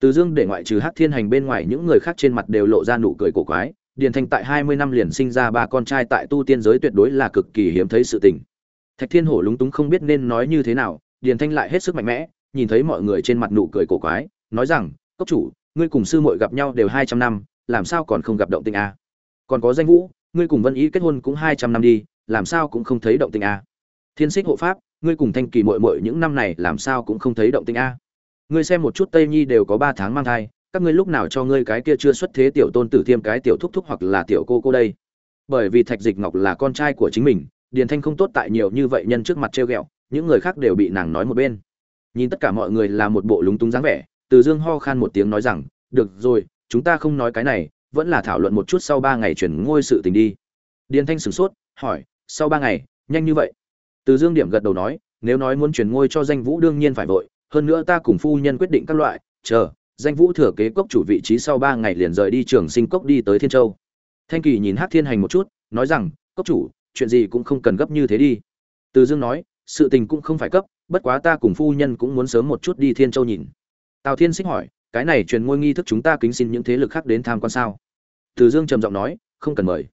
từ dương để ngoại trừ hắc thiên hành bên ngoài, những người khác trên mặt đều lộ ra nụ cười cổ quái. Điền thanh tại hai mươi năm liền sinh ra ba con trai tại tu tiên giới tuyệt đối là cực kỳ hiếm thấy sự tình. Thạch thiên hổ lúng túng không biết nên nói như thế nào, điền thanh lại hết sức mạnh mẽ, nhìn thấy mọi người trên mặt nụ cười cổ quái, nói rằng, cốc chủ, ngươi cùng sư muội gặp nhau đều hai trăm năm, làm sao còn không gặp động tình a? Còn có danh vũ, ngươi cùng vân ý kết hôn cũng hai trăm năm đi, làm sao cũng không thấy động tình a? Thiên xích hộ pháp, ngươi cùng thanh kỳ muội muội những năm này làm sao cũng không thấy động tình a? Ngươi xem một chút tây nhi đều có ba tháng mang thai, các ngươi lúc nào cho ngươi cái kia chưa xuất thế tiểu tôn tử thêm cái tiểu thúc thúc hoặc là tiểu cô cô đây? Bởi vì thạch dịch ngọc là con trai của chính mình, điền thanh không tốt tại nhiều như vậy nhân trước mặt treo ghẹo, những người khác đều bị nàng nói một bên. Nhìn tất cả mọi người là một bộ lúng túng dáng vẻ, từ dương ho khan một tiếng nói rằng, được rồi, chúng ta không nói cái này, vẫn là thảo luận một chút sau ba ngày chuyển ngôi sự tình đi. Điền thanh sửng sốt, hỏi, sau ba ngày, nhanh như vậy? Từ dương điểm gật đầu nói, nếu nói muốn chuyển ngôi cho danh vũ đương nhiên phải vội hơn nữa ta cùng phu nhân quyết định các loại, chờ, danh vũ thừa kế cốc chủ vị trí sau ba ngày liền rời đi trường sinh cốc đi tới thiên châu. Thanh kỳ nhìn hát thiên hành một chút, nói rằng, cốc chủ, chuyện gì cũng không cần gấp như thế đi. Từ dương nói, sự tình cũng không phải cấp, bất quá ta cùng phu nhân cũng muốn sớm một chút đi thiên châu nhìn. Tào thiên xích hỏi, cái này truyền ngôi nghi thức chúng ta kính xin những thế lực khác đến tham quan sao? Từ dương trầm giọng nói, không cần mời.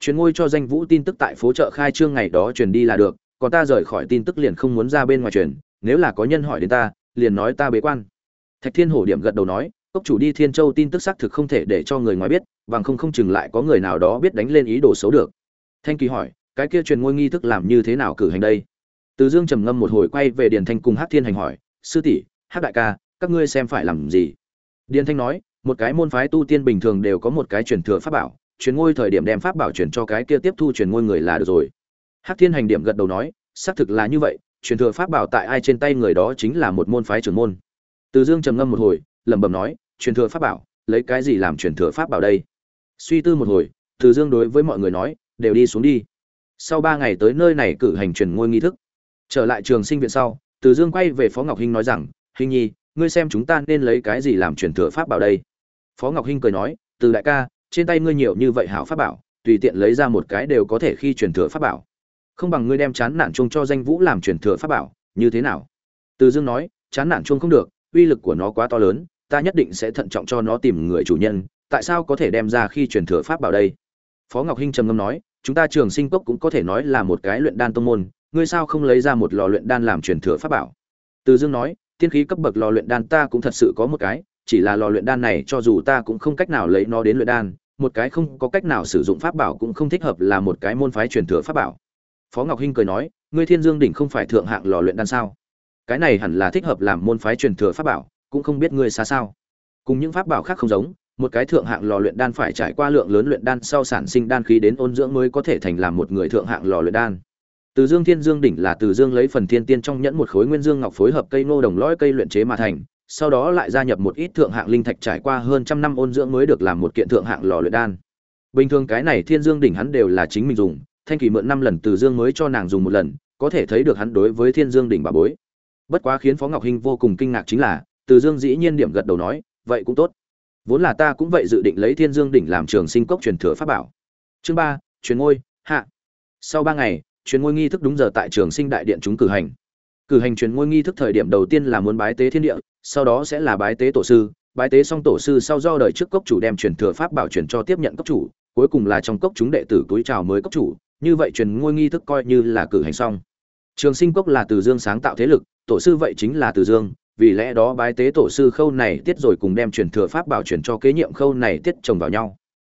Truyền ngôi cho danh vũ tin tức tại phố chợ khai trương ngày đó truyền đi là được, còn ta rời khỏi tin tức liền không muốn ra bên ngoài truyền, nếu là có nhân hỏi đến ta liền nói ta bế quan. Thạch thiên hổ điểm gật đầu nói, cốc chủ đi thiên châu tin tức xác thực không thể để cho người ngoài biết, bằng không không chừng lại có người nào đó biết đánh lên ý đồ xấu được. Thanh kỳ hỏi, cái kia truyền ngôi nghi thức làm như thế nào cử hành đây? Từ dương trầm ngâm một hồi quay về điền thanh cùng hát thiên hành hỏi, sư tỷ hát đại ca, các ngươi xem phải làm gì? Điền thanh nói, một cái môn phái tu tiên bình thường đều có một cái truyền thừa pháp bảo, truyền ngôi thời điểm đem pháp bảo truyền cho cái kia tiếp thu truyền ngôi người là được rồi. Hát thiên hành điểm gật đầu nói, xác thực là như vậy truyền thừa pháp bảo tại ai trên tay người đó chính là một môn phái trưởng môn. Từ dương trầm ngâm một hồi, lẩm bẩm nói, truyền thừa pháp bảo, lấy cái gì làm truyền thừa pháp bảo đây? Suy tư một hồi, từ dương đối với mọi người nói, đều đi xuống đi. Sau ba ngày tới nơi này cử hành truyền ngôi nghi thức. Trở lại trường sinh viện sau, từ dương quay về phó ngọc hinh nói rằng, hinh nhi, ngươi xem chúng ta nên lấy cái gì làm truyền thừa pháp bảo đây? Phó ngọc hinh cười nói, từ đại ca, trên tay ngươi nhiều như vậy hảo pháp bảo, tùy tiện lấy ra một cái đều có thể khi truyền thừa pháp bảo không bằng ngươi đem chán nản chuông cho danh vũ làm truyền thừa pháp bảo, như thế nào? Từ dương nói, chán nản chuông không được, uy lực của nó quá to lớn, ta nhất định sẽ thận trọng cho nó tìm người chủ nhân, tại sao có thể đem ra khi truyền thừa pháp bảo đây? Phó ngọc hinh trầm ngâm nói, chúng ta trường sinh cốc cũng có thể nói là một cái luyện đan tông môn, ngươi sao không lấy ra một lò luyện đan làm truyền thừa pháp bảo? Từ dương nói, tiên khí cấp bậc lò luyện đan ta cũng thật sự có một cái, chỉ là lò luyện đan này cho dù ta cũng không cách nào lấy nó đến luyện đan, một cái không có cách nào sử dụng pháp bảo cũng không thích hợp là một cái môn phái truyền thừa pháp bảo phó ngọc hinh cười nói, ngươi thiên dương đỉnh không phải thượng hạng lò luyện đan sao? Cái này hẳn là thích hợp làm môn phái truyền thừa pháp bảo, cũng không biết ngươi xa sao. Cùng những pháp bảo khác không giống, một cái thượng hạng lò luyện đan phải trải qua lượng lớn luyện đan sau sản sinh đan khí đến ôn dưỡng mới có thể thành làm một người thượng hạng lò luyện đan. Từ dương thiên dương đỉnh là từ dương lấy phần thiên tiên trong nhẫn một khối nguyên dương ngọc phối hợp cây ngô đồng lõi cây luyện chế mà thành, sau đó lại gia nhập một ít thượng hạng linh thạch trải qua hơn trăm năm ôn dưỡng mới được làm một kiện thượng hạng lò luyện đan. Bình thường cái này thiên dương đỉnh hắn đều là chính mình dùng thanh kỳ mượn năm lần từ dương mới cho nàng dùng một lần, có thể thấy được hắn đối với thiên dương đỉnh bà bối. Bất quá khiến phó ngọc hinh vô cùng kinh ngạc chính là, từ dương dĩ nhiên điểm gật đầu nói, vậy cũng tốt. Vốn là ta cũng vậy dự định lấy thiên dương đỉnh làm trường sinh cốc truyền thừa pháp bảo. Chương ba, truyền ngôi, hạ. Sau ba ngày, truyền ngôi nghi thức đúng giờ tại trường sinh đại điện chúng cử hành. Cử hành truyền ngôi nghi thức thời điểm đầu tiên là muốn bái tế thiên địa, sau đó sẽ là bái tế tổ sư. Bái tế xong tổ sư sau do đời trước cốc chủ đem truyền thừa pháp bảo truyền cho tiếp nhận cốc chủ, cuối cùng là trong cốc chúng đệ tử túi chào mới cốc chủ như vậy truyền ngôi nghi thức coi như là cử hành xong. Trường sinh cốc là từ dương sáng tạo thế lực, tổ sư vậy chính là từ dương, vì lẽ đó bái tế tổ sư khâu này tiết rồi cùng đem truyền thừa pháp bảo truyền cho kế nhiệm khâu này tiết chồng vào nhau.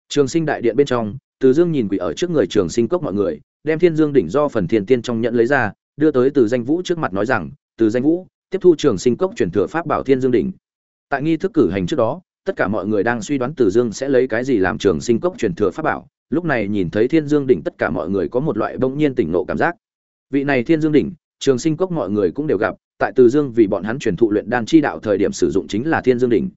Trường sinh đại điện bên trong, từ dương nhìn quỷ ở trước người trường sinh cốc mọi người, đem thiên dương đỉnh do phần thiên tiên trong nhận lấy ra, đưa tới từ danh vũ trước mặt nói rằng, từ danh vũ, tiếp thu trường sinh cốc truyền thừa pháp bảo thiên dương đỉnh. Tại nghi thức cử hành trước đó, tất cả mọi người đang suy đoán từ dương sẽ lấy cái gì làm trường sinh cốc truyền thừa pháp bảo lúc này nhìn thấy thiên dương đỉnh tất cả mọi người có một loại bỗng nhiên tỉnh nộ cảm giác. Vị này thiên dương đỉnh, trường sinh cốc mọi người cũng đều gặp, tại từ dương vì bọn hắn truyền thụ luyện đan chi đạo thời điểm sử dụng chính là thiên dương đỉnh.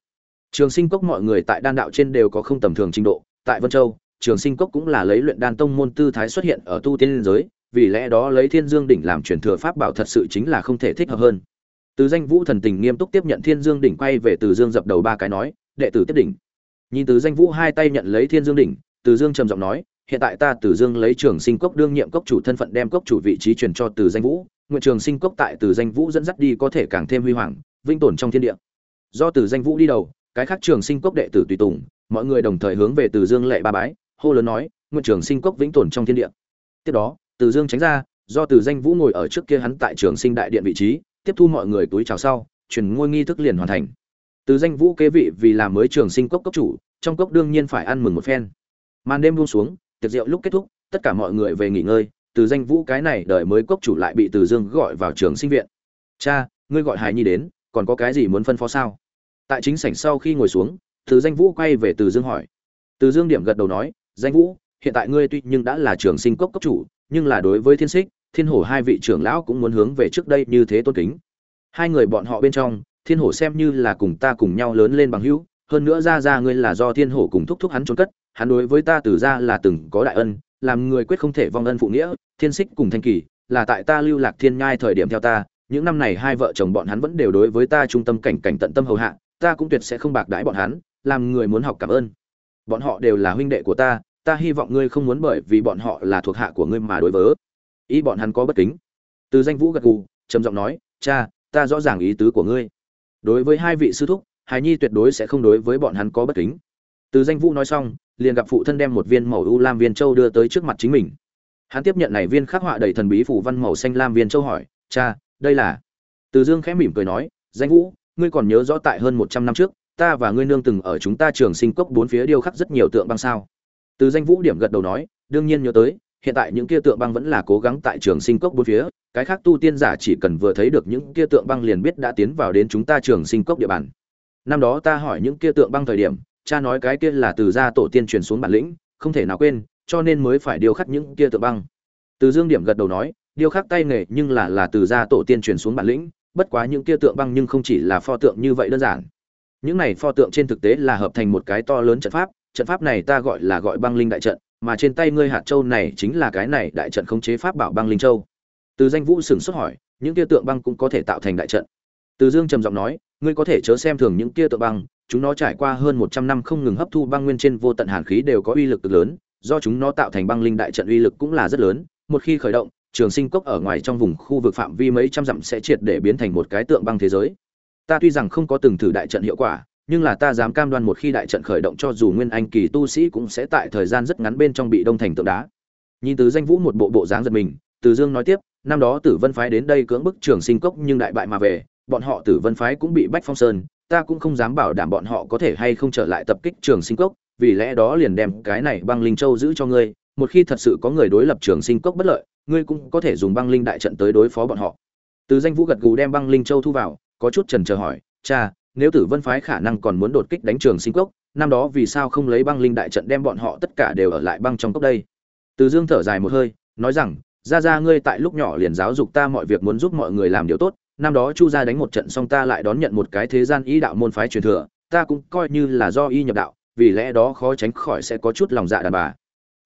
Trường sinh cốc mọi người tại đan đạo trên đều có không tầm thường trình độ, tại vân châu, trường sinh cốc cũng là lấy luyện đan tông môn tư thái xuất hiện ở tu tiên giới, vì lẽ đó lấy thiên dương đỉnh làm truyền thừa pháp bảo thật sự chính là không thể thích hợp hơn. Từ danh vũ thần tình nghiêm túc tiếp nhận thiên dương đỉnh quay về từ dương dập đầu ba cái nói, đệ tử tiếp đỉnh. Nhìn từ danh vũ hai tay nhận lấy thiên dương đỉnh từ dương trầm giọng nói, hiện tại ta từ dương lấy trường sinh cốc đương nhiệm cốc chủ thân phận đem cốc chủ vị trí truyền cho từ danh vũ, nguyện trường sinh cốc tại từ danh vũ dẫn dắt đi có thể càng thêm huy hoàng, vinh tồn trong thiên địa. Do từ danh vũ đi đầu, cái khác trường sinh cốc đệ tử tùy tùng, mọi người đồng thời hướng về từ dương lệ ba bái, hô lớn nói, nguyện trường sinh cốc vĩnh tồn trong thiên địa. Tiếp đó, từ dương tránh ra, do từ danh vũ ngồi ở trước kia hắn tại trường sinh đại điện vị trí, tiếp thu mọi người túi chào sau, truyền ngôi nghi thức liền hoàn thành. Từ danh vũ kế vị vì làm mới trường sinh cốc cốc chủ, trong cốc đương nhiên phải ăn mừng một phen màn đêm buông xuống, tiệc rượu lúc kết thúc, tất cả mọi người về nghỉ ngơi, từ danh vũ cái này đợi mới cốc chủ lại bị từ dương gọi vào trường sinh viện. Cha, ngươi gọi hài nhi đến, còn có cái gì muốn phân phó sao? Tại chính sảnh sau khi ngồi xuống, từ danh vũ quay về từ dương hỏi. Từ dương điểm gật đầu nói, danh vũ, hiện tại ngươi tuy nhưng đã là trường sinh cốc cốc chủ, nhưng là đối với thiên xích, thiên hổ hai vị trưởng lão cũng muốn hướng về trước đây như thế tôn kính. Hai người bọn họ bên trong, thiên hổ xem như là cùng ta cùng nhau lớn lên bằng hữu, hơn nữa ra ra ngươi là do thiên hổ cùng thúc thúc hắn trốn cất hắn đối với ta từ ra là từng có đại ân, làm người quyết không thể vong ân phụ nghĩa, thiên xích cùng thanh kỳ, là tại ta lưu lạc thiên nhai thời điểm theo ta, những năm này hai vợ chồng bọn hắn vẫn đều đối với ta trung tâm cảnh cảnh tận tâm hầu hạ, ta cũng tuyệt sẽ không bạc đãi bọn hắn, làm người muốn học cảm ơn. Bọn họ đều là huynh đệ của ta ta hy vọng ngươi không muốn bởi vì bọn họ là thuộc hạ của ngươi mà đối với ý bọn hắn có bất kính. Từ danh vũ gật gù, trầm giọng nói, cha, ta rõ ràng ý tứ của ngươi. Đối với hai vị sư thúc hài nhi tuyệt đối sẽ không đối với bọn hắn có bất kính từ danh vũ nói xong, liền gặp phụ thân đem một viên màu u lam viên châu đưa tới trước mặt chính mình. Hắn tiếp nhận này viên khắc họa đầy thần bí phủ văn màu xanh lam viên châu hỏi, cha, đây là? Từ dương khẽ mỉm cười nói, danh vũ, ngươi còn nhớ rõ tại hơn một trăm năm trước, ta và ngươi nương từng ở chúng ta trường sinh cốc bốn phía điêu khắc rất nhiều tượng băng sao? Từ danh vũ điểm gật đầu nói, đương nhiên nhớ tới, hiện tại những kia tượng băng vẫn là cố gắng tại trường sinh cốc bốn phía, cái khác tu tiên giả chỉ cần vừa thấy được những kia tượng băng liền biết đã tiến vào đến chúng ta trường sinh cốc địa bàn. Năm đó ta hỏi những kia tượng băng thời điểm cha nói cái kia là từ gia tổ tiên truyền xuống bản lĩnh, không thể nào quên, cho nên mới phải điêu khắc những kia tượng băng. Từ dương điểm gật đầu nói, điêu khắc tay nghề nhưng là là từ gia tổ tiên truyền xuống bản lĩnh, bất quá những kia tượng băng nhưng không chỉ là pho tượng như vậy đơn giản. Những này pho tượng trên thực tế là hợp thành một cái to lớn trận pháp trận pháp này ta gọi là gọi băng linh đại trận, mà trên tay ngươi hạt châu này chính là cái này đại trận khống chế pháp bảo băng linh châu. Từ danh vũ sửng sốt hỏi, những kia tượng băng cũng có thể tạo thành đại trận. Từ dương trầm giọng nói, ngươi có thể chớ xem thường những kia tượng băng chúng nó trải qua hơn một trăm năm không ngừng hấp thu băng nguyên trên vô tận hàn khí đều có uy lực cực lớn, do chúng nó tạo thành băng linh đại trận uy lực cũng là rất lớn, một khi khởi động, trường sinh cốc ở ngoài trong vùng khu vực phạm vi mấy trăm dặm sẽ triệt để biến thành một cái tượng băng thế giới. Ta tuy rằng không có từng thử đại trận hiệu quả, nhưng là ta dám cam đoan một khi đại trận khởi động cho dù nguyên anh kỳ tu sĩ cũng sẽ tại thời gian rất ngắn bên trong bị đông thành tượng đá. Nhìn từ danh vũ một bộ bộ dáng giật mình, từ dương nói tiếp, năm đó tử vân phái đến đây cưỡng bức trường sinh cốc nhưng đại bại mà về, bọn họ tử vân phái cũng bị bách phong sơn ta cũng không dám bảo đảm bọn họ có thể hay không trở lại tập kích trường sinh cốc, vì lẽ đó liền đem cái này băng linh châu giữ cho ngươi, một khi thật sự có người đối lập trường sinh cốc bất lợi, ngươi cũng có thể dùng băng linh đại trận tới đối phó bọn họ. Từ danh vũ gật gù đem băng linh châu thu vào, có chút trần chờ hỏi, cha, nếu tử vân phái khả năng còn muốn đột kích đánh trường sinh cốc, năm đó vì sao không lấy băng linh đại trận đem bọn họ tất cả đều ở lại băng trong cốc đây? Từ dương thở dài một hơi, nói rằng ra ra ngươi tại lúc nhỏ liền giáo dục ta mọi việc muốn giúp mọi người làm điều tốt năm đó chu gia đánh một trận xong ta lại đón nhận một cái thế gian y đạo môn phái truyền thừa, ta cũng coi như là do y nhập đạo, vì lẽ đó khó tránh khỏi sẽ có chút lòng dạ đàn bà.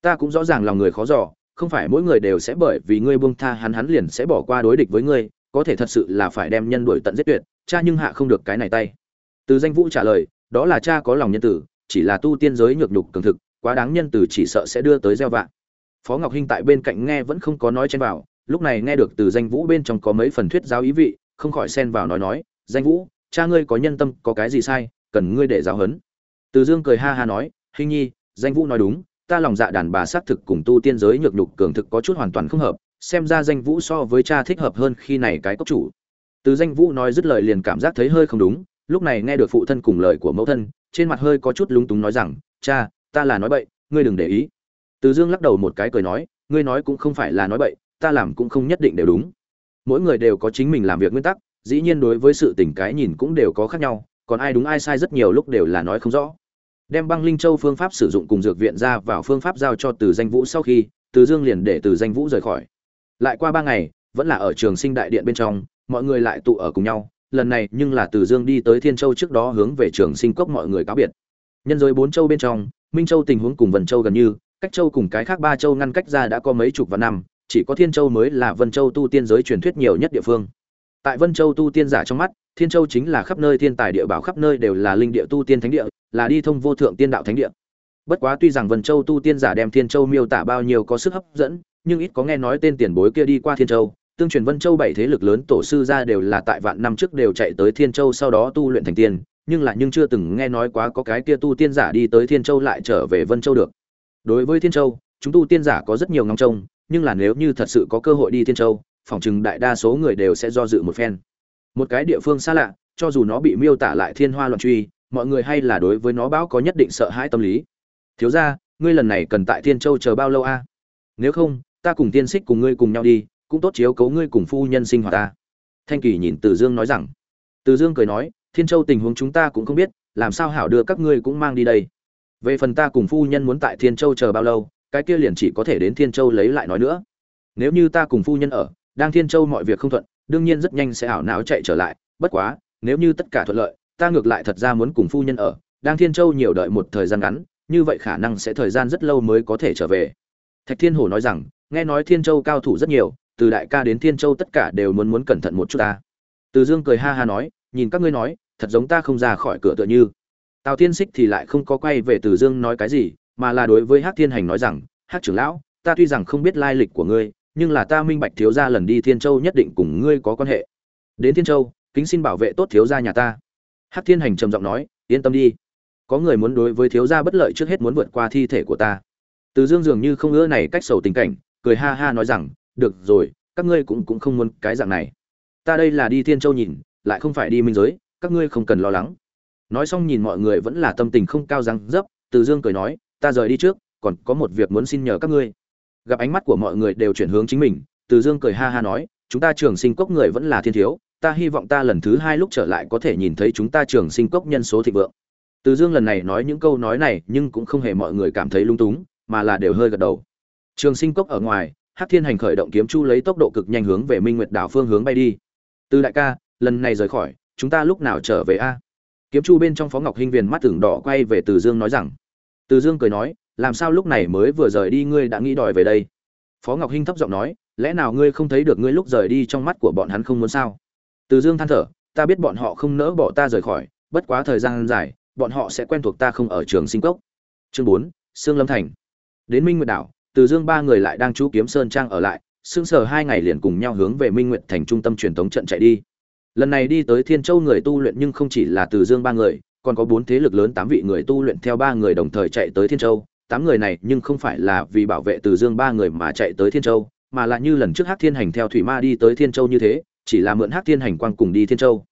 Ta cũng rõ ràng lòng người khó dò, không phải mỗi người đều sẽ bởi vì ngươi buông tha hắn hắn liền sẽ bỏ qua đối địch với ngươi, có thể thật sự là phải đem nhân đuổi tận giết tuyệt, cha nhưng hạ không được cái này tay. Từ danh vũ trả lời, đó là cha có lòng nhân tử, chỉ là tu tiên giới nhược nhục cường thực, quá đáng nhân tử chỉ sợ sẽ đưa tới gieo vạ. Phó ngọc hinh tại bên cạnh nghe vẫn không có nói chen vào, lúc này nghe được từ danh vũ bên trong có mấy phần thuyết giáo ý vị không khỏi xen vào nói nói, danh vũ, cha ngươi có nhân tâm, có cái gì sai, cần ngươi để giáo hấn từ dương cười ha ha nói hình nhi, danh vũ nói đúng, ta lòng dạ đàn bà xác thực cùng tu tiên giới nhược nhục cường thực có chút hoàn toàn không hợp, xem ra danh vũ so với cha thích hợp hơn khi này cái cốc chủ. Từ danh vũ nói dứt lời liền cảm giác thấy hơi không đúng, lúc này nghe được phụ thân cùng lời của mẫu thân, trên mặt hơi có chút lúng túng nói rằng, cha, ta là nói bậy, ngươi đừng để ý. Từ dương lắc đầu một cái cười nói, ngươi nói cũng không phải là nói bậy, ta làm cũng không nhất định đều đúng mỗi người đều có chính mình làm việc nguyên tắc, dĩ nhiên đối với sự tình cái nhìn cũng đều có khác nhau, còn ai đúng ai sai rất nhiều lúc đều là nói không rõ. Đem băng linh châu phương pháp sử dụng cùng dược viện ra vào phương pháp giao cho từ danh vũ sau khi, từ dương liền để từ danh vũ rời khỏi. Lại qua ba ngày, vẫn là ở trường sinh đại điện bên trong, mọi người lại tụ ở cùng nhau, lần này nhưng là từ dương đi tới thiên châu trước đó hướng về trường sinh cốc mọi người cáo biệt. Nhân giới bốn châu bên trong, minh châu tình huống cùng vân châu gần như, cách châu cùng cái khác ba châu ngăn cách ra đã có mấy chục vạn năm chỉ có thiên châu mới là vân châu tu tiên giới truyền thuyết nhiều nhất địa phương. Tại vân châu tu tiên giả trong mắt, thiên châu chính là khắp nơi thiên tài địa bảo, khắp nơi đều là linh địa tu tiên thánh địa, là đi thông vô thượng tiên đạo thánh địa. Bất quá tuy rằng vân châu tu tiên giả đem thiên châu miêu tả bao nhiêu có sức hấp dẫn, nhưng ít có nghe nói tên tiền bối kia đi qua thiên châu. Tương truyền vân châu bảy thế lực lớn tổ sư ra đều là tại vạn năm trước đều chạy tới thiên châu sau đó tu luyện thành tiên, nhưng là nhưng chưa từng nghe nói quá có cái kia tu tiên giả đi tới thiên châu lại trở về vân châu được. Đối với thiên châu, chúng tu tiên giả có rất nhiều ngóng trông nhưng là nếu như thật sự có cơ hội đi thiên châu, phỏng chừng đại đa số người đều sẽ do dự một phen. Một cái địa phương xa lạ, cho dù nó bị miêu tả lại thiên hoa loạn truy, mọi người hay là đối với nó báo có nhất định sợ hãi tâm lý. Thiếu ra ngươi lần này cần tại thiên châu chờ bao lâu a? Nếu không, ta cùng tiên xích cùng ngươi cùng nhau đi, cũng tốt chiếu cấu ngươi cùng phu nhân sinh hoạt ta. Thanh kỳ nhìn từ dương nói rằng. Từ dương cười nói, thiên châu tình huống chúng ta cũng không biết, làm sao hảo đưa các ngươi cũng mang đi đây. Về phần ta cùng phu nhân muốn tại thiên châu chờ bao lâu cái kia liền chỉ có thể đến thiên châu lấy lại nói nữa. Nếu như ta cùng phu nhân ở, đang thiên châu mọi việc không thuận, đương nhiên rất nhanh sẽ ảo não chạy trở lại, bất quá, nếu như tất cả thuận lợi, ta ngược lại thật ra muốn cùng phu nhân ở, đang thiên châu nhiều đợi một thời gian ngắn, như vậy khả năng sẽ thời gian rất lâu mới có thể trở về. Thạch thiên hổ nói rằng, nghe nói thiên châu cao thủ rất nhiều, từ đại ca đến thiên châu tất cả đều muốn muốn cẩn thận một chút ta. Từ dương cười ha ha nói, nhìn các ngươi nói, thật giống ta không ra khỏi cửa tựa như. Tào thiên xích thì lại không có quay về từ dương nói cái gì mà là đối với hát thiên hành nói rằng hát trưởng lão, ta tuy rằng không biết lai lịch của ngươi, nhưng là ta minh bạch thiếu gia lần đi thiên châu nhất định cùng ngươi có quan hệ. Đến thiên châu, kính xin bảo vệ tốt thiếu gia nhà ta. Hát thiên hành trầm giọng nói, yên tâm đi. Có người muốn đối với thiếu gia bất lợi trước hết muốn vượt qua thi thể của ta. Từ dương dường như không ngỡ này cách sầu tình cảnh, cười ha ha nói rằng, được rồi, các ngươi cũng cũng không muốn cái dạng này. Ta đây là đi thiên châu nhìn, lại không phải đi minh giới, các ngươi không cần lo lắng. Nói xong nhìn mọi người vẫn là tâm tình không cao răng dấp, từ dương cười nói ta rời đi trước, còn có một việc muốn xin nhờ các ngươi. Gặp ánh mắt của mọi người đều chuyển hướng chính mình, từ dương cười ha ha nói, chúng ta trường sinh cốc người vẫn là thiên thiếu, ta hy vọng ta lần thứ hai lúc trở lại có thể nhìn thấy chúng ta trường sinh cốc nhân số thịnh vượng. Từ dương lần này nói những câu nói này, nhưng cũng không hề mọi người cảm thấy lung túng, mà là đều hơi gật đầu. Trường sinh cốc ở ngoài, hắc thiên hành khởi động kiếm chu lấy tốc độ cực nhanh hướng về minh nguyệt đảo phương hướng bay đi. Từ đại ca, lần này rời khỏi, chúng ta lúc nào trở về a? Kiếm chu bên trong phó ngọc hinh viền mắt tưởng đỏ quay về từ dương nói rằng từ dương cười nói, làm sao lúc này mới vừa rời đi ngươi đã nghĩ đòi về đây? Phó ngọc hinh thấp giọng nói, lẽ nào ngươi không thấy được ngươi lúc rời đi trong mắt của bọn hắn không muốn sao? Từ dương than thở, ta biết bọn họ không nỡ bỏ ta rời khỏi, bất quá thời gian dài, bọn họ sẽ quen thuộc ta không ở trường sinh cốc. Chương bốn, sương lâm thành. Đến minh nguyệt đảo, từ dương ba người lại đang chú kiếm sơn trang ở lại sương sờ hai ngày liền cùng nhau hướng về minh nguyệt thành trung tâm truyền thống trận chạy đi. Lần này đi tới thiên châu người tu luyện nhưng không chỉ là từ dương ba người còn có bốn thế lực lớn tám vị người tu luyện theo ba người đồng thời chạy tới thiên châu. Tám người này nhưng không phải là vì bảo vệ từ dương ba người mà chạy tới thiên châu, mà là như lần trước hắc thiên hành theo thủy ma đi tới thiên châu như thế, chỉ là mượn hắc thiên hành quang cùng đi thiên châu.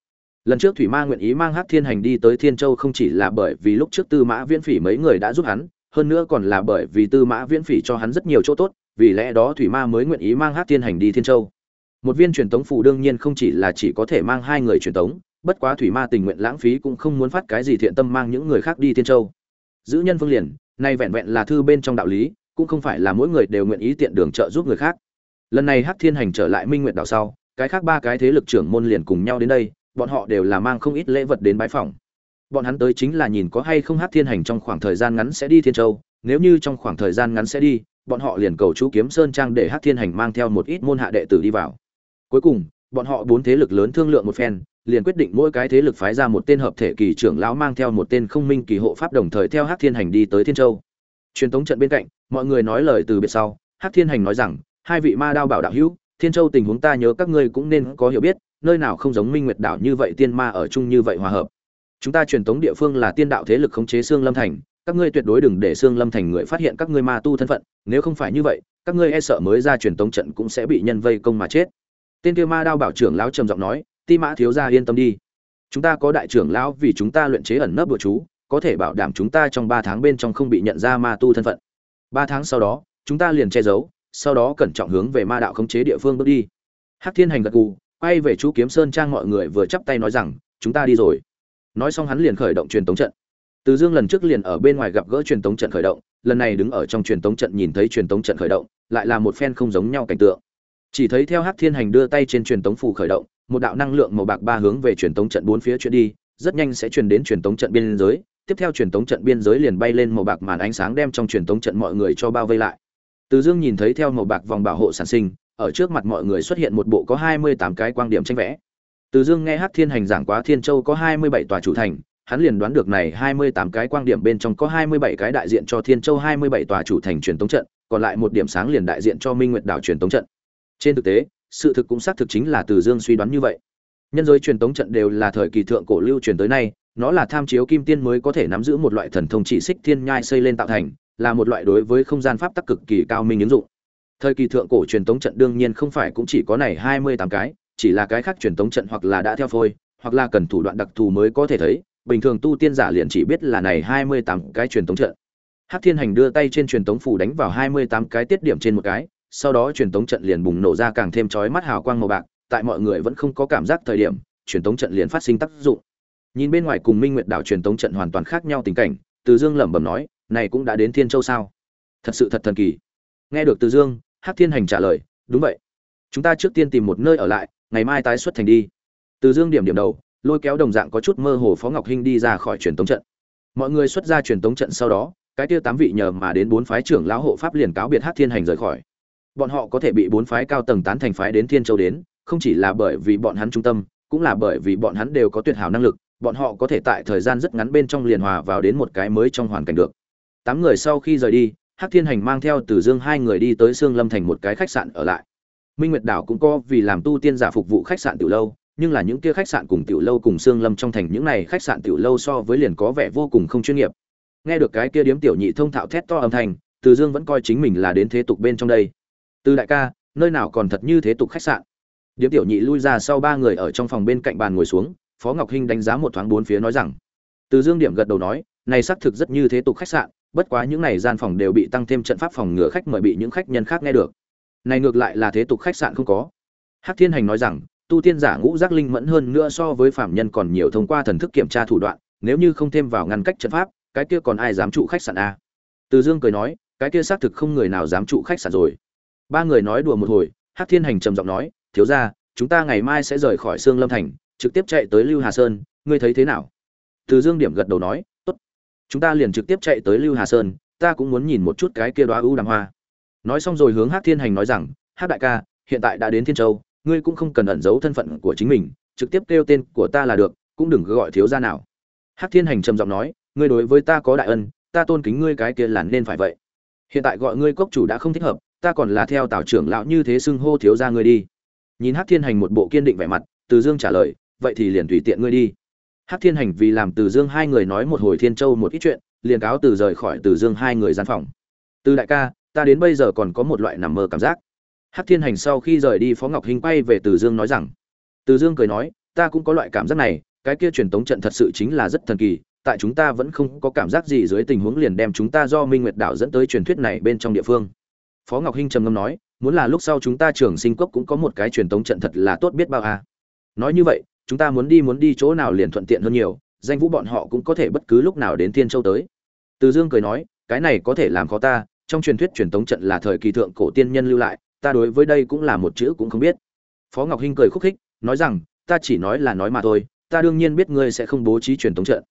Lần trước thủy ma nguyện ý mang hắc thiên hành đi tới thiên châu không chỉ là bởi vì lúc trước tư mã viễn phỉ mấy người đã giúp hắn, hơn nữa còn là bởi vì tư mã viễn phỉ cho hắn rất nhiều chỗ tốt, vì lẽ đó thủy ma mới nguyện ý mang hắc thiên hành đi thiên châu. Một viên truyền tống phù đương nhiên không chỉ là chỉ có thể mang hai người truyền tống bất quá thủy ma tình nguyện lãng phí cũng không muốn phát cái gì thiện tâm mang những người khác đi thiên châu. Giữ nhân phương liền, nay vẹn vẹn là thư bên trong đạo lý, cũng không phải là mỗi người đều nguyện ý tiện đường trợ giúp người khác. Lần này hắc thiên hành trở lại minh nguyện đảo sau, cái khác ba cái thế lực trưởng môn liền cùng nhau đến đây, bọn họ đều là mang không ít lễ vật đến bái phòng bọn hắn tới chính là nhìn có hay không hắc thiên hành trong khoảng thời gian ngắn sẽ đi thiên châu, nếu như trong khoảng thời gian ngắn sẽ đi, bọn họ liền cầu chú kiếm sơn trang để hắc thiên hành mang theo một ít môn hạ đệ tử đi vào. Cuối cùng, bọn họ bốn thế lực lớn thương lượng một phen liền quyết định mỗi cái thế lực phái ra một tên hợp thể kỳ trưởng lão mang theo một tên không minh kỳ hộ pháp đồng thời theo Hắc Thiên Hành đi tới Thiên Châu. Truyền tống trận bên cạnh, mọi người nói lời từ biệt sau, Hắc Thiên Hành nói rằng, hai vị ma đao bảo đạo hữu, Thiên Châu tình huống ta nhớ các ngươi cũng nên có hiểu biết, nơi nào không giống Minh Nguyệt đảo như vậy tiên ma ở chung như vậy hòa hợp. Chúng ta truyền tống địa phương là tiên đạo thế lực khống chế Sương Lâm Thành, các ngươi tuyệt đối đừng để Sương Lâm Thành người phát hiện các ngươi ma tu thân phận, nếu không phải như vậy, các ngươi e sợ mới ra truyền tống trận cũng sẽ bị nhân vây công mà chết. Tên kia ma đao bảo trưởng lão trầm giọng nói, ti mã thiếu gia yên tâm đi. Chúng ta có đại trưởng lão vì chúng ta luyện chế ẩn nấp bùa chú, có thể bảo đảm chúng ta trong ba tháng bên trong không bị nhận ra ma tu thân phận. Ba tháng sau đó, chúng ta liền che giấu, sau đó cẩn trọng hướng về ma đạo khống chế địa phương bước đi. Hắc thiên hành gật gù, quay về chú kiếm sơn trang mọi người vừa chắp tay nói rằng, chúng ta đi rồi. Nói xong hắn liền khởi động truyền tống trận. Từ dương lần trước liền ở bên ngoài gặp gỡ truyền tống trận khởi động, lần này đứng ở trong truyền tống trận nhìn thấy truyền tống trận khởi động, lại là một phen không giống nhau cảnh tượng. Chỉ thấy theo hắc thiên hành đưa tay trên truyền tống phù khởi động một đạo năng lượng màu bạc ba hướng về truyền tống trận bốn phía chuyển đi, rất nhanh sẽ truyền đến truyền tống trận biên giới, tiếp theo truyền tống trận biên giới liền bay lên màu bạc màn ánh sáng đem trong truyền tống trận mọi người cho bao vây lại. Từ Dương nhìn thấy theo màu bạc vòng bảo hộ sản sinh, ở trước mặt mọi người xuất hiện một bộ có 28 cái quang điểm tranh vẽ. Từ Dương nghe Hắc Thiên hành giảng quá Thiên Châu có 27 tòa chủ thành, hắn liền đoán được này 28 cái quang điểm bên trong có 27 cái đại diện cho Thiên Châu 27 tòa chủ thành truyền tống trận, còn lại một điểm sáng liền đại diện cho Minh Nguyệt đảo truyền tống trận. Trên thực tế, sự thực cũng xác thực chính là từ dương suy đoán như vậy. Nhân giới truyền tống trận đều là thời kỳ thượng cổ lưu truyền tới nay nó là tham chiếu kim tiên mới có thể nắm giữ một loại thần thông chỉ xích thiên nhai xây lên tạo thành là một loại đối với không gian pháp tắc cực kỳ cao minh ứng dụng. Thời kỳ thượng cổ truyền tống trận đương nhiên không phải cũng chỉ có này hai mươi tám cái chỉ là cái khác truyền tống trận hoặc là đã theo phôi hoặc là cần thủ đoạn đặc thù mới có thể thấy bình thường tu tiên giả liền chỉ biết là này hai mươi tám cái truyền tống trận. Hắc Thiên Hành đưa tay trên truyền tống phủ đánh vào hai mươi tám cái tiết điểm trên một cái, sau đó truyền tống trận liền bùng nổ ra càng thêm chói mắt hào quang màu bạc, tại mọi người vẫn không có cảm giác thời điểm, truyền tống trận liền phát sinh tác dụng. Nhìn bên ngoài cùng Minh Nguyệt đảo truyền tống trận hoàn toàn khác nhau tình cảnh, Từ Dương lẩm bẩm nói, này cũng đã đến Thiên Châu sao? Thật sự thật thần kỳ. Nghe được Từ Dương, Hắc Thiên Hành trả lời, đúng vậy. Chúng ta trước tiên tìm một nơi ở lại, ngày mai tái xuất thành đi. Từ Dương điểm điểm đầu, lôi kéo đồng dạng có chút mơ hồ Phó Ngọc Hinh đi ra khỏi truyền tống trận. Mọi người xuất ra truyền tống trận sau đó, cái kia tám vị nhờ mà đến bốn phái trưởng lão hộ pháp liền cáo biệt Hắc Thiên Hành rời khỏi. Bọn họ có thể bị bốn phái cao tầng tán thành phái đến Thiên Châu đến, không chỉ là bởi vì bọn hắn trung tâm, cũng là bởi vì bọn hắn đều có tuyệt hảo năng lực, bọn họ có thể tại thời gian rất ngắn bên trong liền hòa vào đến một cái mới trong hoàn cảnh được. Tám người sau khi rời đi, Hắc Thiên Hành mang theo Từ Dương hai người đi tới Sương Lâm thành một cái khách sạn ở lại. Minh Nguyệt đảo cũng có vì làm tu tiên giả phục vụ khách sạn tiểu lâu, nhưng là những kia khách sạn cùng tiểu lâu cùng Sương Lâm trong thành những này khách sạn tiểu lâu so với liền có vẻ vô cùng không chuyên nghiệp. Nghe được cái kia điếm tiểu nhị thông thạo thét to âm thanh, Từ Dương vẫn coi chính mình là đến thế tục bên trong đây. Từ đại ca, nơi nào còn thật như thế tục khách sạn. Điếm tiểu nhị lui ra sau ba người ở trong phòng bên cạnh bàn ngồi xuống, Phó Ngọc Hinh đánh giá một thoáng bốn phía nói rằng: Từ Dương điểm gật đầu nói, này xác thực rất như thế tục khách sạn, bất quá những này gian phòng đều bị tăng thêm trận pháp phòng ngừa khách mời bị những khách nhân khác nghe được. Này ngược lại là thế tục khách sạn không có. Hắc Thiên Hành nói rằng, tu tiên giả ngũ giác linh mẫn hơn nữa so với phạm nhân còn nhiều thông qua thần thức kiểm tra thủ đoạn, nếu như không thêm vào ngăn cách trận pháp, cái kia còn ai dám trụ khách sạn a? Từ Dương cười nói, cái kia xác thực không người nào dám trụ khách sạn rồi. Ba người nói đùa một hồi, Hắc Thiên Hành trầm giọng nói, thiếu gia, chúng ta ngày mai sẽ rời khỏi Sương Lâm Thành, trực tiếp chạy tới Lưu Hà Sơn, ngươi thấy thế nào? Từ Dương điểm gật đầu nói, tốt. Chúng ta liền trực tiếp chạy tới Lưu Hà Sơn, ta cũng muốn nhìn một chút cái kia đóa ưu đàm hoa. Nói xong rồi hướng Hắc Thiên Hành nói rằng, Hắc đại ca, hiện tại đã đến Thiên Châu, ngươi cũng không cần ẩn giấu thân phận của chính mình, trực tiếp kêu tên của ta là được, cũng đừng gọi thiếu gia nào. Hắc Thiên Hành trầm giọng nói, ngươi đối với ta có đại ân, ta tôn kính ngươi cái kia là nên phải vậy. Hiện tại gọi ngươi cốc chủ đã không thích hợp, ta còn là theo tào trưởng lão như thế xưng hô thiếu gia ngươi đi. Nhìn hắc thiên hành một bộ kiên định vẻ mặt, từ dương trả lời, vậy thì liền tùy tiện ngươi đi. Hắc thiên hành vì làm từ dương hai người nói một hồi thiên châu một ít chuyện, liền cáo từ rời khỏi từ dương hai người gian phòng. Từ đại ca, ta đến bây giờ còn có một loại nằm mơ cảm giác. Hắc thiên hành sau khi rời đi phó ngọc hinh quay về từ dương nói rằng, từ dương cười nói, ta cũng có loại cảm giác này, cái kia truyền tống trận thật sự chính là rất thần kỳ, tại chúng ta vẫn không có cảm giác gì dưới tình huống liền đem chúng ta do minh nguyệt đảo dẫn tới truyền thuyết này bên trong địa phương phó ngọc hinh trầm ngâm nói, muốn là lúc sau chúng ta trường sinh cốc cũng có một cái truyền tống trận thật là tốt biết bao à. nói như vậy, chúng ta muốn đi muốn đi chỗ nào liền thuận tiện hơn nhiều, danh vũ bọn họ cũng có thể bất cứ lúc nào đến thiên châu tới. Từ dương cười nói, cái này có thể làm khó ta, trong truyền thuyết truyền tống trận là thời kỳ thượng cổ tiên nhân lưu lại, ta đối với đây cũng là một chữ cũng không biết. Phó ngọc hinh cười khúc khích, nói rằng, ta chỉ nói là nói mà thôi, ta đương nhiên biết ngươi sẽ không bố trí truyền tống trận.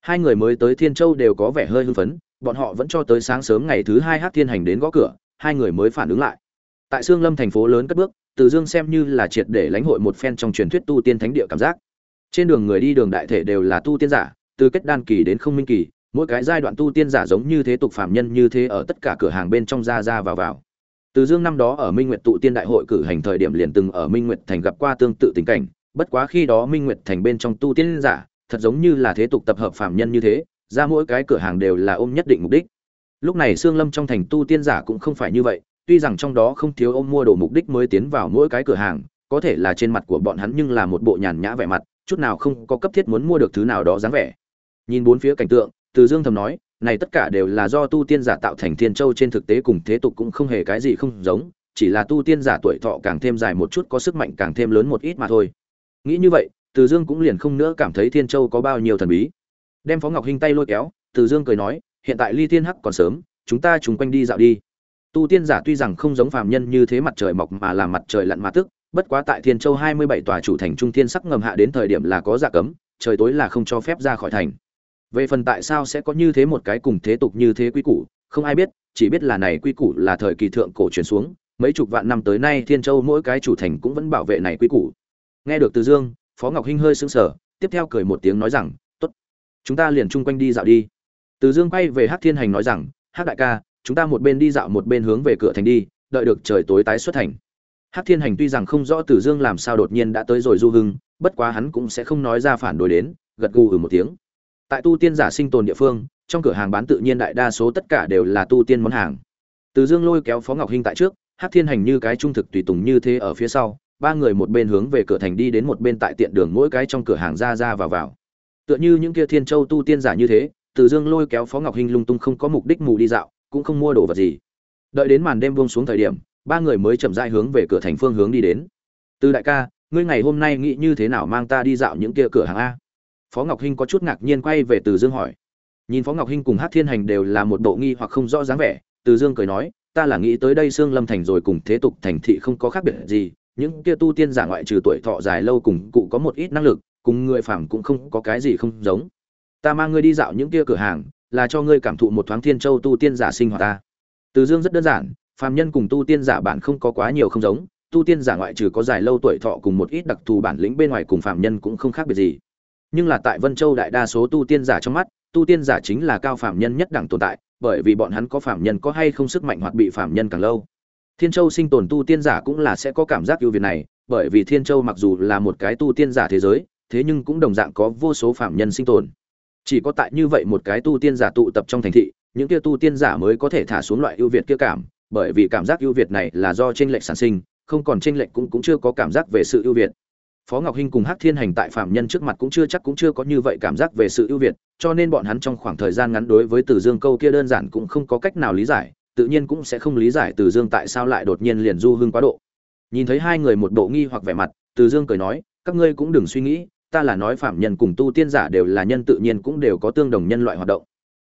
Hai người mới tới thiên châu đều có vẻ hơi hưng phấn, bọn họ vẫn cho tới sáng sớm ngày thứ hai hát thiên hành đến gõ cửa hai người mới phản ứng lại. Tại sương lâm thành phố lớn cất bước, từ dương xem như là triệt để lãnh hội một phen trong truyền thuyết tu tiên thánh địa cảm giác. Trên đường người đi đường đại thể đều là tu tiên giả, từ kết đan kỳ đến không minh kỳ, mỗi cái giai đoạn tu tiên giả giống như thế tục phạm nhân như thế ở tất cả cửa hàng bên trong ra ra vào vào. Từ dương năm đó ở minh nguyệt tụ tiên đại hội cử hành thời điểm liền từng ở minh nguyệt thành gặp qua tương tự tình cảnh, bất quá khi đó minh nguyệt thành bên trong tu tiên giả, thật giống như là thế tục tập hợp phạm nhân như thế, ra mỗi cái cửa hàng đều là ôm nhất định mục đích lúc này xương lâm trong thành tu tiên giả cũng không phải như vậy, tuy rằng trong đó không thiếu ôm mua đồ mục đích mới tiến vào mỗi cái cửa hàng, có thể là trên mặt của bọn hắn nhưng là một bộ nhàn nhã vẻ mặt, chút nào không có cấp thiết muốn mua được thứ nào đó dáng vẻ. Nhìn bốn phía cảnh tượng, từ dương thầm nói, này tất cả đều là do tu tiên giả tạo thành thiên châu trên thực tế cùng thế tục cũng không hề cái gì không giống, chỉ là tu tiên giả tuổi thọ càng thêm dài một chút có sức mạnh càng thêm lớn một ít mà thôi. Nghĩ như vậy, từ dương cũng liền không nữa cảm thấy thiên châu có bao nhiêu thần bí. Đem phó ngọc hinh tay lôi kéo, từ dương cười nói hiện tại ly thiên hắc còn sớm, chúng ta chúng quanh đi dạo đi. Tu tiên giả tuy rằng không giống phàm nhân như thế mặt trời mọc mà là mặt trời lặn mà tức, bất quá tại thiên châu hai mươi bảy tòa chủ thành trung thiên sắc ngầm hạ đến thời điểm là có dạ cấm, trời tối là không cho phép ra khỏi thành. Về phần tại sao sẽ có như thế một cái cùng thế tục như thế quy củ, không ai biết, chỉ biết là này quy củ là thời kỳ thượng cổ truyền xuống, mấy chục vạn năm tới nay thiên châu mỗi cái chủ thành cũng vẫn bảo vệ này quy củ. Nghe được từ dương, phó ngọc hinh hơi sững sờ, tiếp theo cười một tiếng nói rằng, tốt, chúng ta liền chung quanh đi dạo đi từ dương quay về hát thiên hành nói rằng hát đại ca, chúng ta một bên đi dạo một bên hướng về cửa thành đi, đợi được trời tối tái xuất thành. Hát thiên hành tuy rằng không rõ từ dương làm sao đột nhiên đã tới rồi du hưng, bất quá hắn cũng sẽ không nói ra phản đối đến, gật gù ừ một tiếng. Tại tu tiên giả sinh tồn địa phương, trong cửa hàng bán tự nhiên đại đa số tất cả đều là tu tiên món hàng. Từ dương lôi kéo phó ngọc hinh tại trước hát thiên hành như cái trung thực tùy tùng như thế ở phía sau, ba người một bên hướng về cửa thành đi đến một bên tại tiện đường mỗi cái trong cửa hàng ra ra vào vào. Tựa như những kia thiên châu tu tiên giả như thế từ dương lôi kéo phó ngọc hinh lung tung không có mục đích mù đi dạo, cũng không mua đồ vật gì. Đợi đến màn đêm buông xuống thời điểm, ba người mới chậm rãi hướng về cửa thành phương hướng đi đến. Từ đại ca, ngươi ngày hôm nay nghĩ như thế nào mang ta đi dạo những kia cửa hàng a? Phó ngọc hinh có chút ngạc nhiên quay về từ dương hỏi. Nhìn phó ngọc hinh cùng hát thiên hành đều là một bộ nghi hoặc không rõ dáng vẻ, từ dương cười nói, ta là nghĩ tới đây xương lâm thành rồi cùng thế tục thành thị không có khác biệt gì, những kia tu tiên giả ngoại trừ tuổi thọ dài lâu cùng cụ có một ít năng lực, cùng người phàm cũng không có cái gì không giống ta mang ngươi đi dạo những kia cửa hàng, là cho ngươi cảm thụ một thoáng thiên châu tu tiên giả sinh hoạt ta. Từ dương rất đơn giản, phàm nhân cùng tu tiên giả bản không có quá nhiều không giống, tu tiên giả ngoại trừ có dài lâu tuổi thọ cùng một ít đặc thù bản lĩnh bên ngoài cùng phàm nhân cũng không khác biệt gì. Nhưng là tại vân châu đại đa số tu tiên giả trong mắt, tu tiên giả chính là cao phàm nhân nhất đẳng tồn tại, bởi vì bọn hắn có phàm nhân có hay không sức mạnh hoặc bị phàm nhân càng lâu. Thiên châu sinh tồn tu tiên giả cũng là sẽ có cảm giác ưu việt này, bởi vì thiên châu mặc dù là một cái tu tiên giả thế giới, thế nhưng cũng đồng dạng có vô số phàm nhân sinh tồn chỉ có tại như vậy một cái tu tiên giả tụ tập trong thành thị, những kia tu tiên giả mới có thể thả xuống loại ưu việt kia cảm, bởi vì cảm giác ưu việt này là do tranh lệch sản sinh, không còn tranh lệch cũng cũng chưa có cảm giác về sự ưu việt. Phó ngọc hinh cùng hắc thiên hành tại phạm nhân trước mặt cũng chưa chắc cũng chưa có như vậy cảm giác về sự ưu việt, cho nên bọn hắn trong khoảng thời gian ngắn đối với từ dương câu kia đơn giản cũng không có cách nào lý giải, tự nhiên cũng sẽ không lý giải từ dương tại sao lại đột nhiên liền du hưng quá độ. Nhìn thấy hai người một bộ nghi hoặc vẻ mặt, từ dương cười nói, các ngươi cũng đừng suy nghĩ ta là nói phạm nhân cùng tu tiên giả đều là nhân tự nhiên cũng đều có tương đồng nhân loại hoạt động.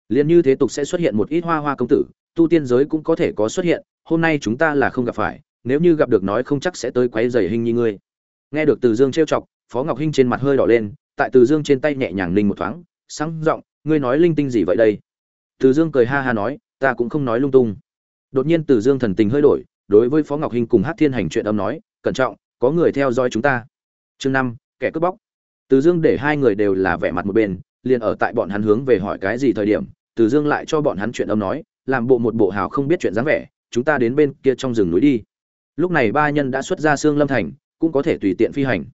Liền như thế tục sẽ xuất hiện một ít hoa hoa công tử, tu tiên giới cũng có thể có xuất hiện, hôm nay chúng ta là không gặp phải, nếu như gặp được nói không chắc sẽ tới quấy rầy hình như ngươi. Nghe được từ dương trêu chọc, phó ngọc hinh trên mặt hơi đỏ lên, tại từ dương trên tay nhẹ nhàng ninh một thoáng, sáng giọng, ngươi nói linh tinh gì vậy đây? Từ dương cười ha ha nói, ta cũng không nói lung tung. Đột nhiên từ dương thần tình hơi đổi, đối với phó ngọc hinh cùng hát thiên hành chuyện âm nói, cẩn trọng, có người theo dõi chúng ta. Chương năm, kẻ cướp bóc từ dương để hai người đều là vẻ mặt một bên, liền ở tại bọn hắn hướng về hỏi cái gì thời điểm, từ dương lại cho bọn hắn chuyện âm nói, làm bộ một bộ hào không biết chuyện dáng vẻ, chúng ta đến bên kia trong rừng núi đi. Lúc này ba nhân đã xuất ra xương lâm thành, cũng có thể tùy tiện phi hành.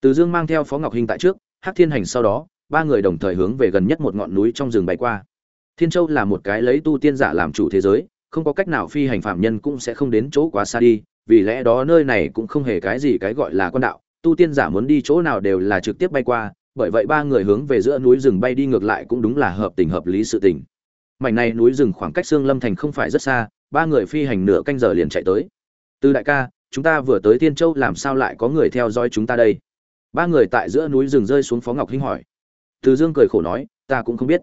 Từ dương mang theo phó ngọc hinh tại trước, hắc thiên hành sau đó, ba người đồng thời hướng về gần nhất một ngọn núi trong rừng bay qua. Thiên châu là một cái lấy tu tiên giả làm chủ thế giới, không có cách nào phi hành phạm nhân cũng sẽ không đến chỗ quá xa đi, vì lẽ đó nơi này cũng không hề cái gì cái gọi là quan đạo tu tiên giả muốn đi chỗ nào đều là trực tiếp bay qua, bởi vậy ba người hướng về giữa núi rừng bay đi ngược lại cũng đúng là hợp tình hợp lý sự tình. Mảnh này núi rừng khoảng cách xương lâm thành không phải rất xa, ba người phi hành nửa canh giờ liền chạy tới. Từ đại ca, chúng ta vừa tới tiên châu làm sao lại có người theo dõi chúng ta đây? Ba người tại giữa núi rừng rơi xuống phó ngọc hinh hỏi. Từ dương cười khổ nói, ta cũng không biết.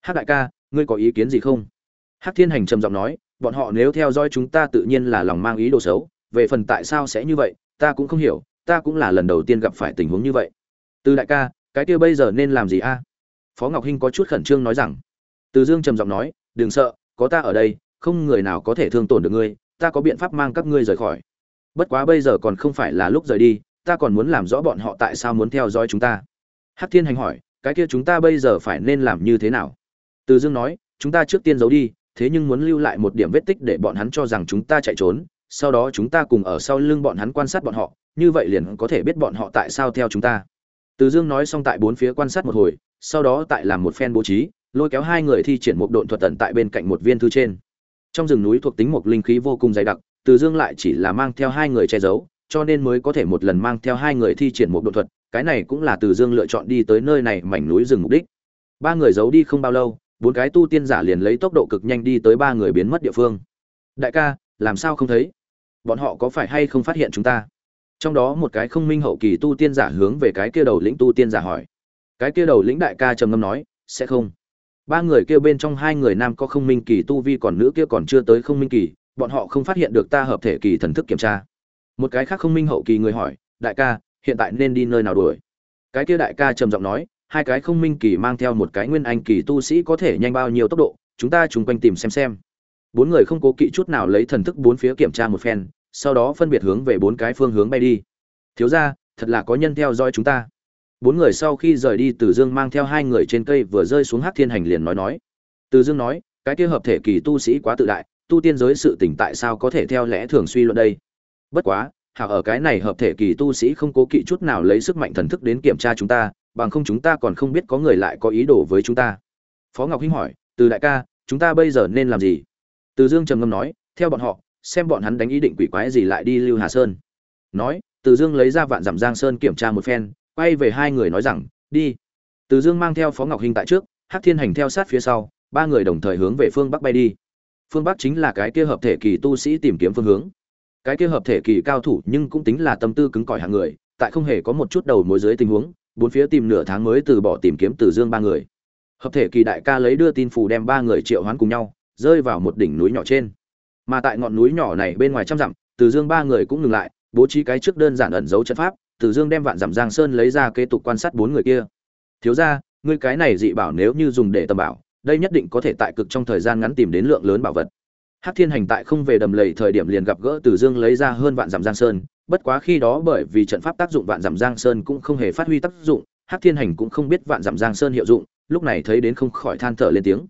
Hát đại ca, ngươi có ý kiến gì không? Hát thiên hành trầm giọng nói, bọn họ nếu theo dõi chúng ta tự nhiên là lòng mang ý đồ xấu, về phần tại sao sẽ như vậy, ta cũng không hiểu ta cũng là lần đầu tiên gặp phải tình huống như vậy. Từ đại ca, cái kia bây giờ nên làm gì a? Phó ngọc hinh có chút khẩn trương nói rằng, từ dương trầm giọng nói, đừng sợ, có ta ở đây, không người nào có thể thương tổn được ngươi, ta có biện pháp mang các ngươi rời khỏi. Bất quá bây giờ còn không phải là lúc rời đi, ta còn muốn làm rõ bọn họ tại sao muốn theo dõi chúng ta. Hắc thiên hành hỏi, cái kia chúng ta bây giờ phải nên làm như thế nào? Từ dương nói, chúng ta trước tiên giấu đi, thế nhưng muốn lưu lại một điểm vết tích để bọn hắn cho rằng chúng ta chạy trốn, sau đó chúng ta cùng ở sau lưng bọn hắn quan sát bọn họ như vậy liền có thể biết bọn họ tại sao theo chúng ta. Từ dương nói xong tại bốn phía quan sát một hồi, sau đó tại làm một phen bố trí, lôi kéo hai người thi triển một độn thuật tận tại bên cạnh một viên thư trên. Trong rừng núi thuộc tính một linh khí vô cùng dày đặc, từ dương lại chỉ là mang theo hai người che giấu, cho nên mới có thể một lần mang theo hai người thi triển một độn thuật, cái này cũng là từ dương lựa chọn đi tới nơi này mảnh núi rừng mục đích. Ba người giấu đi không bao lâu, bốn cái tu tiên giả liền lấy tốc độ cực nhanh đi tới ba người biến mất địa phương. Đại ca, làm sao không thấy? Bọn họ có phải hay không phát hiện chúng ta? Trong đó một cái không minh hậu kỳ tu tiên giả hướng về cái kia đầu lĩnh tu tiên giả hỏi. Cái kia đầu lĩnh đại ca trầm ngâm nói, sẽ không. Ba người kia bên trong hai người nam có không minh kỳ tu vi còn nữ kia còn chưa tới không minh kỳ, bọn họ không phát hiện được ta hợp thể kỳ thần thức kiểm tra. Một cái khác không minh hậu kỳ người hỏi, đại ca, hiện tại nên đi nơi nào đuổi? Cái kia đại ca trầm giọng nói, hai cái không minh kỳ mang theo một cái nguyên anh kỳ tu sĩ có thể nhanh bao nhiêu tốc độ, chúng ta chung quanh tìm xem xem. Bốn người không cố kỵ chút nào lấy thần thức bốn phía kiểm tra một phen sau đó phân biệt hướng về bốn cái phương hướng bay đi. Thiếu ra thật là có nhân theo dõi chúng ta. Bốn người sau khi rời đi, từ dương mang theo hai người trên cây vừa rơi xuống hát thiên hành liền nói nói. Từ dương nói, cái kia hợp thể kỳ tu sĩ quá tự đại, tu tiên giới sự tỉnh tại sao có thể theo lẽ thường suy luận đây? Bất quá, hảo ở cái này hợp thể kỳ tu sĩ không cố kỵ chút nào lấy sức mạnh thần thức đến kiểm tra chúng ta, bằng không chúng ta còn không biết có người lại có ý đồ với chúng ta. Phó ngọc hinh hỏi, từ đại ca, chúng ta bây giờ nên làm gì? Từ dương trầm ngâm nói, theo bọn họ xem bọn hắn đánh ý định quỷ quái gì lại đi lưu hà sơn. Nói, từ dương lấy ra vạn dặm giang sơn kiểm tra một phen, quay về hai người nói rằng, đi. Từ dương mang theo phó ngọc hinh tại trước, hắc thiên hành theo sát phía sau, ba người đồng thời hướng về phương bắc bay đi. Phương bắc chính là cái kia hợp thể kỳ tu sĩ tìm kiếm phương hướng. Cái kia hợp thể kỳ cao thủ nhưng cũng tính là tâm tư cứng cỏi hạng người, tại không hề có một chút đầu mối dưới tình huống, bốn phía tìm nửa tháng mới từ bỏ tìm kiếm từ dương ba người. Hợp thể kỳ đại ca lấy đưa tin phù đem ba người triệu hoán cùng nhau, rơi vào một đỉnh núi nhỏ trên mà tại ngọn núi nhỏ này bên ngoài trăm dặm từ dương ba người cũng ngừng lại bố trí cái trước đơn giản ẩn giấu trận pháp từ dương đem vạn dặm giang sơn lấy ra kế tục quan sát bốn người kia thiếu ra ngươi cái này dị bảo nếu như dùng để tầm bảo đây nhất định có thể tại cực trong thời gian ngắn tìm đến lượng lớn bảo vật Hát Thiên Hành tại không về đầm lầy thời điểm liền gặp gỡ Từ Dương lấy ra hơn vạn dặm Giang Sơn, bất quá khi đó bởi vì trận pháp tác dụng vạn dặm Giang Sơn cũng không hề phát huy tác dụng, Hát Thiên Hành cũng không biết vạn dặm Giang Sơn hiệu dụng, lúc này thấy đến không khỏi than thở lên tiếng.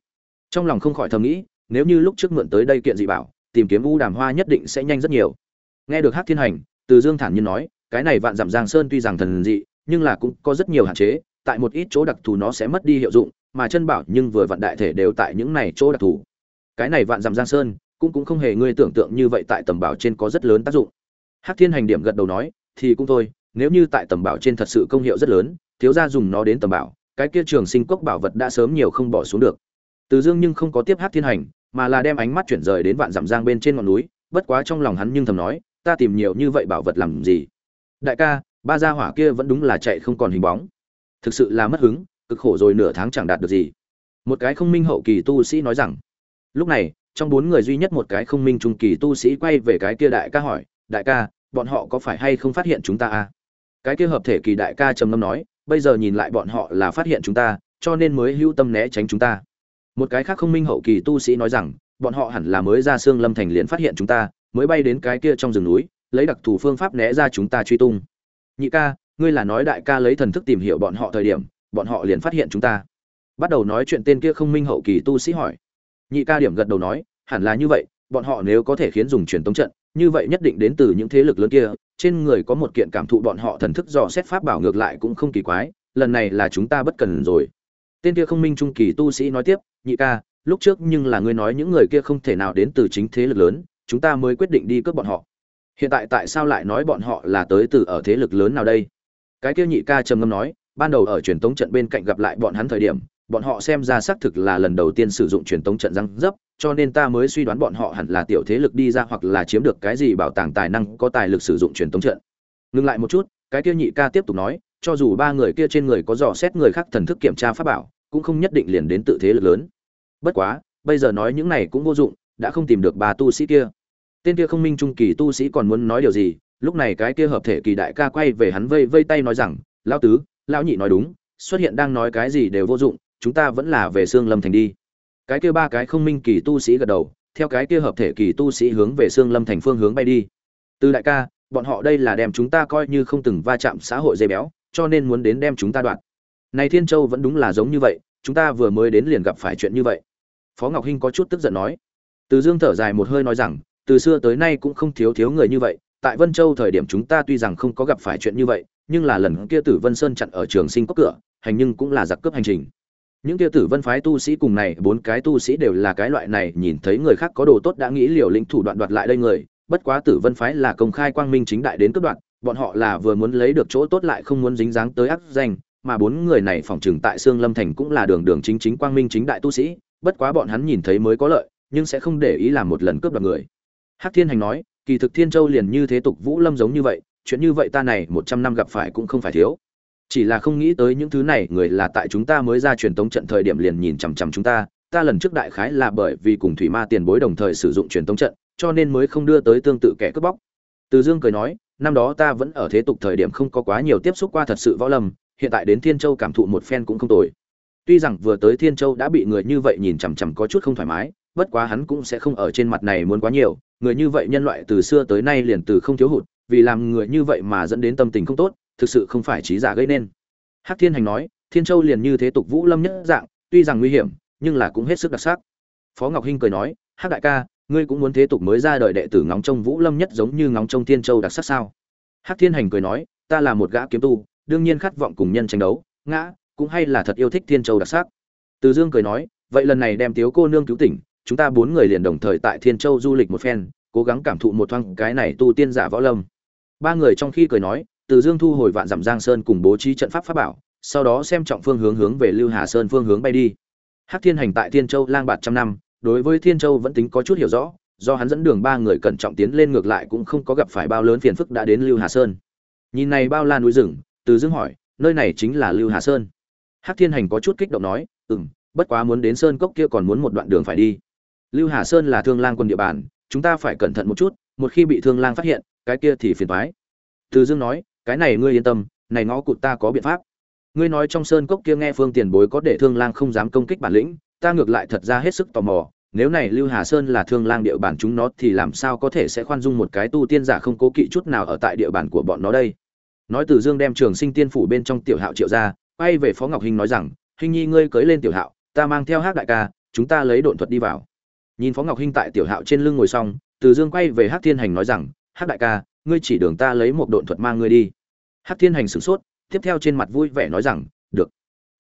Trong lòng không khỏi thầm nghĩ, nếu như lúc trước mượn tới đây kiện dị bảo, tìm kiếm U Đàm Hoa nhất định sẽ nhanh rất nhiều. Nghe được hát Thiên Hành, Từ Dương thản nhiên nói, cái này vạn dặm Giang Sơn tuy rằng thần dị, nhưng là cũng có rất nhiều hạn chế, tại một ít chỗ đặc thù nó sẽ mất đi hiệu dụng, mà chân bảo nhưng vừa vạn đại thể đều tại những này chỗ đặc thù. Cái này vạn dặm Giang Sơn, cũng cũng không hề ngươi tưởng tượng như vậy tại tầm bảo trên có rất lớn tác dụng hát thiên hành điểm gật đầu nói thì cũng thôi nếu như tại tầm bảo trên thật sự công hiệu rất lớn thiếu gia dùng nó đến tầm bảo cái kia trường sinh cốc bảo vật đã sớm nhiều không bỏ xuống được từ dương nhưng không có tiếp hát thiên hành mà là đem ánh mắt chuyển rời đến vạn dặm giang bên trên ngọn núi, bất quá trong lòng hắn nhưng thầm nói, ta tìm nhiều như vậy bảo vật làm gì? Đại ca, ba gia hỏa kia vẫn đúng là chạy không còn hình bóng. Thực sự là mất hứng, cực khổ rồi nửa tháng chẳng đạt được gì. Một cái không minh hậu kỳ tu sĩ nói rằng. Lúc này, trong bốn người duy nhất một cái không minh trung kỳ tu sĩ quay về cái kia đại ca hỏi, đại ca, bọn họ có phải hay không phát hiện chúng ta à? Cái kia hợp thể kỳ đại ca trầm ngâm nói, bây giờ nhìn lại bọn họ là phát hiện chúng ta, cho nên mới hữu tâm né tránh chúng ta một cái khác không minh hậu kỳ tu sĩ nói rằng, bọn họ hẳn là mới ra xương lâm thành liền phát hiện chúng ta, mới bay đến cái kia trong rừng núi, lấy đặc thù phương pháp né ra chúng ta truy tung. Nhị ca, ngươi là nói đại ca lấy thần thức tìm hiểu bọn họ thời điểm, bọn họ liền phát hiện chúng ta. Bắt đầu nói chuyện tên kia không minh hậu kỳ tu sĩ hỏi. Nhị ca điểm gật đầu nói, hẳn là như vậy, bọn họ nếu có thể khiến dùng truyền tống trận, như vậy nhất định đến từ những thế lực lớn kia, trên người có một kiện cảm thụ bọn họ thần thức dò xét pháp bảo ngược lại cũng không kỳ quái, lần này là chúng ta bất cần rồi. Tên kia không minh trung kỳ tu sĩ nói tiếp nhị ca lúc trước nhưng là ngươi nói những người kia không thể nào đến từ chính thế lực lớn chúng ta mới quyết định đi cướp bọn họ hiện tại tại sao lại nói bọn họ là tới từ ở thế lực lớn nào đây cái kia nhị ca trầm ngâm nói ban đầu ở truyền tống trận bên cạnh gặp lại bọn hắn thời điểm bọn họ xem ra xác thực là lần đầu tiên sử dụng truyền tống trận răng dấp, cho nên ta mới suy đoán bọn họ hẳn là tiểu thế lực đi ra hoặc là chiếm được cái gì bảo tàng tài năng có tài lực sử dụng truyền tống trận. Ngừng lại một chút, cái kia nhị ca tiếp tục nói, cho dù ba người kia trên người có dò xét người khác thần thức kiểm tra pháp bảo, cũng không nhất định liền đến tự thế lực lớn. Bất quá, bây giờ nói những này cũng vô dụng, đã không tìm được bà tu sĩ kia. Tên kia không minh trung kỳ tu sĩ còn muốn nói điều gì, lúc này cái kia hợp thể kỳ đại ca quay về hắn vây vây tay nói rằng, lão tứ, lão nhị nói đúng, xuất hiện đang nói cái gì đều vô dụng, chúng ta vẫn là về xương lâm thành đi. Cái kia ba cái không minh kỳ tu sĩ gật đầu theo cái kia hợp thể kỳ tu sĩ hướng về xương lâm thành phương hướng bay đi. Từ đại ca bọn họ đây là đem chúng ta coi như không từng va chạm xã hội dây béo cho nên muốn đến đem chúng ta đoạn này thiên châu vẫn đúng là giống như vậy chúng ta vừa mới đến liền gặp phải chuyện như vậy phó ngọc hinh có chút tức giận nói. Từ dương thở dài một hơi nói rằng, từ xưa tới nay cũng không thiếu thiếu người như vậy, tại vân châu thời điểm chúng ta tuy rằng không có gặp phải chuyện như vậy, nhưng là lần kia tử vân sơn chặn ở trường sinh cốc cửa, hành nhưng cũng là giặc cướp hành trình. Những kia tử vân phái tu sĩ cùng này, bốn cái tu sĩ đều là cái loại này, nhìn thấy người khác có đồ tốt đã nghĩ liều lĩnh thủ đoạn đoạt lại đây người, bất quá tử vân phái là công khai quang minh chính đại đến cướp đoạn bọn họ là vừa muốn lấy được chỗ tốt lại không muốn dính dáng tới ác danh, mà bốn người này phòng trừng tại xương lâm thành cũng là đường đường chính chính quang minh chính đại tu sĩ bất quá bọn hắn nhìn thấy mới có lợi, nhưng sẽ không để ý làm một lần cướp đoạt người. Hắc thiên hành nói, kỳ thực thiên châu liền như thế tục vũ lâm giống như vậy, chuyện như vậy ta này một trăm năm gặp phải cũng không phải thiếu. Chỉ là không nghĩ tới những thứ này, người là tại chúng ta mới ra truyền tống trận thời điểm liền nhìn chằm chằm chúng ta ta lần trước đại khái là bởi vì cùng thủy ma tiền bối đồng thời sử dụng truyền tống trận, cho nên mới không đưa tới tương tự kẻ cướp bóc. Từ dương cười nói, năm đó ta vẫn ở thế tục thời điểm không có quá nhiều tiếp xúc qua thật sự võ lâm, hiện tại đến thiên châu cảm thụ một phen cũng không tồi tuy rằng vừa tới thiên châu đã bị người như vậy nhìn chằm chằm có chút không thoải mái, bất quá hắn cũng sẽ không ở trên mặt này muốn quá nhiều, người như vậy nhân loại từ xưa tới nay liền từ không thiếu hụt, vì làm người như vậy mà dẫn đến tâm tình không tốt, thực sự không phải trí giả gây nên. Hắc thiên hành nói, thiên châu liền như thế tục vũ lâm nhất dạng, tuy rằng nguy hiểm, nhưng là cũng hết sức đặc sắc. Phó ngọc hinh cười nói, hắc đại ca, ngươi cũng muốn thế tục mới ra đời đệ tử ngóng trông vũ lâm nhất giống như ngóng trông thiên châu đặc sắc sao? Hắc thiên hành cười nói, ta là một gã kiếm tu, đương nhiên khát vọng cùng nhân tranh đấu, ngã cũng hay là thật yêu thích thiên châu đặc sắc. Từ dương cười nói, vậy lần này đem tiếu cô nương cứu tỉnh, chúng ta bốn người liền đồng thời tại thiên châu du lịch một phen, cố gắng cảm thụ một thoáng cái này tu tiên giả võ lâm. Ba người trong khi cười nói, từ dương thu hồi vạn dặm giang sơn cùng bố trí trận pháp pháp bảo, sau đó xem trọng phương hướng hướng về lưu hà sơn phương hướng bay đi. Hắc thiên hành tại thiên châu lang bạt trăm năm, đối với thiên châu vẫn tính có chút hiểu rõ, do hắn dẫn đường ba người cẩn trọng tiến lên ngược lại cũng không có gặp phải bao lớn phiền phức đã đến lưu hà sơn. Nhìn này bao la núi rừng, từ dương hỏi, nơi này chính là lưu hà sơn? Hắc thiên hành có chút kích động nói Ừm, bất quá muốn đến sơn cốc kia còn muốn một đoạn đường phải đi. Lưu hà sơn là thương lang quân địa bàn chúng ta phải cẩn thận một chút một khi bị thương lang phát hiện cái kia thì phiền toái." từ dương nói cái này ngươi yên tâm này ngõ cụt ta có biện pháp. Ngươi nói trong sơn cốc kia nghe phương tiền bối có để thương lang không dám công kích bản lĩnh ta ngược lại thật ra hết sức tò mò nếu này lưu hà sơn là thương lang địa bàn chúng nó thì làm sao có thể sẽ khoan dung một cái tu tiên giả không cố kỵ chút nào ở tại địa bàn của bọn nó đây? Nói từ dương đem trường sinh tiên phủ bên trong tiểu hạo triệu ra quay về phó ngọc hình nói rằng, hình nhi ngươi cưới lên tiểu hạo, ta mang theo hát đại ca, chúng ta lấy độn thuật đi vào. Nhìn phó ngọc hình tại tiểu hạo trên lưng ngồi xong, từ dương quay về hát thiên hành nói rằng hát đại ca, ngươi chỉ đường ta lấy một độn thuật mang ngươi đi. Hát thiên hành sửng sốt, tiếp theo trên mặt vui vẻ nói rằng, được.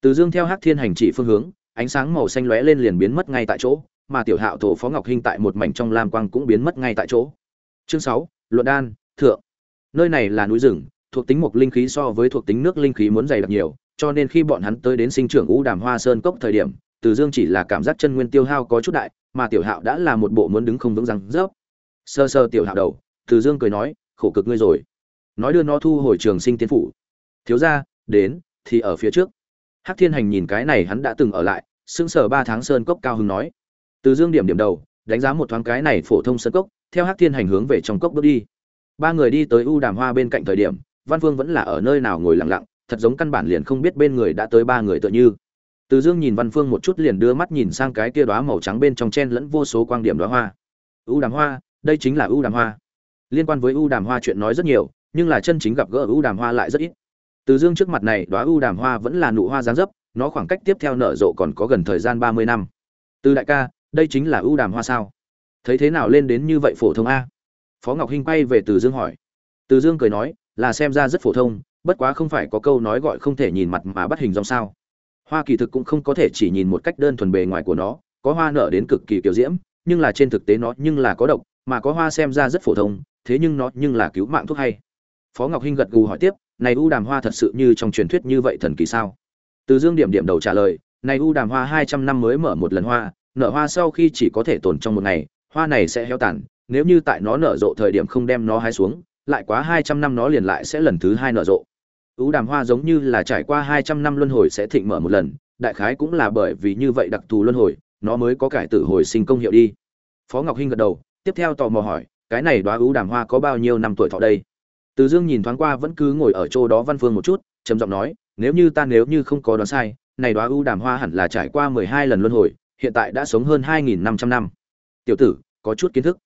Từ dương theo hát thiên hành chỉ phương hướng, ánh sáng màu xanh lóe lên liền biến mất ngay tại chỗ, mà tiểu hạo tổ phó ngọc hình tại một mảnh trong lam quang cũng biến mất ngay tại chỗ. Chương sáu, luận đan, thượng. Nơi này là núi rừng, thuộc tính mộc linh khí so với thuộc tính nước linh khí muốn dày đặc nhiều cho nên khi bọn hắn tới đến sinh trưởng u đàm hoa sơn cốc thời điểm, từ dương chỉ là cảm giác chân nguyên tiêu hao có chút đại, mà tiểu hạo đã là một bộ muốn đứng không vững răng rớp. Sơ sơ tiểu hạo đầu, từ dương cười nói, khổ cực ngươi rồi. Nói đưa nó thu hồi trường sinh tiến phủ. Thiếu ra đến, thì ở phía trước. Hắc thiên hành nhìn cái này hắn đã từng ở lại, sững sờ ba tháng sơn cốc cao hứng nói. Từ dương điểm điểm đầu, đánh giá một thoáng cái này phổ thông sơn cốc, theo hắc thiên hành hướng về trong cốc bước đi. Ba người đi tới u đàm hoa bên cạnh thời điểm, văn phương vẫn là ở nơi nào ngồi lặng lặng thật giống căn bản liền không biết bên người đã tới ba người tựa như. Từ dương nhìn văn phương một chút liền đưa mắt nhìn sang cái kia đóa màu trắng bên trong chen lẫn vô số quang điểm đóa hoa. Ưu đàm hoa, đây chính là ưu đàm hoa. Liên quan với ưu đàm hoa chuyện nói rất nhiều, nhưng là chân chính gặp gỡ ưu đàm hoa lại rất ít. Từ dương trước mặt này, đóa ưu đàm hoa vẫn là nụ hoa giáng dấp, nó khoảng cách tiếp theo nở rộ còn có gần thời gian ba mươi năm. Từ đại ca, đây chính là ưu đàm hoa sao? Thấy thế nào lên đến như vậy phổ thông a? Phó ngọc hinh quay về từ dương hỏi. Từ dương cười nói, là xem ra rất phổ thông bất quá không phải có câu nói gọi không thể nhìn mặt mà bắt hình dòng sao. Hoa kỳ thực cũng không có thể chỉ nhìn một cách đơn thuần bề ngoài của nó, có hoa nở đến cực kỳ kiểu diễm, nhưng là trên thực tế nó nhưng là có độc, mà có hoa xem ra rất phổ thông, thế nhưng nó nhưng là cứu mạng thuốc hay. Phó ngọc hinh gật gù hỏi tiếp, này u đàm hoa thật sự như trong truyền thuyết như vậy thần kỳ sao? Từ dương điểm điểm đầu trả lời, này u đàm hoa hai trăm năm mới mở một lần hoa, nở hoa sau khi chỉ có thể tồn trong một ngày, hoa này sẽ héo tàn, nếu như tại nó nở rộ thời điểm không đem nó hái xuống, lại quá hai trăm năm nó liền lại sẽ lần thứ hai nở rộ ưu đàm hoa giống như là trải qua hai trăm năm luân hồi sẽ thịnh mở một lần đại khái cũng là bởi vì như vậy đặc thù luân hồi nó mới có cải tử hồi sinh công hiệu đi phó ngọc hinh gật đầu tiếp theo tò mò hỏi cái này đoá ưu đàm hoa có bao nhiêu năm tuổi thọ đây từ dương nhìn thoáng qua vẫn cứ ngồi ở chỗ đó văn phương một chút trầm giọng nói nếu như ta nếu như không có đoán sai này đoá u đàm hoa hẳn là trải qua mười hai lần luân hồi hiện tại đã sống hơn 2.500 năm. Tiểu tử, có chút kiến thức.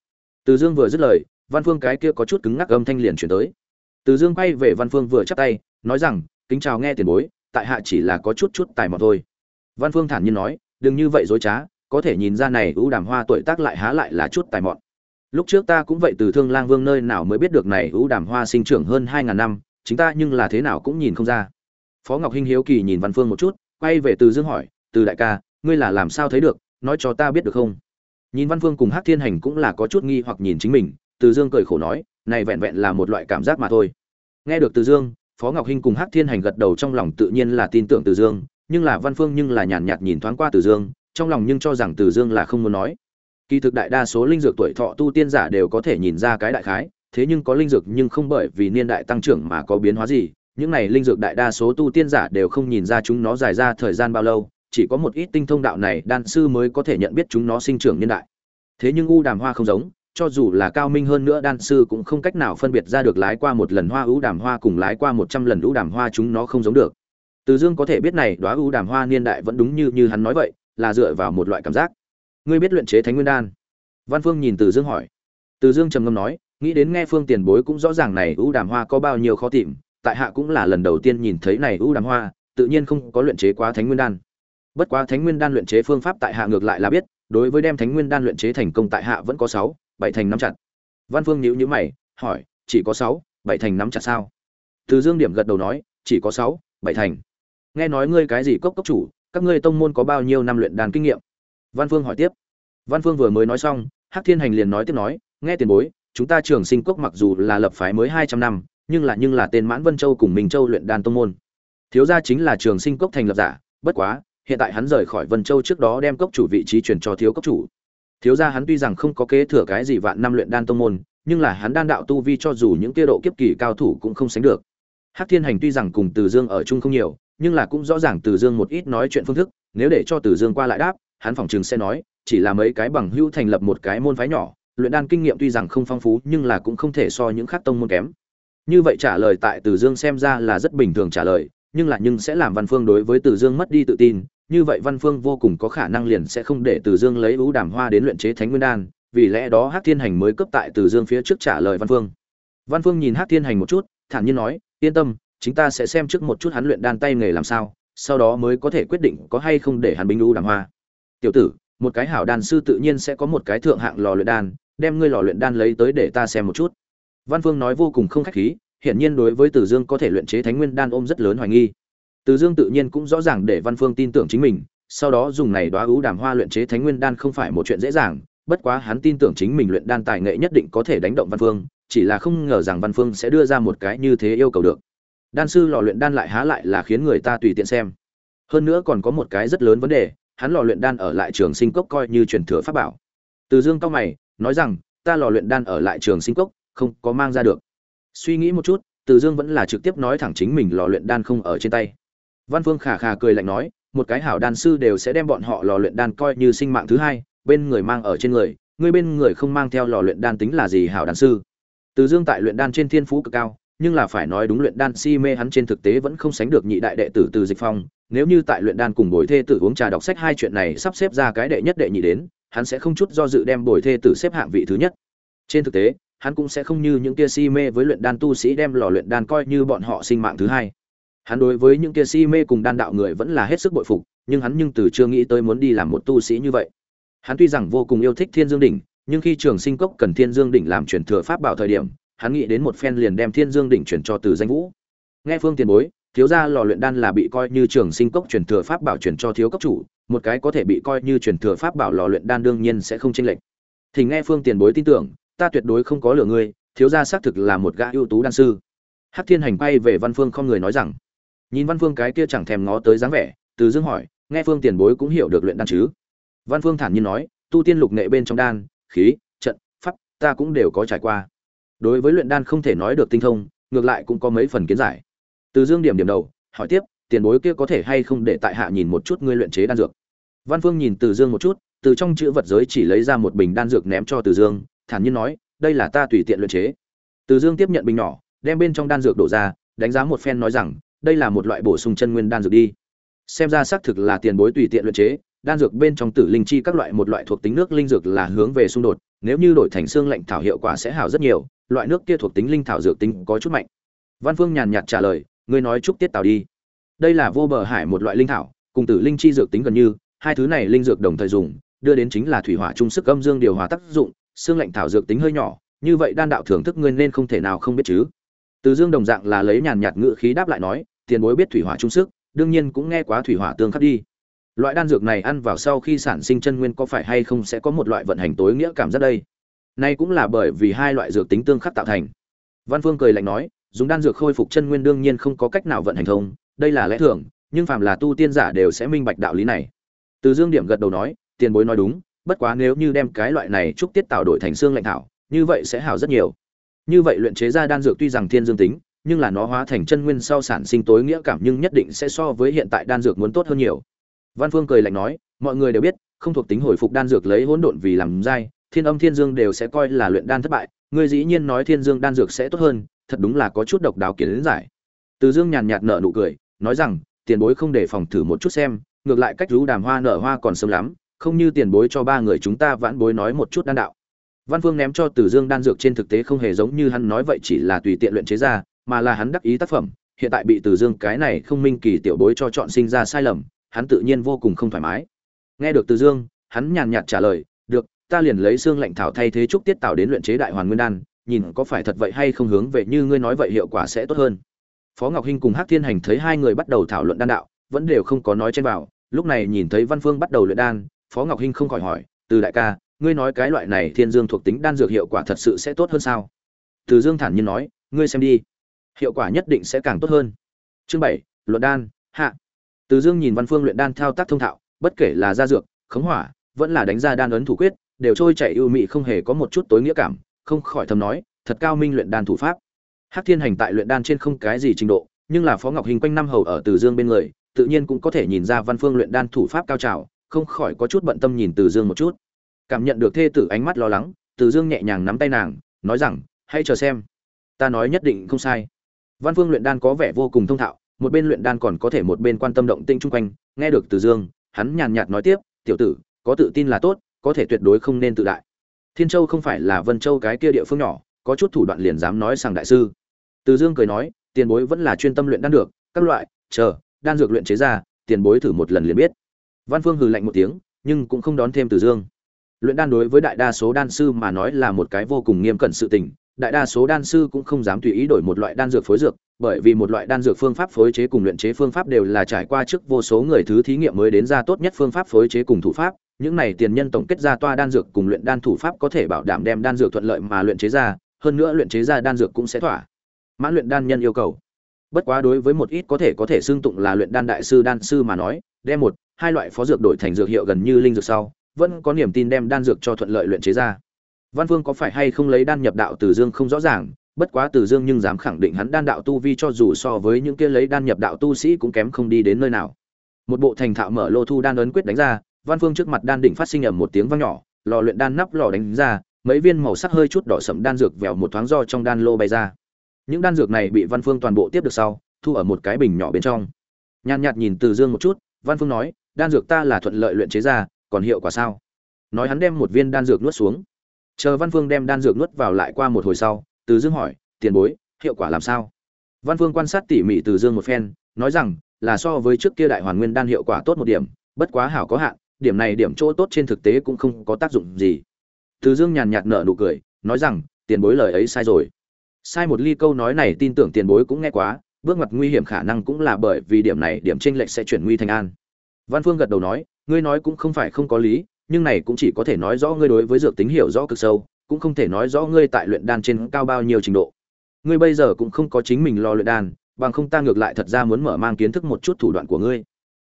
Từ Dương vừa dứt lời, Văn Phương cái kia có chút cứng ngắc âm thanh liền chuyển tới. Từ Dương quay về Văn Phương vừa chắp tay, nói rằng, kính chào nghe tiền bối, tại hạ chỉ là có chút chút tài mọn thôi. Văn Phương thản nhiên nói, đừng như vậy dối trá, có thể nhìn ra này ưu đàm hoa tuổi tác lại há lại là chút tài mọn. Lúc trước ta cũng vậy từ Thương Lang Vương nơi nào mới biết được này ưu đàm hoa sinh trưởng hơn hai ngàn năm, chính ta nhưng là thế nào cũng nhìn không ra. Phó Ngọc Hinh hiếu kỳ nhìn Văn Phương một chút, quay về Từ Dương hỏi, "Từ đại ca, ngươi là làm sao thấy được nói cho ta biết được không nhìn văn phương cùng hắc thiên hành cũng là có chút nghi hoặc nhìn chính mình từ dương cười khổ nói này vẹn vẹn là một loại cảm giác mà thôi nghe được từ dương phó ngọc hinh cùng hắc thiên hành gật đầu trong lòng tự nhiên là tin tưởng từ dương nhưng là văn phương nhưng là nhàn nhạt nhìn thoáng qua từ dương trong lòng nhưng cho rằng từ dương là không muốn nói kỳ thực đại đa số linh dược tuổi thọ tu tiên giả đều có thể nhìn ra cái đại khái thế nhưng có linh dược nhưng không bởi vì niên đại tăng trưởng mà có biến hóa gì những này linh dược đại đa số tu tiên giả đều không nhìn ra chúng nó dài ra thời gian bao lâu chỉ có một ít tinh thông đạo này đan sư mới có thể nhận biết chúng nó sinh trưởng niên đại. Thế nhưng u đàm hoa không giống, cho dù là cao minh hơn nữa đan sư cũng không cách nào phân biệt ra được lái qua một lần hoa ưu đàm hoa cùng lái qua một trăm lần ưu đàm hoa chúng nó không giống được. Từ Dương có thể biết này đóa ưu đàm hoa niên đại vẫn đúng như như hắn nói vậy, là dựa vào một loại cảm giác. Ngươi biết luyện chế Thánh Nguyên đan? Văn Phương nhìn Từ Dương hỏi. Từ Dương trầm ngâm nói, nghĩ đến nghe Phương Tiền Bối cũng rõ ràng này ưu đàm hoa có bao nhiêu khó tìm, tại hạ cũng là lần đầu tiên nhìn thấy này ưu đàm hoa, tự nhiên không có luyện chế quá Thánh Nguyên đan bất quá thánh nguyên đan luyện chế phương pháp tại hạ ngược lại là biết đối với đem thánh nguyên đan luyện chế thành công tại hạ vẫn có sáu bảy thành nắm chặt. Văn phương nhíu nhíu mày, hỏi, chỉ có sáu, bảy thành nắm chặt sao? Từ dương điểm gật đầu nói, chỉ có sáu, bảy thành. Nghe nói ngươi cái gì cốc cốc chủ, các ngươi tông môn có bao nhiêu năm luyện đàn kinh nghiệm? Văn phương hỏi tiếp. Văn phương vừa mới nói xong, hắc thiên hành liền nói tiếp nói, nghe tiền bối, chúng ta trường sinh cốc mặc dù là lập phái mới hai trăm năm, nhưng là nhưng là tên mãn vân châu cùng minh châu luyện đan tông môn. Thiếu gia chính là trường sinh cốc thành lập giả, bất quá, hiện tại hắn rời khỏi vân châu trước đó đem cốc chủ vị trí chuyển cho thiếu cốc chủ thiếu gia hắn tuy rằng không có kế thừa cái gì vạn năm luyện đan tông môn, nhưng là hắn đan đạo tu vi cho dù những kia độ kiếp kỳ cao thủ cũng không sánh được. Hắc thiên hành tuy rằng cùng từ dương ở chung không nhiều, nhưng là cũng rõ ràng từ dương một ít nói chuyện phương thức, nếu để cho từ dương qua lại đáp, hắn phỏng chừng sẽ nói, chỉ là mấy cái bằng hữu thành lập một cái môn phái nhỏ, luyện đan kinh nghiệm tuy rằng không phong phú, nhưng là cũng không thể so những khác tông môn kém. Như vậy trả lời tại từ dương xem ra là rất bình thường trả lời, nhưng là nhưng sẽ làm văn phương đối với từ dương mất đi tự tin như vậy văn phương vô cùng có khả năng liền sẽ không để từ dương lấy ưu đàm hoa đến luyện chế thánh nguyên đan, vì lẽ đó hắc thiên hành mới cấp tại từ dương phía trước trả lời văn phương. Văn phương nhìn hắc thiên hành một chút, thản nhiên nói, yên tâm chúng ta sẽ xem trước một chút hắn luyện đan tay nghề làm sao, sau đó mới có thể quyết định có hay không để hắn binh ưu đàm hoa. Tiểu tử, một cái hảo đan sư tự nhiên sẽ có một cái thượng hạng lò luyện đan, đem ngươi lò luyện đan lấy tới để ta xem một chút. Văn phương nói vô cùng không khách khí, hiển nhiên đối với Từ Dương có thể luyện chế Thánh Nguyên đan ôm rất lớn hoài nghi. Từ Dương tự nhiên cũng rõ ràng để Văn Phương tin tưởng chính mình, sau đó dùng này đóa ưu đàm hoa luyện chế Thánh Nguyên đan không phải một chuyện dễ dàng, bất quá hắn tin tưởng chính mình luyện đan tài nghệ nhất định có thể đánh động Văn Phương, chỉ là không ngờ rằng Văn Phương sẽ đưa ra một cái như thế yêu cầu được. Đan sư lò luyện đan lại há lại là khiến người ta tùy tiện xem. Hơn nữa còn có một cái rất lớn vấn đề, hắn lò luyện đan ở lại trường sinh cốc coi như truyền thừa pháp bảo. Từ Dương cao mày, nói rằng, ta lò luyện đan ở lại trường sinh cốc, không có mang ra được. Suy nghĩ một chút, từ dương vẫn là trực tiếp nói thẳng chính mình lò luyện đan không ở trên tay văn phương khà khà cười lạnh nói, một cái hảo đan sư đều sẽ đem bọn họ lò luyện đan coi như sinh mạng thứ hai, bên người mang ở trên người người bên người không mang theo lò luyện đan tính là gì hảo đan sư? Từ dương tại luyện đan trên thiên phú cực cao, nhưng là phải nói đúng luyện đan si mê hắn trên thực tế vẫn không sánh được nhị đại đệ tử từ dịch phong. Nếu như tại luyện đan cùng bồi thê tử uống trà đọc sách hai chuyện này sắp xếp ra cái đệ nhất đệ nhị đến, hắn sẽ không chút do dự đem bồi thê tử xếp hạng vị thứ nhất. Trên thực tế, hắn cũng sẽ không như những kia si mê với luyện đan tu sĩ đem lò luyện đan coi như bọn họ sinh mạng thứ hai. Hắn đối với những kia si mê cùng đan đạo người vẫn là hết sức bội phục, nhưng hắn nhưng từ chưa nghĩ tới muốn đi làm một tu sĩ như vậy. Hắn tuy rằng vô cùng yêu thích Thiên Dương đỉnh, nhưng khi Trường Sinh Cốc cần Thiên Dương đỉnh làm truyền thừa pháp bảo thời điểm, hắn nghĩ đến một phen liền đem Thiên Dương đỉnh chuyển cho Từ Danh Vũ. Nghe Phương Tiền Bối, thiếu gia lò luyện đan là bị coi như Trường Sinh Cốc truyền thừa pháp bảo chuyển cho thiếu cấp chủ, một cái có thể bị coi như truyền thừa pháp bảo lò luyện đan đương nhiên sẽ không chênh lệch. Thì nghe Phương Tiền Bối tin tưởng, ta tuyệt đối không có lừa ngươi thiếu gia xác thực là một gã ưu tú đan sư hắc thiên hành quay về văn phương không người nói rằng nhìn văn phương cái kia chẳng thèm ngó tới dáng vẻ, từ dương hỏi, nghe phương tiền bối cũng hiểu được luyện đan chứ? Văn phương thản nhiên nói, tu tiên lục nghệ bên trong đan, khí, trận, pháp, ta cũng đều có trải qua. Đối với luyện đan không thể nói được tinh thông, ngược lại cũng có mấy phần kiến giải. Từ dương điểm điểm đầu, hỏi tiếp, tiền bối kia có thể hay không để tại hạ nhìn một chút ngươi luyện chế đan dược? Văn phương nhìn từ dương một chút, từ trong chữ vật giới chỉ lấy ra một bình đan dược ném cho từ dương, thản nhiên nói, đây là ta tùy tiện luyện chế. Từ dương tiếp nhận bình nhỏ, đem bên trong đan dược đổ ra, đánh giá một phen nói rằng đây là một loại bổ sung chân nguyên đan dược đi. Xem ra xác thực là tiền bối tùy tiện luyện chế, đan dược bên trong tử linh chi các loại một loại thuộc tính nước linh dược là hướng về xung đột, nếu như đổi thành xương lạnh thảo hiệu quả sẽ hảo rất nhiều, loại nước kia thuộc tính linh thảo dược tính có chút mạnh. Văn phương nhàn nhạt trả lời, ngươi nói chúc tiết tào đi. Đây là vô bờ hải một loại linh thảo, cùng tử linh chi dược tính gần như, hai thứ này linh dược đồng thời dùng, đưa đến chính là thủy hỏa trung sức âm dương điều hòa tác dụng, xương lạnh thảo dược tính hơi nhỏ, như vậy đan đạo thưởng thức ngươi nên không thể nào không biết chứ từ dương đồng dạng là lấy nhàn nhạt ngữ khí đáp lại nói, tiền bối biết thủy hỏa trung sức, đương nhiên cũng nghe quá thủy hỏa tương khắc đi. Loại đan dược này ăn vào sau khi sản sinh chân nguyên có phải hay không sẽ có một loại vận hành tối nghĩa cảm giác đây? Nay cũng là bởi vì hai loại dược tính tương khắc tạo thành. Văn phương cười lạnh nói, dùng đan dược khôi phục chân nguyên đương nhiên không có cách nào vận hành thông, đây là lẽ thường, nhưng phàm là tu tiên giả đều sẽ minh bạch đạo lý này. Từ dương điểm gật đầu nói, tiền bối nói đúng, bất quá nếu như đem cái loại này trúc tiết tạo đổi thành xương lạnh thảo, như vậy sẽ hảo rất nhiều như vậy luyện chế ra đan dược tuy rằng thiên dương tính, nhưng là nó hóa thành chân nguyên sau sản sinh tối nghĩa cảm nhưng nhất định sẽ so với hiện tại đan dược muốn tốt hơn nhiều. Văn phương cười lạnh nói, mọi người đều biết, không thuộc tính hồi phục đan dược lấy hỗn độn vì làm dai, thiên âm thiên dương đều sẽ coi là luyện đan thất bại ngươi dĩ nhiên nói thiên dương đan dược sẽ tốt hơn, thật đúng là có chút độc đáo kiến giải. Từ dương nhàn nhạt nở nụ cười, nói rằng, tiền bối không để phòng thử một chút xem, ngược lại cách rú đàm hoa nở hoa còn sớm lắm, không như tiền bối cho ba người chúng ta vãn bối nói một chút đan đạo văn phương ném cho từ dương đan dược trên thực tế không hề giống như hắn nói vậy chỉ là tùy tiện luyện chế ra, mà là hắn đắc ý tác phẩm. Hiện tại bị từ dương cái này không minh kỳ tiểu bối cho chọn sinh ra sai lầm, hắn tự nhiên vô cùng không thoải mái. Nghe được từ dương, hắn nhàn nhạt trả lời, được, ta liền lấy xương lạnh thảo thay thế trúc tiết tạo đến luyện chế đại hoàn nguyên đan, nhìn có phải thật vậy hay không hướng về như ngươi nói vậy hiệu quả sẽ tốt hơn. Phó ngọc hinh cùng hắc thiên hành thấy hai người bắt đầu thảo luận đan đạo, vẫn đều không có nói trên vào. Lúc này nhìn thấy văn phương bắt đầu luyện đan, phó ngọc hinh không khỏi hỏi, từ đại ca ngươi nói cái loại này thiên dương thuộc tính đan dược hiệu quả thật sự sẽ tốt hơn sao? Từ dương thản nhiên nói, ngươi xem đi. Hiệu quả nhất định sẽ càng tốt hơn. Chương bảy, luận đan, hạ. Từ dương nhìn văn phương luyện đan thao tác thông thạo, bất kể là gia dược, khống hỏa, vẫn là đánh ra đan ấn thủ quyết, đều trôi chảy ưu mị không hề có một chút tối nghĩa cảm, không khỏi thầm nói, thật cao minh luyện đan thủ pháp. Hắc thiên hành tại luyện đan trên không cái gì trình độ, nhưng là phó ngọc hình quanh năm hầu ở từ dương bên người, tự nhiên cũng có thể nhìn ra văn phương luyện đan thủ pháp cao trào, không khỏi có chút bận tâm nhìn từ dương một chút cảm nhận được thê tử ánh mắt lo lắng, từ dương nhẹ nhàng nắm tay nàng, nói rằng, hãy chờ xem. Ta nói nhất định không sai. Văn phương luyện đan có vẻ vô cùng thông thạo, một bên luyện đan còn có thể một bên quan tâm động tinh chung quanh, nghe được từ dương, hắn nhàn nhạt nói tiếp, tiểu tử, có tự tin là tốt, có thể tuyệt đối không nên tự đại. Thiên châu không phải là vân châu cái kia địa phương nhỏ, có chút thủ đoạn liền dám nói sang đại sư. Từ dương cười nói, tiền bối vẫn là chuyên tâm luyện đan được, các loại, chờ, đan dược luyện chế ra, tiền bối thử một lần liền biết. Văn phương hừ lạnh một tiếng, nhưng cũng không đón thêm từ dương luyện đan đối với đại đa số đan sư mà nói là một cái vô cùng nghiêm cẩn sự tình, đại đa số đan sư cũng không dám tùy ý đổi một loại đan dược phối dược, bởi vì một loại đan dược phương pháp phối chế cùng luyện chế phương pháp đều là trải qua trước vô số người thứ thí nghiệm mới đến ra tốt nhất phương pháp phối chế cùng thủ pháp, những này tiền nhân tổng kết ra toa đan dược cùng luyện đan thủ pháp có thể bảo đảm đem đan dược thuận lợi mà luyện chế ra, hơn nữa luyện chế ra đan dược cũng sẽ thỏa mãn luyện đan nhân yêu cầu. Bất quá đối với một ít có thể có thể xương tụng là luyện đan đại sư đan sư mà nói, đem một, hai loại phó dược đổi thành dược hiệu gần như linh dược sau vẫn có niềm tin đem đan dược cho thuận lợi luyện chế ra. Văn vương có phải hay không lấy đan nhập đạo từ dương không rõ ràng, bất quá từ dương nhưng dám khẳng định hắn đan đạo tu vi cho dù so với những kia lấy đan nhập đạo tu sĩ cũng kém không đi đến nơi nào. Một bộ thành thạo mở lô thu đan ấn quyết đánh ra, văn vương trước mặt đan đỉnh phát sinh ầm một tiếng vang nhỏ, lò luyện đan nắp lò đánh ra, mấy viên màu sắc hơi chút đỏ sẫm đan dược vèo một thoáng do trong đan lô bay ra. Những đan dược này bị văn phương toàn bộ tiếp được sau, thu ở một cái bình nhỏ bên trong. Nhan nhạt nhìn từ dương một chút, văn phương nói, đan dược ta là thuận lợi luyện chế ra còn hiệu quả sao? Nói hắn đem một viên đan dược nuốt xuống. Chờ văn phương đem đan dược nuốt vào lại qua một hồi sau, từ dương hỏi, tiền bối, hiệu quả làm sao? Văn phương quan sát tỉ mỉ từ dương một phen, nói rằng, là so với trước kia đại hoàn nguyên đan hiệu quả tốt một điểm, bất quá hảo có hạn, điểm này điểm chỗ tốt trên thực tế cũng không có tác dụng gì. Từ dương nhàn nhạt nở nụ cười, nói rằng, tiền bối lời ấy sai rồi. Sai một ly câu nói này tin tưởng tiền bối cũng nghe quá, bước ngoặt nguy hiểm khả năng cũng là bởi vì điểm này điểm tranh lệch sẽ chuyển nguy thành an. Văn phương gật đầu nói ngươi nói cũng không phải không có lý, nhưng này cũng chỉ có thể nói rõ ngươi đối với dược tính hiểu rõ cực sâu, cũng không thể nói rõ ngươi tại luyện đan trên cao bao nhiêu trình độ. Ngươi bây giờ cũng không có chính mình lo luyện đan, bằng không ta ngược lại thật ra muốn mở mang kiến thức một chút thủ đoạn của ngươi.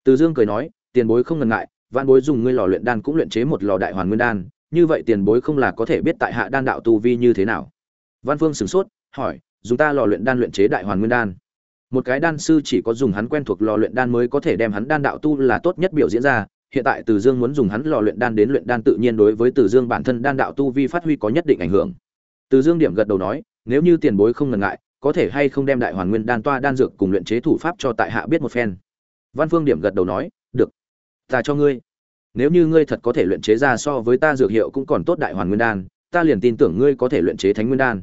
Từ dương cười nói, tiền bối không ngần ngại, vạn bối dùng ngươi lò luyện đan cũng luyện chế một lò đại hoàn nguyên đan, như vậy tiền bối không là có thể biết tại hạ đan đạo tu vi như thế nào. Văn phương sửng sốt, hỏi, dùng ta lò luyện đan luyện chế đại hoàn nguyên đan? Một cái đan sư chỉ có dùng hắn quen thuộc lò luyện đan mới có thể đem hắn đan đạo tu là tốt nhất biểu diễn ra hiện tại từ dương muốn dùng hắn lò luyện đan đến luyện đan tự nhiên đối với từ dương bản thân đan đạo tu vi phát huy có nhất định ảnh hưởng. Từ dương điểm gật đầu nói, nếu như tiền bối không ngần ngại, có thể hay không đem đại hoàn nguyên đan toa đan dược cùng luyện chế thủ pháp cho tại hạ biết một phen. Văn phương điểm gật đầu nói, được, ta cho ngươi. Nếu như ngươi thật có thể luyện chế ra so với ta dược hiệu cũng còn tốt đại hoàn nguyên đan, ta liền tin tưởng ngươi có thể luyện chế thánh nguyên đan.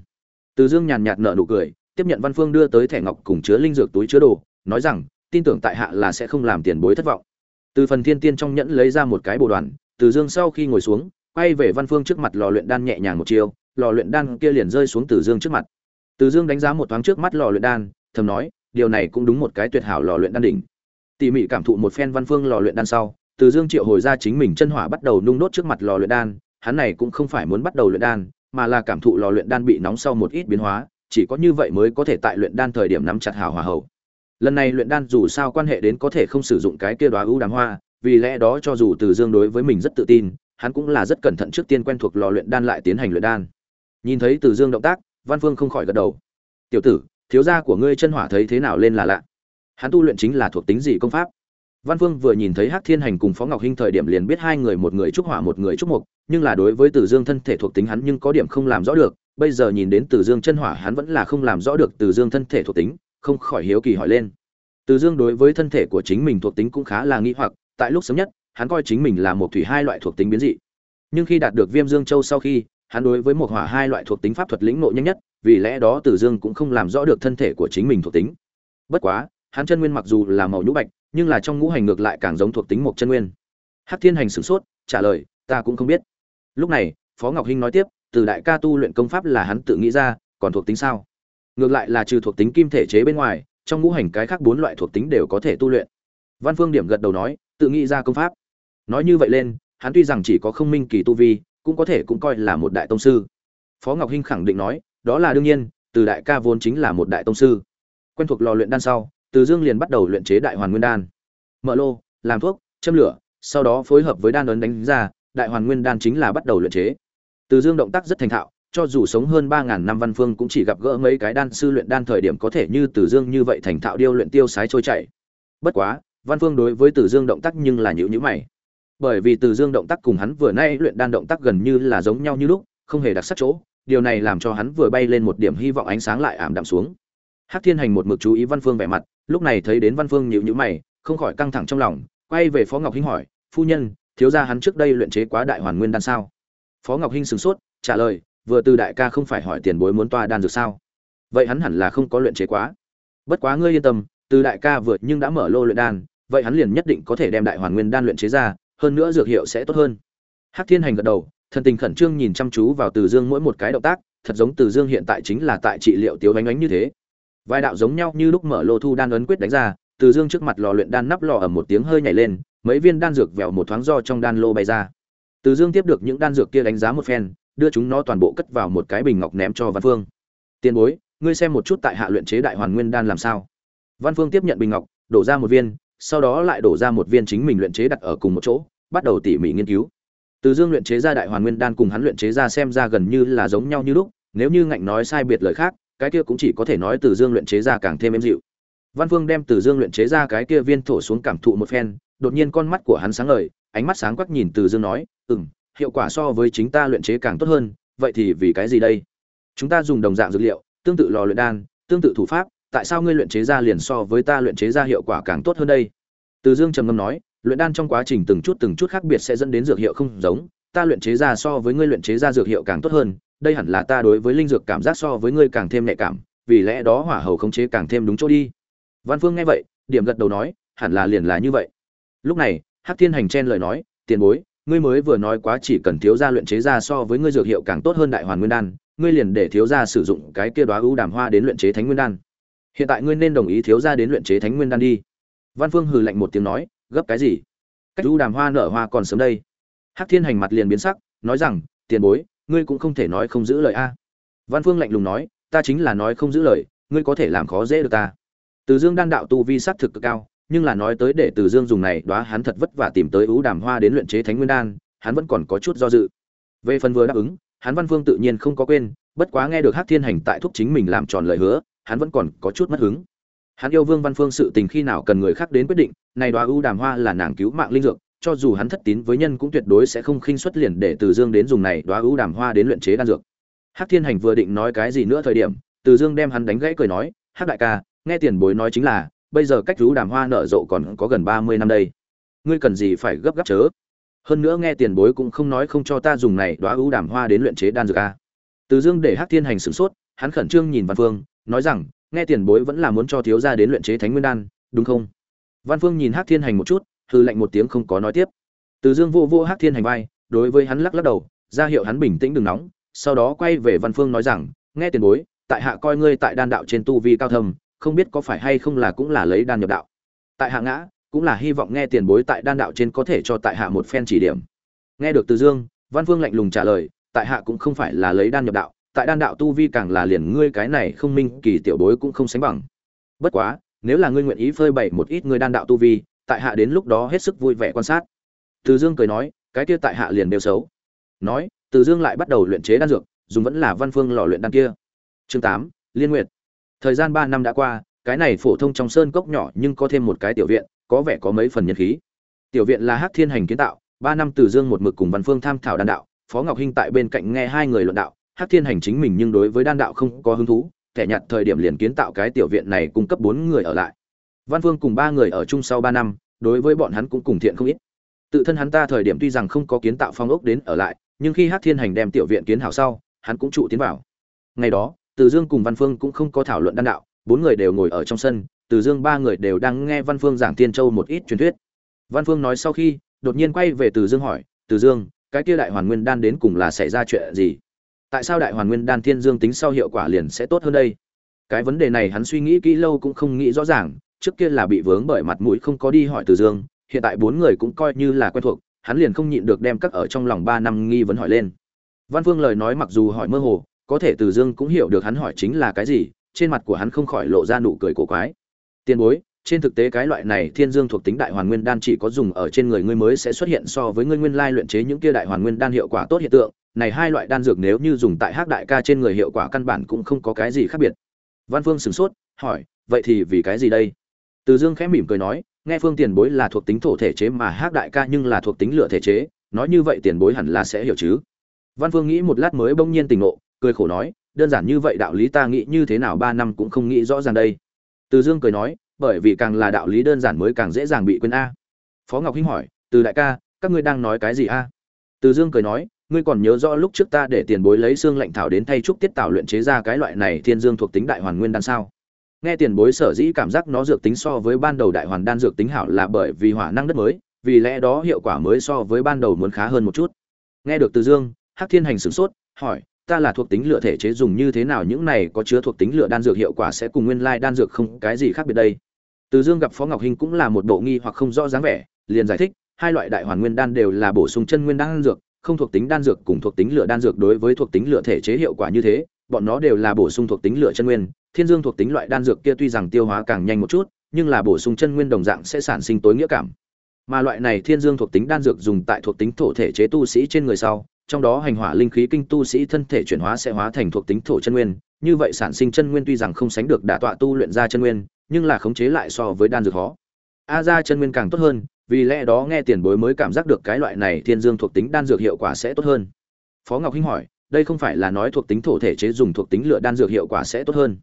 Từ dương nhàn nhạt nở nụ cười, tiếp nhận văn phương đưa tới thẻ ngọc cùng chứa linh dược túi chứa đồ, nói rằng, tin tưởng tại hạ là sẽ không làm tiền bối thất vọng từ phần thiên tiên trong nhẫn lấy ra một cái bồ đoàn, từ dương sau khi ngồi xuống, quay về văn phương trước mặt lò luyện đan nhẹ nhàng một chiều lò luyện đan kia liền rơi xuống từ dương trước mặt. Từ dương đánh giá một thoáng trước mắt lò luyện đan, thầm nói, điều này cũng đúng một cái tuyệt hảo lò luyện đan đỉnh. Tỉ mỉ cảm thụ một phen văn phương lò luyện đan sau, từ dương triệu hồi ra chính mình chân hỏa bắt đầu nung đốt trước mặt lò luyện đan, hắn này cũng không phải muốn bắt đầu luyện đan, mà là cảm thụ lò luyện đan bị nóng sau một ít biến hóa, chỉ có như vậy mới có thể tại luyện đan thời điểm nắm chặt hảo hòa hậu lần này luyện đan dù sao quan hệ đến có thể không sử dụng cái kia đoá ưu đàm hoa, vì lẽ đó cho dù từ dương đối với mình rất tự tin, hắn cũng là rất cẩn thận trước tiên quen thuộc lò luyện đan lại tiến hành luyện đan. Nhìn thấy từ dương động tác, văn phương không khỏi gật đầu. Tiểu tử, thiếu gia của ngươi chân hỏa thấy thế nào lên là lạ. Hắn tu luyện chính là thuộc tính gì công pháp? Văn phương vừa nhìn thấy hắc thiên hành cùng phó ngọc hinh thời điểm liền biết hai người một người trúc hỏa một người trúc mục, nhưng là đối với từ dương thân thể thuộc tính hắn nhưng có điểm không làm rõ được. Bây giờ nhìn đến từ dương chân hỏa hắn vẫn là không làm rõ được từ dương thân thể thuộc tính không khỏi hiếu kỳ hỏi lên. Từ dương đối với thân thể của chính mình thuộc tính cũng khá là nghi hoặc, tại lúc sớm nhất, hắn coi chính mình là một thủy hai loại thuộc tính biến dị. Nhưng khi đạt được viêm dương châu sau khi, hắn đối với một hỏa hai loại thuộc tính pháp thuật lĩnh ngộ nhanh nhất, vì lẽ đó từ dương cũng không làm rõ được thân thể của chính mình thuộc tính. Bất quá, hắn chân nguyên mặc dù là màu nhũ bạch, nhưng là trong ngũ hành ngược lại càng giống thuộc tính một chân nguyên. Hắc thiên hành sửng sốt, trả lời, ta cũng không biết. Lúc này, phó ngọc hinh nói tiếp, từ đại ca tu luyện công pháp là hắn tự nghĩ ra, còn thuộc tính sao? Ngược lại là trừ thuộc tính kim thể chế bên ngoài, trong ngũ hành cái khác bốn loại thuộc tính đều có thể tu luyện. Văn phương điểm gật đầu nói, tự nghĩ ra công pháp. Nói như vậy lên, hắn tuy rằng chỉ có không minh kỳ tu vi, cũng có thể cũng coi là một đại tông sư. Phó ngọc hinh khẳng định nói, đó là đương nhiên, từ đại ca vốn chính là một đại tông sư. Quen thuộc lò luyện đan sau, từ dương liền bắt đầu luyện chế đại hoàn nguyên đan. Mở lô, làm thuốc, châm lửa, sau đó phối hợp với đan ấn đánh ra, đại hoàn nguyên đan chính là bắt đầu luyện chế. Từ dương động tác rất thành thạo cho dù sống hơn ba ngàn năm văn phương cũng chỉ gặp gỡ mấy cái đan sư luyện đan thời điểm có thể như Từ Dương như vậy thành thạo điêu luyện tiêu sái trôi chảy. Bất quá, Văn Phương đối với Từ Dương động tác nhưng là nhíu nhíu mày. Bởi vì Từ Dương động tác cùng hắn vừa nay luyện đan động tác gần như là giống nhau như lúc, không hề đặc sắc chỗ, điều này làm cho hắn vừa bay lên một điểm hy vọng ánh sáng lại ảm đạm xuống. Hắc Thiên Hành một mực chú ý Văn Phương vẻ mặt, lúc này thấy đến Văn Phương nhíu nhíu mày, không khỏi căng thẳng trong lòng, quay về Phó Ngọc Hinh hỏi, "Phu nhân, thiếu gia hắn trước đây luyện chế quá đại hoàn nguyên đan sao?" Phó Ngọc Hinh sửng sốt, trả lời, vừa từ đại ca không phải hỏi tiền bối muốn toa đan dược sao? Vậy hắn hẳn là không có luyện chế quá. Bất quá ngươi yên tâm, từ đại ca vượt nhưng đã mở lô luyện đan, vậy hắn liền nhất định có thể đem đại hoàn nguyên đan luyện chế ra, hơn nữa dược hiệu sẽ tốt hơn. Hắc thiên hành gật đầu, thần tình khẩn trương nhìn chăm chú vào từ dương mỗi một cái động tác, thật giống từ dương hiện tại chính là tại trị liệu tiếu bánh ánh như thế. Vài đạo giống nhau như lúc mở lô thu đan ấn quyết đánh ra, từ dương trước mặt lò luyện đan nắp lò ầm một tiếng hơi nhảy lên, mấy viên đan dược vẹo một thoáng do trong đan lô bay ra. Từ dương tiếp được những đan dược kia đánh giá một phen đưa chúng nó toàn bộ cất vào một cái bình ngọc ném cho Văn Phương. "Tiền bối, ngươi xem một chút tại hạ luyện chế đại hoàn nguyên đan làm sao?" Văn Phương tiếp nhận bình ngọc, đổ ra một viên, sau đó lại đổ ra một viên chính mình luyện chế đặt ở cùng một chỗ, bắt đầu tỉ mỉ nghiên cứu. Từ Dương luyện chế ra đại hoàn nguyên đan cùng hắn luyện chế ra xem ra gần như là giống nhau như lúc, nếu như ngạnh nói sai biệt lời khác, cái kia cũng chỉ có thể nói Từ Dương luyện chế ra càng thêm êm dịu. Văn Phương đem Từ Dương luyện chế ra cái kia viên thổ xuống cảm thụ một phen, đột nhiên con mắt của hắn sáng ngời, ánh mắt sáng quắc nhìn Từ Dương nói, "Ừm, hiệu quả so với chính ta luyện chế càng tốt hơn, vậy thì vì cái gì đây? Chúng ta dùng đồng dạng dược liệu, tương tự lò luyện đan, tương tự thủ pháp, tại sao ngươi luyện chế ra liền so với ta luyện chế ra hiệu quả càng tốt hơn đây? Từ dương trầm ngâm nói, luyện đan trong quá trình từng chút từng chút khác biệt sẽ dẫn đến dược hiệu không giống, ta luyện chế ra so với ngươi luyện chế ra dược hiệu càng tốt hơn, đây hẳn là ta đối với linh dược cảm giác so với ngươi càng thêm nhạy cảm, vì lẽ đó hỏa hầu khống chế càng thêm đúng chỗ đi. Văn phương nghe vậy, điểm gật đầu nói, hẳn là liền là như vậy. Lúc này, hắc thiên hành chen lời nói, tiền bối ngươi mới vừa nói quá chỉ cần thiếu gia luyện chế ra so với ngươi dược hiệu càng tốt hơn đại hoàn nguyên đan, ngươi liền để thiếu gia sử dụng cái kia đóa ưu đàm hoa đến luyện chế thánh nguyên đan. Hiện tại ngươi nên đồng ý thiếu gia đến luyện chế thánh nguyên đan đi. Văn Phương hừ lạnh một tiếng nói, gấp cái gì? Cách ưu đàm hoa nở hoa còn sớm đây. Hắc Thiên Hành mặt liền biến sắc, nói rằng, tiền bối, ngươi cũng không thể nói không giữ lời a. Văn Phương lạnh lùng nói, ta chính là nói không giữ lời, ngươi có thể làm khó dễ được ta. Từ Dương đan đạo tu vi sát thực cực cao, nhưng là nói tới để Từ Dương dùng này đóa hắn thật vất vả tìm tới ưu đàm hoa đến luyện chế Thánh Nguyên đan, hắn vẫn còn có chút do dự. Về phần vừa đáp ứng, hắn Văn Vương tự nhiên không có quên, bất quá nghe được Hắc Thiên Hành tại thúc chính mình làm tròn lời hứa, hắn vẫn còn có chút mất hứng. Hắn yêu Vương Văn Phương sự tình khi nào cần người khác đến quyết định, này đóa ưu đàm hoa là nàng cứu mạng linh dược, cho dù hắn thất tín với nhân cũng tuyệt đối sẽ không khinh suất liền để Từ Dương đến dùng này đóa ưu đàm hoa đến luyện chế đan dược. Hắc Thiên Hành vừa định nói cái gì nữa thời điểm, Từ Dương đem hắn đánh gãy cười nói, "Hắc đại ca, nghe tiền bối nói chính là, bây giờ cách rú đàm hoa nở rộ còn có gần ba mươi năm đây. Ngươi cần gì phải gấp gáp chớ? Hơn nữa nghe tiền bối cũng không nói không cho ta dùng này đoá ưu đàm hoa đến luyện chế đan dược a từ dương để hắc thiên hành sửng sốt, hắn khẩn trương nhìn văn phương, nói rằng, nghe tiền bối vẫn là muốn cho thiếu gia đến luyện chế thánh nguyên đan, đúng không? Văn phương nhìn hắc thiên hành một chút hư lạnh một tiếng không có nói tiếp. Từ dương vô vô hắc thiên hành vai, đối với hắn lắc lắc đầu, ra hiệu hắn bình tĩnh đừng nóng, sau đó quay về văn phương nói rằng, nghe tiền bối, tại hạ coi ngươi tại đan đạo trên tu vi cao thâm không biết có phải hay không là cũng là lấy đan nhập đạo. Tại hạ ngã, cũng là hy vọng nghe tiền bối tại đan đạo trên có thể cho tại hạ một phen chỉ điểm. Nghe được từ dương, văn vương lạnh lùng trả lời, tại hạ cũng không phải là lấy đan nhập đạo, tại đan đạo tu vi càng là liền ngươi cái này không minh kỳ tiểu bối cũng không sánh bằng. Bất quá, nếu là ngươi nguyện ý phơi bày một ít ngươi đan đạo tu vi, tại hạ đến lúc đó hết sức vui vẻ quan sát. Từ dương cười nói, cái kia tại hạ liền đều xấu. Nói, từ dương lại bắt đầu luyện chế đan dược, dùng vẫn là văn phương lò luyện đan kia. Chương tám, liên nguyệt thời gian ba năm đã qua, cái này phổ thông trong sơn cốc nhỏ nhưng có thêm một cái tiểu viện, có vẻ có mấy phần nhân khí. Tiểu viện là hắc thiên hành kiến tạo, ba năm từ dương một mực cùng văn phương tham thảo đan đạo, phó ngọc hinh tại bên cạnh nghe hai người luận đạo, hắc thiên hành chính mình nhưng đối với đan đạo không có hứng thú kẻ nhặt thời điểm liền kiến tạo cái tiểu viện này cung cấp bốn người ở lại. Văn phương cùng ba người ở chung sau ba năm, đối với bọn hắn cũng cùng thiện không ít. Tự thân hắn ta thời điểm tuy rằng không có kiến tạo phong ốc đến ở lại, nhưng khi hắc thiên hành đem tiểu viện kiến hảo sau, hắn cũng trụ tiến vào. Ngày đó từ dương cùng văn phương cũng không có thảo luận đan đạo, bốn người đều ngồi ở trong sân, từ dương ba người đều đang nghe văn phương giảng tiên châu một ít truyền thuyết. Văn phương nói sau khi, đột nhiên quay về từ dương hỏi, từ dương, cái kia đại hoàn nguyên đan đến cùng là xảy ra chuyện gì? Tại sao đại hoàn nguyên đan thiên dương tính sau hiệu quả liền sẽ tốt hơn đây? Cái vấn đề này hắn suy nghĩ kỹ lâu cũng không nghĩ rõ ràng, trước kia là bị vướng bởi mặt mũi không có đi hỏi từ dương, hiện tại bốn người cũng coi như là quen thuộc, hắn liền không nhịn được đem các ở trong lòng ba năm nghi vấn hỏi lên. Văn phương lời nói mặc dù hỏi mơ hồ có thể từ dương cũng hiểu được hắn hỏi chính là cái gì, trên mặt của hắn không khỏi lộ ra nụ cười cổ quái. Tiền bối, trên thực tế cái loại này thiên dương thuộc tính đại hoàn nguyên đan chỉ có dùng ở trên người ngươi mới sẽ xuất hiện so với ngươi nguyên lai luyện chế những kia đại hoàn nguyên đan hiệu quả tốt hiện tượng. Này hai loại đan dược nếu như dùng tại hắc đại ca trên người hiệu quả căn bản cũng không có cái gì khác biệt. Văn phương sửng sốt, hỏi, vậy thì vì cái gì đây? Từ dương khẽ mỉm cười nói, nghe phương tiền bối là thuộc tính thổ thể chế mà hắc đại ca nhưng là thuộc tính lửa thể chế, nói như vậy tiền bối hẳn là sẽ hiểu chứ. Văn phương nghĩ một lát mới bỗng nhiên tỉnh ngộ cười khổ nói, đơn giản như vậy đạo lý ta nghĩ như thế nào ba năm cũng không nghĩ rõ ràng đây. Từ dương cười nói, bởi vì càng là đạo lý đơn giản mới càng dễ dàng bị quên a. Phó ngọc hinh hỏi, từ đại ca, các ngươi đang nói cái gì a? Từ dương cười nói, ngươi còn nhớ rõ lúc trước ta để tiền bối lấy xương lạnh thảo đến thay trúc tiết tạo luyện chế ra cái loại này thiên dương thuộc tính đại hoàn nguyên đan sao? Nghe tiền bối sở dĩ cảm giác nó dược tính so với ban đầu đại hoàn đan dược tính hảo là bởi vì hỏa năng đất mới, vì lẽ đó hiệu quả mới so với ban đầu muốn khá hơn một chút. Nghe được từ dương, hắc thiên hành sửng sốt, hỏi ta là thuộc tính lửa thể chế dùng như thế nào, những này có chứa thuộc tính lửa đan dược hiệu quả sẽ cùng nguyên lai đan dược không cái gì khác biệt đây. Từ dương gặp phó ngọc hinh cũng là một bộ nghi hoặc không rõ dáng vẻ, liền giải thích, hai loại đại hoàn nguyên đan đều là bổ sung chân nguyên đan dược, không thuộc tính đan dược cùng thuộc tính lửa đan dược đối với thuộc tính lửa thể chế hiệu quả như thế, bọn nó đều là bổ sung thuộc tính lửa chân nguyên. Thiên dương thuộc tính loại đan dược kia tuy rằng tiêu hóa càng nhanh một chút, nhưng là bổ sung chân nguyên đồng dạng sẽ sản sinh tối nghĩa cảm. Mà loại này thiên dương thuộc tính đan dược dùng tại thuộc tính thổ thể chế tu sĩ trên người sau trong đó hành hỏa linh khí kinh tu sĩ thân thể chuyển hóa sẽ hóa thành thuộc tính thổ chân nguyên, như vậy sản sinh chân nguyên tuy rằng không sánh được đả tọa tu luyện ra chân nguyên, nhưng là khống chế lại so với đan dược khó a ra chân nguyên càng tốt hơn, vì lẽ đó nghe tiền bối mới cảm giác được cái loại này thiên dương thuộc tính đan dược hiệu quả sẽ tốt hơn. Phó ngọc hinh hỏi, đây không phải là nói thuộc tính thổ thể chế dùng thuộc tính lửa đan dược hiệu quả sẽ tốt hơn.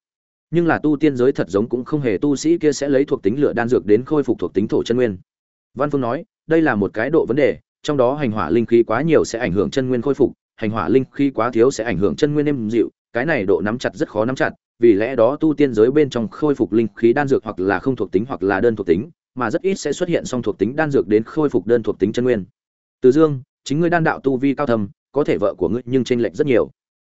Nhưng là tu tiên giới thật giống cũng không hề tu sĩ kia sẽ lấy thuộc tính lửa đan dược đến khôi phục thuộc tính thổ chân nguyên. Văn phương nói, đây là một cái độ vấn đề trong đó hành hỏa linh khí quá nhiều sẽ ảnh hưởng chân nguyên khôi phục, hành hỏa linh khí quá thiếu sẽ ảnh hưởng chân nguyên êm dịu, cái này độ nắm chặt rất khó nắm chặt, vì lẽ đó tu tiên giới bên trong khôi phục linh khí đan dược hoặc là không thuộc tính hoặc là đơn thuộc tính, mà rất ít sẽ xuất hiện song thuộc tính đan dược đến khôi phục đơn thuộc tính chân nguyên. Từ dương, chính ngươi đan đạo tu vi cao thầm có thể vợ của ngươi nhưng chênh lệch rất nhiều.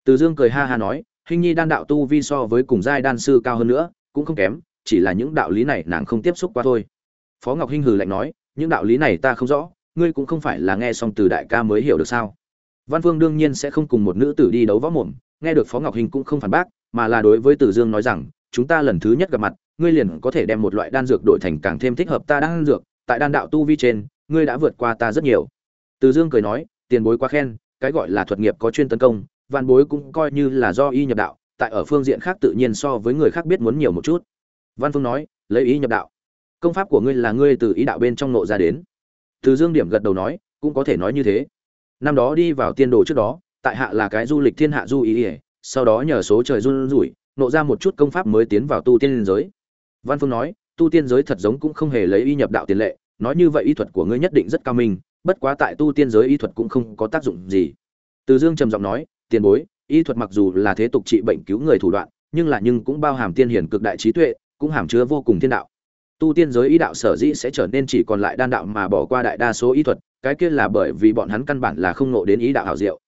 Từ dương cười ha ha nói, hình nhi đan đạo tu vi so với cùng giai đan sư cao hơn nữa, cũng không kém, chỉ là những đạo lý này nàng không tiếp xúc qua thôi. Phó ngọc hinh hừ lạnh nói, những đạo lý này ta không rõ ngươi cũng không phải là nghe xong từ đại ca mới hiểu được sao? Văn vương đương nhiên sẽ không cùng một nữ tử đi đấu võ mồm, nghe được phó ngọc hinh cũng không phản bác, mà là đối với từ dương nói rằng, chúng ta lần thứ nhất gặp mặt, ngươi liền có thể đem một loại đan dược đổi thành càng thêm thích hợp ta đan dược, tại đan đạo tu vi trên, ngươi đã vượt qua ta rất nhiều. Từ dương cười nói, tiền bối quá khen, cái gọi là thuật nghiệp có chuyên tấn công, văn bối cũng coi như là do y nhập đạo, tại ở phương diện khác tự nhiên so với người khác biết muốn nhiều một chút. Văn phương nói, lấy ý nhập đạo. Công pháp của ngươi là ngươi từ ý đạo bên trong nộ ra đến từ dương điểm gật đầu nói, cũng có thể nói như thế. Năm đó đi vào tiên đồ trước đó, tại hạ là cái du lịch thiên hạ du ý ỉa sau đó nhờ số trời run rủi, nộ ra một chút công pháp mới tiến vào tu tiên giới. Văn phương nói, tu tiên giới thật giống cũng không hề lấy y nhập đạo tiền lệ, nói như vậy y thuật của ngươi nhất định rất cao minh, bất quá tại tu tiên giới y thuật cũng không có tác dụng gì. Từ dương trầm giọng nói, tiền bối, y thuật mặc dù là thế tục trị bệnh cứu người thủ đoạn, nhưng là nhưng cũng bao hàm tiên hiển cực đại trí tuệ, cũng hàm chứa vô cùng thiên đạo tu tiên giới y đạo sở dĩ sẽ trở nên chỉ còn lại đan đạo mà bỏ qua đại đa số y thuật, cái kia là bởi vì bọn hắn căn bản là không nộ đến ý đạo hảo diệu.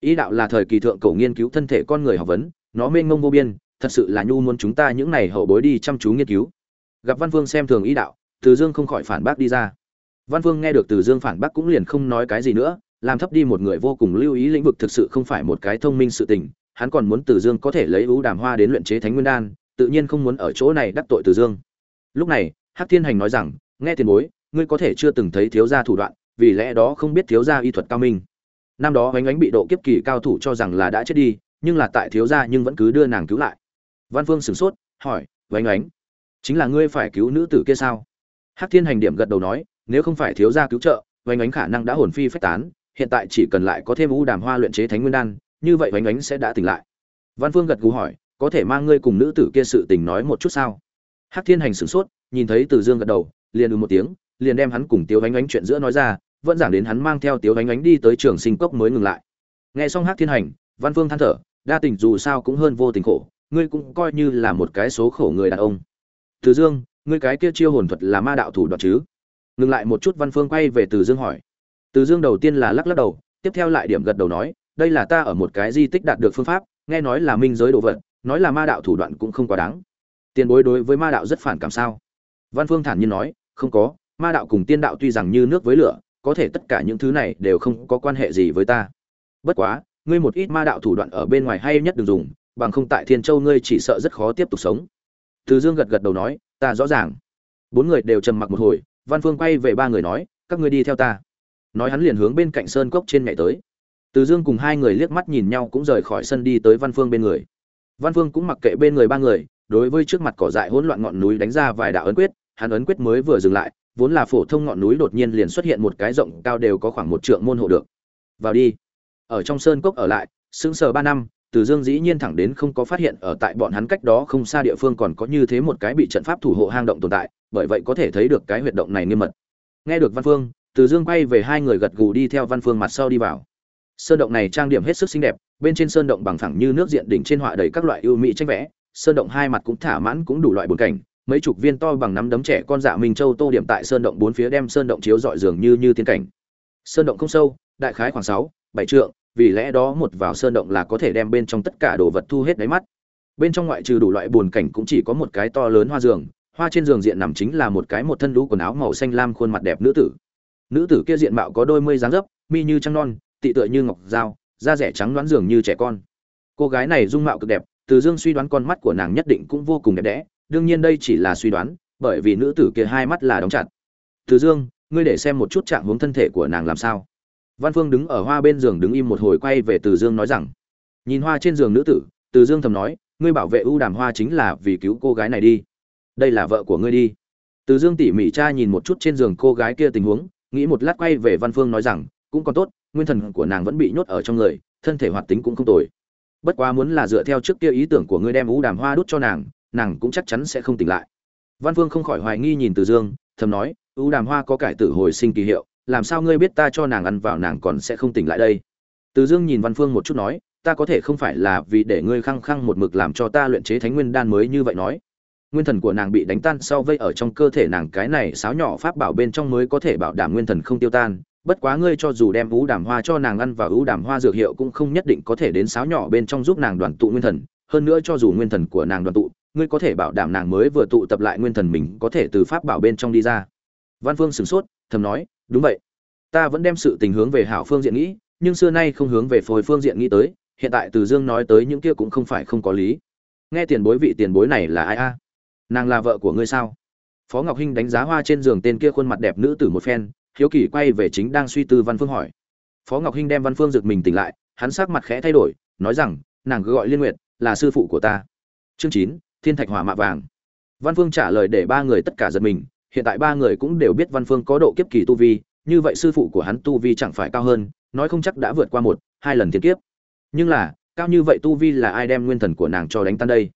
Ý đạo là thời kỳ thượng cổ nghiên cứu thân thể con người học vấn, nó mênh mông vô biên, thật sự là nhu muốn chúng ta những này hậu bối đi chăm chú nghiên cứu. Gặp văn vương xem thường ý đạo, từ dương không khỏi phản bác đi ra. Văn vương nghe được từ dương phản bác cũng liền không nói cái gì nữa, làm thấp đi một người vô cùng lưu ý lĩnh vực thực sự không phải một cái thông minh sự tình, hắn còn muốn từ dương có thể lấy ưu đàm hoa đến luyện chế thánh nguyên đan, tự nhiên không muốn ở chỗ này đắc tội từ dương. Lúc này hắc thiên hành nói rằng nghe tiền bối ngươi có thể chưa từng thấy thiếu gia thủ đoạn vì lẽ đó không biết thiếu gia y thuật cao minh. Năm đó Hoánh Ánh bị độ kiếp kỳ cao thủ cho rằng là đã chết đi nhưng là tại thiếu gia nhưng vẫn cứ đưa nàng cứu lại. Văn phương sửng sốt hỏi "Hoánh Ánh, chính là ngươi phải cứu nữ tử kia sao? Hắc thiên hành điểm gật đầu nói nếu không phải thiếu gia cứu trợ Hoánh Ánh khả năng đã hồn phi phách tán hiện tại chỉ cần lại có thêm u đàm hoa luyện chế thánh nguyên đan như vậy Hoánh Ánh sẽ đã tỉnh lại. Văn phương gật gù hỏi có thể mang ngươi cùng nữ tử kia sự tình nói một chút sao? Hắc thiên hành sửng sốt nhìn thấy từ dương gật đầu liền ừ một tiếng liền đem hắn cùng Tiếu Ánh Ánh chuyện giữa nói ra, vẫn giảng đến hắn mang theo Tiếu Ánh Ánh đi tới trường sinh cốc mới ngừng lại. Nghe xong Hắc Thiên Hành, Văn Vương than thở, đa tình dù sao cũng hơn vô tình khổ, ngươi cũng coi như là một cái số khổ người đàn ông. Từ Dương, ngươi cái kia chiêu hồn thuật là ma đạo thủ đoạn chứ? Ngừng lại một chút Văn Phương quay về Từ Dương hỏi. Từ Dương đầu tiên là lắc lắc đầu, tiếp theo lại điểm gật đầu nói, đây là ta ở một cái di tích đạt được phương pháp, nghe nói là minh giới đồ vật, nói là ma đạo thủ đoạn cũng không quá đáng. Tiền bối đối với ma đạo rất phản cảm sao? Văn phương thản nhiên nói, không có, ma đạo cùng tiên đạo tuy rằng như nước với lửa, có thể tất cả những thứ này đều không có quan hệ gì với ta. Bất quá, ngươi một ít ma đạo thủ đoạn ở bên ngoài hay nhất đừng dùng, bằng không tại thiên châu ngươi chỉ sợ rất khó tiếp tục sống. Từ dương gật gật đầu nói, ta rõ ràng. Bốn người đều trầm mặc một hồi, văn phương quay về ba người nói, các ngươi đi theo ta. Nói hắn liền hướng bên cạnh sơn cốc trên nhảy tới. Từ dương cùng hai người liếc mắt nhìn nhau cũng rời khỏi sân đi tới văn phương bên người. Văn phương cũng mặc kệ bên người ba người, đối với trước mặt cỏ dại hỗn loạn ngọn núi đánh ra vài đạo ấn quyết hắn ấn quyết mới vừa dừng lại, vốn là phổ thông ngọn núi đột nhiên liền xuất hiện một cái rộng cao đều có khoảng một trượng môn hộ được. Vào đi. Ở trong sơn cốc ở lại, sững sờ ba năm, từ dương dĩ nhiên thẳng đến không có phát hiện ở tại bọn hắn cách đó không xa địa phương còn có như thế một cái bị trận pháp thủ hộ hang động tồn tại, bởi vậy có thể thấy được cái huyệt động này nghiêm mật. Nghe được văn phương, từ dương quay về hai người gật gù đi theo văn phương mặt sau đi vào. Sơn động này trang điểm hết sức xinh đẹp, bên trên sơn động bằng phẳng như nước diện đỉnh trên họa đầy các loại ưu mỹ tranh vẽ, sơn động hai mặt cũng thả mãn cũng đủ loại buồn cảnh mấy chục viên to bằng nắm đấm trẻ con dạ minh châu tô điểm tại sơn động bốn phía đem sơn động chiếu dọi dường như như tiên cảnh. Sơn động không sâu, đại khái khoảng sáu, bảy trượng, vì lẽ đó một vào sơn động là có thể đem bên trong tất cả đồ vật thu hết đáy mắt. Bên trong ngoại trừ đủ loại buồn cảnh cũng chỉ có một cái to lớn hoa giường, hoa trên giường diện nằm chính là một cái một thân lũ quần áo màu xanh lam khuôn mặt đẹp nữ tử. Nữ tử kia diện mạo có đôi mươi dáng dấp, mi như trăng non, tị tựa như ngọc dao, da rẻ trắng đoán dường như trẻ con. Cô gái này dung mạo cực đẹp, từ dương suy đoán con mắt của nàng nhất định cũng vô cùng đẹp đẽ đương nhiên đây chỉ là suy đoán, bởi vì nữ tử kia hai mắt là đóng chặt. Từ dương, ngươi để xem một chút trạng hướng thân thể của nàng làm sao. Văn phương đứng ở hoa bên giường đứng im một hồi quay về từ dương nói rằng, nhìn hoa trên giường nữ tử, từ dương thầm nói, ngươi bảo vệ ưu đàm hoa chính là vì cứu cô gái này đi. Đây là vợ của ngươi đi. Từ dương tỉ mỉ cha nhìn một chút trên giường cô gái kia tình huống, nghĩ một lát quay về văn phương nói rằng, cũng còn tốt, nguyên thần của nàng vẫn bị nhốt ở trong người, thân thể hoạt tính cũng không tồi. Bất quá muốn là dựa theo trước kia ý tưởng của ngươi đem ưu đàm hoa đút cho nàng nàng cũng chắc chắn sẽ không tỉnh lại. Văn phương không khỏi hoài nghi nhìn từ dương, thầm nói ưu đàm hoa có cải tử hồi sinh kỳ hiệu, làm sao ngươi biết ta cho nàng ăn vào nàng còn sẽ không tỉnh lại đây? Từ dương nhìn văn phương một chút nói, ta có thể không phải là vì để ngươi khăng khăng một mực làm cho ta luyện chế thánh nguyên đan mới như vậy nói. Nguyên thần của nàng bị đánh tan sau vây ở trong cơ thể nàng cái này sáo nhỏ pháp bảo bên trong mới có thể bảo đảm nguyên thần không tiêu tan. Bất quá ngươi cho dù đem ú đàm hoa cho nàng ăn và ú đàm hoa dược hiệu cũng không nhất định có thể đến sáo nhỏ bên trong giúp nàng đoàn tụ nguyên thần. Hơn nữa cho dù nguyên thần của nàng đoàn tụ ngươi có thể bảo đảm nàng mới vừa tụ tập lại nguyên thần mình có thể từ pháp bảo bên trong đi ra. Văn phương sửng sốt, thầm nói, đúng vậy. Ta vẫn đem sự tình hướng về hảo phương diện nghĩ, nhưng xưa nay không hướng về phôi phương diện nghĩ tới, hiện tại từ dương nói tới những kia cũng không phải không có lý. Nghe tiền bối vị tiền bối này là ai a? Nàng là vợ của ngươi sao? Phó ngọc hinh đánh giá hoa trên giường tên kia khuôn mặt đẹp nữ tử một phen, hiếu kỳ quay về chính đang suy tư văn phương hỏi. Phó ngọc hinh đem văn phương giật mình tỉnh lại, hắn sắc mặt khẽ thay đổi, nói rằng, nàng cứ gọi liên nguyệt, là sư phụ của ta. Chương chín thiên thạch hỏa mạ vàng. Văn phương trả lời để ba người tất cả giật mình, hiện tại ba người cũng đều biết văn phương có độ kiếp kỳ tu vi, như vậy sư phụ của hắn tu vi chẳng phải cao hơn, nói không chắc đã vượt qua một, hai lần thiên kiếp. Nhưng là, cao như vậy tu vi là ai đem nguyên thần của nàng cho đánh tan đây?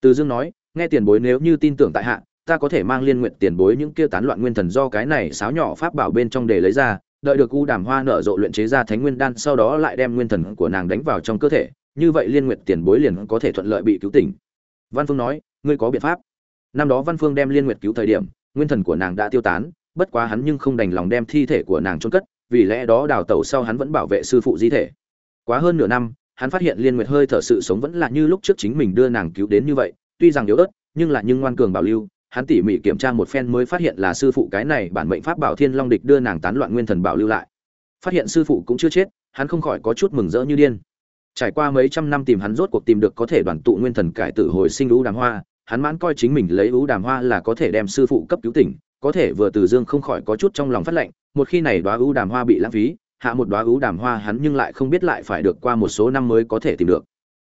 Từ dương nói, nghe tiền bối nếu như tin tưởng tại hạ, ta có thể mang liên nguyện tiền bối những kia tán loạn nguyên thần do cái này sáo nhỏ pháp bảo bên trong để lấy ra, đợi được u đàm hoa nở rộ luyện chế ra thánh nguyên đan sau đó lại đem nguyên thần của nàng đánh vào trong cơ thể, như vậy liên nguyện tiền bối liền có thể thuận lợi bị cứu tỉnh văn phương nói, ngươi có biện pháp. Năm đó văn phương đem liên nguyệt cứu thời điểm, nguyên thần của nàng đã tiêu tán, bất quá hắn nhưng không đành lòng đem thi thể của nàng chôn cất, vì lẽ đó đào tẩu sau hắn vẫn bảo vệ sư phụ di thể. Quá hơn nửa năm, hắn phát hiện liên nguyệt hơi thở sự sống vẫn là như lúc trước chính mình đưa nàng cứu đến như vậy, tuy rằng yếu ớt, nhưng là nhưng ngoan cường bảo lưu. Hắn tỉ mỉ kiểm tra một phen mới phát hiện là sư phụ cái này bản mệnh pháp bảo thiên long địch đưa nàng tán loạn nguyên thần bảo lưu lại. Phát hiện sư phụ cũng chưa chết, hắn không khỏi có chút mừng rỡ như điên trải qua mấy trăm năm tìm hắn rốt cuộc tìm được có thể đoàn tụ nguyên thần cải tử hồi sinh ưu đàm hoa, hắn mãn coi chính mình lấy ưu đàm hoa là có thể đem sư phụ cấp cứu tỉnh, có thể vừa từ dương không khỏi có chút trong lòng phát lệnh, một khi này đoá ưu đàm hoa bị lãng phí, hạ một đoá ưu đàm hoa hắn nhưng lại không biết lại phải được qua một số năm mới có thể tìm được.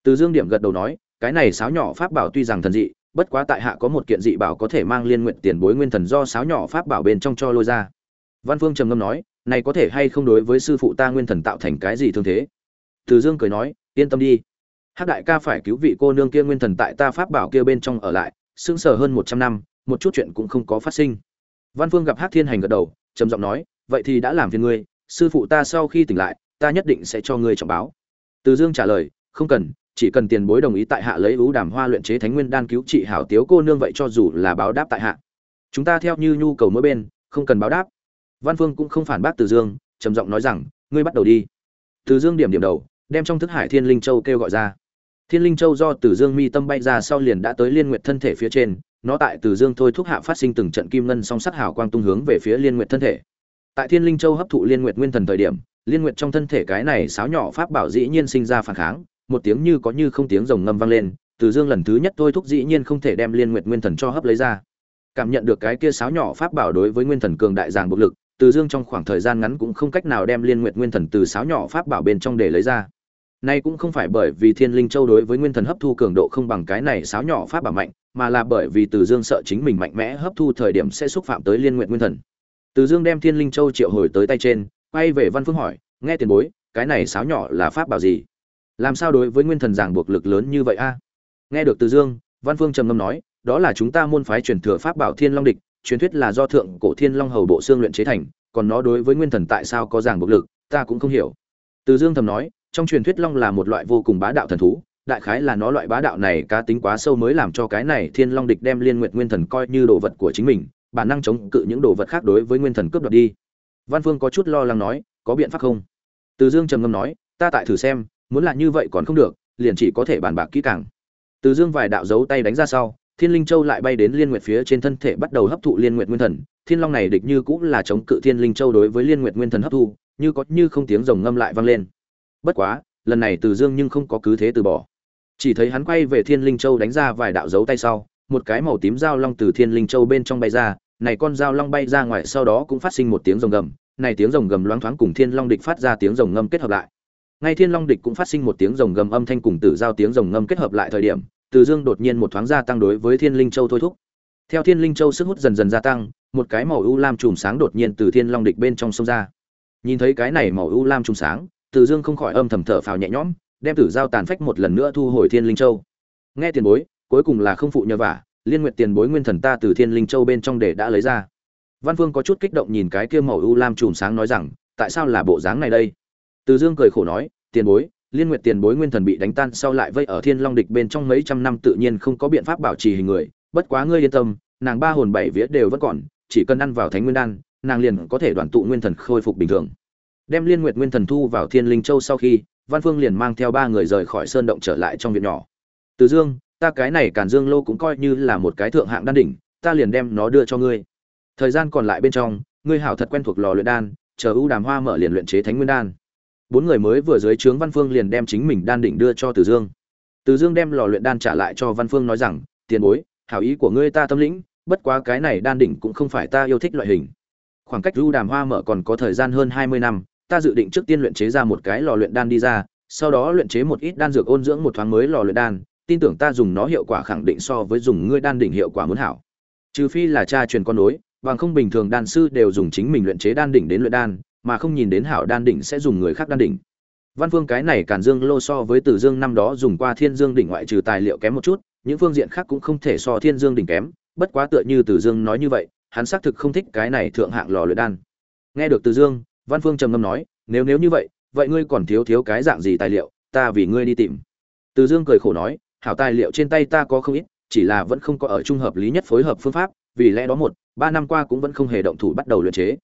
Từ dương điểm gật đầu nói, cái này sáo nhỏ pháp bảo tuy rằng thần dị, bất quá tại hạ có một kiện dị bảo có thể mang liên nguyện tiền bối nguyên thần do sáo nhỏ pháp bảo bên trong cho lôi ra. Văn phương trầm ngâm nói, này có thể hay không đối với sư phụ ta nguyên thần tạo thành cái gì thương thế? Từ dương cười nói, yên tâm đi. Hắc đại ca phải cứu vị cô nương kia nguyên thần tại ta pháp bảo kia bên trong ở lại, sững sờ hơn một trăm năm, một chút chuyện cũng không có phát sinh. Văn phương gặp hắc thiên hành gật đầu, trầm giọng nói, vậy thì đã làm phiền ngươi, sư phụ ta sau khi tỉnh lại, ta nhất định sẽ cho ngươi trọng báo. Từ dương trả lời, không cần, chỉ cần tiền bối đồng ý tại hạ lấy ưu đàm hoa luyện chế thánh nguyên đan cứu trị hảo tiếu cô nương vậy cho dù là báo đáp tại hạ. Chúng ta theo như nhu cầu mỗi bên, không cần báo đáp. Văn phương cũng không phản bác từ dương, trầm giọng nói rằng, ngươi bắt đầu đi. Từ dương điểm điểm đầu đem trong thức hải thiên linh châu kêu gọi ra. Thiên linh châu do từ dương mi tâm bay ra sau liền đã tới liên nguyện thân thể phía trên, nó tại từ dương thôi thúc hạ phát sinh từng trận kim ngân song sắc hào quang tung hướng về phía liên nguyện thân thể. Tại thiên linh châu hấp thụ liên nguyện nguyên thần thời điểm, liên nguyện trong thân thể cái này sáo nhỏ pháp bảo dĩ nhiên sinh ra phản kháng, một tiếng như có như không tiếng rồng ngâm vang lên, từ dương lần thứ nhất thôi thúc dĩ nhiên không thể đem liên nguyện nguyên thần cho hấp lấy ra. Cảm nhận được cái kia sáo nhỏ pháp bảo đối với nguyên thần cường đại giàng bộc lực, từ dương trong khoảng thời gian ngắn cũng không cách nào đem liên nguyện nguyên thần từ sáo nhỏ pháp bảo bên trong để lấy ra. Nay cũng không phải bởi vì Thiên Linh Châu đối với nguyên thần hấp thu cường độ không bằng cái này sáo nhỏ pháp bảo mạnh, mà là bởi vì Từ Dương sợ chính mình mạnh mẽ hấp thu thời điểm sẽ xúc phạm tới liên nguyện nguyên thần. Từ Dương đem Thiên Linh Châu triệu hồi tới tay trên, quay về Văn Phương hỏi, nghe tiền bối, cái này sáo nhỏ là pháp bảo gì? Làm sao đối với nguyên thần giảng buộc lực lớn như vậy a? Nghe được Từ Dương, Văn Phương trầm ngâm nói, đó là chúng ta môn phái truyền thừa pháp bảo Thiên Long địch, truyền thuyết là do thượng cổ Thiên Long hầu bộ xương luyện chế thành, còn nó đối với nguyên thần tại sao có giảng buộc lực, ta cũng không hiểu. Từ Dương thầm nói, trong truyền thuyết long là một loại vô cùng bá đạo thần thú, đại khái là nó loại bá đạo này cá tính quá sâu mới làm cho cái này thiên long địch đem liên nguyện nguyên thần coi như đồ vật của chính mình, bản năng chống cự những đồ vật khác đối với nguyên thần cướp đoạt đi. Văn phương có chút lo lắng nói, có biện pháp không? Từ dương trầm ngâm nói, ta tại thử xem, muốn là như vậy còn không được, liền chỉ có thể bàn bạc kỹ càng. Từ dương vài đạo dấu tay đánh ra sau, thiên linh châu lại bay đến liên nguyệt phía trên thân thể bắt đầu hấp thụ liên nguyệt nguyên thần. Thiên long này địch như cũng là chống cự thiên linh châu đối với liên nguyệt nguyên thần hấp thu, như có như không tiếng rồng ngâm lại vang lên bất quá, lần này từ dương nhưng không có cứ thế từ bỏ. Chỉ thấy hắn quay về thiên linh châu đánh ra vài đạo dấu tay sau, một cái màu tím dao long từ thiên linh châu bên trong bay ra, này con dao long bay ra ngoài sau đó cũng phát sinh một tiếng rồng gầm, này tiếng rồng gầm loáng thoáng cùng thiên long địch phát ra tiếng rồng ngâm kết hợp lại. Ngay thiên long địch cũng phát sinh một tiếng rồng gầm âm thanh cùng tử giao tiếng rồng ngâm kết hợp lại thời điểm, từ dương đột nhiên một thoáng gia tăng đối với thiên linh châu thôi thúc. Theo thiên linh châu sức hút dần dần gia tăng, một cái màu u lam chùm sáng đột nhiên từ thiên long địch bên trong sông ra. Nhìn thấy cái này màu u lam chùm sáng từ Dương không khỏi âm thầm thở phào nhẹ nhõm, đem Tử Giao tàn phách một lần nữa thu hồi Thiên Linh Châu. Nghe tiền bối, cuối cùng là không phụ nhờ vả, liên nguyệt tiền bối nguyên thần ta từ Thiên Linh Châu bên trong để đã lấy ra. Văn Vương có chút kích động nhìn cái kia màu u lam chùm sáng nói rằng, tại sao là bộ dáng này đây? Từ Dương cười khổ nói, tiền bối, liên nguyệt tiền bối nguyên thần bị đánh tan sau lại vây ở Thiên Long địch bên trong mấy trăm năm tự nhiên không có biện pháp bảo trì hình người, bất quá ngươi yên tâm, nàng ba hồn bảy vía đều vẫn còn, chỉ cần ăn vào Thánh Nguyên đan, nàng liền có thể đoàn tụ nguyên thần khôi phục bình thường đem liên nguyệt nguyên thần thu vào thiên linh châu sau khi, văn phương liền mang theo ba người rời khỏi sơn động trở lại trong viện nhỏ. Từ dương, ta cái này càn dương lô cũng coi như là một cái thượng hạng đan đỉnh, ta liền đem nó đưa cho ngươi. Thời gian còn lại bên trong, ngươi hảo thật quen thuộc lò luyện đan, chờ ưu đàm hoa mở liền luyện chế thánh nguyên đan. Bốn người mới vừa dưới trướng văn phương liền đem chính mình đan đỉnh đưa cho từ dương. Từ dương đem lò luyện đan trả lại cho văn phương nói rằng, tiền bối, hảo ý của ngươi ta tâm lĩnh, bất quá cái này đan đỉnh cũng không phải ta yêu thích loại hình. Khoảng cách ưu đàm hoa mở còn có thời gian hơn hai mươi năm ta dự định trước tiên luyện chế ra một cái lò luyện đan đi ra, sau đó luyện chế một ít đan dược ôn dưỡng một thoáng mới lò luyện đan, tin tưởng ta dùng nó hiệu quả khẳng định so với dùng ngươi đan đỉnh hiệu quả muốn hảo. Trừ phi là cha truyền con nối, bằng không bình thường đan sư đều dùng chính mình luyện chế đan đỉnh đến luyện đan, mà không nhìn đến hảo đan đỉnh sẽ dùng người khác đan đỉnh. Văn Phương cái này Càn Dương lô so với Tử Dương năm đó dùng qua Thiên Dương đỉnh ngoại trừ tài liệu kém một chút, những phương diện khác cũng không thể so Thiên Dương đỉnh kém, bất quá tựa như Tử Dương nói như vậy, hắn xác thực không thích cái này thượng hạng lò luyện đan. Nghe được Tử Dương, Văn Phương trầm ngâm nói, nếu nếu như vậy, vậy ngươi còn thiếu thiếu cái dạng gì tài liệu, ta vì ngươi đi tìm. Từ Dương cười khổ nói, hảo tài liệu trên tay ta có không ít, chỉ là vẫn không có ở trung hợp lý nhất phối hợp phương pháp, vì lẽ đó một, ba năm qua cũng vẫn không hề động thủ bắt đầu luyện chế.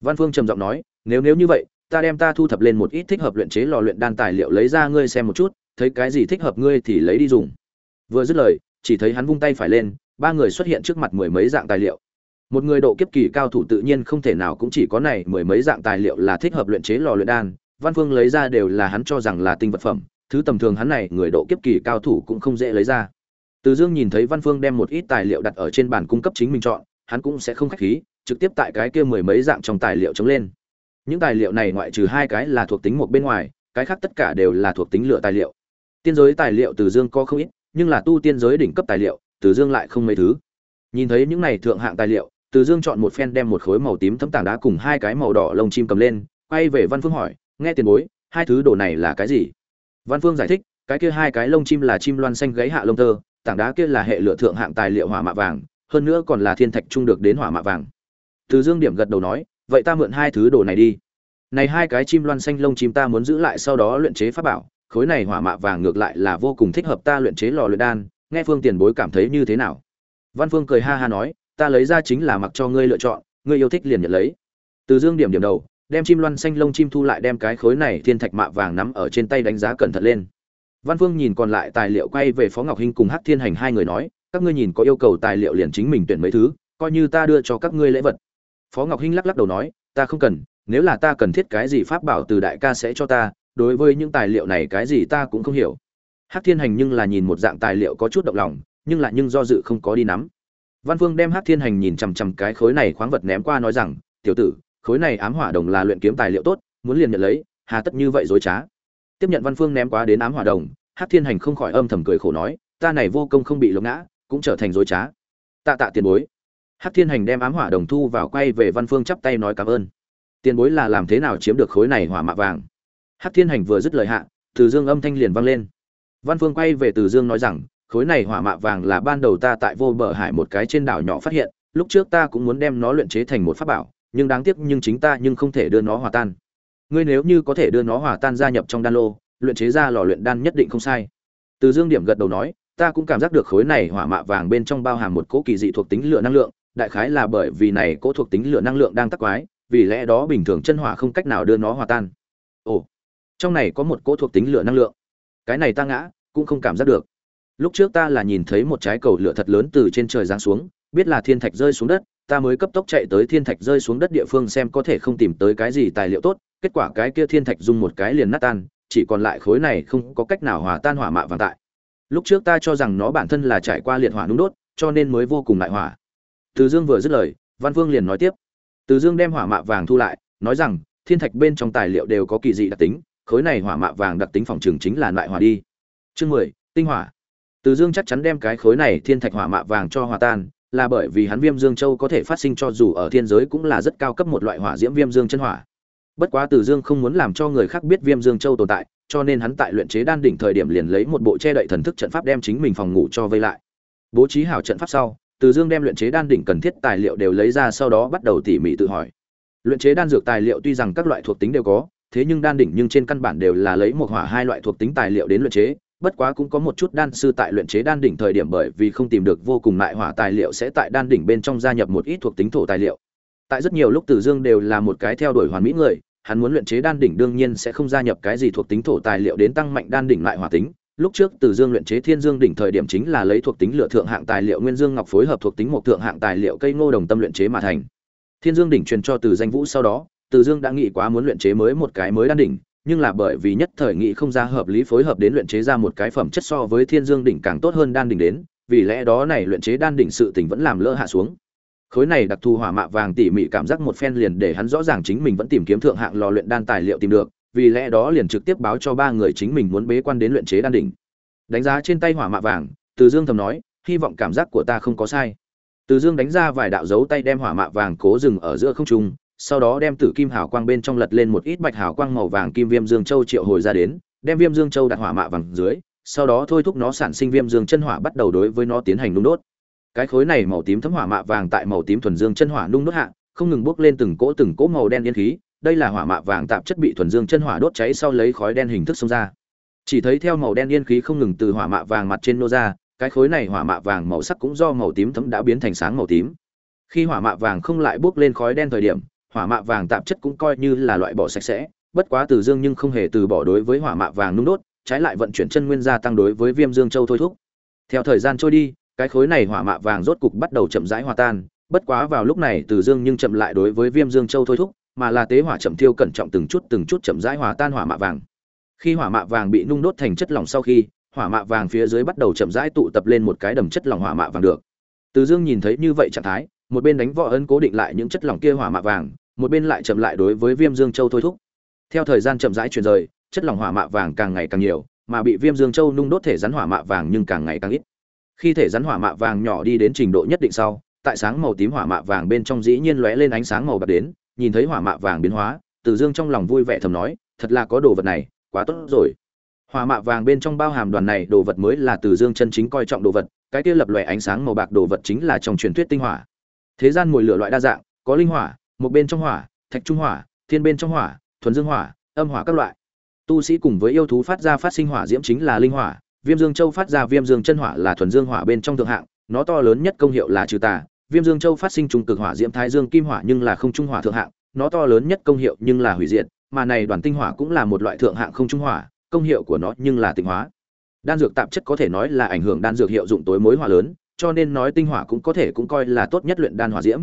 Văn Phương trầm giọng nói, nếu nếu như vậy, ta đem ta thu thập lên một ít thích hợp luyện chế lò luyện đan tài liệu lấy ra ngươi xem một chút, thấy cái gì thích hợp ngươi thì lấy đi dùng. Vừa dứt lời, chỉ thấy hắn vung tay phải lên, ba người xuất hiện trước mặt mười mấy dạng tài liệu một người độ kiếp kỳ cao thủ tự nhiên không thể nào cũng chỉ có này mười mấy dạng tài liệu là thích hợp luyện chế lò luyện đan. Văn phương lấy ra đều là hắn cho rằng là tinh vật phẩm, thứ tầm thường hắn này người độ kiếp kỳ cao thủ cũng không dễ lấy ra. Từ dương nhìn thấy văn phương đem một ít tài liệu đặt ở trên bàn cung cấp chính mình chọn, hắn cũng sẽ không khách khí, trực tiếp tại cái kia mười mấy dạng trong tài liệu chống lên. Những tài liệu này ngoại trừ hai cái là thuộc tính một bên ngoài, cái khác tất cả đều là thuộc tính lựa tài liệu. Tiên giới tài liệu từ dương có không ít, nhưng là tu tiên giới đỉnh cấp tài liệu, từ dương lại không mấy thứ. Nhìn thấy những này thượng hạng tài liệu từ dương chọn một phen đem một khối màu tím thấm tảng đá cùng hai cái màu đỏ lông chim cầm lên, quay về văn phương hỏi, nghe tiền bối, hai thứ đồ này là cái gì? Văn phương giải thích, cái kia hai cái lông chim là chim loan xanh gáy hạ lông tơ, tảng đá kia là hệ lựa thượng hạng tài liệu hỏa mạ vàng, hơn nữa còn là thiên thạch trung được đến hỏa mạ vàng. Từ dương điểm gật đầu nói, vậy ta mượn hai thứ đồ này đi. Này hai cái chim loan xanh lông chim ta muốn giữ lại sau đó luyện chế pháp bảo, khối này hỏa mạ vàng ngược lại là vô cùng thích hợp ta luyện chế lò luyện đan, nghe phương tiền bối cảm thấy như thế nào? Văn phương cười ha ha nói ta lấy ra chính là mặc cho ngươi lựa chọn, ngươi yêu thích liền nhận lấy. Từ dương điểm điểm đầu, đem chim loan xanh lông chim thu lại đem cái khối này thiên thạch mạ vàng nắm ở trên tay đánh giá cẩn thận lên. Văn phương nhìn còn lại tài liệu quay về phó ngọc hinh cùng Hát thiên hành hai người nói, các ngươi nhìn có yêu cầu tài liệu liền chính mình tuyển mấy thứ, coi như ta đưa cho các ngươi lễ vật. Phó ngọc hinh lắc lắc đầu nói, ta không cần, nếu là ta cần thiết cái gì pháp bảo từ đại ca sẽ cho ta, đối với những tài liệu này cái gì ta cũng không hiểu. Hát thiên hành nhưng là nhìn một dạng tài liệu có chút động lòng, nhưng lại nhưng do dự không có đi nắm văn Vương đem hắc thiên hành nhìn chằm chằm cái khối này khoáng vật ném qua nói rằng, tiểu tử, khối này ám hỏa đồng là luyện kiếm tài liệu tốt, muốn liền nhận lấy, hà tất như vậy dối trá. Tiếp nhận văn phương ném qua đến ám hỏa đồng, hắc thiên hành không khỏi âm thầm cười khổ nói, ta này vô công không bị lộng ngã, cũng trở thành dối trá. Tạ tạ tiền bối. Hắc thiên hành đem ám hỏa đồng thu vào quay về văn phương chắp tay nói cảm ơn. Tiền bối là làm thế nào chiếm được khối này hỏa mạ vàng? Hắc thiên hành vừa dứt lời hạ, từ dương âm thanh liền vang lên. Văn phương quay về từ dương nói rằng khối này hỏa mạ vàng là ban đầu ta tại vô bờ hải một cái trên đảo nhỏ phát hiện, lúc trước ta cũng muốn đem nó luyện chế thành một pháp bảo, nhưng đáng tiếc nhưng chính ta nhưng không thể đưa nó hòa tan. Ngươi nếu như có thể đưa nó hòa tan gia nhập trong đan lô, luyện chế ra lò luyện đan nhất định không sai. Từ dương điểm gật đầu nói, ta cũng cảm giác được khối này hỏa mạ vàng bên trong bao hàm một cỗ kỳ dị thuộc tính lửa năng lượng, đại khái là bởi vì này cỗ thuộc tính lửa năng lượng đang tắc quái, vì lẽ đó bình thường chân hỏa không cách nào đưa nó hòa tan. Ồ, trong này có một cỗ thuộc tính lửa năng lượng. Cái này ta ngã, cũng không cảm giác được lúc trước ta là nhìn thấy một trái cầu lửa thật lớn từ trên trời giáng xuống, biết là thiên thạch rơi xuống đất, ta mới cấp tốc chạy tới thiên thạch rơi xuống đất địa phương xem có thể không tìm tới cái gì tài liệu tốt, kết quả cái kia thiên thạch dùng một cái liền nát tan, chỉ còn lại khối này không có cách nào hòa tan hỏa mạ vàng tại. Lúc trước ta cho rằng nó bản thân là trải qua liệt hỏa nung đốt, cho nên mới vô cùng lại hỏa. Từ dương vừa dứt lời, văn vương liền nói tiếp. Từ dương đem hỏa mạ vàng thu lại, nói rằng, thiên thạch bên trong tài liệu đều có kỳ dị đặc tính, khối này hỏa mạ vàng đặc tính phòng trường chính là loại hỏa đi. Chương mười, tinh hỏa từ dương chắc chắn đem cái khối này thiên thạch hỏa mạ vàng cho hòa tan, là bởi vì hắn viêm dương châu có thể phát sinh cho dù ở thiên giới cũng là rất cao cấp một loại hỏa diễm viêm dương chân hỏa. Bất quá từ dương không muốn làm cho người khác biết viêm dương châu tồn tại, cho nên hắn tại luyện chế đan đỉnh thời điểm liền lấy một bộ che đậy thần thức trận pháp đem chính mình phòng ngủ cho vây lại. Bố trí hảo trận pháp sau, từ dương đem luyện chế đan đỉnh cần thiết tài liệu đều lấy ra sau đó bắt đầu tỉ mỉ tự hỏi. Luyện chế đan dược tài liệu tuy rằng các loại thuộc tính đều có, thế nhưng đan đỉnh nhưng trên căn bản đều là lấy một hỏa hai loại thuộc tính tài liệu đến luyện chế bất quá cũng có một chút đan sư tại luyện chế đan đỉnh thời điểm bởi vì không tìm được vô cùng lại hỏa tài liệu sẽ tại đan đỉnh bên trong gia nhập một ít thuộc tính thổ tài liệu. Tại rất nhiều lúc từ dương đều là một cái theo đuổi hoàn mỹ người, hắn muốn luyện chế đan đỉnh đương nhiên sẽ không gia nhập cái gì thuộc tính thổ tài liệu đến tăng mạnh đan đỉnh lại hỏa tính. Lúc trước từ dương luyện chế thiên dương đỉnh thời điểm chính là lấy thuộc tính lựa thượng hạng tài liệu nguyên dương ngọc phối hợp thuộc tính một thượng hạng tài liệu cây ngô đồng tâm luyện chế mà thành. Thiên dương đỉnh truyền cho từ danh vũ sau đó, từ dương đã nghĩ quá muốn luyện chế mới một cái mới đan đỉnh nhưng là bởi vì nhất thời nghị không ra hợp lý phối hợp đến luyện chế ra một cái phẩm chất so với thiên dương đỉnh càng tốt hơn đan đỉnh đến, vì lẽ đó này luyện chế đan đỉnh sự tình vẫn làm lỡ hạ xuống. Khối này đặc thù hỏa mạ vàng tỉ mỉ cảm giác một phen liền để hắn rõ ràng chính mình vẫn tìm kiếm thượng hạng lò luyện đan tài liệu tìm được, vì lẽ đó liền trực tiếp báo cho ba người chính mình muốn bế quan đến luyện chế đan đỉnh. Đánh giá trên tay hỏa mạ vàng, từ dương thầm nói, hy vọng cảm giác của ta không có sai. Từ dương đánh ra vài đạo dấu tay đem hỏa mạ vàng cố dừng ở giữa không trung sau đó đem tử kim hào quang bên trong lật lên một ít bạch hào quang màu vàng kim viêm dương châu triệu hồi ra đến, đem viêm dương châu đặt hỏa mạ vàng dưới, sau đó thôi thúc nó sản sinh viêm dương chân hỏa bắt đầu đối với nó tiến hành nung đốt. Cái khối này màu tím thấm hỏa mạ vàng tại màu tím thuần dương chân hỏa nung đốt hạ, không ngừng bốc lên từng cỗ từng cỗ màu đen yên khí, đây là hỏa mạ vàng tạp chất bị thuần dương chân hỏa đốt cháy sau lấy khói đen hình thức xông ra. Chỉ thấy theo màu đen yên khí không ngừng từ hỏa mạ vàng mặt trên nô ra, cái khối này hỏa mạ vàng màu sắc cũng do màu tím thấm đã biến thành sáng màu tím. Khi hỏa mạ vàng không lại bốc lên khói đen thời điểm hỏa mạ vàng tạp chất cũng coi như là loại bỏ sạch sẽ, bất quá từ dương nhưng không hề từ bỏ đối với hỏa mạ vàng nung đốt, trái lại vận chuyển chân nguyên gia tăng đối với viêm dương châu thôi thúc. Theo thời gian trôi đi, cái khối này hỏa mạ vàng rốt cục bắt đầu chậm rãi hòa tan, bất quá vào lúc này từ dương nhưng chậm lại đối với viêm dương châu thôi thúc, mà là tế hỏa chậm thiêu cẩn trọng từng chút từng chút chậm rãi hòa tan hỏa mạ vàng. Khi hỏa mạ vàng bị nung đốt thành chất lỏng sau khi, hỏa mạ vàng phía dưới bắt đầu chậm rãi tụ tập lên một cái đầm chất lỏng hỏa mạ vàng được. Từ dương nhìn thấy như vậy trạng thái một bên đánh võ ấn cố định lại những chất lỏng kia hỏa mạ vàng, một bên lại chậm lại đối với viêm dương châu thôi thúc. Theo thời gian chậm rãi chuyển rời, chất lỏng hỏa mạ vàng càng ngày càng nhiều, mà bị viêm dương châu nung đốt thể rắn hỏa mạ vàng nhưng càng ngày càng ít. Khi thể rắn hỏa mạ vàng nhỏ đi đến trình độ nhất định sau, tại sáng màu tím hỏa mạ vàng bên trong dĩ nhiên lóe lên ánh sáng màu bạc đến, nhìn thấy hỏa mạ vàng biến hóa, từ dương trong lòng vui vẻ thầm nói, thật là có đồ vật này, quá tốt rồi. Hỏa mạ vàng bên trong bao hàm đoàn này đồ vật mới là từ dương chân chính coi trọng đồ vật, cái kia lập lòe ánh sáng màu bạc đồ vật chính là trong truyền thuyết tinh hỏa thế gian mùi lửa loại đa dạng, có linh hỏa, một bên trong hỏa, thạch trung hỏa, thiên bên trong hỏa, thuần dương hỏa, âm hỏa các loại. Tu sĩ cùng với yêu thú phát ra phát sinh hỏa diễm chính là linh hỏa, viêm dương châu phát ra viêm dương chân hỏa là thuần dương hỏa bên trong thượng hạng, nó to lớn nhất công hiệu là trừ tà. Viêm dương châu phát sinh trung cực hỏa diễm thái dương kim hỏa nhưng là không trung hỏa thượng hạng, nó to lớn nhất công hiệu nhưng là hủy diệt, mà này đoàn tinh hỏa cũng là một loại thượng hạng không trung hỏa, công hiệu của nó nhưng là tịnh hóa. Đan dược tạp chất có thể nói là ảnh hưởng đan dược hiệu dụng tối mối hỏa lớn cho nên nói tinh hỏa cũng có thể cũng coi là tốt nhất luyện đan hỏa diễm.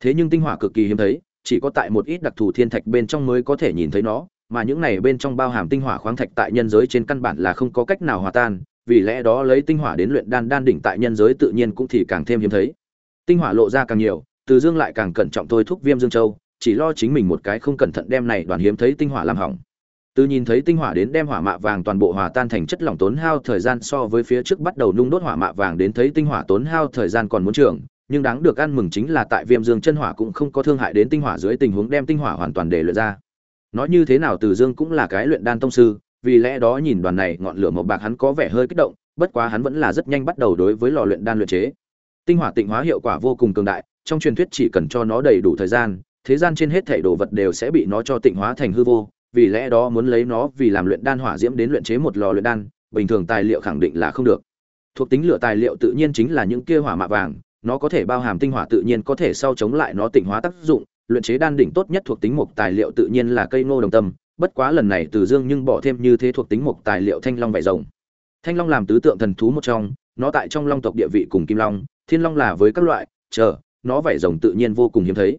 Thế nhưng tinh hỏa cực kỳ hiếm thấy, chỉ có tại một ít đặc thù thiên thạch bên trong mới có thể nhìn thấy nó, mà những này bên trong bao hàm tinh hỏa khoáng thạch tại nhân giới trên căn bản là không có cách nào hòa tan, vì lẽ đó lấy tinh hỏa đến luyện đan đan đỉnh tại nhân giới tự nhiên cũng thì càng thêm hiếm thấy. Tinh hỏa lộ ra càng nhiều, Từ Dương lại càng cẩn trọng thôi thúc Viêm Dương Châu, chỉ lo chính mình một cái không cẩn thận đem này đoàn hiếm thấy tinh hỏa làm hỏng. Từ nhìn thấy tinh hỏa đến đem hỏa mạ vàng toàn bộ hòa tan thành chất lỏng tốn hao thời gian so với phía trước bắt đầu nung đốt hỏa mạ vàng đến thấy tinh hỏa tốn hao thời gian còn muốn trưởng, nhưng đáng được ăn mừng chính là tại Viêm Dương chân hỏa cũng không có thương hại đến tinh hỏa dưới tình huống đem tinh hỏa hoàn toàn để luyện ra. Nói như thế nào Từ Dương cũng là cái luyện đan tông sư, vì lẽ đó nhìn đoàn này ngọn lửa màu bạc hắn có vẻ hơi kích động, bất quá hắn vẫn là rất nhanh bắt đầu đối với lò luyện đan luyện chế. Tinh hỏa tịnh hóa hiệu quả vô cùng cường đại, trong truyền thuyết chỉ cần cho nó đầy đủ thời gian, thế gian trên hết thảy đồ vật đều sẽ bị nó cho tịnh hóa thành hư vô, vì lẽ đó muốn lấy nó vì làm luyện đan hỏa diễm đến luyện chế một lò luyện đan, bình thường tài liệu khẳng định là không được. Thuộc tính lửa tài liệu tự nhiên chính là những kia hỏa mạ vàng, nó có thể bao hàm tinh hỏa tự nhiên có thể sau chống lại nó tịnh hóa tác dụng, luyện chế đan đỉnh tốt nhất thuộc tính mục tài liệu tự nhiên là cây ngô đồng tâm, bất quá lần này Từ Dương nhưng bỏ thêm như thế thuộc tính mục tài liệu thanh long vảy rồng. Thanh long làm tứ tượng thần thú một trong, nó tại trong long tộc địa vị cùng kim long, thiên long là với các loại, chờ, nó vảy rồng tự nhiên vô cùng hiếm thấy.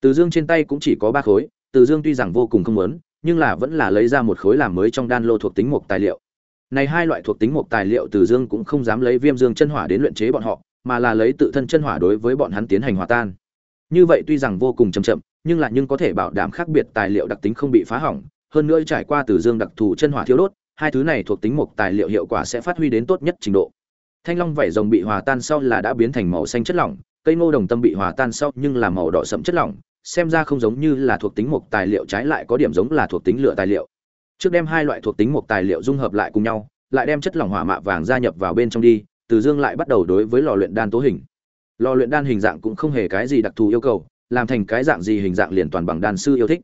Từ Dương trên tay cũng chỉ có ba khối, Từ Dương tuy rằng vô cùng không muốn, nhưng là vẫn là lấy ra một khối làm mới trong đan lô thuộc tính mục tài liệu. Này hai loại thuộc tính mục tài liệu Từ Dương cũng không dám lấy Viêm Dương chân hỏa đến luyện chế bọn họ, mà là lấy tự thân chân hỏa đối với bọn hắn tiến hành hòa tan. Như vậy tuy rằng vô cùng chậm chậm, nhưng là nhưng có thể bảo đảm khác biệt tài liệu đặc tính không bị phá hỏng, hơn nữa trải qua Từ Dương đặc thù chân hỏa thiếu đốt, hai thứ này thuộc tính mục tài liệu hiệu quả sẽ phát huy đến tốt nhất trình độ. Thanh long vảy rồng bị hòa tan sau là đã biến thành màu xanh chất lỏng, cây ngô đồng tâm bị hòa tan sau nhưng là màu đỏ sẫm chất lỏng, xem ra không giống như là thuộc tính mục tài liệu trái lại có điểm giống là thuộc tính lửa tài liệu. Trước đem hai loại thuộc tính mục tài liệu dung hợp lại cùng nhau, lại đem chất lỏng hỏa mạ vàng gia nhập vào bên trong đi, Từ Dương lại bắt đầu đối với lò luyện đan tố hình. Lò luyện đan hình dạng cũng không hề cái gì đặc thù yêu cầu, làm thành cái dạng gì hình dạng liền toàn bằng đan sư yêu thích.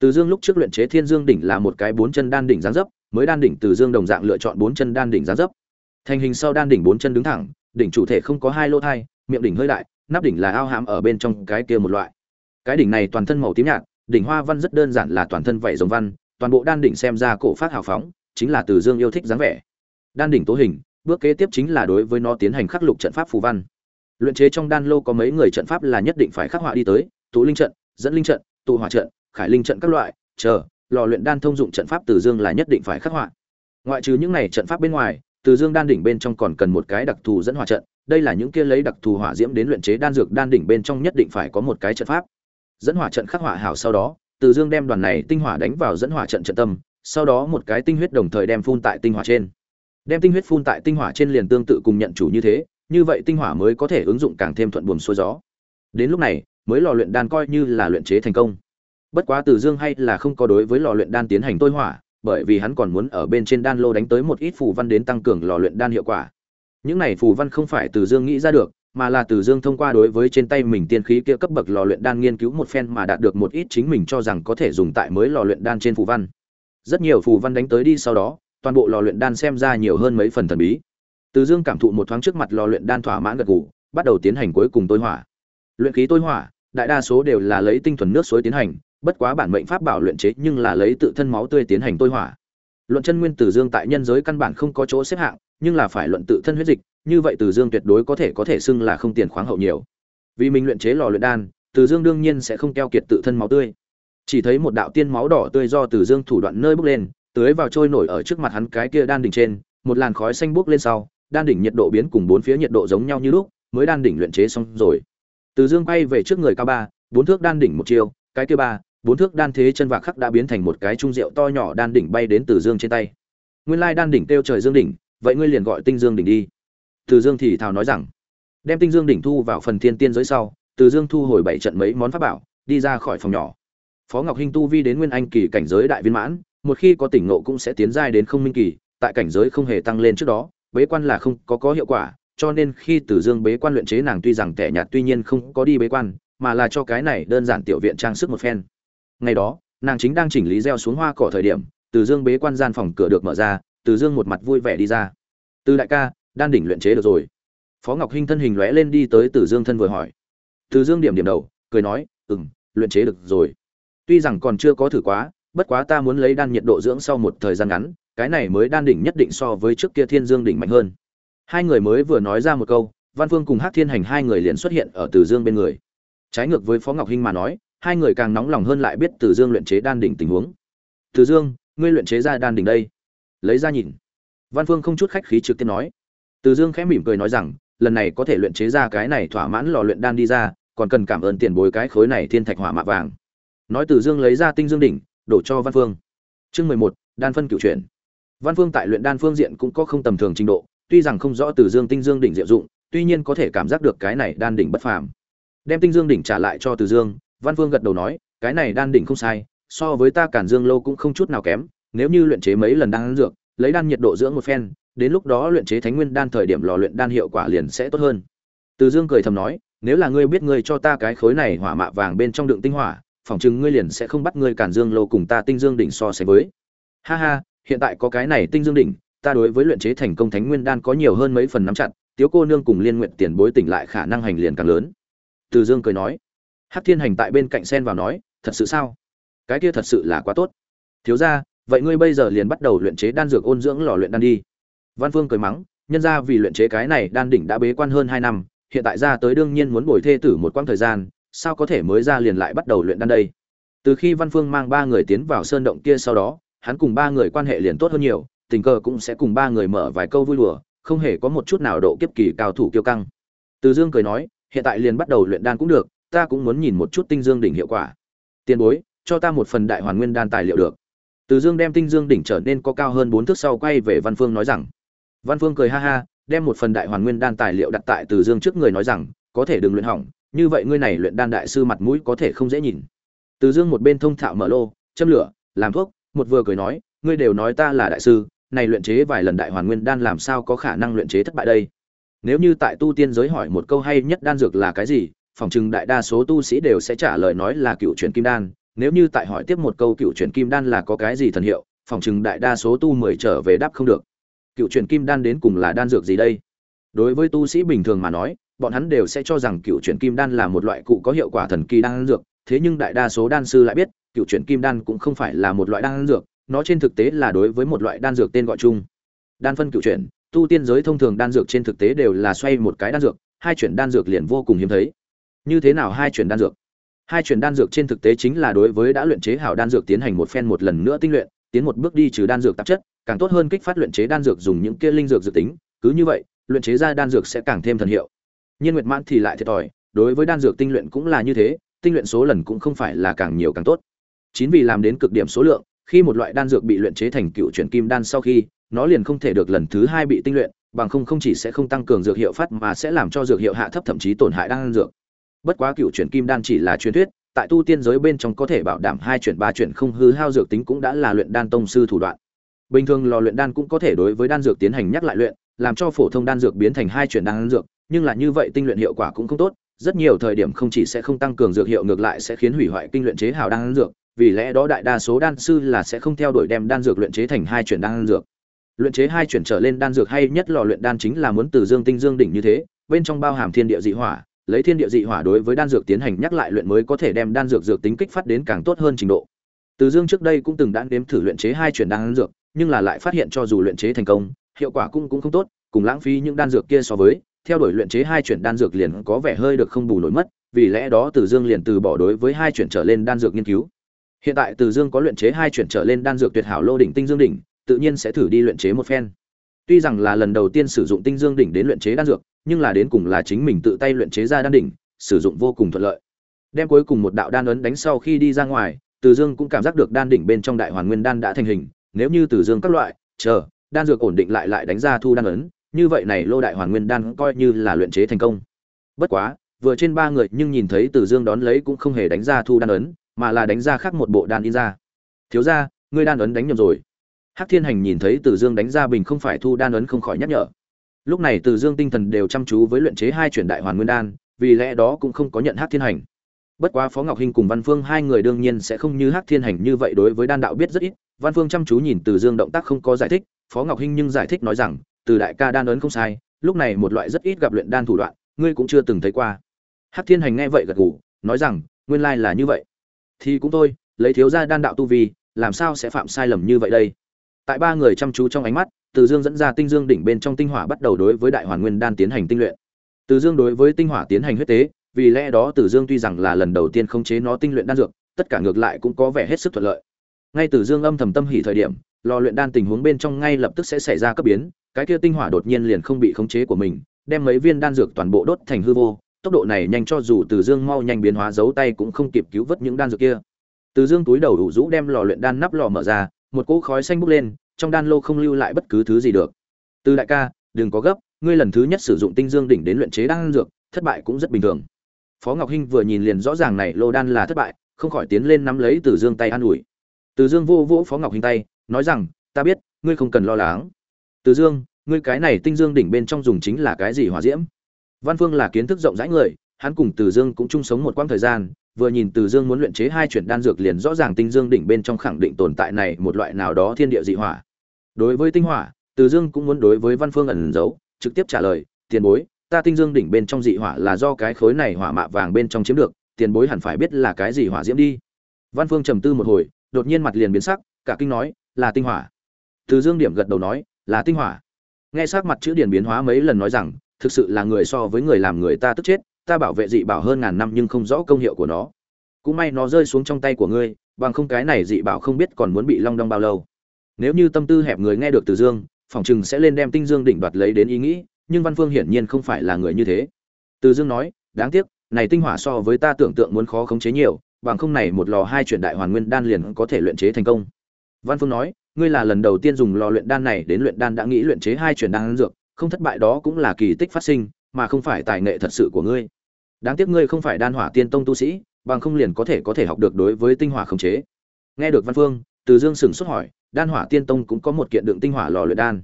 Từ Dương lúc trước luyện chế Thiên Dương đỉnh là một cái bốn chân đan đỉnh dáng dấp, mới đan đỉnh Từ Dương đồng dạng lựa chọn bốn chân đan đỉnh dáng dấp. Thành hình sau đan đỉnh bốn chân đứng thẳng, đỉnh chủ thể không có hai lỗ thai, miệng đỉnh hơi đại, nắp đỉnh là ao hãm ở bên trong cái kia một loại cái đỉnh này toàn thân màu tím nhạt, đỉnh hoa văn rất đơn giản là toàn thân vảy giống văn, toàn bộ đan đỉnh xem ra cổ phát hào phóng, chính là từ dương yêu thích dáng vẻ. Đan đỉnh tố hình, bước kế tiếp chính là đối với nó tiến hành khắc lục trận pháp phù văn. Luyện chế trong đan lô có mấy người trận pháp là nhất định phải khắc họa đi tới, tụ linh trận, dẫn linh trận, tụ hỏa trận, khải linh trận các loại, chờ, lò luyện đan thông dụng trận pháp từ dương là nhất định phải khắc họa. Ngoại trừ những này trận pháp bên ngoài, từ dương đan đỉnh bên trong còn cần một cái đặc thù dẫn hỏa trận, đây là những kia lấy đặc thù hỏa diễm đến luyện chế đan dược đan đỉnh bên trong nhất định phải có một cái trận pháp dẫn hỏa trận khắc hỏa hảo sau đó, từ dương đem đoàn này tinh hỏa đánh vào dẫn hỏa trận trận tâm, sau đó một cái tinh huyết đồng thời đem phun tại tinh hỏa trên. Đem tinh huyết phun tại tinh hỏa trên liền tương tự cùng nhận chủ như thế, như vậy tinh hỏa mới có thể ứng dụng càng thêm thuận buồm xuôi gió. Đến lúc này, mới lò luyện đan coi như là luyện chế thành công. Bất quá từ dương hay là không có đối với lò luyện đan tiến hành tôi hỏa, bởi vì hắn còn muốn ở bên trên đan lô đánh tới một ít phù văn đến tăng cường lò luyện đan hiệu quả. Những này phù văn không phải từ dương nghĩ ra được mà là từ dương thông qua đối với trên tay mình tiên khí kia cấp bậc lò luyện đan nghiên cứu một phen mà đạt được một ít chính mình cho rằng có thể dùng tại mới lò luyện đan trên phù văn. Rất nhiều phù văn đánh tới đi sau đó, toàn bộ lò luyện đan xem ra nhiều hơn mấy phần thần bí. Từ dương cảm thụ một thoáng trước mặt lò luyện đan thỏa mãn gật gù, bắt đầu tiến hành cuối cùng tối hỏa. Luyện khí tối hỏa, đại đa số đều là lấy tinh thuần nước suối tiến hành, bất quá bản mệnh pháp bảo luyện chế nhưng là lấy tự thân máu tươi tiến hành tối hỏa. Luận chân nguyên từ dương tại nhân giới căn bản không có chỗ xếp hạng, nhưng là phải luận tự thân huyết dịch như vậy từ dương tuyệt đối có thể có thể xưng là không tiền khoáng hậu nhiều. Vì mình luyện chế lò luyện đan, từ dương đương nhiên sẽ không keo kiệt tự thân máu tươi. Chỉ thấy một đạo tiên máu đỏ tươi do từ dương thủ đoạn nơi bốc lên, tưới vào trôi nổi ở trước mặt hắn cái kia đan đỉnh trên, một làn khói xanh bốc lên sau, đan đỉnh nhiệt độ biến cùng bốn phía nhiệt độ giống nhau như lúc, mới đan đỉnh luyện chế xong rồi. Từ dương quay về trước người cao ba, bốn thước đan đỉnh một chiều cái kia ba, bốn thước đan thế chân vạc khắc đã biến thành một cái trung rượu to nhỏ đan đỉnh bay đến từ dương trên tay. Nguyên lai đan đỉnh tiêu trời dương đỉnh, vậy ngươi liền gọi tinh dương đỉnh đi từ dương thì thào nói rằng, đem tinh dương đỉnh thu vào phần thiên tiên giới sau, từ dương thu hồi bảy trận mấy món pháp bảo, đi ra khỏi phòng nhỏ. Phó ngọc hinh tu vi đến nguyên anh kỳ cảnh giới đại viên mãn, một khi có tỉnh nộ cũng sẽ tiến giai đến không minh kỳ, tại cảnh giới không hề tăng lên trước đó, bế quan là không có có hiệu quả, cho nên khi từ dương bế quan luyện chế nàng tuy rằng tẻ nhạt tuy nhiên không có đi bế quan, mà là cho cái này đơn giản tiểu viện trang sức một phen. Ngày đó, nàng chính đang chỉnh lý gieo xuống hoa cỏ thời điểm, từ dương bế quan gian phòng cửa được mở ra, từ dương một mặt vui vẻ đi ra. Từ đại ca đan đỉnh luyện chế được rồi. Phó ngọc hinh thân hình lóe lên đi tới từ dương thân vừa hỏi. Từ dương điểm điểm đầu, cười nói ừ m luyện chế được rồi. Tuy rằng còn chưa có thử quá, bất quá ta muốn lấy đan nhiệt độ dưỡng sau một thời gian ngắn, cái này mới đan đỉnh nhất định so với trước kia thiên dương đỉnh mạnh hơn. Hai người mới vừa nói ra một câu, văn phương cùng hắc thiên hành hai người liền xuất hiện ở từ dương bên người. Trái ngược với phó ngọc hinh mà nói, hai người càng nóng lòng hơn lại biết từ dương luyện chế đan đỉnh tình huống. Từ dương, ngươi luyện chế ra đan đỉnh đây. Lấy ra nhìn. Văn phương không chút khách khí trực tiếp nói từ dương khẽ mỉm cười nói rằng, lần này có thể luyện chế ra cái này thỏa mãn lò luyện đan đi ra, còn cần cảm ơn tiền bối cái khối này thiên thạch hỏa mạ vàng. Nói từ dương lấy ra tinh dương đỉnh, đổ cho văn phương. Chương mười một, đan phân cựu chuyển. Văn phương tại luyện đan phương diện cũng có không tầm thường trình độ, tuy rằng không rõ từ dương tinh dương đỉnh diệu dụng, tuy nhiên có thể cảm giác được cái này đan đỉnh bất phàm. Đem tinh dương đỉnh trả lại cho từ dương, văn phương gật đầu nói, cái này đan đỉnh không sai, so với ta cản dương lâu cũng không chút nào kém, nếu như luyện chế mấy lần đan dược, lấy đan nhiệt độ dưỡng một phen đến lúc đó luyện chế thánh nguyên đan thời điểm lò luyện đan hiệu quả liền sẽ tốt hơn. Từ dương cười thầm nói, nếu là ngươi biết ngươi cho ta cái khối này hỏa mạ vàng bên trong đựng tinh hỏa, phỏng chừng ngươi liền sẽ không bắt ngươi cản dương lâu cùng ta tinh dương đỉnh so sánh với. Ha ha, hiện tại có cái này tinh dương đỉnh, ta đối với luyện chế thành công thánh nguyên đan có nhiều hơn mấy phần nắm chặt, tiếu cô nương cùng liên nguyện tiền bối tỉnh lại khả năng hành liền càng lớn. Từ dương cười nói, hắc thiên hành tại bên cạnh sen vào nói, thật sự sao? Cái kia thật sự là quá tốt. Thiếu ra vậy ngươi bây giờ liền bắt đầu luyện chế đan dược ôn dưỡng lò luyện đan đi văn phương cười mắng, nhân ra vì luyện chế cái này đan đỉnh đã bế quan hơn hai năm, hiện tại ra tới đương nhiên muốn bồi thê tử một quãng thời gian, sao có thể mới ra liền lại bắt đầu luyện đan đây? Từ khi văn phương mang ba người tiến vào sơn động kia sau đó, hắn cùng ba người quan hệ liền tốt hơn nhiều, tình cờ cũng sẽ cùng ba người mở vài câu vui đùa, không hề có một chút nào độ kiếp kỳ cao thủ kiêu căng. Từ dương cười nói, hiện tại liền bắt đầu luyện đan cũng được, ta cũng muốn nhìn một chút tinh dương đỉnh hiệu quả. Tiền bối, cho ta một phần đại hoàn nguyên đan tài liệu được. Từ dương đem tinh dương đỉnh trở nên có cao hơn bốn thước sau quay về văn phương nói rằng văn phương cười ha ha, đem một phần đại hoàn nguyên đan tài liệu đặt tại từ dương trước người nói rằng, có thể đừng luyện hỏng, như vậy ngươi này luyện đan đại sư mặt mũi có thể không dễ nhìn. Từ dương một bên thông thạo mở lô, châm lửa, làm thuốc, một vừa cười nói, ngươi đều nói ta là đại sư, này luyện chế vài lần đại hoàn nguyên đan làm sao có khả năng luyện chế thất bại đây? Nếu như tại tu tiên giới hỏi một câu hay nhất đan dược là cái gì, phòng chừng đại đa số tu sĩ đều sẽ trả lời nói là cựu truyền kim đan. Nếu như tại hỏi tiếp một câu cựu truyền kim đan là có cái gì thần hiệu, phòng chừng đại đa số tu mười trở về đáp không được cựu truyền kim đan đến cùng là đan dược gì đây? Đối với tu sĩ bình thường mà nói bọn hắn đều sẽ cho rằng cựu truyền kim đan là một loại cụ có hiệu quả thần kỳ đan dược thế nhưng đại đa số đan sư lại biết cựu truyền kim đan cũng không phải là một loại đan dược nó trên thực tế là đối với một loại đan dược tên gọi chung. Đan phân cựu truyền, tu tiên giới thông thường đan dược trên thực tế đều là xoay một cái đan dược hai chuyển đan dược liền vô cùng hiếm thấy. Như thế nào hai chuyển đan dược? Hai chuyển đan dược trên thực tế chính là đối với đã luyện chế hảo đan dược tiến hành một phen một lần nữa tinh luyện tiến một bước đi trừ đan dược tạp chất càng tốt hơn kích phát luyện chế đan dược dùng những kia linh dược dự tính, cứ như vậy, luyện chế ra đan dược sẽ càng thêm thần hiệu. Nhiên nguyệt mãn thì lại thiệt thòi, đối với đan dược tinh luyện cũng là như thế, tinh luyện số lần cũng không phải là càng nhiều càng tốt. Chính vì làm đến cực điểm số lượng, khi một loại đan dược bị luyện chế thành cựu chuyển kim đan sau khi, nó liền không thể được lần thứ hai bị tinh luyện, bằng không không chỉ sẽ không tăng cường dược hiệu phát mà sẽ làm cho dược hiệu hạ thấp thậm chí tổn hại đan dược. Bất quá cựu chuyển kim đan chỉ là truyền thuyết, tại tu tiên giới bên trong có thể bảo đảm hai chuyển ba chuyển không hư hao dược tính cũng đã là luyện đan tông sư thủ đoạn bình thường lò luyện đan cũng có thể đối với đan dược tiến hành nhắc lại luyện, làm cho phổ thông đan dược biến thành hai chuyển đan dược, nhưng là như vậy tinh luyện hiệu quả cũng không tốt, rất nhiều thời điểm không chỉ sẽ không tăng cường dược hiệu ngược lại sẽ khiến hủy hoại kinh luyện chế hào đan dược, vì lẽ đó đại đa số đan sư là sẽ không theo đuổi đem đan dược luyện chế thành hai chuyển đan dược. Luyện chế hai chuyển trở lên đan dược hay nhất lò luyện đan chính là muốn từ dương tinh dương đỉnh như thế, bên trong bao hàm thiên địa dị hỏa, lấy thiên địa dị hỏa đối với đan dược tiến hành nhắc lại luyện mới có thể đem đan dược dược tính kích phát đến càng tốt hơn trình độ. Từ dương trước đây cũng từng đã đếm thử luyện chế hai chuyển đan dược nhưng là lại phát hiện cho dù luyện chế thành công hiệu quả cũng cũng không tốt cùng lãng phí những đan dược kia so với theo đuổi luyện chế hai chuyển đan dược liền có vẻ hơi được không bù nổi mất vì lẽ đó từ dương liền từ bỏ đối với hai chuyển trở lên đan dược nghiên cứu Hiện tại Từ Dương có luyện chế hai chuyển trở lên đan dược tuyệt hảo lô đỉnh tinh dương đỉnh, tự nhiên sẽ thử đi luyện chế một phen. Tuy rằng là lần đầu tiên sử dụng tinh dương đỉnh đến luyện chế đan dược, nhưng là đến cùng là chính mình tự tay luyện chế ra đan đỉnh, sử dụng vô cùng thuận lợi. Đem cuối cùng một đạo đan ấn đánh sau khi đi ra ngoài, Từ Dương cũng cảm giác được đan đỉnh bên trong đại hoàn nguyên đan đã thành hình, nếu như Từ Dương các loại, chờ, đan dược ổn định lại lại đánh ra thu đan ấn, như vậy này lô đại hoàn nguyên đan coi như là luyện chế thành công. Bất quá, vừa trên ba người nhưng nhìn thấy Từ Dương đón lấy cũng không hề đánh ra thu đan ấn, mà là đánh ra khác một bộ đan in ra. Thiếu ra ngươi đan ấn đánh nhầm rồi. Hắc thiên hành nhìn thấy từ dương đánh ra bình không phải thu đan ấn không khỏi nhắc nhở. Lúc này từ dương tinh thần đều chăm chú với luyện chế hai chuyển đại hoàn nguyên đan vì lẽ đó cũng không có nhận hắc thiên hành. Bất quá phó ngọc hinh cùng văn phương hai người đương nhiên sẽ không như hắc thiên hành như vậy đối với đan đạo biết rất ít văn phương chăm chú nhìn từ dương động tác không có giải thích phó ngọc hinh nhưng giải thích nói rằng từ đại ca đan ấn không sai lúc này một loại rất ít gặp luyện đan thủ đoạn ngươi cũng chưa từng thấy qua. Hắc thiên hành nghe vậy gật gù nói rằng nguyên lai là như vậy. Thì cũng thôi lấy thiếu gia đan đạo tu vi làm sao sẽ phạm sai lầm như vậy đây? Tại ba người chăm chú trong ánh mắt từ dương dẫn ra tinh dương đỉnh bên trong tinh hỏa bắt đầu đối với đại hoàn nguyên đan tiến hành tinh luyện. Từ Dương đối với tinh hỏa tiến hành huyết tế, vì lẽ đó Từ Dương tuy rằng là lần đầu tiên khống chế nó tinh luyện đan dược, tất cả ngược lại cũng có vẻ hết sức thuận lợi. Ngay Từ Dương âm thầm tâm hỉ thời điểm, lò luyện đan tình huống bên trong ngay lập tức sẽ xảy ra cấp biến, cái kia tinh hỏa đột nhiên liền không bị khống chế của mình, đem mấy viên đan dược toàn bộ đốt thành hư vô, tốc độ này nhanh cho dù Từ Dương mau nhanh biến hóa giấu tay cũng không kịp cứu vớt những đan dược kia. Từ Dương túi đầu đủ rũ đem lò luyện đan nắp lò mở ra, một cỗ khói xanh bốc lên, trong đan lô không lưu lại bất cứ thứ gì được. Từ đại ca, đừng có gấp, ngươi lần thứ nhất sử dụng tinh dương đỉnh đến luyện chế đan dược, thất bại cũng rất bình thường. Phó Ngọc Hinh vừa nhìn liền rõ ràng này lô đan là thất bại, không khỏi tiến lên nắm lấy Từ Dương tay an ủi. Từ Dương vô vỗ Phó Ngọc hình tay, nói rằng, ta biết, ngươi không cần lo lắng. Từ Dương, ngươi cái này tinh dương đỉnh bên trong dùng chính là cái gì hỏa diễm? Văn Phương là kiến thức rộng rãi người, hắn cùng Từ Dương cũng chung sống một quãng thời gian, vừa nhìn Từ Dương muốn luyện chế hai chuyển đan dược liền rõ ràng tinh dương đỉnh bên trong khẳng định tồn tại này một loại nào đó thiên địa dị hỏa. Đối với tinh hỏa, Từ Dương cũng muốn đối với Văn Phương ẩn giấu, trực tiếp trả lời, tiền bối, ta tinh dương đỉnh bên trong dị hỏa là do cái khối này hỏa mạ vàng bên trong chiếm được, tiền bối hẳn phải biết là cái gì hỏa diễm đi. Văn Phương trầm tư một hồi, đột nhiên mặt liền biến sắc, cả kinh nói, là tinh hỏa. Từ Dương điểm gật đầu nói, là tinh hỏa. Nghe sắc mặt chữ điển biến hóa mấy lần nói rằng, thực sự là người so với người làm người ta tức chết, ta bảo vệ dị bảo hơn ngàn năm nhưng không rõ công hiệu của nó. Cũng may nó rơi xuống trong tay của ngươi, bằng không cái này dị bảo không biết còn muốn bị long đong bao lâu. Nếu như tâm tư hẹp người nghe được Từ Dương, phòng chừng sẽ lên đem tinh dương đỉnh đoạt lấy đến ý nghĩ, nhưng Văn Phương hiển nhiên không phải là người như thế. Từ Dương nói, đáng tiếc, này tinh hỏa so với ta tưởng tượng muốn khó khống chế nhiều, bằng không này một lò hai chuyển đại hoàn nguyên đan liền có thể luyện chế thành công. Văn Phương nói, ngươi là lần đầu tiên dùng lò luyện đan này đến luyện đan đã nghĩ luyện chế hai chuyển đan dược, không thất bại đó cũng là kỳ tích phát sinh, mà không phải tài nghệ thật sự của ngươi. Đáng tiếc ngươi không phải đan hỏa tiên tông tu sĩ, bằng không liền có thể có thể học được đối với tinh hỏa khống chế. Nghe được Văn Phương, Từ Dương sửng sốt hỏi, đan hỏa tiên tông cũng có một kiện đựng tinh hỏa lò luyện đan.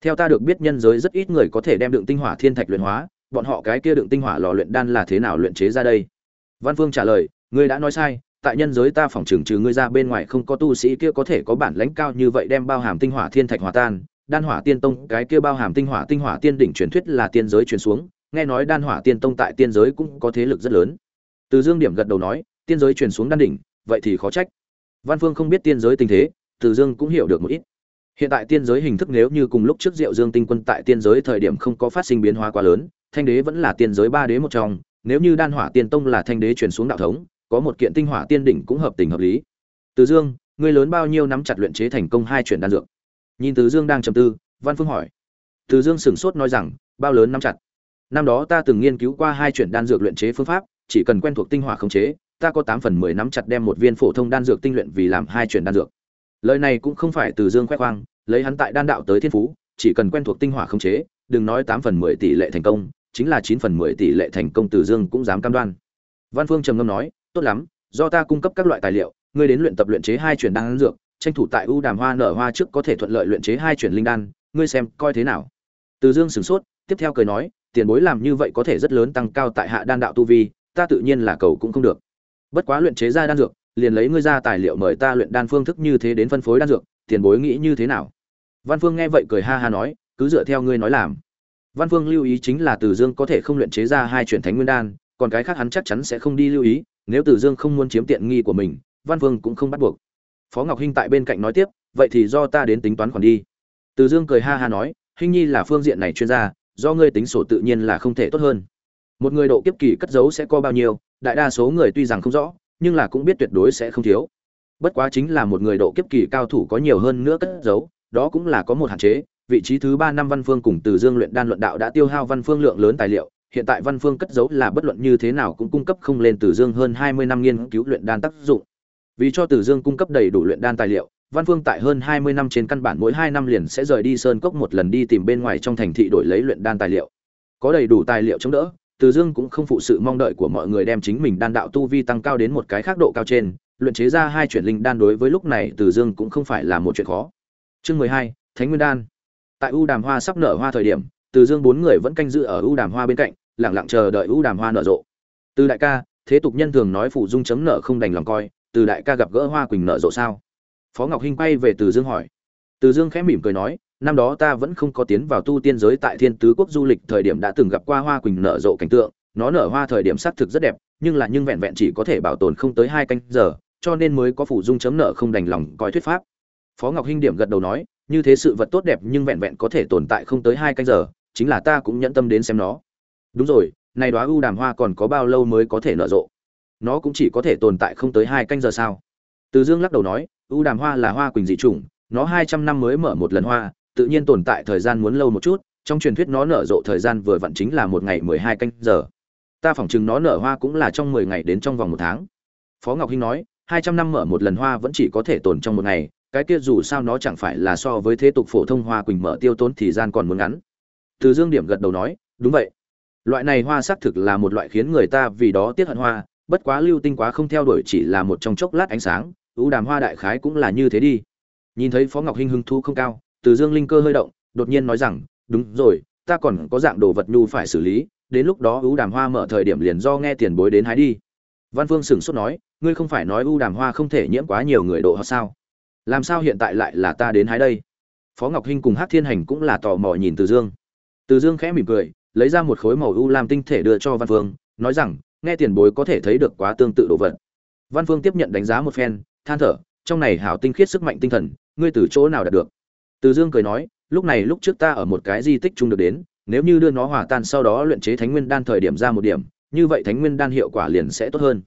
Theo ta được biết nhân giới rất ít người có thể đem đựng tinh hỏa thiên thạch luyện hóa, bọn họ cái kia đựng tinh hỏa lò luyện đan là thế nào luyện chế ra đây? Văn Phương trả lời, ngươi đã nói sai, tại nhân giới ta phỏng chừng trừ ngươi ra bên ngoài không có tu sĩ kia có thể có bản lãnh cao như vậy đem bao hàm tinh hỏa thiên thạch hòa tan. Đan hỏa tiên tông cái kia bao hàm tinh hỏa tinh hỏa tiên đỉnh truyền thuyết là tiên giới truyền xuống, nghe nói đan hỏa tiên tông tại tiên giới cũng có thế lực rất lớn. Từ Dương điểm gật đầu nói, tiên giới truyền xuống đan đỉnh, vậy thì khó trách. Văn Phương không biết tiên giới tình thế, Từ Dương cũng hiểu được một ít. Hiện tại tiên giới hình thức nếu như cùng lúc trước Diệu Dương Tinh Quân tại tiên giới thời điểm không có phát sinh biến hóa quá lớn, Thanh đế vẫn là tiên giới ba đế một trong, nếu như Đan Hỏa Tiên Tông là Thanh đế truyền xuống đạo thống, có một kiện tinh hỏa tiên đỉnh cũng hợp tình hợp lý. Từ Dương, ngươi lớn bao nhiêu nắm chặt luyện chế thành công hai chuyển đan dược? Nhìn Từ Dương đang trầm tư, Văn Phương hỏi. Từ Dương sửng sốt nói rằng, bao lớn nắm chặt? Năm đó ta từng nghiên cứu qua hai chuyển đan dược luyện chế phương pháp, chỉ cần quen thuộc tinh hỏa khống chế, ta có tám phần mười nắm chặt đem một viên phổ thông đan dược tinh luyện vì làm hai chuyển đan dược. Lời này cũng không phải Từ Dương khoe khoang, lấy hắn tại đan đạo tới thiên phú, chỉ cần quen thuộc tinh hỏa khống chế, đừng nói tám phần mười tỷ lệ thành công, chính là chín phần mười tỷ lệ thành công Từ Dương cũng dám cam đoan. Văn Phương trầm ngâm nói, tốt lắm, do ta cung cấp các loại tài liệu, ngươi đến luyện tập luyện chế hai chuyển đan dược, tranh thủ tại U Đàm Hoa nở hoa trước có thể thuận lợi luyện chế hai chuyển linh đan, ngươi xem coi thế nào. Từ Dương sửng sốt, tiếp theo cười nói, tiền bối làm như vậy có thể rất lớn tăng cao tại hạ đan đạo tu vi, ta tự nhiên là cầu cũng không được. Bất quá luyện chế ra đan dược, liền lấy ngươi ra tài liệu mời ta luyện đan phương thức như thế đến phân phối đan dược, tiền bối nghĩ như thế nào? Văn Phương nghe vậy cười ha ha nói, cứ dựa theo ngươi nói làm. Văn Phương lưu ý chính là Từ Dương có thể không luyện chế ra hai chuyển thánh nguyên đan, còn cái khác hắn chắc chắn sẽ không đi lưu ý, nếu Từ Dương không muốn chiếm tiện nghi của mình, Văn Vương cũng không bắt buộc. Phó Ngọc Hinh tại bên cạnh nói tiếp, vậy thì do ta đến tính toán khoản đi. Từ Dương cười ha ha nói, Hinh Nhi là phương diện này chuyên gia, do ngươi tính sổ tự nhiên là không thể tốt hơn. Một người độ kiếp kỳ cất giấu sẽ có bao nhiêu, đại đa số người tuy rằng không rõ, nhưng là cũng biết tuyệt đối sẽ không thiếu. Bất quá chính là một người độ kiếp kỳ cao thủ có nhiều hơn nữa cất giấu, đó cũng là có một hạn chế, vị trí thứ ba năm Văn Phương cùng Từ Dương luyện đan luận đạo đã tiêu hao Văn Phương lượng lớn tài liệu, hiện tại Văn Phương cất giấu là bất luận như thế nào cũng cung cấp không lên Từ Dương hơn hai mươi năm nghiên cứu luyện đan tác dụng. Vì cho Từ Dương cung cấp đầy đủ luyện đan tài liệu, Văn Phương tại hơn hai mươi năm trên căn bản mỗi hai năm liền sẽ rời đi sơn cốc một lần đi tìm bên ngoài trong thành thị đổi lấy luyện đan tài liệu. Có đầy đủ tài liệu chống đỡ, Từ Dương cũng không phụ sự mong đợi của mọi người đem chính mình đan đạo tu vi tăng cao đến một cái khác độ cao trên, luyện chế ra hai chuyển linh đan đối với lúc này Từ Dương cũng không phải là một chuyện khó. Chương mười hai Thánh Nguyên đan. Tại U Đàm Hoa sắp nở hoa thời điểm, Từ Dương bốn người vẫn canh giữ ở U Đàm Hoa bên cạnh, lặng lặng chờ đợi U Đàm Hoa nở rộ. Từ đại ca, thế tục nhân thường nói phụ dung chấm nợ không đành lòng coi, Từ đại ca gặp gỡ Hoa Quỳnh nở rộ sao? Phó Ngọc Hinh quay về Từ Dương hỏi. Từ Dương khẽ mỉm cười nói, năm đó ta vẫn không có tiến vào tu tiên giới tại Thiên Tứ Quốc du lịch thời điểm đã từng gặp qua Hoa Quỳnh nở rộ cảnh tượng, nó nở hoa thời điểm xác thực rất đẹp, nhưng là nhưng vẹn vẹn chỉ có thể bảo tồn không tới hai canh giờ, cho nên mới có phụ dung chấm nợ không đành lòng coi thuyết pháp. Phó Ngọc Hinh điểm gật đầu nói, như thế sự vật tốt đẹp nhưng vẹn vẹn có thể tồn tại không tới hai canh giờ chính là ta cũng nhẫn tâm đến xem nó đúng rồi này đóa u đàm hoa còn có bao lâu mới có thể nở rộ? Nó cũng chỉ có thể tồn tại không tới hai canh giờ sao? Từ dương lắc đầu nói u đàm hoa là hoa quỳnh dị chủng, nó hai trăm năm mới mở một lần hoa, tự nhiên tồn tại thời gian muốn lâu một chút, trong truyền thuyết nó nở rộ thời gian vừa vặn chính là một ngày mười hai canh giờ. Ta phỏng chừng nó nở hoa cũng là trong mười ngày đến trong vòng một tháng. Phó ngọc hinh nói, hai trăm năm mở một lần hoa vẫn chỉ có thể tồn trong một ngày, cái kia dù sao nó chẳng phải là so với thế tục phổ thông hoa quỳnh mở tiêu tốn thì gian còn muốn ngắn. Từ dương điểm gật đầu nói, đúng vậy loại này hoa xác thực là một loại khiến người ta vì đó tiếc hận hoa, bất quá lưu tinh quá không theo đuổi chỉ là một trong chốc lát ánh sáng, ưu đàm hoa đại khái cũng là như thế đi. Nhìn thấy phó ngọc hinh hưng thu không cao, từ dương linh cơ hơi động, đột nhiên nói rằng, đúng rồi, ta còn có dạng đồ vật nhu phải xử lý, đến lúc đó ưu đàm hoa mở thời điểm liền do nghe tiền bối đến hái đi. Văn phương sửng sốt nói, ngươi không phải nói ưu đàm hoa không thể nhiễm quá nhiều người độ họ sao? Làm sao hiện tại lại là ta đến hái đây? Phó ngọc hinh cùng hát thiên hành cũng là tò mò nhìn từ dương. Từ dương khẽ mỉm cười lấy ra một khối màu u lam tinh thể đưa cho văn vương nói rằng, nghe tiền bối có thể thấy được quá tương tự đồ vật. Văn vương tiếp nhận đánh giá một phen, than thở, trong này hảo tinh khiết sức mạnh tinh thần, ngươi từ chỗ nào đạt được? Từ dương cười nói, lúc này lúc trước ta ở một cái di tích chung được đến, nếu như đưa nó hòa tan sau đó luyện chế thánh nguyên đan thời điểm ra một điểm, như vậy thánh nguyên đan hiệu quả liền sẽ tốt hơn.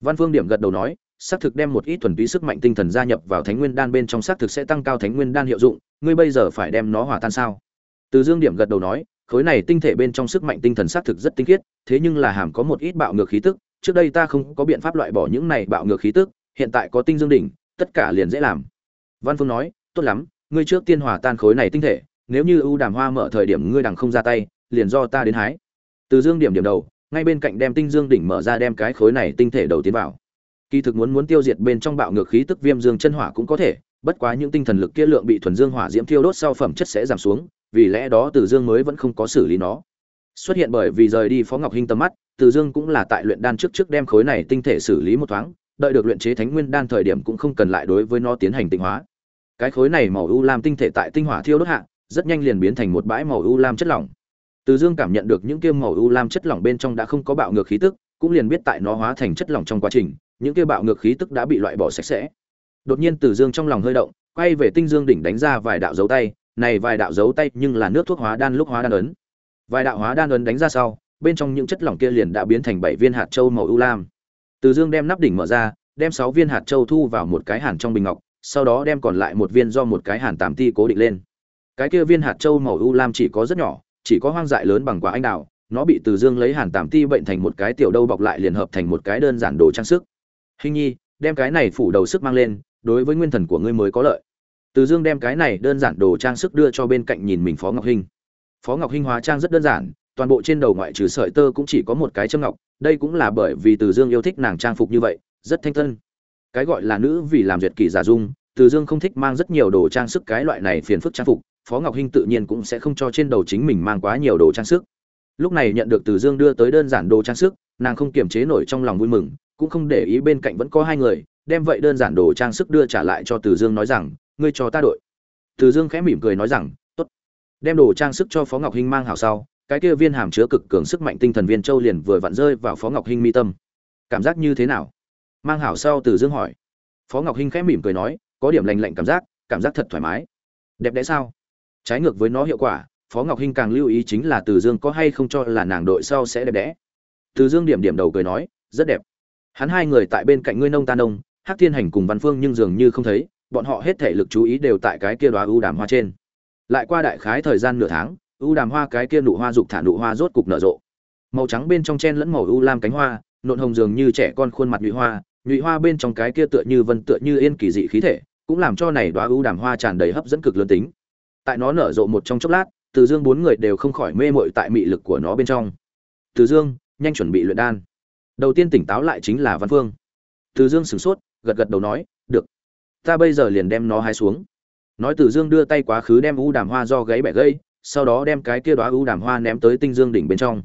Văn phương điểm gật đầu nói, xác thực đem một ít thuần túy sức mạnh tinh thần gia nhập vào thánh nguyên đan bên trong xác thực sẽ tăng cao thánh nguyên đan hiệu dụng, ngươi bây giờ phải đem nó hòa tan sao? Từ dương điểm gật đầu nói khối này tinh thể bên trong sức mạnh tinh thần xác thực rất tinh khiết, thế nhưng là hàm có một ít bạo ngược khí tức, trước đây ta không có biện pháp loại bỏ những này bạo ngược khí tức, hiện tại có tinh dương đỉnh, tất cả liền dễ làm. Văn phương nói, tốt lắm, ngươi trước tiên hòa tan khối này tinh thể, nếu như ưu đàm hoa mở thời điểm ngươi đằng không ra tay, liền do ta đến hái. Từ dương điểm điểm đầu, ngay bên cạnh đem tinh dương đỉnh mở ra đem cái khối này tinh thể đầu tiến vào. Kỳ thực muốn muốn tiêu diệt bên trong bạo ngược khí tức viêm dương chân hỏa cũng có thể, bất quá những tinh thần lực kia lượng bị thuần dương hỏa diễm thiêu đốt sau phẩm chất sẽ giảm xuống vì lẽ đó từ dương mới vẫn không có xử lý nó. Xuất hiện bởi vì rời đi phó ngọc hinh tầm mắt, từ dương cũng là tại luyện đan trước trước đem khối này tinh thể xử lý một thoáng, đợi được luyện chế thánh nguyên đan thời điểm cũng không cần lại đối với nó tiến hành tinh hóa. Cái khối này màu u lam tinh thể tại tinh hỏa thiêu đốt hạ, rất nhanh liền biến thành một bãi màu u lam chất lỏng. Từ dương cảm nhận được những kia màu u lam chất lỏng bên trong đã không có bạo ngược khí tức, cũng liền biết tại nó hóa thành chất lỏng trong quá trình, những kia bạo ngược khí tức đã bị loại bỏ sạch sẽ. Đột nhiên từ dương trong lòng hơi động, quay về tinh dương đỉnh đánh ra vài đạo dấu tay này vài đạo dấu tay nhưng là nước thuốc hóa đan lúc hóa đan ấn. Vài đạo hóa đan ấn đánh ra sau, bên trong những chất lỏng kia liền đã biến thành bảy viên hạt châu màu u lam. Từ dương đem nắp đỉnh mở ra, đem sáu viên hạt châu thu vào một cái hàn trong bình ngọc, sau đó đem còn lại một viên do một cái hàn tạm ti cố định lên. Cái kia viên hạt châu màu u lam chỉ có rất nhỏ, chỉ có hoang dại lớn bằng quả anh đào, nó bị từ dương lấy hàn tạm ti bệnh thành một cái tiểu đâu bọc lại liền hợp thành một cái đơn giản đồ trang sức. Hình nhi, đem cái này phủ đầu sức mang lên, đối với nguyên thần của ngươi mới có lợi từ dương đem cái này đơn giản đồ trang sức đưa cho bên cạnh nhìn mình phó ngọc hinh. Phó ngọc hinh hóa trang rất đơn giản, toàn bộ trên đầu ngoại trừ sợi tơ cũng chỉ có một cái châm ngọc, đây cũng là bởi vì từ dương yêu thích nàng trang phục như vậy, rất thanh tân cái gọi là nữ vì làm duyệt kỳ giả dung, từ dương không thích mang rất nhiều đồ trang sức cái loại này phiền phức trang phục, phó ngọc hinh tự nhiên cũng sẽ không cho trên đầu chính mình mang quá nhiều đồ trang sức. Lúc này nhận được từ dương đưa tới đơn giản đồ trang sức, nàng không kiềm chế nổi trong lòng vui mừng, cũng không để ý bên cạnh vẫn có hai người, đem vậy đơn giản đồ trang sức đưa trả lại cho từ dương nói rằng ngươi cho ta đội. Từ dương khẽ mỉm cười nói rằng, tốt. Đem đồ trang sức cho phó ngọc hinh mang hảo sau, cái kia viên hàm chứa cực cường sức mạnh tinh thần viên châu liền vừa vặn rơi vào phó ngọc hinh mi tâm. Cảm giác như thế nào? Mang hảo sau từ dương hỏi. Phó ngọc hinh khẽ mỉm cười nói, có điểm lành lạnh cảm giác cảm giác thật thoải mái. Đẹp đẽ sao? Trái ngược với nó hiệu quả, phó ngọc hinh càng lưu ý chính là từ dương có hay không cho là nàng đội sau sẽ đẹp đẽ. Từ dương điểm điểm đầu cười nói, rất đẹp. Hắn hai người tại bên cạnh ngươi nông ta nông, hắc thiên hành cùng văn phương nhưng dường như không thấy bọn họ hết thể lực chú ý đều tại cái kia đóa ưu đàm hoa trên. Lại qua đại khái thời gian nửa tháng, ưu đàm hoa cái kia nụ hoa dục thả nụ hoa rốt cục nở rộ. Màu trắng bên trong chen lẫn màu ưu lam cánh hoa, nộn hồng dường như trẻ con khuôn mặt nhụy hoa nhụy hoa bên trong cái kia tựa như vân tựa như yên kỳ dị khí thể, cũng làm cho này đóa ưu đàm hoa tràn đầy hấp dẫn cực lớn tính. Tại nó nở rộ một trong chốc lát, từ dương bốn người đều không khỏi mê mội tại mị lực của nó bên trong. Từ dương, nhanh chuẩn bị luyện đan. Đầu tiên tỉnh táo lại chính là văn phương. Từ dương sửng sốt, gật gật đầu nói ta bây giờ liền đem nó hái xuống. Nói từ dương đưa tay quá khứ đem u đàm hoa do gáy bẻ gây sau đó đem cái kia đoá u đàm hoa ném tới tinh dương đỉnh bên trong.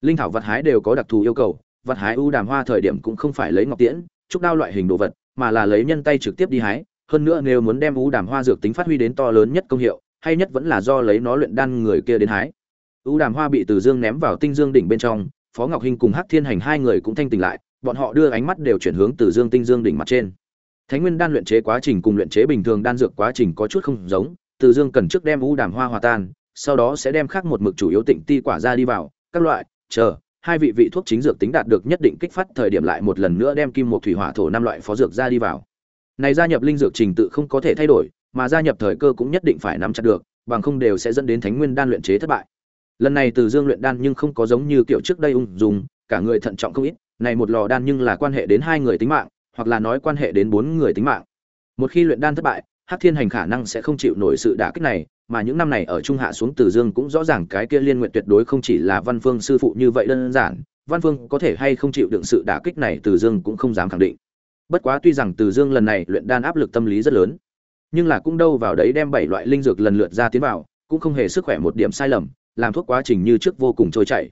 Linh thảo vật hái đều có đặc thù yêu cầu, vật hái u đàm hoa thời điểm cũng không phải lấy ngọc tiễn, trúc đao loại hình đồ vật, mà là lấy nhân tay trực tiếp đi hái. Hơn nữa nếu muốn đem u đàm hoa dược tính phát huy đến to lớn nhất công hiệu, hay nhất vẫn là do lấy nó luyện đan người kia đến hái. U đàm hoa bị từ dương ném vào tinh dương đỉnh bên trong, phó ngọc hinh cùng hắc thiên hành hai người cũng thanh tỉnh lại, bọn họ đưa ánh mắt đều chuyển hướng từ dương tinh dương đỉnh mặt trên thánh nguyên đan luyện chế quá trình cùng luyện chế bình thường đan dược quá trình có chút không giống từ dương cần trước đem u đàm hoa hòa tan sau đó sẽ đem khác một mực chủ yếu tịnh ti quả ra đi vào các loại chờ hai vị vị thuốc chính dược tính đạt được nhất định kích phát thời điểm lại một lần nữa đem kim một thủy hỏa thổ năm loại phó dược ra đi vào. Này gia nhập linh dược trình tự không có thể thay đổi mà gia nhập thời cơ cũng nhất định phải nắm chặt được bằng không đều sẽ dẫn đến thánh nguyên đan luyện chế thất bại. Lần này từ dương luyện đan nhưng không có giống như kiểu trước đây ung dung, cả người thận trọng không ít này một lò đan nhưng là quan hệ đến hai người tính mạng hoặc là nói quan hệ đến bốn người tính mạng. Một khi luyện đan thất bại, hắc thiên hành khả năng sẽ không chịu nổi sự đả kích này, mà những năm này ở trung hạ xuống từ dương cũng rõ ràng cái kia liên nguyện tuyệt đối không chỉ là văn phương sư phụ như vậy đơn giản, văn phương có thể hay không chịu đựng sự đả kích này từ dương cũng không dám khẳng định. Bất quá tuy rằng từ dương lần này luyện đan áp lực tâm lý rất lớn, nhưng là cũng đâu vào đấy đem bảy loại linh dược lần lượt ra tiến vào, cũng không hề sức khỏe một điểm sai lầm, làm thuốc quá trình như trước vô cùng trôi chảy.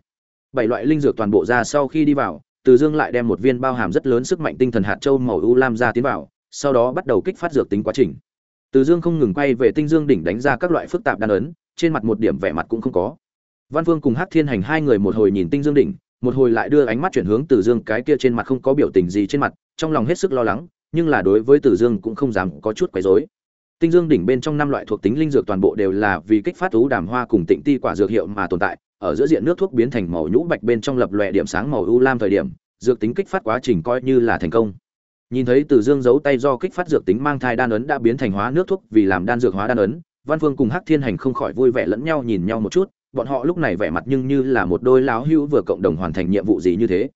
Bảy loại linh dược toàn bộ ra sau khi đi vào từ dương lại đem một viên bao hàm rất lớn sức mạnh tinh thần hạt châu màu u lam ra tiến vào, sau đó bắt đầu kích phát dược tính quá trình. Từ dương không ngừng quay về tinh dương đỉnh đánh ra các loại phức tạp đan ấn, trên mặt một điểm vẻ mặt cũng không có. Văn vương cùng hắc thiên hành hai người một hồi nhìn tinh dương đỉnh, một hồi lại đưa ánh mắt chuyển hướng từ dương, cái kia trên mặt không có biểu tình gì trên mặt, trong lòng hết sức lo lắng, nhưng là đối với từ dương cũng không dám có chút quấy rối. Tinh dương đỉnh bên trong năm loại thuộc tính linh dược toàn bộ đều là vì kích phát thú đàm hoa cùng tịnh ti quả dược hiệu mà tồn tại ở giữa diện nước thuốc biến thành màu nhũ bạch bên trong lập lòe điểm sáng màu u lam thời điểm, dược tính kích phát quá trình coi như là thành công. Nhìn thấy từ dương giấu tay do kích phát dược tính mang thai đan ấn đã biến thành hóa nước thuốc vì làm đan dược hóa đan ấn, văn phương cùng hắc thiên hành không khỏi vui vẻ lẫn nhau nhìn nhau một chút, bọn họ lúc này vẻ mặt nhưng như là một đôi láo hữu vừa cộng đồng hoàn thành nhiệm vụ gì như thế.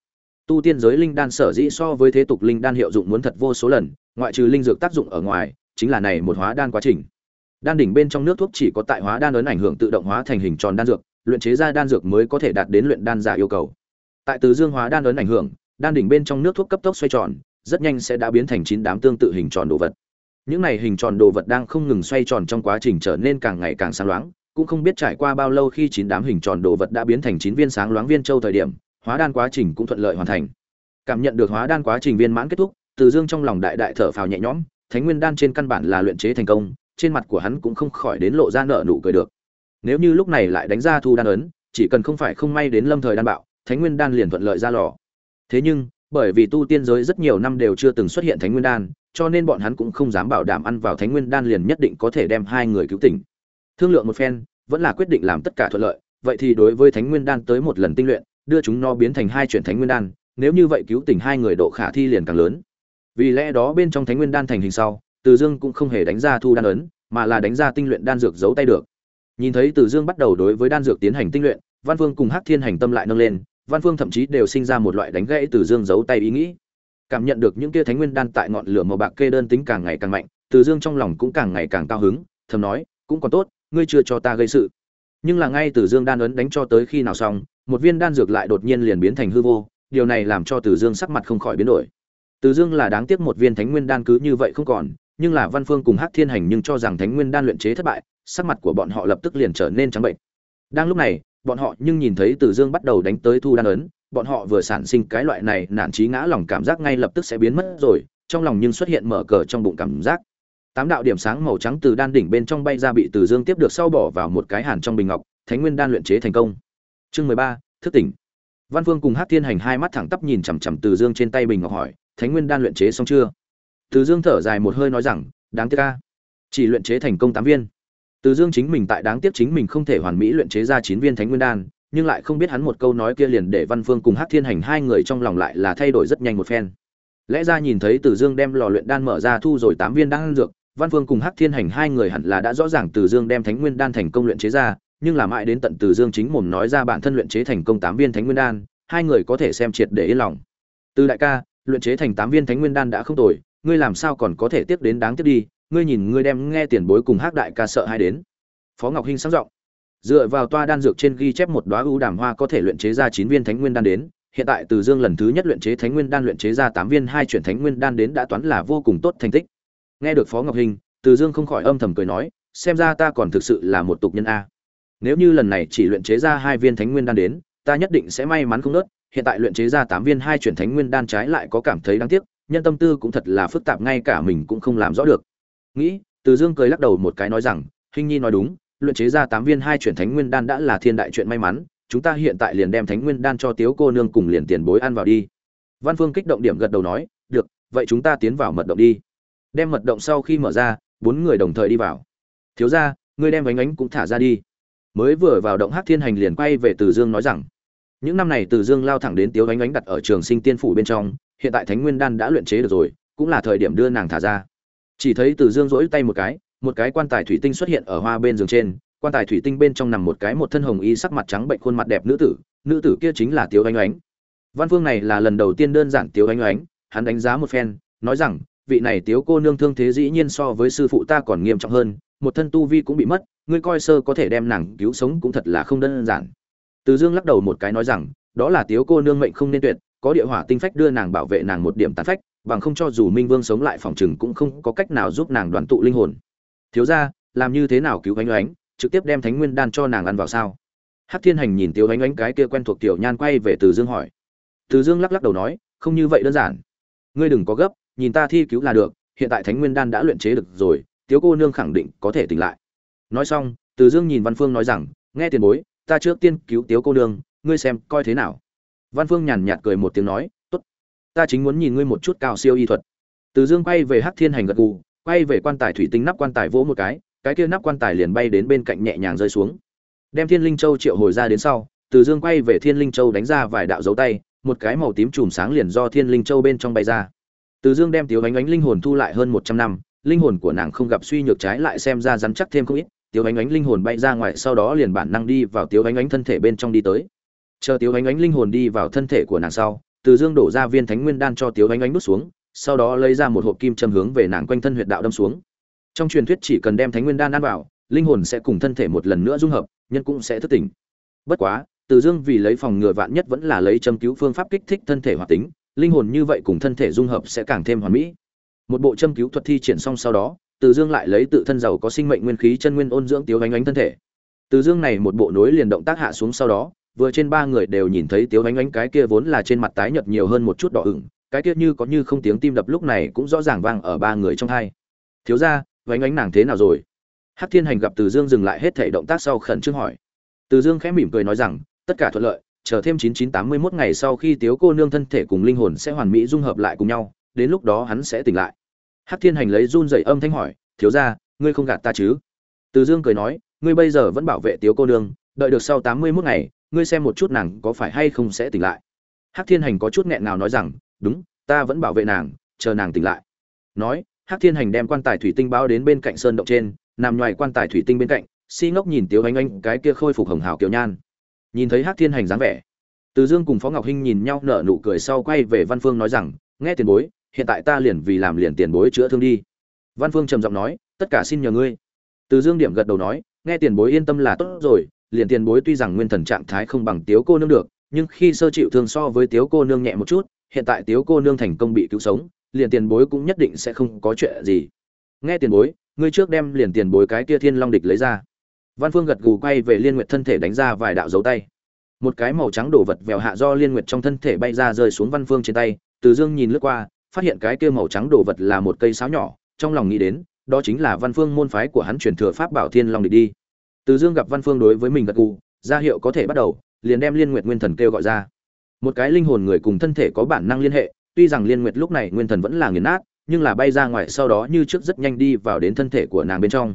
Tu tiên giới linh đan sở dĩ so với thế tục linh đan hiệu dụng muốn thật vô số lần, ngoại trừ linh dược tác dụng ở ngoài, chính là này một hóa đan quá trình. Đan đỉnh bên trong nước thuốc chỉ có tại hóa đan ấn ảnh hưởng tự động hóa thành hình tròn đan dược luyện chế ra đan dược mới có thể đạt đến luyện đan giả yêu cầu. Tại từ dương hóa đan ấn ảnh hưởng, đan đỉnh bên trong nước thuốc cấp tốc xoay tròn, rất nhanh sẽ đã biến thành chín đám tương tự hình tròn đồ vật. Những này hình tròn đồ vật đang không ngừng xoay tròn trong quá trình trở nên càng ngày càng sáng loáng, cũng không biết trải qua bao lâu khi chín đám hình tròn đồ vật đã biến thành chín viên sáng loáng viên châu thời điểm, hóa đan quá trình cũng thuận lợi hoàn thành. Cảm nhận được hóa đan quá trình viên mãn kết thúc, từ dương trong lòng đại đại thở phào nhẹ nhõm, thánh nguyên đan trên căn bản là luyện chế thành công, trên mặt của hắn cũng không khỏi đến lộ ra nợ nụ cười được nếu như lúc này lại đánh ra thu đan ấn, chỉ cần không phải không may đến lâm thời đan bạo, thánh nguyên đan liền thuận lợi ra lò. Thế nhưng, bởi vì tu tiên giới rất nhiều năm đều chưa từng xuất hiện thánh nguyên đan, cho nên bọn hắn cũng không dám bảo đảm ăn vào thánh nguyên đan liền nhất định có thể đem hai người cứu tỉnh. Thương lượng một phen, vẫn là quyết định làm tất cả thuận lợi. Vậy thì đối với thánh nguyên đan tới một lần tinh luyện, đưa chúng nó biến thành hai chuyển thánh nguyên đan, nếu như vậy cứu tỉnh hai người độ khả thi liền càng lớn. Vì lẽ đó bên trong thánh nguyên đan thành hình sau, từ dương cũng không hề đánh ra thu đan ấn, mà là đánh ra tinh luyện đan dược giấu tay được nhìn thấy từ dương bắt đầu đối với đan dược tiến hành tinh luyện, văn vương cùng hắc thiên hành tâm lại nâng lên, văn phương thậm chí đều sinh ra một loại đánh gãy từ dương giấu tay ý nghĩ. Cảm nhận được những kia thánh nguyên đan tại ngọn lửa màu bạc kê đơn tính càng ngày càng mạnh, từ dương trong lòng cũng càng ngày càng cao hứng, thầm nói, cũng còn tốt, ngươi chưa cho ta gây sự. Nhưng là ngay từ dương đan ấn đánh cho tới khi nào xong, một viên đan dược lại đột nhiên liền biến thành hư vô, điều này làm cho từ dương sắc mặt không khỏi biến đổi. Từ dương là đáng tiếc một viên thánh nguyên đan cứ như vậy không còn, nhưng là văn phương cùng hắc thiên hành nhưng cho rằng thánh nguyên đan luyện chế thất bại sắc mặt của bọn họ lập tức liền trở nên trắng bệnh đang lúc này bọn họ nhưng nhìn thấy Từ Dương bắt đầu đánh tới thu đan ấn, bọn họ vừa sản sinh cái loại này nản chí ngã lòng cảm giác ngay lập tức sẽ biến mất rồi, trong lòng nhưng xuất hiện mở cờ trong bụng cảm giác. Tám đạo điểm sáng màu trắng từ đan đỉnh bên trong bay ra bị Từ Dương tiếp được sau bỏ vào một cái hàn trong bình ngọc, Thánh Nguyên đan luyện chế thành công. Chương mười ba thức tỉnh. Văn Vương cùng Hắc Thiên Hành hai mắt thẳng tắp nhìn chằm chằm Từ Dương trên tay bình ngọc hỏi, Thánh Nguyên đan luyện chế xong chưa? Từ Dương thở dài một hơi nói rằng, đáng tiếc a, chỉ luyện chế thành công tám viên. Từ Dương chính mình tại đáng tiếc chính mình không thể hoàn mỹ luyện chế ra chín viên Thánh Nguyên đan, nhưng lại không biết hắn một câu nói kia liền để Văn Phương cùng Hắc Thiên Hành hai người trong lòng lại là thay đổi rất nhanh một phen. Lẽ ra nhìn thấy Từ Dương đem lò luyện đan mở ra thu rồi tám viên đan dược, Văn Phương cùng Hắc Thiên Hành hai người hẳn là đã rõ ràng Từ Dương đem Thánh Nguyên đan thành công luyện chế ra, nhưng là mãi đến tận Từ Dương chính mồm nói ra bản thân luyện chế thành công tám viên Thánh Nguyên đan, hai người có thể xem triệt để yên lòng. Từ đại ca, luyện chế thành tám viên Thánh Nguyên đan đã không tồi, ngươi làm sao còn có thể tiếp đến đáng tiếc đi, ngươi nhìn ngươi đem nghe tiền bối cùng Hắc đại ca sợ hai đến. Phó ngọc hinh sáng giọng. Dựa vào toa đan dược trên ghi chép một đóa ưu đàm hoa có thể luyện chế ra chín viên thánh nguyên đan đến, hiện tại từ dương lần thứ nhất luyện chế thánh nguyên đan luyện chế ra tám viên hai chuyển thánh nguyên đan đến đã toán là vô cùng tốt thành tích. Nghe được phó ngọc hinh, từ dương không khỏi âm thầm cười nói, xem ra ta còn thực sự là một tục nhân a. Nếu như lần này chỉ luyện chế ra hai viên thánh nguyên đan đến, ta nhất định sẽ may mắn không nớt, hiện tại luyện chế ra tám viên hai chuyển thánh nguyên đan trái lại có cảm thấy đáng tiếc, nhân tâm tư cũng thật là phức tạp, ngay cả mình cũng không làm rõ được nghĩ, từ dương cười lắc đầu một cái nói rằng, hình nhi nói đúng, luyện chế ra tám viên hai chuyển thánh nguyên đan đã là thiên đại chuyện may mắn, chúng ta hiện tại liền đem thánh nguyên đan cho tiếu cô nương cùng liền tiền bối ăn vào đi. Văn phương kích động điểm gật đầu nói, được, vậy chúng ta tiến vào mật động đi. Đem mật động sau khi mở ra, bốn người đồng thời đi vào. Thiếu ra ngươi đem bánh ánh cũng thả ra đi. Mới vừa vào động hát thiên hành liền quay về từ dương nói rằng, những năm này từ dương lao thẳng đến tiếu ánh ánh đặt ở trường sinh tiên phủ bên trong, hiện tại thánh nguyên đan đã luyện chế được rồi, cũng là thời điểm đưa nàng thả ra chỉ thấy từ dương rỗi tay một cái một cái quan tài thủy tinh xuất hiện ở hoa bên giường trên, quan tài thủy tinh bên trong nằm một cái một thân hồng y sắc mặt trắng bệnh khuôn mặt đẹp nữ tử nữ tử kia chính là tiếu oanh oánh văn phương này là lần đầu tiên đơn giản tiếu oanh oánh hắn đánh giá một phen, nói rằng, vị này tiếu cô nương thương thế dĩ nhiên so với sư phụ ta còn nghiêm trọng hơn, một thân tu vi cũng bị mất, ngươi coi sơ có thể đem nàng cứu sống cũng thật là không đơn giản. Từ dương lắc đầu một cái nói rằng, đó là tiếu cô nương mệnh không nên tuyệt, có địa hỏa tinh phách đưa nàng bảo vệ nàng một điểm tàn phách bằng không cho dù minh vương sống lại phòng chừng cũng không có cách nào giúp nàng đoàn tụ linh hồn. Thiếu ra làm như thế nào cứu ánh oánh trực tiếp đem thánh nguyên đan cho nàng ăn vào sao? Hát thiên hành nhìn tiếu ánh oánh cái kia quen thuộc tiểu nhan quay về từ dương hỏi. Từ dương lắc lắc đầu nói, không như vậy đơn giản. Ngươi đừng có gấp, nhìn ta thi cứu là được, hiện tại thánh nguyên đan đã luyện chế được rồi, tiếu cô nương khẳng định có thể tỉnh lại. Nói xong, từ dương nhìn văn phương nói rằng, nghe tiền bối, ta trước tiên cứu tiếu cô nương, ngươi xem coi thế nào. Văn phương nhàn nhạt cười một tiếng nói ta chính muốn nhìn ngươi một chút cao siêu y thuật. Từ dương quay về hắc thiên hành gật gù, quay về quan tài thủy tinh nắp quan tài vỗ một cái cái kia nắp quan tài liền bay đến bên cạnh nhẹ nhàng rơi xuống. Đem thiên linh châu triệu hồi ra đến sau, từ dương quay về thiên linh châu đánh ra vài đạo dấu tay, một cái màu tím chùm sáng liền do thiên linh châu bên trong bay ra. Từ dương đem tiếu ánh ánh linh hồn thu lại hơn một trăm năm, linh hồn của nàng không gặp suy nhược trái lại xem ra rắn chắc thêm không ít, tiếu ánh ánh linh hồn bay ra ngoài, sau đó liền bản năng đi vào tiếu ánh ánh thân thể bên trong đi tới. Chờ tiếu ánh ánh linh hồn đi vào thân thể của nàng sau từ dương đổ ra viên thánh nguyên đan cho tiếu ánh ánh đút xuống, sau đó lấy ra một hộp kim châm hướng về nàng quanh thân huyệt đạo đâm xuống. Trong truyền thuyết chỉ cần đem thánh nguyên đan ăn vào, linh hồn sẽ cùng thân thể một lần nữa dung hợp, nhân cũng sẽ thức tỉnh. Bất quá, từ dương vì lấy phòng ngừa vạn nhất vẫn là lấy châm cứu phương pháp kích thích thân thể hoạt tính, linh hồn như vậy cùng thân thể dung hợp sẽ càng thêm hoàn mỹ. Một bộ châm cứu thuật thi triển xong sau đó, từ dương lại lấy tự thân giàu có sinh mệnh nguyên khí chân nguyên ôn dưỡng tiếu ánh ánh thân thể. Từ dương này một bộ nối liền động tác hạ xuống sau đó vừa trên ba người đều nhìn thấy tiếu ánh ánh cái kia vốn là trên mặt tái nhợt nhiều hơn một chút đỏ ửng, cái kia như có như không tiếng tim đập lúc này cũng rõ ràng vang ở ba người trong hai. Thiếu ra ánh ánh nàng thế nào rồi? Hắc thiên hành gặp từ dương dừng lại hết thể động tác sau khẩn trương hỏi. Từ dương khẽ mỉm cười nói rằng, tất cả thuận lợi, chờ thêm 9981 ngày sau khi tiếu cô nương thân thể cùng linh hồn sẽ hoàn mỹ dung hợp lại cùng nhau, đến lúc đó hắn sẽ tỉnh lại. Hắc thiên hành lấy run dậy âm thanh hỏi, thiếu gia, ngươi không gạt ta chứ? Từ dương cười nói, ngươi bây giờ vẫn bảo vệ tiếu cô nương, đợi được sau 81 ngày ngươi xem một chút nàng có phải hay không sẽ tỉnh lại. Hắc thiên hành có chút nghẹn nào nói rằng, đúng, ta vẫn bảo vệ nàng, chờ nàng tỉnh lại. Nói, hắc thiên hành đem quan tài thủy tinh báo đến bên cạnh sơn động trên, nằm ngoài quan tài thủy tinh bên cạnh, si ngốc nhìn tiếu anh anh cái kia khôi phục hồng hào kiều nhan. Nhìn thấy hắc thiên hành dáng vẻ, từ dương cùng phó ngọc hinh nhìn nhau nở nụ cười sau quay về văn phương nói rằng, nghe tiền bối, hiện tại ta liền vì làm liền tiền bối chữa thương đi. Văn phương trầm giọng nói, tất cả xin nhờ ngươi. Từ dương điểm gật đầu nói, nghe tiền bối yên tâm là tốt rồi liền tiền bối tuy rằng nguyên thần trạng thái không bằng tiếu cô nương được, nhưng khi sơ chịu thương so với tiếu cô nương nhẹ một chút, hiện tại tiếu cô nương thành công bị cứu sống, liền tiền bối cũng nhất định sẽ không có chuyện gì. Nghe tiền bối, ngươi trước đem liền tiền bối cái kia thiên long địch lấy ra. Văn phương gật gù quay về liên nguyệt thân thể đánh ra vài đạo dấu tay. Một cái màu trắng đổ vật vèo hạ do liên nguyệt trong thân thể bay ra rơi xuống văn phương trên tay, từ dương nhìn lướt qua, phát hiện cái kia màu trắng đổ vật là một cây sáo nhỏ, trong lòng nghĩ đến, đó chính là văn phương môn phái của hắn truyền thừa pháp bảo thiên long địch đi từ dương gặp văn phương đối với mình gật gù, ra hiệu có thể bắt đầu, liền đem liên nguyệt nguyên thần kêu gọi ra. Một cái linh hồn người cùng thân thể có bản năng liên hệ, tuy rằng liên nguyệt lúc này nguyên thần vẫn là nghiền nát, nhưng là bay ra ngoài sau đó như trước rất nhanh đi vào đến thân thể của nàng bên trong.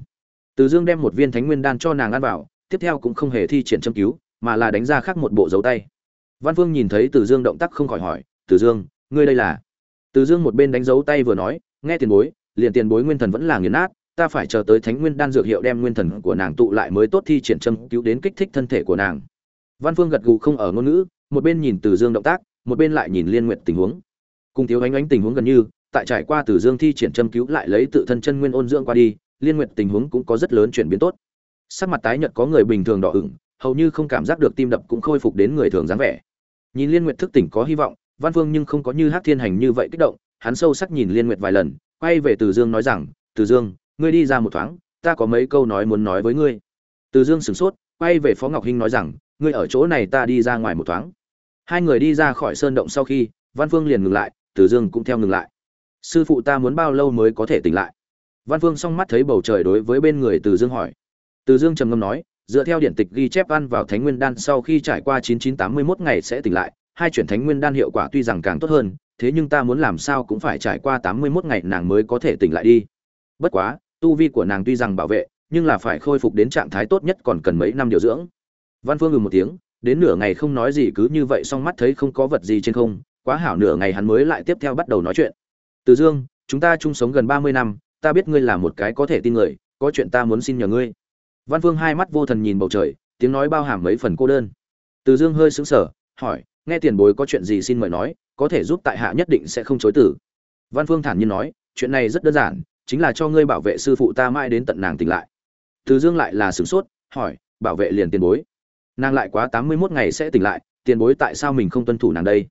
Từ dương đem một viên thánh nguyên đan cho nàng ăn vào, tiếp theo cũng không hề thi triển châm cứu, mà là đánh ra khác một bộ dấu tay. Văn phương nhìn thấy từ dương động tác không khỏi hỏi, từ dương, ngươi đây là? Từ dương một bên đánh dấu tay vừa nói, nghe tiền bối, liền tiền bối nguyên thần vẫn là nghiền nát ta phải chờ tới thánh nguyên đan dược hiệu đem nguyên thần của nàng tụ lại mới tốt thi triển châm cứu đến kích thích thân thể của nàng. Văn phương gật gù không ở ngôn ngữ, một bên nhìn từ dương động tác, một bên lại nhìn liên nguyện tình huống. Cùng thiếu ánh ánh tình huống gần như, tại trải qua từ dương thi triển châm cứu lại lấy tự thân chân nguyên ôn dưỡng qua đi, liên nguyện tình huống cũng có rất lớn chuyển biến tốt. Sắc mặt tái nhợt có người bình thường đỏ ửng, hầu như không cảm giác được tim đập cũng khôi phục đến người thường dáng vẻ. Nhìn liên nguyện thức tỉnh có hy vọng, văn phương nhưng không có như hát thiên hành như vậy kích động, hắn sâu sắc nhìn liên nguyệt vài lần, quay về từ dương nói rằng, từ dương ngươi đi ra một thoáng, ta có mấy câu nói muốn nói với ngươi. Từ dương sửng sốt, quay về phó ngọc hinh nói rằng, ngươi ở chỗ này ta đi ra ngoài một thoáng. Hai người đi ra khỏi sơn động sau khi, văn phương liền ngừng lại, từ dương cũng theo ngừng lại. Sư phụ ta muốn bao lâu mới có thể tỉnh lại? Văn phương song mắt thấy bầu trời đối với bên người từ dương hỏi. Từ dương trầm ngâm nói, dựa theo điện tịch ghi chép ăn vào thánh nguyên đan sau khi trải qua 9981 ngày sẽ tỉnh lại, hai chuyển thánh nguyên đan hiệu quả tuy rằng càng tốt hơn, thế nhưng ta muốn làm sao cũng phải trải qua 81 ngày nàng mới có thể tỉnh lại đi. Bất quá tu vi của nàng tuy rằng bảo vệ, nhưng là phải khôi phục đến trạng thái tốt nhất còn cần mấy năm điều dưỡng. Văn phương ngừng một tiếng, đến nửa ngày không nói gì cứ như vậy song mắt thấy không có vật gì trên không, quá hảo nửa ngày hắn mới lại tiếp theo bắt đầu nói chuyện. Từ dương, chúng ta chung sống gần ba mươi năm, ta biết ngươi là một cái có thể tin người, có chuyện ta muốn xin nhờ ngươi. Văn phương hai mắt vô thần nhìn bầu trời, tiếng nói bao hàm mấy phần cô đơn. Từ dương hơi sững sờ, hỏi, nghe tiền bối có chuyện gì xin mời nói, có thể giúp tại hạ nhất định sẽ không chối tử văn phương thản nhiên nói, chuyện này rất đơn giản chính là cho ngươi bảo vệ sư phụ ta mãi đến tận nàng tỉnh lại. Từ dương lại là sửng sốt, hỏi, bảo vệ liền tiền bối. Nàng lại quá tám mươi mốt ngày sẽ tỉnh lại, tiền bối tại sao mình không tuân thủ nàng đây?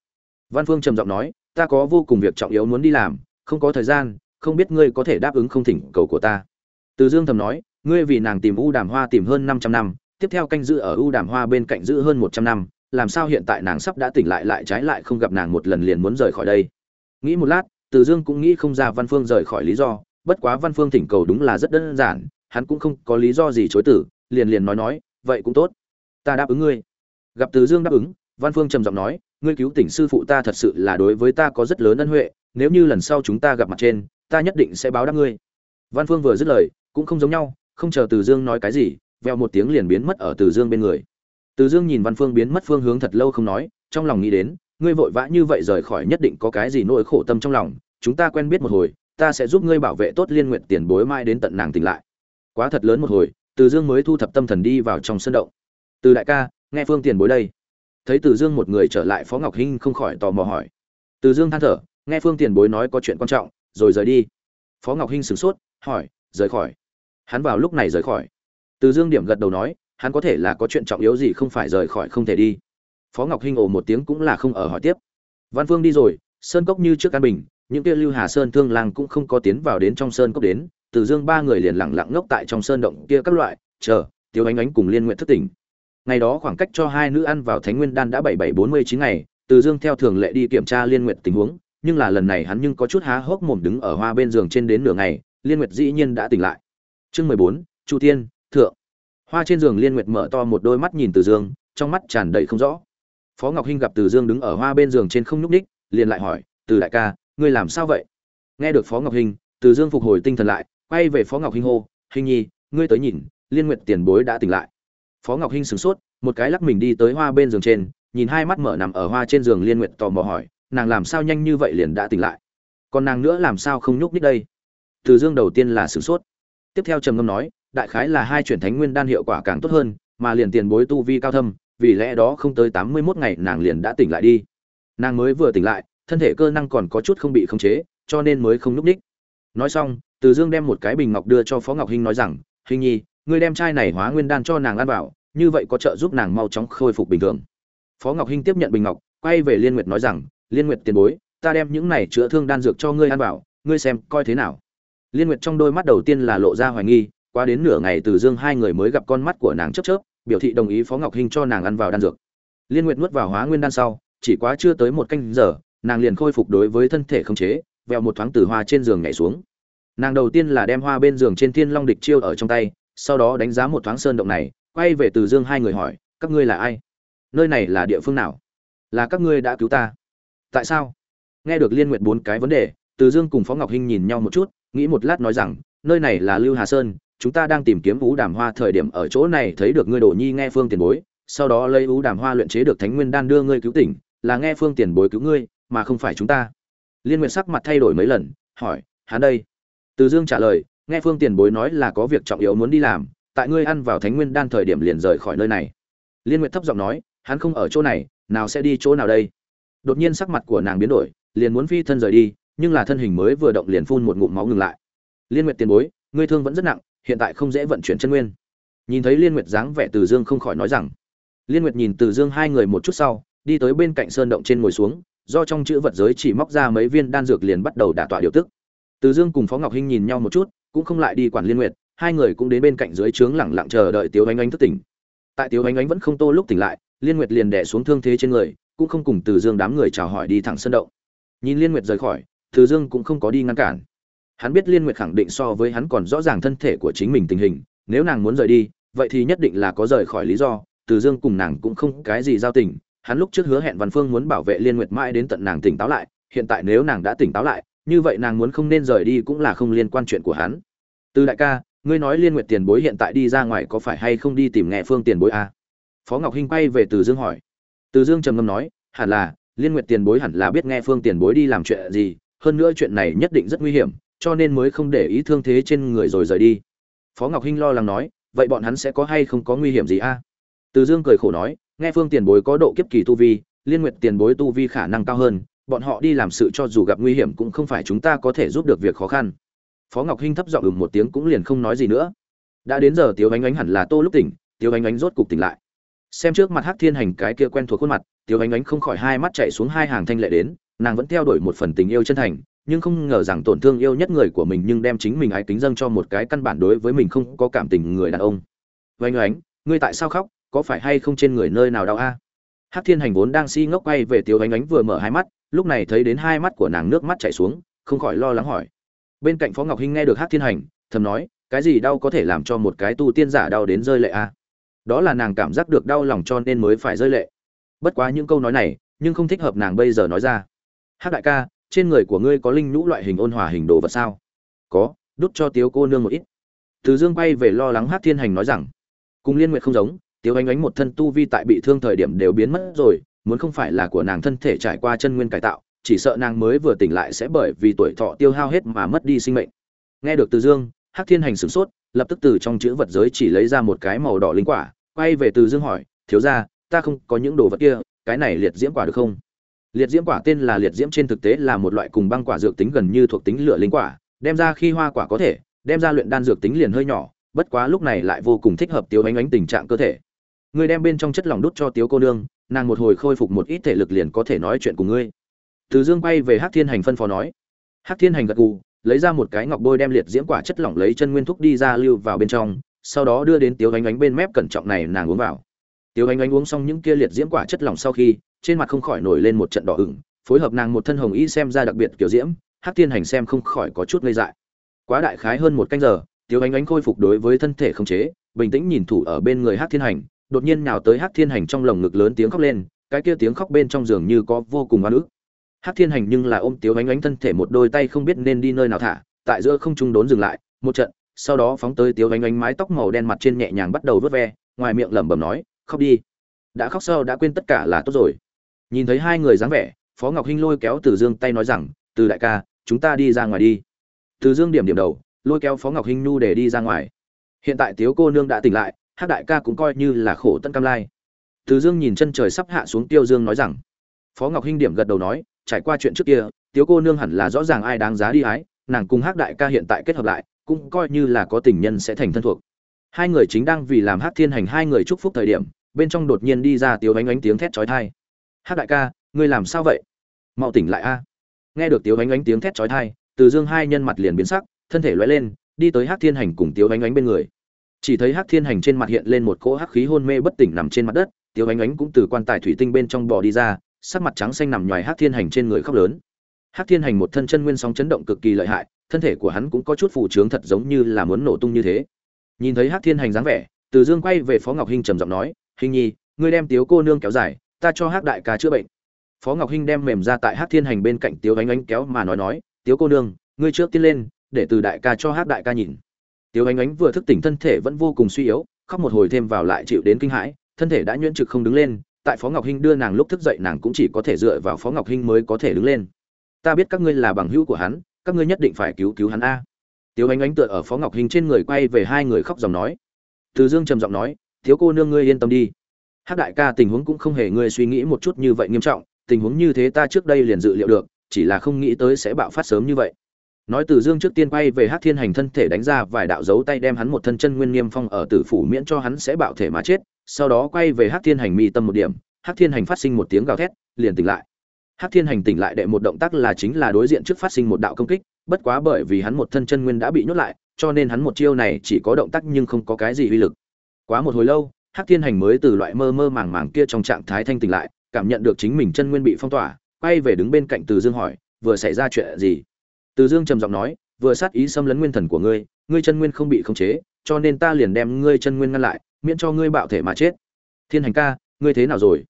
Văn phương trầm giọng nói, ta có vô cùng việc trọng yếu muốn đi làm, không có thời gian, không biết ngươi có thể đáp ứng không thỉnh cầu của ta. Từ dương thầm nói, ngươi vì nàng tìm u đàm hoa tìm hơn năm trăm năm, tiếp theo canh giữ ở u đàm hoa bên cạnh giữ hơn một trăm năm, làm sao hiện tại nàng sắp đã tỉnh lại lại trái lại không gặp nàng một lần liền muốn rời khỏi đây? Nghĩ một lát, từ dương cũng nghĩ không ra văn phương rời khỏi lý do bất quá văn phương thỉnh cầu đúng là rất đơn giản, hắn cũng không có lý do gì chối tử liền liền nói nói, vậy cũng tốt, ta đáp ứng ngươi. Gặp từ dương đáp ứng, văn phương trầm giọng nói, ngươi cứu tỉnh sư phụ ta thật sự là đối với ta có rất lớn ân huệ, nếu như lần sau chúng ta gặp mặt trên, ta nhất định sẽ báo đáp ngươi. Văn phương vừa dứt lời, cũng không giống nhau, không chờ từ dương nói cái gì veo một tiếng liền biến mất ở từ dương bên người. Từ dương nhìn văn phương biến mất phương hướng thật lâu không nói, trong lòng nghĩ đến, ngươi vội vã như vậy rời khỏi nhất định có cái gì nỗi khổ tâm trong lòng, chúng ta quen biết một hồi ta sẽ giúp ngươi bảo vệ tốt liên nguyện tiền bối mai đến tận nàng tỉnh lại. Quá thật lớn một hồi, từ dương mới thu thập tâm thần đi vào trong sân động. Từ đại ca, nghe phương tiền bối đây. Thấy từ dương một người trở lại phó ngọc hinh không khỏi tò mò hỏi. Từ dương than thở, nghe phương tiền bối nói có chuyện quan trọng, rồi rời đi. Phó ngọc hinh sửng sốt, hỏi, rời khỏi. Hắn vào lúc này rời khỏi. Từ dương điểm gật đầu nói, hắn có thể là có chuyện trọng yếu gì không phải rời khỏi không thể đi. Phó ngọc hinh ồ một tiếng cũng là không ở hỏi tiếp. Văn phương đi rồi, sơn cốc như trước an bình những kia lưu hà sơn thương lang cũng không có tiến vào đến trong sơn cốc đến, từ dương ba người liền lặng lặng ngốc tại trong sơn động kia các loại, chờ tiêu ánh ánh cùng liên nguyện thất tỉnh. Ngày đó khoảng cách cho hai nữ ăn vào thánh nguyên đan đã bảy bảy bốn mươi chín ngày, từ dương theo thường lệ đi kiểm tra liên nguyện tình huống, nhưng là lần này hắn nhưng có chút há hốc mồm đứng ở hoa bên giường trên đến nửa ngày, liên nguyệt dĩ nhiên đã tỉnh lại. Chương mười bốn, chu tiên thượng. Hoa trên giường liên nguyệt mở to một đôi mắt nhìn từ dương, trong mắt tràn đầy không rõ. Phó ngọc hinh gặp từ dương đứng ở hoa bên giường trên không nhúc ních liền lại hỏi, từ đại ca ngươi làm sao vậy? Nghe được phó ngọc hinh từ dương phục hồi tinh thần lại, quay về phó ngọc hinh hô hinh nhi, ngươi tới nhìn, liên nguyệt tiền bối đã tỉnh lại. Phó ngọc hinh sửng sốt, một cái lắc mình đi tới hoa bên giường trên, nhìn hai mắt mở nằm ở hoa trên giường liên nguyệt tò mò hỏi, nàng làm sao nhanh như vậy liền đã tỉnh lại? Còn nàng nữa làm sao không nhúc nhích đây? Từ dương đầu tiên là sửng sốt. Tiếp theo trầm ngâm nói, đại khái là hai chuyển thánh nguyên đan hiệu quả càng tốt hơn, mà liền tiền bối tu vi cao thâm, vì lẽ đó không tới tám mươi mốt ngày nàng liền đã tỉnh lại đi. Nàng mới vừa tỉnh lại thân thể cơ năng còn có chút không bị khống chế, cho nên mới không núp đích. nói xong, từ dương đem một cái bình ngọc đưa cho phó ngọc hinh nói rằng, Hinh nhi, ngươi đem chai này hóa nguyên đan cho nàng ăn vào, như vậy có trợ giúp nàng mau chóng khôi phục bình thường. Phó ngọc hinh tiếp nhận bình ngọc, quay về liên nguyệt nói rằng, liên nguyệt tiền bối, ta đem những này chữa thương đan dược cho ngươi ăn vào, ngươi xem coi thế nào. Liên nguyệt trong đôi mắt đầu tiên là lộ ra hoài nghi, qua đến nửa ngày từ dương hai người mới gặp con mắt của nàng chớp chớp, biểu thị đồng ý phó ngọc hinh cho nàng ăn vào đan dược. Liên nguyệt nuốt vào hóa nguyên đan sau, chỉ quá chưa tới một canh giờ nàng liền khôi phục đối với thân thể không chế vẹo một thoáng từ hoa trên giường nhảy xuống. Nàng đầu tiên là đem hoa bên giường trên thiên long địch chiêu ở trong tay, sau đó đánh giá một thoáng sơn động này, quay về từ dương hai người hỏi, các ngươi là ai? Nơi này là địa phương nào? Là các ngươi đã cứu ta? Tại sao? Nghe được liên nguyện bốn cái vấn đề, từ dương cùng phó ngọc hinh nhìn nhau một chút, nghĩ một lát nói rằng, nơi này là lưu hà sơn, chúng ta đang tìm kiếm Vũ đàm hoa thời điểm ở chỗ này thấy được ngươi đổ nhi nghe phương tiền bối, sau đó lấy Vũ đàm hoa luyện chế được thánh nguyên đan đưa ngươi cứu tỉnh, là nghe phương tiền bối cứu ngươi mà không phải chúng ta. Liên nguyện sắc mặt thay đổi mấy lần, hỏi, hắn đây? Từ dương trả lời, nghe phương tiền bối nói là có việc trọng yếu muốn đi làm, tại ngươi ăn vào thánh nguyên đan thời điểm liền rời khỏi nơi này. Liên nguyện thấp giọng nói, hắn không ở chỗ này, nào sẽ đi chỗ nào đây? Đột nhiên sắc mặt của nàng biến đổi, liền muốn phi thân rời đi, nhưng là thân hình mới vừa động liền phun một ngụm máu ngừng lại. Liên nguyệt tiền bối, ngươi thương vẫn rất nặng, hiện tại không dễ vận chuyển chân nguyên. Nhìn thấy liên nguyệt dáng vẻ từ dương không khỏi nói rằng. Liên nguyệt nhìn từ dương hai người một chút sau, đi tới bên cạnh sơn động trên ngồi xuống do trong chữ vật giới chỉ móc ra mấy viên đan dược liền bắt đầu đả tọa điều tức. Từ dương cùng phó ngọc hinh nhìn nhau một chút, cũng không lại đi quản liên nguyệt, hai người cũng đến bên cạnh dưới trướng lẳng lặng chờ đợi tiếu ánh ánh thức tỉnh. Tại tiếu ánh ánh vẫn không tô lúc tỉnh lại, liên nguyệt liền đè xuống thương thế trên người, cũng không cùng từ dương đám người chào hỏi đi thẳng sân động. Nhìn liên nguyệt rời khỏi, từ dương cũng không có đi ngăn cản. Hắn biết liên nguyệt khẳng định so với hắn còn rõ ràng thân thể của chính mình tình hình, nếu nàng muốn rời đi, vậy thì nhất định là có rời khỏi lý do, từ dương cùng nàng cũng không cái gì giao tình hắn lúc trước hứa hẹn văn phương muốn bảo vệ liên nguyệt mãi đến tận nàng tỉnh táo lại, hiện tại nếu nàng đã tỉnh táo lại, như vậy nàng muốn không nên rời đi cũng là không liên quan chuyện của hắn. Từ đại ca, ngươi nói liên nguyệt tiền bối hiện tại đi ra ngoài có phải hay không đi tìm nghe phương tiền bối a à? phó ngọc hinh quay về từ dương hỏi. Từ dương trầm ngâm nói, hẳn là, liên nguyệt tiền bối hẳn là biết nghe phương tiền bối đi làm chuyện gì, hơn nữa chuyện này nhất định rất nguy hiểm, cho nên mới không để ý thương thế trên người rồi rời đi. Phó ngọc hinh lo lắng nói, vậy bọn hắn sẽ có hay không có nguy hiểm gì a từ dương cười khổ nói nghe phương tiền bối có độ kiếp kỳ tu vi, liên nguyệt tiền bối tu vi khả năng cao hơn, bọn họ đi làm sự cho dù gặp nguy hiểm cũng không phải chúng ta có thể giúp được việc khó khăn. Phó ngọc hinh thấp giọng ừng một tiếng cũng liền không nói gì nữa. Đã đến giờ tiếu ánh ánh hẳn là tô lúc tỉnh, tiếu ánh ánh rốt cục tỉnh lại. Xem trước mặt hắc thiên hành cái kia quen thuộc khuôn mặt, tiếu ánh ánh không khỏi hai mắt chạy xuống hai hàng thanh lệ đến, nàng vẫn theo đuổi một phần tình yêu chân thành, nhưng không ngờ rằng tổn thương yêu nhất người của mình nhưng đem chính mình ái kính dâng cho một cái căn bản đối với mình không có cảm tình người đàn ông. Vánh ánh ngươi tại sao khóc? Có phải hay không trên người nơi nào đau a? À? hắc thiên hành vốn đang si ngốc quay về tiếu ánh ánh vừa mở hai mắt, lúc này thấy đến hai mắt của nàng nước mắt chảy xuống, không khỏi lo lắng hỏi. Bên cạnh phó ngọc hinh nghe được hắc thiên hành, thầm nói, cái gì đau có thể làm cho một cái tu tiên giả đau đến rơi lệ a? Đó là nàng cảm giác được đau lòng cho nên mới phải rơi lệ. Bất quá những câu nói này, nhưng không thích hợp nàng bây giờ nói ra. Hắc đại ca, trên người của ngươi có linh nhũ loại hình ôn hòa hình đồ vật sao? Có, đút cho tiếu cô nương một ít. Từ dương bay về lo lắng hát thiên hành nói rằng, cùng liên nguyệt không giống tiếu ánh ánh một thân tu vi tại bị thương thời điểm đều biến mất rồi, muốn không phải là của nàng thân thể trải qua chân nguyên cải tạo, chỉ sợ nàng mới vừa tỉnh lại sẽ bởi vì tuổi thọ tiêu hao hết mà mất đi sinh mệnh. Nghe được từ dương, hắc thiên hành sửng sốt, lập tức từ trong chữ vật giới chỉ lấy ra một cái màu đỏ linh quả, quay về từ dương hỏi, thiếu ra ta không có những đồ vật kia, cái này liệt diễm quả được không? Liệt diễm quả tên là liệt diễm trên thực tế là một loại cùng băng quả dược tính gần như thuộc tính lửa linh quả, đem ra khi hoa quả có thể, đem ra luyện đan dược tính liền hơi nhỏ, bất quá lúc này lại vô cùng thích hợp Tiêu ánh ánh tình trạng cơ thể. Ngươi đem bên trong chất lỏng đút cho tiếu cô nương, nàng một hồi khôi phục một ít thể lực liền có thể nói chuyện cùng ngươi. Từ dương quay về hắc thiên hành phân phó nói. Hắc thiên hành gật gù, lấy ra một cái ngọc bôi đem liệt diễm quả chất lỏng lấy chân nguyên thúc đi ra lưu vào bên trong, sau đó đưa đến tiếu ánh ánh bên mép cẩn trọng này nàng uống vào. Tiếu ánh ánh uống xong những kia liệt diễm quả chất lỏng sau khi, trên mặt không khỏi nổi lên một trận đỏ ửng, phối hợp nàng một thân hồng y xem ra đặc biệt kiểu diễm, hắc thiên hành xem không khỏi có chút ngây dại. Quá đại khái hơn một canh giờ, tiếu ánh ánh khôi phục đối với thân thể không chế, bình tĩnh nhìn thủ ở bên người hắc thiên hành đột nhiên nào tới hắc thiên hành trong lồng ngực lớn tiếng khóc lên, cái kia tiếng khóc bên trong giường như có vô cùng oan ức. Hắc thiên hành nhưng là ôm tiếu ánh ánh thân thể một đôi tay không biết nên đi nơi nào thả, tại giữa không trung đốn dừng lại, một trận, sau đó phóng tới tiếu ánh ánh mái tóc màu đen mặt trên nhẹ nhàng bắt đầu vớt ve, ngoài miệng lẩm bẩm nói, khóc đi. Đã khóc sau đã quên tất cả là tốt rồi. Nhìn thấy hai người dáng vẻ, phó ngọc hinh lôi kéo từ dương tay nói rằng, từ đại ca, chúng ta đi ra ngoài đi. Từ dương điểm điểm đầu, lôi kéo phó ngọc hinh nhu để đi ra ngoài. Hiện tại tiếu cô nương đã tỉnh lại hát đại ca cũng coi như là khổ tân cam lai. Từ dương nhìn chân trời sắp hạ xuống tiêu dương nói rằng, phó ngọc hinh điểm gật đầu nói, trải qua chuyện trước kia, tiếu cô nương hẳn là rõ ràng ai đáng giá đi ái, nàng cùng hát đại ca hiện tại kết hợp lại, cũng coi như là có tình nhân sẽ thành thân thuộc. Hai người chính đang vì làm hát thiên hành hai người chúc phúc thời điểm, bên trong đột nhiên đi ra tiếu ánh ánh tiếng thét chói tai. Hát đại ca, ngươi làm sao vậy? Mau tỉnh lại a. Nghe được tiếu ánh ánh tiếng thét chói tai, từ dương hai nhân mặt liền biến sắc, thân thể loay lên, đi tới hát thiên hành cùng tiếu ánh ánh bên người chỉ thấy hát thiên hành trên mặt hiện lên một cỗ hắc khí hôn mê bất tỉnh nằm trên mặt đất tiêu ánh ánh cũng từ quan tài thủy tinh bên trong bò đi ra, sắc mặt trắng xanh nằm ngoài hát thiên hành trên người khóc lớn. Hát thiên hành một thân chân nguyên sóng chấn động cực kỳ lợi hại, thân thể của hắn cũng có chút phủ trướng thật giống như là muốn nổ tung như thế. Nhìn thấy hát thiên hành dáng vẻ, từ dương quay về phó ngọc hinh trầm giọng nói hình nhi, ngươi đem tiếu cô nương kéo dài, ta cho hát đại ca chữa bệnh. Phó ngọc hinh đem mềm ra tại hát thiên hành bên cạnh tiếu ánh ánh kéo mà nói nói, tiếu cô nương, ngươi trước tiên lên, để từ đại ca cho hát đại ca nhìn tiếu ánh ánh vừa thức tỉnh thân thể vẫn vô cùng suy yếu, khóc một hồi thêm vào lại chịu đến kinh hãi, thân thể đã nhuyễn trực không đứng lên, tại phó ngọc hinh đưa nàng lúc thức dậy nàng cũng chỉ có thể dựa vào phó ngọc hinh mới có thể đứng lên. Ta biết các ngươi là bằng hữu của hắn, các ngươi nhất định phải cứu cứu hắn a. Tiếu ánh ánh tựa ở phó ngọc hinh trên người quay về hai người khóc dòng nói. Từ dương trầm giọng nói, thiếu cô nương ngươi yên tâm đi. Hắc đại ca tình huống cũng không hề ngươi suy nghĩ một chút như vậy nghiêm trọng, tình huống như thế ta trước đây liền dự liệu được, chỉ là không nghĩ tới sẽ bạo phát sớm như vậy nói từ dương trước tiên quay về Hát thiên hành thân thể đánh ra vài đạo dấu tay đem hắn một thân chân nguyên niêm phong ở tử phủ miễn cho hắn sẽ bạo thể mà chết, sau đó quay về Hát thiên hành mi tâm một điểm Hát thiên hành phát sinh một tiếng gào thét, liền tỉnh lại. Hát thiên hành tỉnh lại đệ một động tác là chính là đối diện trước phát sinh một đạo công kích, bất quá bởi vì hắn một thân chân nguyên đã bị nhốt lại, cho nên hắn một chiêu này chỉ có động tác nhưng không có cái gì uy lực. Quá một hồi lâu Hát thiên hành mới từ loại mơ mơ màng màng kia trong trạng thái thanh tỉnh lại, cảm nhận được chính mình chân nguyên bị phong tỏa, quay về đứng bên cạnh từ dương hỏi, vừa xảy ra chuyện gì? Từ dương trầm giọng nói, vừa sát ý xâm lấn nguyên thần của ngươi ngươi chân nguyên không bị khống chế, cho nên ta liền đem ngươi chân nguyên ngăn lại, miễn cho ngươi bạo thể mà chết. Thiên hành ca, ngươi thế nào rồi?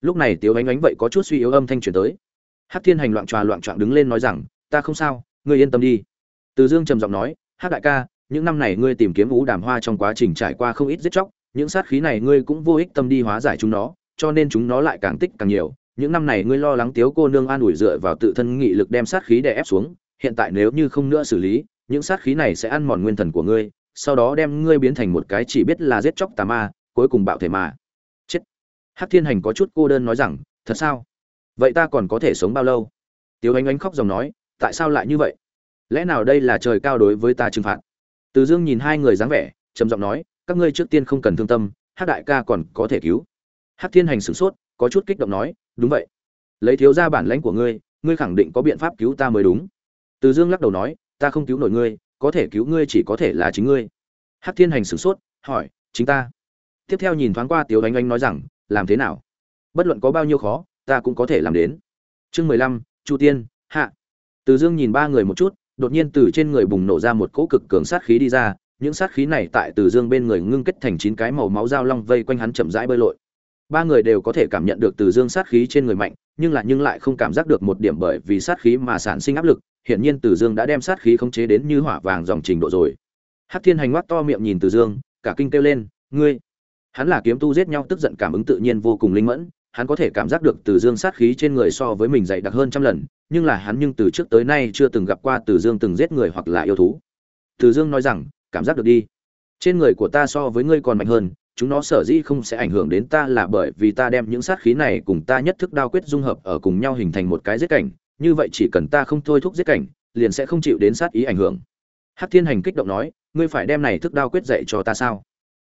Lúc này tiếu ánh ánh vậy có chút suy yếu âm thanh truyền tới. Hắc thiên hành loạn tròa loạn trạng đứng lên nói rằng, ta không sao, ngươi yên tâm đi. Từ dương trầm giọng nói, hắc đại ca, những năm này ngươi tìm kiếm Vũ đàm hoa trong quá trình trải qua không ít giết chóc, những sát khí này ngươi cũng vô ích tâm đi hóa giải chúng nó, cho nên chúng nó lại càng tích càng nhiều. Những năm này ngươi lo lắng tiếu cô nương an ủi dựa vào tự thân nghị lực đem sát khí đè ép xuống hiện tại nếu như không nữa xử lý, những sát khí này sẽ ăn mòn nguyên thần của ngươi, sau đó đem ngươi biến thành một cái chỉ biết là giết chóc tà ma, cuối cùng bạo thể mà. Chết. Hắc thiên hành có chút cô đơn nói rằng, thật sao? Vậy ta còn có thể sống bao lâu? Tiểu ánh ánh khóc ròng nói, tại sao lại như vậy? Lẽ nào đây là trời cao đối với ta trừng phạt? Từ dương nhìn hai người dáng vẻ, trầm giọng nói, các ngươi trước tiên không cần thương tâm, hắc đại ca còn có thể cứu. Hắc thiên hành sửng sốt, có chút kích động nói, đúng vậy. Lấy thiếu gia bản lãnh của ngươi ngươi khẳng định có biện pháp cứu ta mới đúng từ dương lắc đầu nói, ta không cứu nổi ngươi, có thể cứu ngươi chỉ có thể là chính ngươi. Hắc thiên hành sửng sốt, hỏi, chính ta? Tiếp theo nhìn thoáng qua tiếu ánh ánh nói rằng, làm thế nào? Bất luận có bao nhiêu khó, ta cũng có thể làm đến. Chương mười lăm, chu tiên, hạ. Từ dương nhìn ba người một chút, đột nhiên từ trên người bùng nổ ra một cỗ cực cường sát khí đi ra, những sát khí này tại từ dương bên người ngưng kết thành chín cái màu máu dao long vây quanh hắn chậm rãi bơi lội. Ba người đều có thể cảm nhận được từ dương sát khí trên người mạnh, nhưng lại nhưng lại không cảm giác được một điểm bởi vì sát khí mà sản sinh áp lực hiển nhiên từ dương đã đem sát khí khống chế đến như hỏa vàng dòng trình độ rồi. Hắc thiên hành ngoác to miệng nhìn từ dương, cả kinh kêu lên, ngươi! Hắn là kiếm tu giết nhau tức giận cảm ứng tự nhiên vô cùng linh mẫn, hắn có thể cảm giác được từ dương sát khí trên người so với mình dày đặc hơn trăm lần, nhưng là hắn nhưng từ trước tới nay chưa từng gặp qua từ dương từng giết người hoặc là yêu thú. Từ dương nói rằng, cảm giác được đi. Trên người của ta so với ngươi còn mạnh hơn, chúng nó sở dĩ không sẽ ảnh hưởng đến ta là bởi vì ta đem những sát khí này cùng ta nhất thức đao quyết dung hợp ở cùng nhau hình thành một cái giết cảnh như vậy chỉ cần ta không thôi thúc giết cảnh, liền sẽ không chịu đến sát ý ảnh hưởng. Hắc thiên hành kích động nói, ngươi phải đem này thức đao quyết dạy cho ta sao?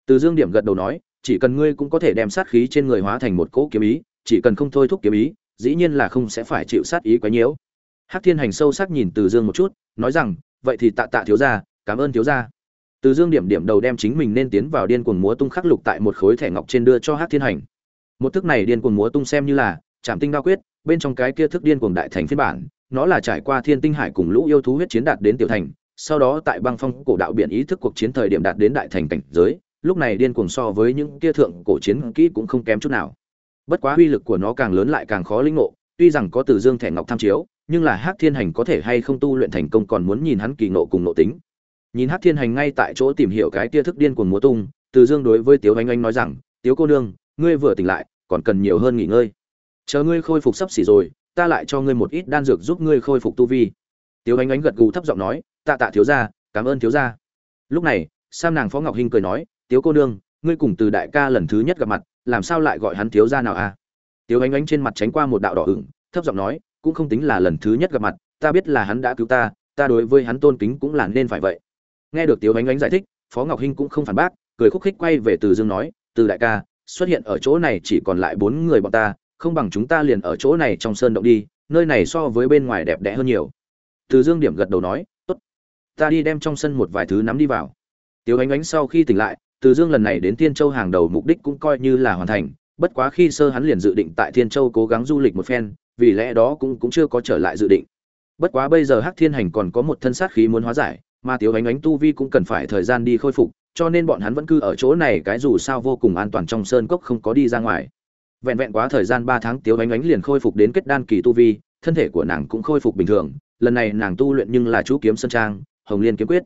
Từ dương điểm gật đầu nói, chỉ cần ngươi cũng có thể đem sát khí trên người hóa thành một cỗ kiếm ý, chỉ cần không thôi thúc kiếm ý, dĩ nhiên là không sẽ phải chịu sát ý quá nhiễu hắc thiên hành sâu sắc nhìn từ dương một chút, nói rằng, vậy thì tạ tạ thiếu gia, cảm ơn thiếu gia. Từ dương điểm điểm đầu đem chính mình nên tiến vào điên cuồng múa tung khắc lục tại một khối thẻ ngọc trên đưa cho hắc thiên hành. Một thức này điên cuồng múa tung xem như là chạm tinh đao quyết bên trong cái kia thức điên cuồng đại thành phiên bản, nó là trải qua thiên tinh hải cùng lũ yêu thú huyết chiến đạt đến tiểu thành, sau đó tại băng phong cổ đạo biển ý thức cuộc chiến thời điểm đạt đến đại thành cảnh giới, lúc này điên cuồng so với những kia thượng cổ chiến kỹ cũng không kém chút nào. Bất quá uy lực của nó càng lớn lại càng khó lĩnh ngộ, tuy rằng có từ dương thẻ ngọc tham chiếu, nhưng là hắc thiên hành có thể hay không tu luyện thành công còn muốn nhìn hắn kỳ nộ cùng nộ tính. Nhìn hắc thiên hành ngay tại chỗ tìm hiểu cái tia thức điên cuồng múa tung, từ dương đối với tiếu anh anh nói rằng, tiếu cô nương, ngươi vừa tỉnh lại, còn cần nhiều hơn nghỉ ngơi chờ ngươi khôi phục sắp xỉ rồi, ta lại cho ngươi một ít đan dược giúp ngươi khôi phục tu vi. Tiếu Ánh Ánh gật gù thấp giọng nói, tạ tạ thiếu gia, cảm ơn thiếu gia. Lúc này, sam nàng phó ngọc hinh cười nói, tiếu cô nương, ngươi cùng từ đại ca lần thứ nhất gặp mặt, làm sao lại gọi hắn thiếu gia nào à? Tiếu Ánh Ánh trên mặt tránh qua một đạo đỏ ửng, thấp giọng nói, cũng không tính là lần thứ nhất gặp mặt, ta biết là hắn đã cứu ta ta đối với hắn tôn kính cũng là nên phải vậy. Nghe được tiếu ánh ánh giải thích, phó ngọc hinh cũng không phản bác, cười khúc khích quay về từ dương nói, từ đại ca, xuất hiện ở chỗ này chỉ còn lại bốn người bọn ta không bằng chúng ta liền ở chỗ này trong sơn động đi, nơi này so với bên ngoài đẹp đẽ hơn nhiều. Từ dương điểm gật đầu nói, tốt. Ta đi đem trong sân một vài thứ nắm đi vào. Tiếu ánh ánh sau khi tỉnh lại, từ dương lần này đến thiên châu hàng đầu mục đích cũng coi như là hoàn thành, bất quá khi sơ hắn liền dự định tại thiên châu cố gắng du lịch một phen, vì lẽ đó cũng cũng chưa có trở lại dự định. Bất quá bây giờ hắc thiên hành còn có một thân sát khí muốn hóa giải, mà tiếu ánh ánh tu vi cũng cần phải thời gian đi khôi phục, cho nên bọn hắn vẫn cư ở chỗ này, cái dù sao vô cùng an toàn trong sơn cốc không có đi ra ngoài vẹn vẹn quá thời gian ba tháng tiếu ánh ánh liền khôi phục đến kết đan kỳ tu vi, thân thể của nàng cũng khôi phục bình thường. Lần này nàng tu luyện nhưng là chú kiếm sơn trang, hồng liên kiếm quyết.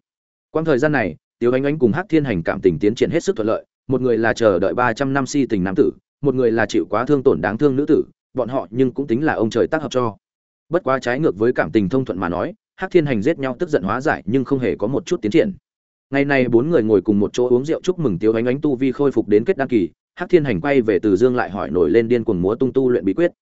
Quang thời gian này, tiếu ánh ánh cùng hắc thiên hành cảm tình tiến triển hết sức thuận lợi. Một người là chờ đợi ba trăm năm si tình nam tử, một người là chịu quá thương tổn đáng thương nữ tử, bọn họ nhưng cũng tính là ông trời tác hợp cho. Bất quá trái ngược với cảm tình thông thuận mà nói, hắc thiên hành giết nhau tức giận hóa giải nhưng không hề có một chút tiến triển. Ngày nay bốn người ngồi cùng một chỗ uống rượu chúc mừng tiếu ánh ánh tu vi khôi phục đến kết đăng kỳ hắc thiên hành quay về từ dương lại hỏi nổi lên điên cuồng múa tung tu luyện bí quyết.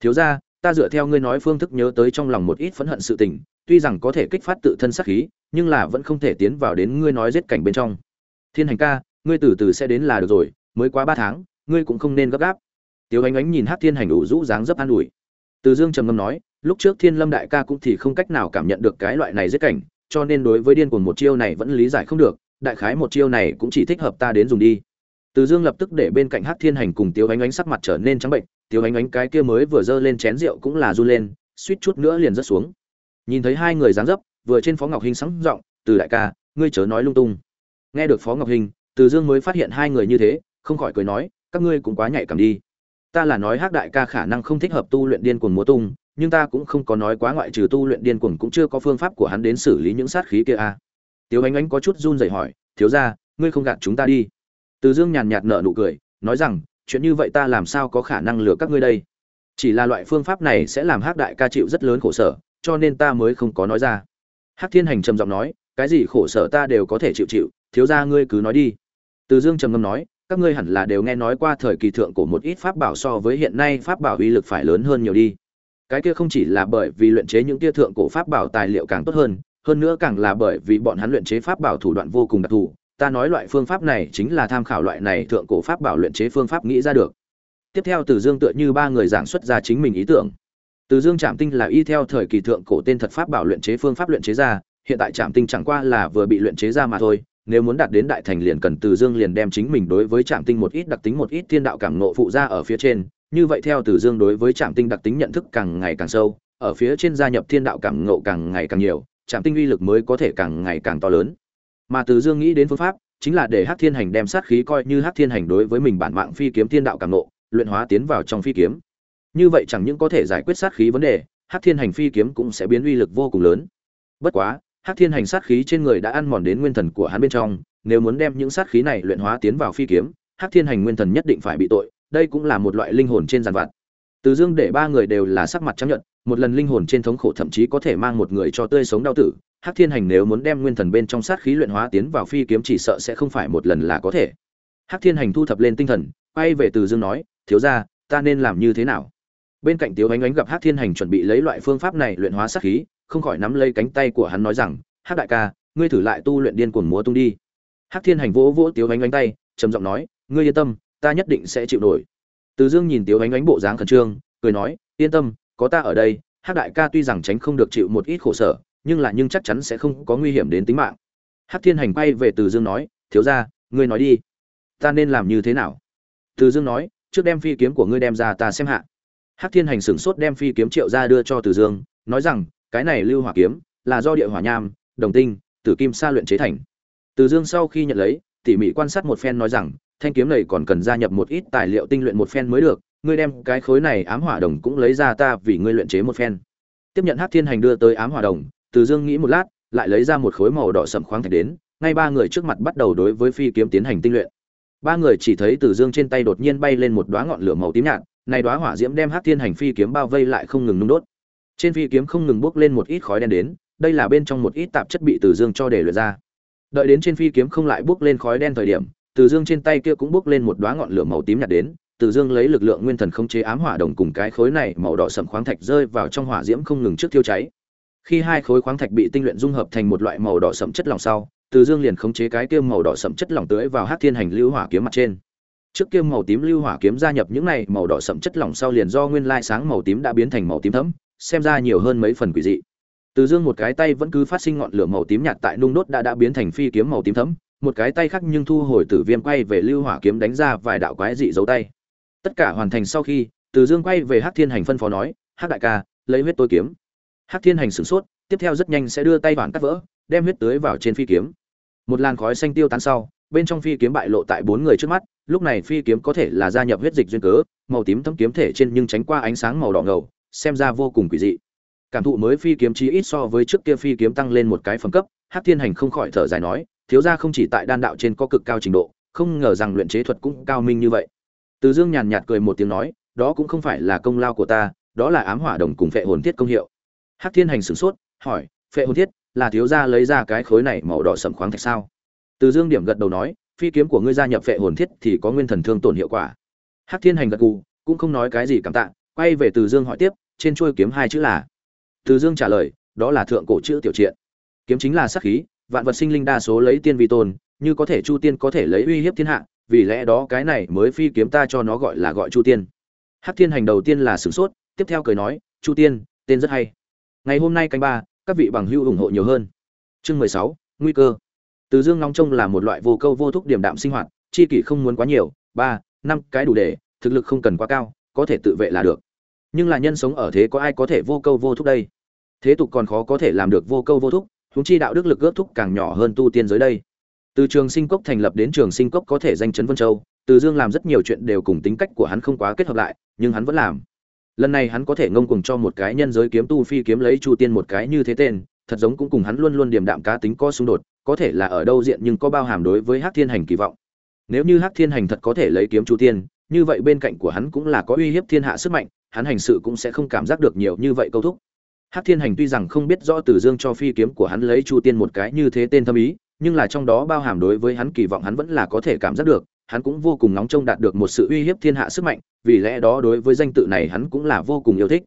Thiếu gia, ta dựa theo ngươi nói phương thức nhớ tới trong lòng một ít phẫn hận sự tình tuy rằng có thể kích phát tự thân sát khí nhưng là vẫn không thể tiến vào đến ngươi nói giết cảnh bên trong. Thiên hành ca ngươi từ từ sẽ đến là được rồi mới quá ba tháng ngươi cũng không nên gấp gáp. Tiêu ánh ánh nhìn hắc thiên hành ủ rũ dáng dấp an ủi. Từ dương trầm ngâm nói lúc trước thiên lâm đại ca cũng thì không cách nào cảm nhận được cái loại này giết cảnh cho nên đối với điên cuồng một chiêu này vẫn lý giải không được đại khái một chiêu này cũng chỉ thích hợp ta đến dùng đi từ dương lập tức để bên cạnh hát thiên hành cùng tiếu ánh ánh sắc mặt trở nên trắng bệnh tiếu ánh ánh cái kia mới vừa dơ lên chén rượu cũng là run lên suýt chút nữa liền rớt xuống nhìn thấy hai người dáng dấp vừa trên phó ngọc hình sáng giọng từ đại ca ngươi chớ nói lung tung nghe được phó ngọc hình từ dương mới phát hiện hai người như thế không khỏi cười nói các ngươi cũng quá nhạy cảm đi ta là nói hắc đại ca khả năng không thích hợp tu luyện điên cuồng múa tung nhưng ta cũng không có nói quá ngoại trừ tu luyện điên cuồng cũng chưa có phương pháp của hắn đến xử lý những sát khí kia a. À. Tiếu Ánh Ánh có chút run rẩy hỏi, "Thiếu gia, ngươi không gạt chúng ta đi?" Từ dương nhàn nhạt nở nụ cười, nói rằng, chuyện như vậy ta làm sao có khả năng lừa các ngươi đây? Chỉ là loại phương pháp này sẽ làm hắc đại ca chịu rất lớn khổ sở, cho nên ta mới không có nói ra. Hắc thiên hành trầm giọng nói, cái gì khổ sở ta đều có thể chịu chịu, thiếu ra ngươi cứ nói đi. Từ dương trầm ngâm nói, các ngươi hẳn là đều nghe nói qua thời kỳ thượng của một ít pháp bảo so với hiện nay pháp bảo uy lực phải lớn hơn nhiều đi. Cái kia không chỉ là bởi vì luyện chế những kia thượng cổ pháp bảo tài liệu càng tốt hơn hơn nữa càng là bởi vì bọn hắn luyện chế pháp bảo thủ đoạn vô cùng đặc thù ta nói loại phương pháp này chính là tham khảo loại này thượng cổ pháp bảo luyện chế phương pháp nghĩ ra được. Tiếp theo từ dương tựa như ba người giảng xuất ra chính mình ý tưởng. Từ dương trạm tinh là y theo thời kỳ thượng cổ tên thật pháp bảo luyện chế phương pháp luyện chế ra, hiện tại trạm tinh chẳng qua là vừa bị luyện chế ra mà thôi, nếu muốn đạt đến đại thành liền cần từ dương liền đem chính mình đối với trạm tinh một ít đặc tính một ít thiên đạo cảm nộ phụ ra ở phía trên, như vậy theo từ dương đối với trạm tinh đặc tính nhận thức càng ngày càng sâu, ở phía trên gia nhập thiên đạo cảm ngộ càng ngày càng nhiều trạm tinh uy lực mới có thể càng ngày càng to lớn mà từ dương nghĩ đến phương pháp, chính là để hắc thiên hành đem sát khí coi như hắc thiên hành đối với mình bản mạng phi kiếm thiên đạo càng nộ, luyện hóa tiến vào trong phi kiếm. Như vậy chẳng những có thể giải quyết sát khí vấn đề, hắc thiên hành phi kiếm cũng sẽ biến uy lực vô cùng lớn. Bất quá, hắc thiên hành sát khí trên người đã ăn mòn đến nguyên thần của hắn bên trong, nếu muốn đem những sát khí này luyện hóa tiến vào phi kiếm, hắc thiên hành nguyên thần nhất định phải bị tội, đây cũng là một loại linh hồn trên giàn vặt từ dương để ba người đều là sắc mặt trắng nhận một lần linh hồn trên thống khổ thậm chí có thể mang một người cho tươi sống đau tử. Hắc thiên hành nếu muốn đem nguyên thần bên trong sát khí luyện hóa tiến vào phi kiếm chỉ sợ sẽ không phải một lần là có thể. Hắc thiên hành thu thập lên tinh thần quay về từ dương nói thiếu gia, ta nên làm như thế nào? Bên cạnh tiếu ánh ánh gặp hắc thiên hành chuẩn bị lấy loại phương pháp này luyện hóa sát khí không khỏi nắm lấy cánh tay của hắn nói rằng hắc đại ca ngươi thử lại tu luyện điên cuồng múa tung đi. Hắc thiên hành vỗ vỗ tiếu ánh ánh tay trầm giọng nói ngươi yên tâm ta nhất định sẽ chịu nổi từ dương nhìn tiếu ánh ánh bộ dáng khẩn trương, cười nói, yên tâm, có ta ở đây, hắc đại ca tuy rằng tránh không được chịu một ít khổ sở, nhưng là nhưng chắc chắn sẽ không có nguy hiểm đến tính mạng. Hắc thiên hành quay về từ dương nói, thiếu ra ngươi nói đi, ta nên làm như thế nào? Từ dương nói, trước đem phi kiếm của ngươi đem ra ta xem hạ. Hắc thiên hành sửng sốt đem phi kiếm triệu ra đưa cho từ dương, nói rằng, cái này lưu hỏa kiếm là do địa hỏa nham, đồng tinh, tử kim sa luyện chế thành. Từ dương sau khi nhận lấy, tỉ mỉ quan sát một phen nói rằng thanh kiếm này còn cần gia nhập một ít tài liệu tinh luyện một phen mới được, ngươi đem cái khối này ám hỏa đồng cũng lấy ra ta vì ngươi luyện chế một phen. Tiếp nhận hắc thiên hành đưa tới ám hỏa đồng, từ dương nghĩ một lát, lại lấy ra một khối màu đỏ sậm khoáng thạch đến, ngay ba người trước mặt bắt đầu đối với phi kiếm tiến hành tinh luyện. Ba người chỉ thấy từ dương trên tay đột nhiên bay lên một đóa ngọn lửa màu tím nhạt, này đóa hỏa diễm đem hắc thiên hành phi kiếm bao vây lại không ngừng nung đốt. Trên phi kiếm không ngừng bốc lên một ít khói đen đến, đây là bên trong một ít tạp chất bị từ dương cho để luyện ra. Đợi đến trên phi kiếm không lại bốc lên khói đen thời điểm từ dương trên tay kia cũng bốc lên một đóa ngọn lửa màu tím nhạt đến, từ dương lấy lực lượng nguyên thần không chế ám hỏa đồng cùng cái khối này màu đỏ sầm khoáng thạch rơi vào trong hỏa diễm không ngừng trước thiêu cháy. Khi hai khối khoáng thạch bị tinh luyện dung hợp thành một loại màu đỏ sẫm chất lỏng sau, từ dương liền khống chế cái kia màu đỏ sẫm chất lỏng tưới vào hắc thiên hành lưu hỏa kiếm mặt trên. Trước kia màu tím lưu hỏa kiếm gia nhập những này màu đỏ sẫm chất lỏng sau liền do nguyên lai sáng màu tím đã biến thành màu tím thẫm, xem ra nhiều hơn mấy phần quỷ dị. Từ dương một cái tay vẫn cứ phát sinh ngọn lửa màu tím nhạt tại nung đốt đã đã biến thành phi kiếm màu tím thẫm một cái tay khác nhưng thu hồi tử viêm quay về lưu hỏa kiếm đánh ra vài đạo quái dị dấu tay. Tất cả hoàn thành sau khi, từ dương quay về hắc thiên hành phân phó nói, hắc đại ca, lấy huyết tôi kiếm. Hắc thiên hành sửng sốt, tiếp theo rất nhanh sẽ đưa tay bản cắt vỡ, đem huyết tưới vào trên phi kiếm. Một làn khói xanh tiêu tán sau, bên trong phi kiếm bại lộ tại bốn người trước mắt, lúc này phi kiếm có thể là gia nhập huyết dịch duyên cớ, màu tím thấm kiếm thể trên nhưng tránh qua ánh sáng màu đỏ ngầu, xem ra vô cùng quỷ dị. Cảm thụ mới phi kiếm chí ít so với trước kia phi kiếm tăng lên một cái phẩm cấp, hắc thiên hành không khỏi thở dài nói thiếu gia không chỉ tại đan đạo trên có cực cao trình độ, không ngờ rằng luyện chế thuật cũng cao minh như vậy. Từ dương nhàn nhạt cười một tiếng nói, đó cũng không phải là công lao của ta, đó là ám hỏa đồng cùng phệ hồn thiết công hiệu. Hắc thiên hành sửng sốt, hỏi, phệ hồn thiết là thiếu gia lấy ra cái khối này màu đỏ sẩm khoáng thạch sao? Từ dương điểm gật đầu nói, phi kiếm của ngươi gia nhập phệ hồn thiết thì có nguyên thần thương tổn hiệu quả. Hắc thiên hành gật gù, cũng không nói cái gì cảm tạ, quay về từ dương hỏi tiếp, trên chuôi kiếm hai chữ là? Từ dương trả lời, đó là thượng cổ chữ tiểu triện kiếm chính là sát khí vạn vật sinh linh đa số lấy tiên vi tôn, như có thể chu tiên có thể lấy uy hiếp thiên hạ, vì lẽ đó cái này mới phi kiếm ta cho nó gọi là gọi chu tiên. Hắc thiên hành đầu tiên là sửng sốt, tiếp theo cười nói, chu tiên, tên rất hay. Ngày hôm nay canh ba, các vị bằng hữu ủng hộ nhiều hơn. Chương mười sáu, nguy cơ. Từ dương long trông là một loại vô câu vô thúc điểm đạm sinh hoạt, chi kỷ không muốn quá nhiều, ba, năm cái đủ để, thực lực không cần quá cao, có thể tự vệ là được. Nhưng là nhân sống ở thế có ai có thể vô câu vô thúc đây? Thế tục còn khó có thể làm được vô câu vô thúc chúng chi đạo đức lực ước thúc càng nhỏ hơn tu tiên giới đây. Từ trường sinh cốc thành lập đến trường sinh cốc có thể danh chấn vân châu, từ dương làm rất nhiều chuyện đều cùng tính cách của hắn không quá kết hợp lại, nhưng hắn vẫn làm. Lần này hắn có thể ngông cuồng cho một cái nhân giới kiếm tu phi kiếm lấy chu tiên một cái như thế tên, thật giống cũng cùng hắn luôn luôn điềm đạm cá tính có xung đột, có thể là ở đâu diện nhưng có bao hàm đối với hắc thiên hành kỳ vọng. Nếu như hắc thiên hành thật có thể lấy kiếm chu tiên, như vậy bên cạnh của hắn cũng là có uy hiếp thiên hạ sức mạnh, hắn hành sự cũng sẽ không cảm giác được nhiều như vậy câu thúc hắc thiên hành tuy rằng không biết rõ từ dương cho phi kiếm của hắn lấy chu tiên một cái như thế tên thâm ý nhưng là trong đó bao hàm đối với hắn kỳ vọng hắn vẫn là có thể cảm giác được hắn cũng vô cùng nóng trông đạt được một sự uy hiếp thiên hạ sức mạnh vì lẽ đó đối với danh tự này hắn cũng là vô cùng yêu thích.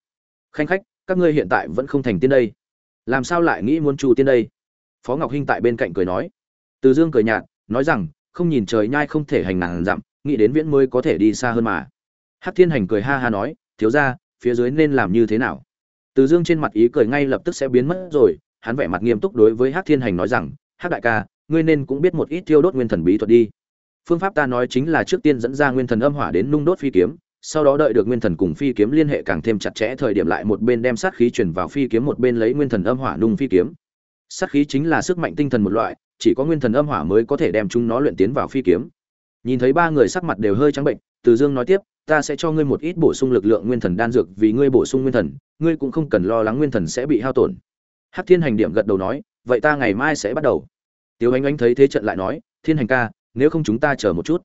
Khanh khách các ngươi hiện tại vẫn không thành tiên đây. Làm sao lại nghĩ muốn chu tiên đây? Phó ngọc hinh tại bên cạnh cười nói. Từ dương cười nhạt nói rằng không nhìn trời nhai không thể hành ngàn dặm nghĩ đến viễn mới có thể đi xa hơn mà. Hắc thiên hành cười ha ha nói thiếu gia, phía dưới nên làm như thế nào? Từ dương trên mặt ý cười ngay lập tức sẽ biến mất rồi, hắn vẻ mặt nghiêm túc đối với hắc thiên hành nói rằng, hắc đại ca, ngươi nên cũng biết một ít tiêu đốt nguyên thần bí thuật đi. Phương pháp ta nói chính là trước tiên dẫn ra nguyên thần âm hỏa đến nung đốt phi kiếm, sau đó đợi được nguyên thần cùng phi kiếm liên hệ càng thêm chặt chẽ thời điểm lại một bên đem sát khí chuyển vào phi kiếm, một bên lấy nguyên thần âm hỏa nung phi kiếm. Sát khí chính là sức mạnh tinh thần một loại, chỉ có nguyên thần âm hỏa mới có thể đem chúng nó luyện tiến vào phi kiếm. Nhìn thấy ba người sắc mặt đều hơi trắng bệnh, từ dương nói tiếp, ta sẽ cho ngươi một ít bổ sung lực lượng nguyên thần đan dược vì ngươi bổ sung nguyên thần ngươi cũng không cần lo lắng nguyên thần sẽ bị hao tổn hắc thiên hành điểm gật đầu nói vậy ta ngày mai sẽ bắt đầu Tiêu Ánh Ánh thấy thế trận lại nói, "Thiên Hành ca, nếu không chúng ta chờ một chút."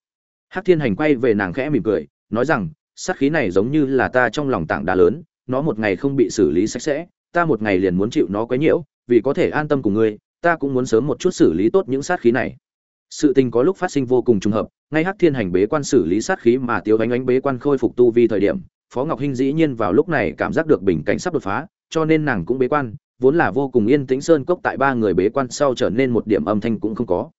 Hắc Thiên Hành quay về nàng khẽ mỉm cười, nói rằng, sát khí này giống như là ta trong lòng tảng đá lớn, nó một ngày không bị xử lý sạch sẽ, ta một ngày liền muốn chịu nó quấy nhiễu, vì có thể an tâm cùng ngươi, ta cũng muốn sớm một chút xử lý tốt những sát khí này. Sự tình có lúc phát sinh vô cùng trùng hợp, ngay Hắc Thiên Hành bế quan xử lý sát khí mà Tiêu Ánh Ánh bế quan khôi phục tu vi thời điểm, Phó Ngọc Hinh dĩ nhiên vào lúc này cảm giác được bình cảnh sắp đột phá, cho nên nàng cũng bế quan, vốn là vô cùng yên tĩnh sơn cốc tại ba người bế quan sau trở nên một điểm âm thanh cũng không có.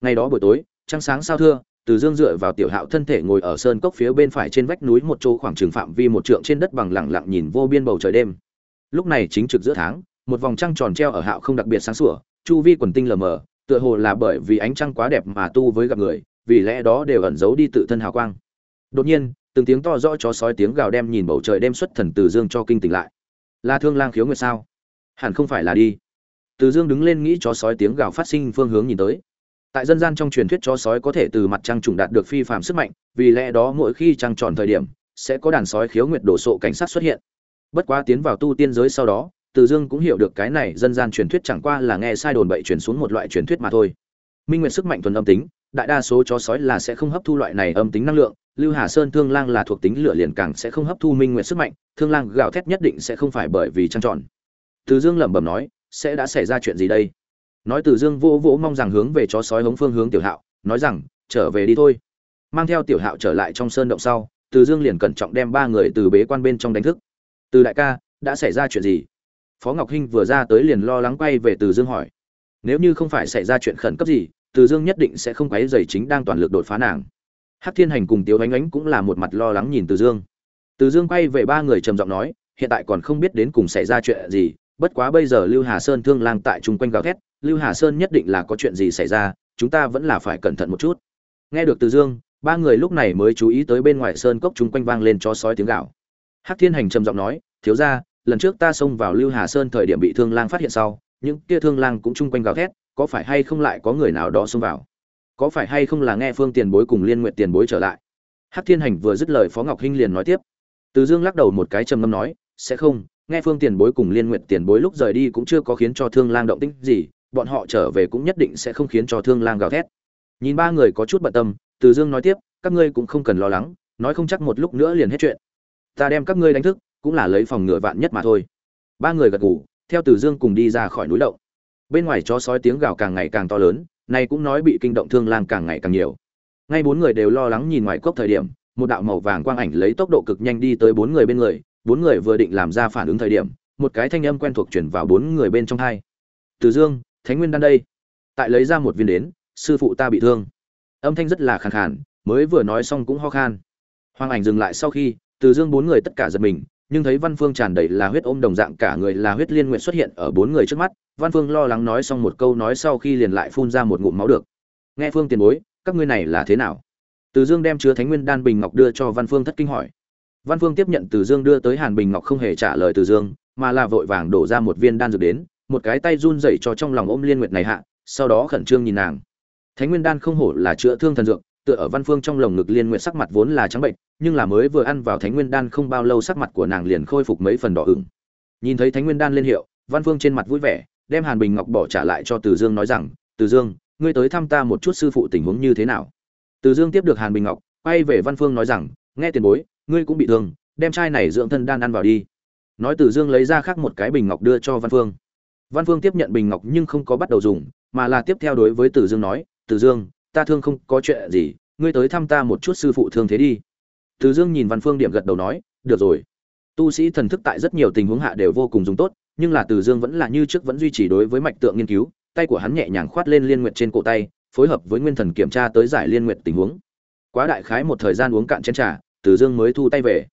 Ngày đó buổi tối trăng sáng sao thưa từ dương dựa vào tiểu hạo thân thể ngồi ở sơn cốc phía bên phải trên vách núi một chỗ khoảng trường phạm vi một trượng trên đất bằng lặng lặng nhìn vô biên bầu trời đêm. Lúc này chính trực giữa tháng một vòng trăng tròn treo ở hạo không đặc biệt sáng sủa chu vi quần tinh lờ mờ tựa hồ là bởi vì ánh trăng quá đẹp mà tu với gặp người vì lẽ đó đều ẩn giấu đi tự thân hào quang. Đột nhiên từng tiếng to rõ chó sói tiếng gào đem nhìn bầu trời đem xuất thần từ dương cho kinh tỉnh lại. Là thương lang khiếu nguyệt sao? Hẳn không phải là đi. Từ dương đứng lên nghĩ chó sói tiếng gào phát sinh phương hướng nhìn tới. Tại dân gian trong truyền thuyết chó sói có thể từ mặt trăng trùng đạt được phi phạm sức mạnh, vì lẽ đó mỗi khi trăng tròn thời điểm, sẽ có đàn sói khiếu nguyệt đổ sộ cảnh sát xuất hiện. Bất quá tiến vào tu tiên giới sau đó, từ dương cũng hiểu được cái này dân gian truyền thuyết chẳng qua là nghe sai đồn bậy truyền xuống một loại truyền thuyết mà thôi. Minh nguyệt sức mạnh thuần âm tính, đại đa số chó sói là sẽ không hấp thu loại này âm tính năng lượng lưu hà sơn thương lang là thuộc tính lửa liền càng sẽ không hấp thu minh nguyệt sức mạnh, thương lang gào thét nhất định sẽ không phải bởi vì trăng tròn. Từ dương lẩm bẩm nói, sẽ đã xảy ra chuyện gì đây? Nói từ dương vô vỗ mong rằng hướng về chó sói hống phương hướng tiểu hạo, nói rằng, trở về đi thôi. Mang theo tiểu hạo trở lại trong sơn động sau, từ dương liền cẩn trọng đem ba người từ bế quan bên trong đánh thức. Từ đại ca, đã xảy ra chuyện gì? Phó ngọc hinh vừa ra tới liền lo lắng quay về từ dương hỏi. Nếu như không phải xảy ra chuyện khẩn cấp gì, từ dương nhất định sẽ không quấy dày chính đang toàn lực đột phá nàng. Hắc thiên hành cùng tiếu ánh ánh cũng là một mặt lo lắng nhìn từ dương. Từ dương quay về ba người trầm giọng nói hiện tại còn không biết đến cùng xảy ra chuyện gì bất quá bây giờ lưu hà sơn thương lang tại chung quanh gào thét lưu hà sơn nhất định là có chuyện gì xảy ra chúng ta vẫn là phải cẩn thận một chút. Nghe được từ dương ba người lúc này mới chú ý tới bên ngoài sơn cốc chung quanh vang lên cho sói tiếng gạo hắc thiên hành trầm giọng nói thiếu gia, lần trước ta xông vào lưu hà sơn thời điểm bị thương lang phát hiện sau những kia thương lang cũng chung quanh gào thét có phải hay không lại có người nào đó xông vào? Có phải hay không là nghe phương tiền bối cùng liên nguyện tiền bối trở lại? Hắc thiên hành vừa dứt lời phó ngọc hinh liền nói tiếp. Từ dương lắc đầu một cái trầm ngâm nói, sẽ không, nghe phương tiền bối cùng liên nguyện tiền bối lúc rời đi cũng chưa có khiến cho thương lang động tĩnh gì, bọn họ trở về cũng nhất định sẽ không khiến cho thương lang gào thét. Nhìn ba người có chút bận tâm, từ dương nói tiếp, các ngươi cũng không cần lo lắng, nói không chắc một lúc nữa liền hết chuyện. Ta đem các ngươi đánh thức, cũng là lấy phòng ngựa vạn nhất mà thôi. Ba người gật ngủ theo từ dương cùng đi ra khỏi núi động. Bên ngoài chó sói tiếng gào càng ngày càng to lớn nay cũng nói bị kinh động thương lang càng ngày càng nhiều. Ngay bốn người đều lo lắng nhìn ngoài cốc thời điểm, một đạo màu vàng quang ảnh lấy tốc độ cực nhanh đi tới bốn người bên người, bốn người vừa định làm ra phản ứng thời điểm, một cái thanh âm quen thuộc chuyển vào bốn người bên trong hai. Từ dương, thánh nguyên đan đây. Tại lấy ra một viên đến, sư phụ ta bị thương. Âm thanh rất là khàn khàn, mới vừa nói xong cũng ho khan. Hoàng ảnh dừng lại sau khi, từ dương bốn người tất cả giật mình, nhưng thấy văn phương tràn đầy là huyết ôm đồng dạng cả người là huyết liên nguyện xuất hiện ở bốn người trước mắt văn phương lo lắng nói xong một câu nói sau khi liền lại phun ra một ngụm máu được nghe phương tiền bối các ngươi này là thế nào từ dương đem chứa thánh nguyên đan bình ngọc đưa cho văn phương thất kinh hỏi Văn Phương tiếp nhận Từ Dương đưa tới Hàn Bình Ngọc không hề trả lời Từ Dương, mà là vội vàng đổ ra một viên đan dược đến, một cái tay run rẩy cho trong lòng ôm Liên Nguyệt này hạ, sau đó khẩn trương nhìn nàng. Thánh Nguyên đan không hổ là chữa thương thần dược, tựa ở Văn Phương trong lồng ngực Liên Nguyệt sắc mặt vốn là trắng bệnh, nhưng là mới vừa ăn vào Thánh Nguyên đan không bao lâu sắc mặt của nàng liền khôi phục mấy phần đỏ ửng. Nhìn thấy Thánh Nguyên đan lên hiệu, Văn Phương trên mặt vui vẻ, đem Hàn Bình Ngọc bỏ trả lại cho Từ Dương nói rằng, "Từ Dương, ngươi tới thăm ta một chút sư phụ tình huống như thế nào?" từ dương tiếp được hàn bình ngọc quay về văn phương nói rằng nghe tiền bối ngươi cũng bị thương đem chai này dưỡng thân đan ăn vào đi. Nói từ dương lấy ra khác một cái bình ngọc đưa cho văn phương. Văn phương tiếp nhận bình ngọc nhưng không có bắt đầu dùng mà là tiếp theo đối với từ dương nói từ dương ta thương không có chuyện gì ngươi tới thăm ta một chút sư phụ thương thế đi. Từ dương nhìn văn phương điểm gật đầu nói được rồi. Tu sĩ thần thức tại rất nhiều tình huống hạ đều vô cùng dùng tốt nhưng là từ dương vẫn là như trước vẫn duy trì đối với mạch tượng nghiên cứu, tay của hắn nhẹ nhàng khoát lên liên nguyệt trên cổ tay, phối hợp với nguyên thần kiểm tra tới giải liên nguyệt tình huống. Quá đại khái một thời gian uống cạn chén trà, từ dương mới thu tay về.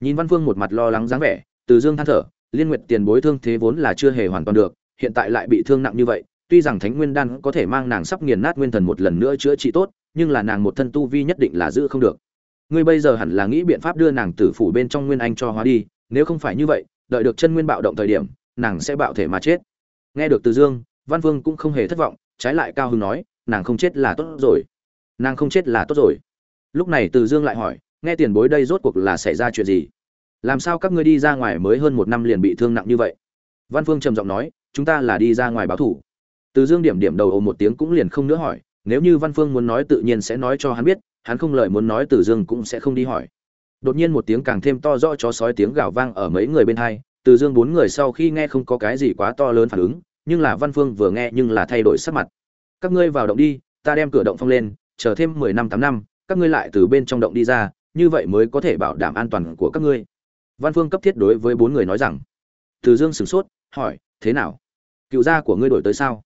Nhìn văn phương một mặt lo lắng dáng vẻ, từ dương than thở, liên nguyệt tiền bối thương thế vốn là chưa hề hoàn toàn được, hiện tại lại bị thương nặng như vậy, tuy rằng thánh nguyên đan có thể mang nàng sắp nghiền nát nguyên thần một lần nữa chữa trị tốt, nhưng là nàng một thân tu vi nhất định là giữ không được. Ngươi bây giờ hẳn là nghĩ biện pháp đưa nàng tử phủ bên trong nguyên anh cho hóa đi, nếu không phải như vậy, đợi được chân nguyên bạo động thời điểm nàng sẽ bạo thể mà chết. Nghe được từ dương, văn vương cũng không hề thất vọng, trái lại cao hứng nói, nàng không chết là tốt rồi. Nàng không chết là tốt rồi. Lúc này từ dương lại hỏi, nghe tiền bối đây rốt cuộc là xảy ra chuyện gì? Làm sao các ngươi đi ra ngoài mới hơn một năm liền bị thương nặng như vậy? Văn phương trầm giọng nói, chúng ta là đi ra ngoài báo thủ. Từ dương điểm điểm đầu ồ một tiếng cũng liền không nữa hỏi, nếu như văn phương muốn nói tự nhiên sẽ nói cho hắn biết, hắn không lời muốn nói từ dương cũng sẽ không đi hỏi. Đột nhiên một tiếng càng thêm to rõ chó sói tiếng gào vang ở mấy người bên hai từ dương bốn người sau khi nghe không có cái gì quá to lớn phản ứng, nhưng là văn phương vừa nghe nhưng là thay đổi sắc mặt. Các ngươi vào động đi, ta đem cửa động phong lên, chờ thêm mười năm tám năm, các ngươi lại từ bên trong động đi ra, như vậy mới có thể bảo đảm an toàn của các ngươi. Văn phương cấp thiết đối với bốn người nói rằng. Từ dương sửng sốt, hỏi, thế nào? Cựu gia của ngươi đổi tới sao?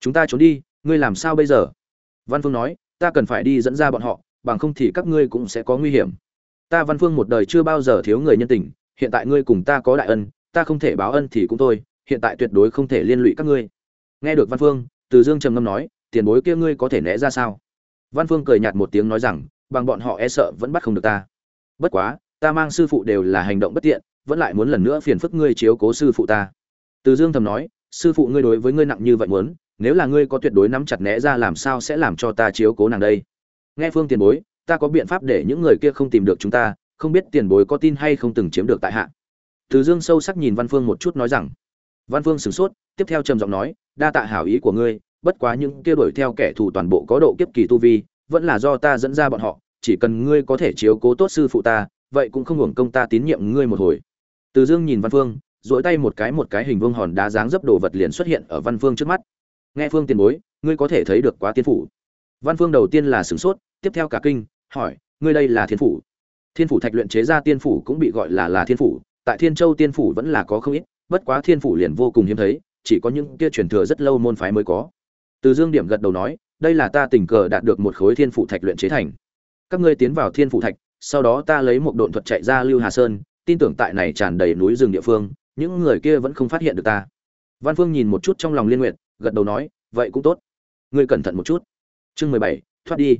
Chúng ta trốn đi, ngươi làm sao bây giờ? Văn phương nói, ta cần phải đi dẫn ra bọn họ, bằng không thì các ngươi cũng sẽ có nguy hiểm. Ta văn phương một đời chưa bao giờ thiếu người nhân tình, hiện tại ngươi cùng ta có đại ân ta không thể báo ân thì cũng thôi, hiện tại tuyệt đối không thể liên lụy các ngươi. Nghe được văn phương, từ dương trầm ngâm nói, tiền bối kia ngươi có thể né ra sao? Văn phương cười nhạt một tiếng nói rằng, bằng bọn họ e sợ vẫn bắt không được ta. Bất quá, ta mang sư phụ đều là hành động bất tiện, vẫn lại muốn lần nữa phiền phức ngươi chiếu cố sư phụ ta. Từ dương thầm nói, sư phụ ngươi đối với ngươi nặng như vậy muốn, nếu là ngươi có tuyệt đối nắm chặt né ra làm sao sẽ làm cho ta chiếu cố nàng đây? Nghe phương tiền bối, ta có biện pháp để những người kia không tìm được chúng ta, không biết tiền bối có tin hay không từng chiếm được tại hạ từ dương sâu sắc nhìn văn phương một chút nói rằng, văn phương sửng sốt, tiếp theo trầm giọng nói, đa tạ hảo ý của ngươi, bất quá những kia đuổi theo kẻ thù toàn bộ có độ kiếp kỳ tu vi, vẫn là do ta dẫn ra bọn họ, chỉ cần ngươi có thể chiếu cố tốt sư phụ ta, vậy cũng không hưởng công ta tín nhiệm ngươi một hồi. Từ dương nhìn văn phương, duỗi tay một cái một cái hình vuông hòn đá dáng dấp đồ vật liền xuất hiện ở văn phương trước mắt. Nghe phương tiền bối, ngươi có thể thấy được quá tiên phủ. Văn phương đầu tiên là sửng sốt, tiếp theo cả kinh, hỏi, ngươi đây là thiên phủ? Thiên phủ thạch luyện chế ra tiên phủ cũng bị gọi là là thiên phủ tại thiên châu tiên phủ vẫn là có không ít, bất quá thiên phủ liền vô cùng hiếm thấy, chỉ có những kia truyền thừa rất lâu môn phái mới có. Từ dương điểm gật đầu nói, đây là ta tình cờ đạt được một khối thiên phủ thạch luyện chế thành. Các ngươi tiến vào thiên phủ thạch, sau đó ta lấy một độn thuật chạy ra lưu hà sơn, tin tưởng tại này tràn đầy núi rừng địa phương, những người kia vẫn không phát hiện được ta. Văn phương nhìn một chút trong lòng liên nguyện gật đầu nói, vậy cũng tốt. Ngươi cẩn thận một chút. Chương mười bảy, thoát đi.